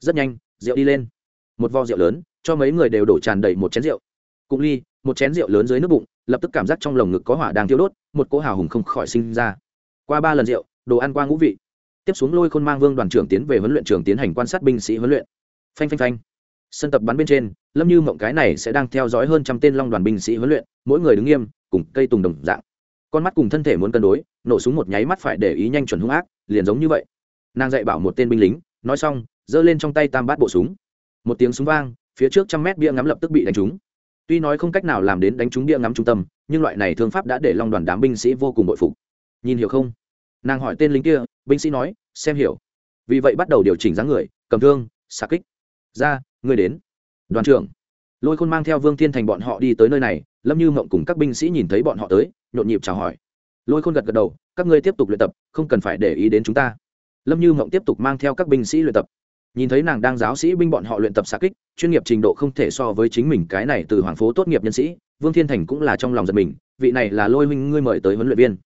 [SPEAKER 1] Rất nhanh, rượu đi lên một vo rượu lớn, cho mấy người đều đổ tràn đầy một chén rượu. Cụng ly, một chén rượu lớn dưới nước bụng, lập tức cảm giác trong lồng ngực có hỏa đang thiêu đốt, một cỗ hào hùng không khỏi sinh ra. Qua ba lần rượu, đồ ăn qua ngũ vị. Tiếp xuống lôi khôn mang vương đoàn trưởng tiến về huấn luyện trường tiến hành quan sát binh sĩ huấn luyện. Phanh phanh phanh. Sân tập bắn bên trên, lâm như mộng cái này sẽ đang theo dõi hơn trăm tên long đoàn binh sĩ huấn luyện, mỗi người đứng nghiêm, cùng cây tùng đồng dạng. Con mắt cùng thân thể muốn cân đối, nổ súng một nháy mắt phải để ý nhanh chuẩn hung ác, liền giống như vậy. Nàng dạy bảo một tên binh lính, nói xong, giơ lên trong tay tam bát bộ súng một tiếng súng vang, phía trước trăm mét bia ngắm lập tức bị đánh trúng. Tuy nói không cách nào làm đến đánh trúng bia ngắm trung tâm, nhưng loại này thương pháp đã để long đoàn đám binh sĩ vô cùng bội phục. Nhìn hiểu không? Nàng hỏi tên lính kia, binh sĩ nói, xem hiểu. Vì vậy bắt đầu điều chỉnh dáng người, cầm thương, xạ kích. Ra người đến. Đoàn trưởng. Lôi khôn mang theo vương thiên thành bọn họ đi tới nơi này, lâm như mộng cùng các binh sĩ nhìn thấy bọn họ tới, nhộn nhịp chào hỏi. Lôi khôn gật gật đầu, các ngươi tiếp tục luyện tập, không cần phải để ý đến chúng ta. Lâm như mộng tiếp tục mang theo các binh sĩ luyện tập nhìn thấy nàng đang giáo sĩ binh bọn họ luyện tập xạ kích, chuyên nghiệp trình độ không thể so với chính mình cái này từ hoàng phố tốt nghiệp nhân sĩ, vương thiên thành cũng là trong lòng giật mình, vị này là lôi huynh ngươi mời tới huấn luyện viên.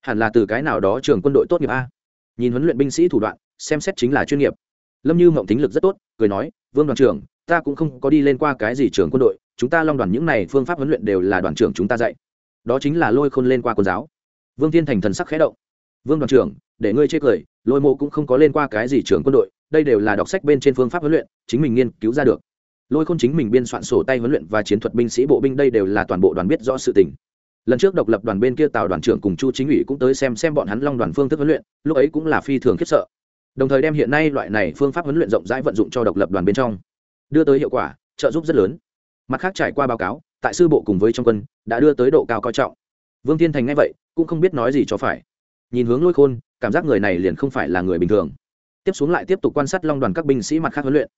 [SPEAKER 1] Hẳn là từ cái nào đó trường quân đội tốt nghiệp a? Nhìn huấn luyện binh sĩ thủ đoạn, xem xét chính là chuyên nghiệp. Lâm như mộng tính lực rất tốt, cười nói, vương đoàn trưởng, ta cũng không có đi lên qua cái gì trường quân đội, chúng ta long đoàn những này phương pháp huấn luyện đều là đoàn trưởng chúng ta dạy. Đó chính là lôi khôn lên qua quân giáo. Vương thiên thành thần sắc khẽ động. Vương đoàn trưởng, để ngươi chê cười, lôi mộ cũng không có lên qua cái gì trường quân đội đây đều là đọc sách bên trên phương pháp huấn luyện, chính mình nghiên cứu ra được. Lôi khôn chính mình biên soạn sổ tay huấn luyện và chiến thuật binh sĩ bộ binh đây đều là toàn bộ đoàn biết rõ sự tình. Lần trước độc lập đoàn bên kia tào đoàn trưởng cùng chu chính ủy cũng tới xem xem bọn hắn long đoàn phương thức huấn luyện, lúc ấy cũng là phi thường khiếp sợ. Đồng thời đem hiện nay loại này phương pháp huấn luyện rộng rãi vận dụng cho độc lập đoàn bên trong, đưa tới hiệu quả, trợ giúp rất lớn. Mặt khác trải qua báo cáo, tại sư bộ cùng với trong quân, đã đưa tới độ cao coi trọng. Vương thiên thành nghe vậy, cũng không biết nói gì cho phải. Nhìn hướng lôi khôn, cảm giác người này liền không phải là người bình thường tiếp xuống lại tiếp tục quan sát long đoàn các binh sĩ mặt khác huấn luyện.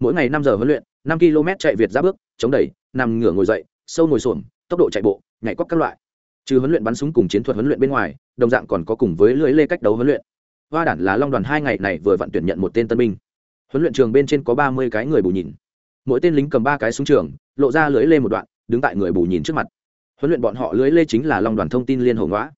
[SPEAKER 1] Mỗi ngày năm giờ huấn luyện, năm km chạy việt ra bước, chống đẩy, nằm ngửa ngồi dậy, sâu ngồi xổm, tốc độ chạy bộ, nhảy cóc các loại. Trừ huấn luyện bắn súng cùng chiến thuật huấn luyện bên ngoài, đồng dạng còn có cùng với lưỡi lê cách đấu huấn luyện. Hoa đản là long đoàn hai ngày này vừa vận tuyển nhận một tên tân binh. Huấn luyện trường bên trên có ba mươi cái người bù nhìn. Mỗi tên lính cầm ba cái súng trường, lộ ra lưỡi lê một đoạn, đứng tại người bù nhìn trước mặt. Huấn luyện bọn họ lưỡi lê chính là long đoàn thông tin liên hồ ngõa.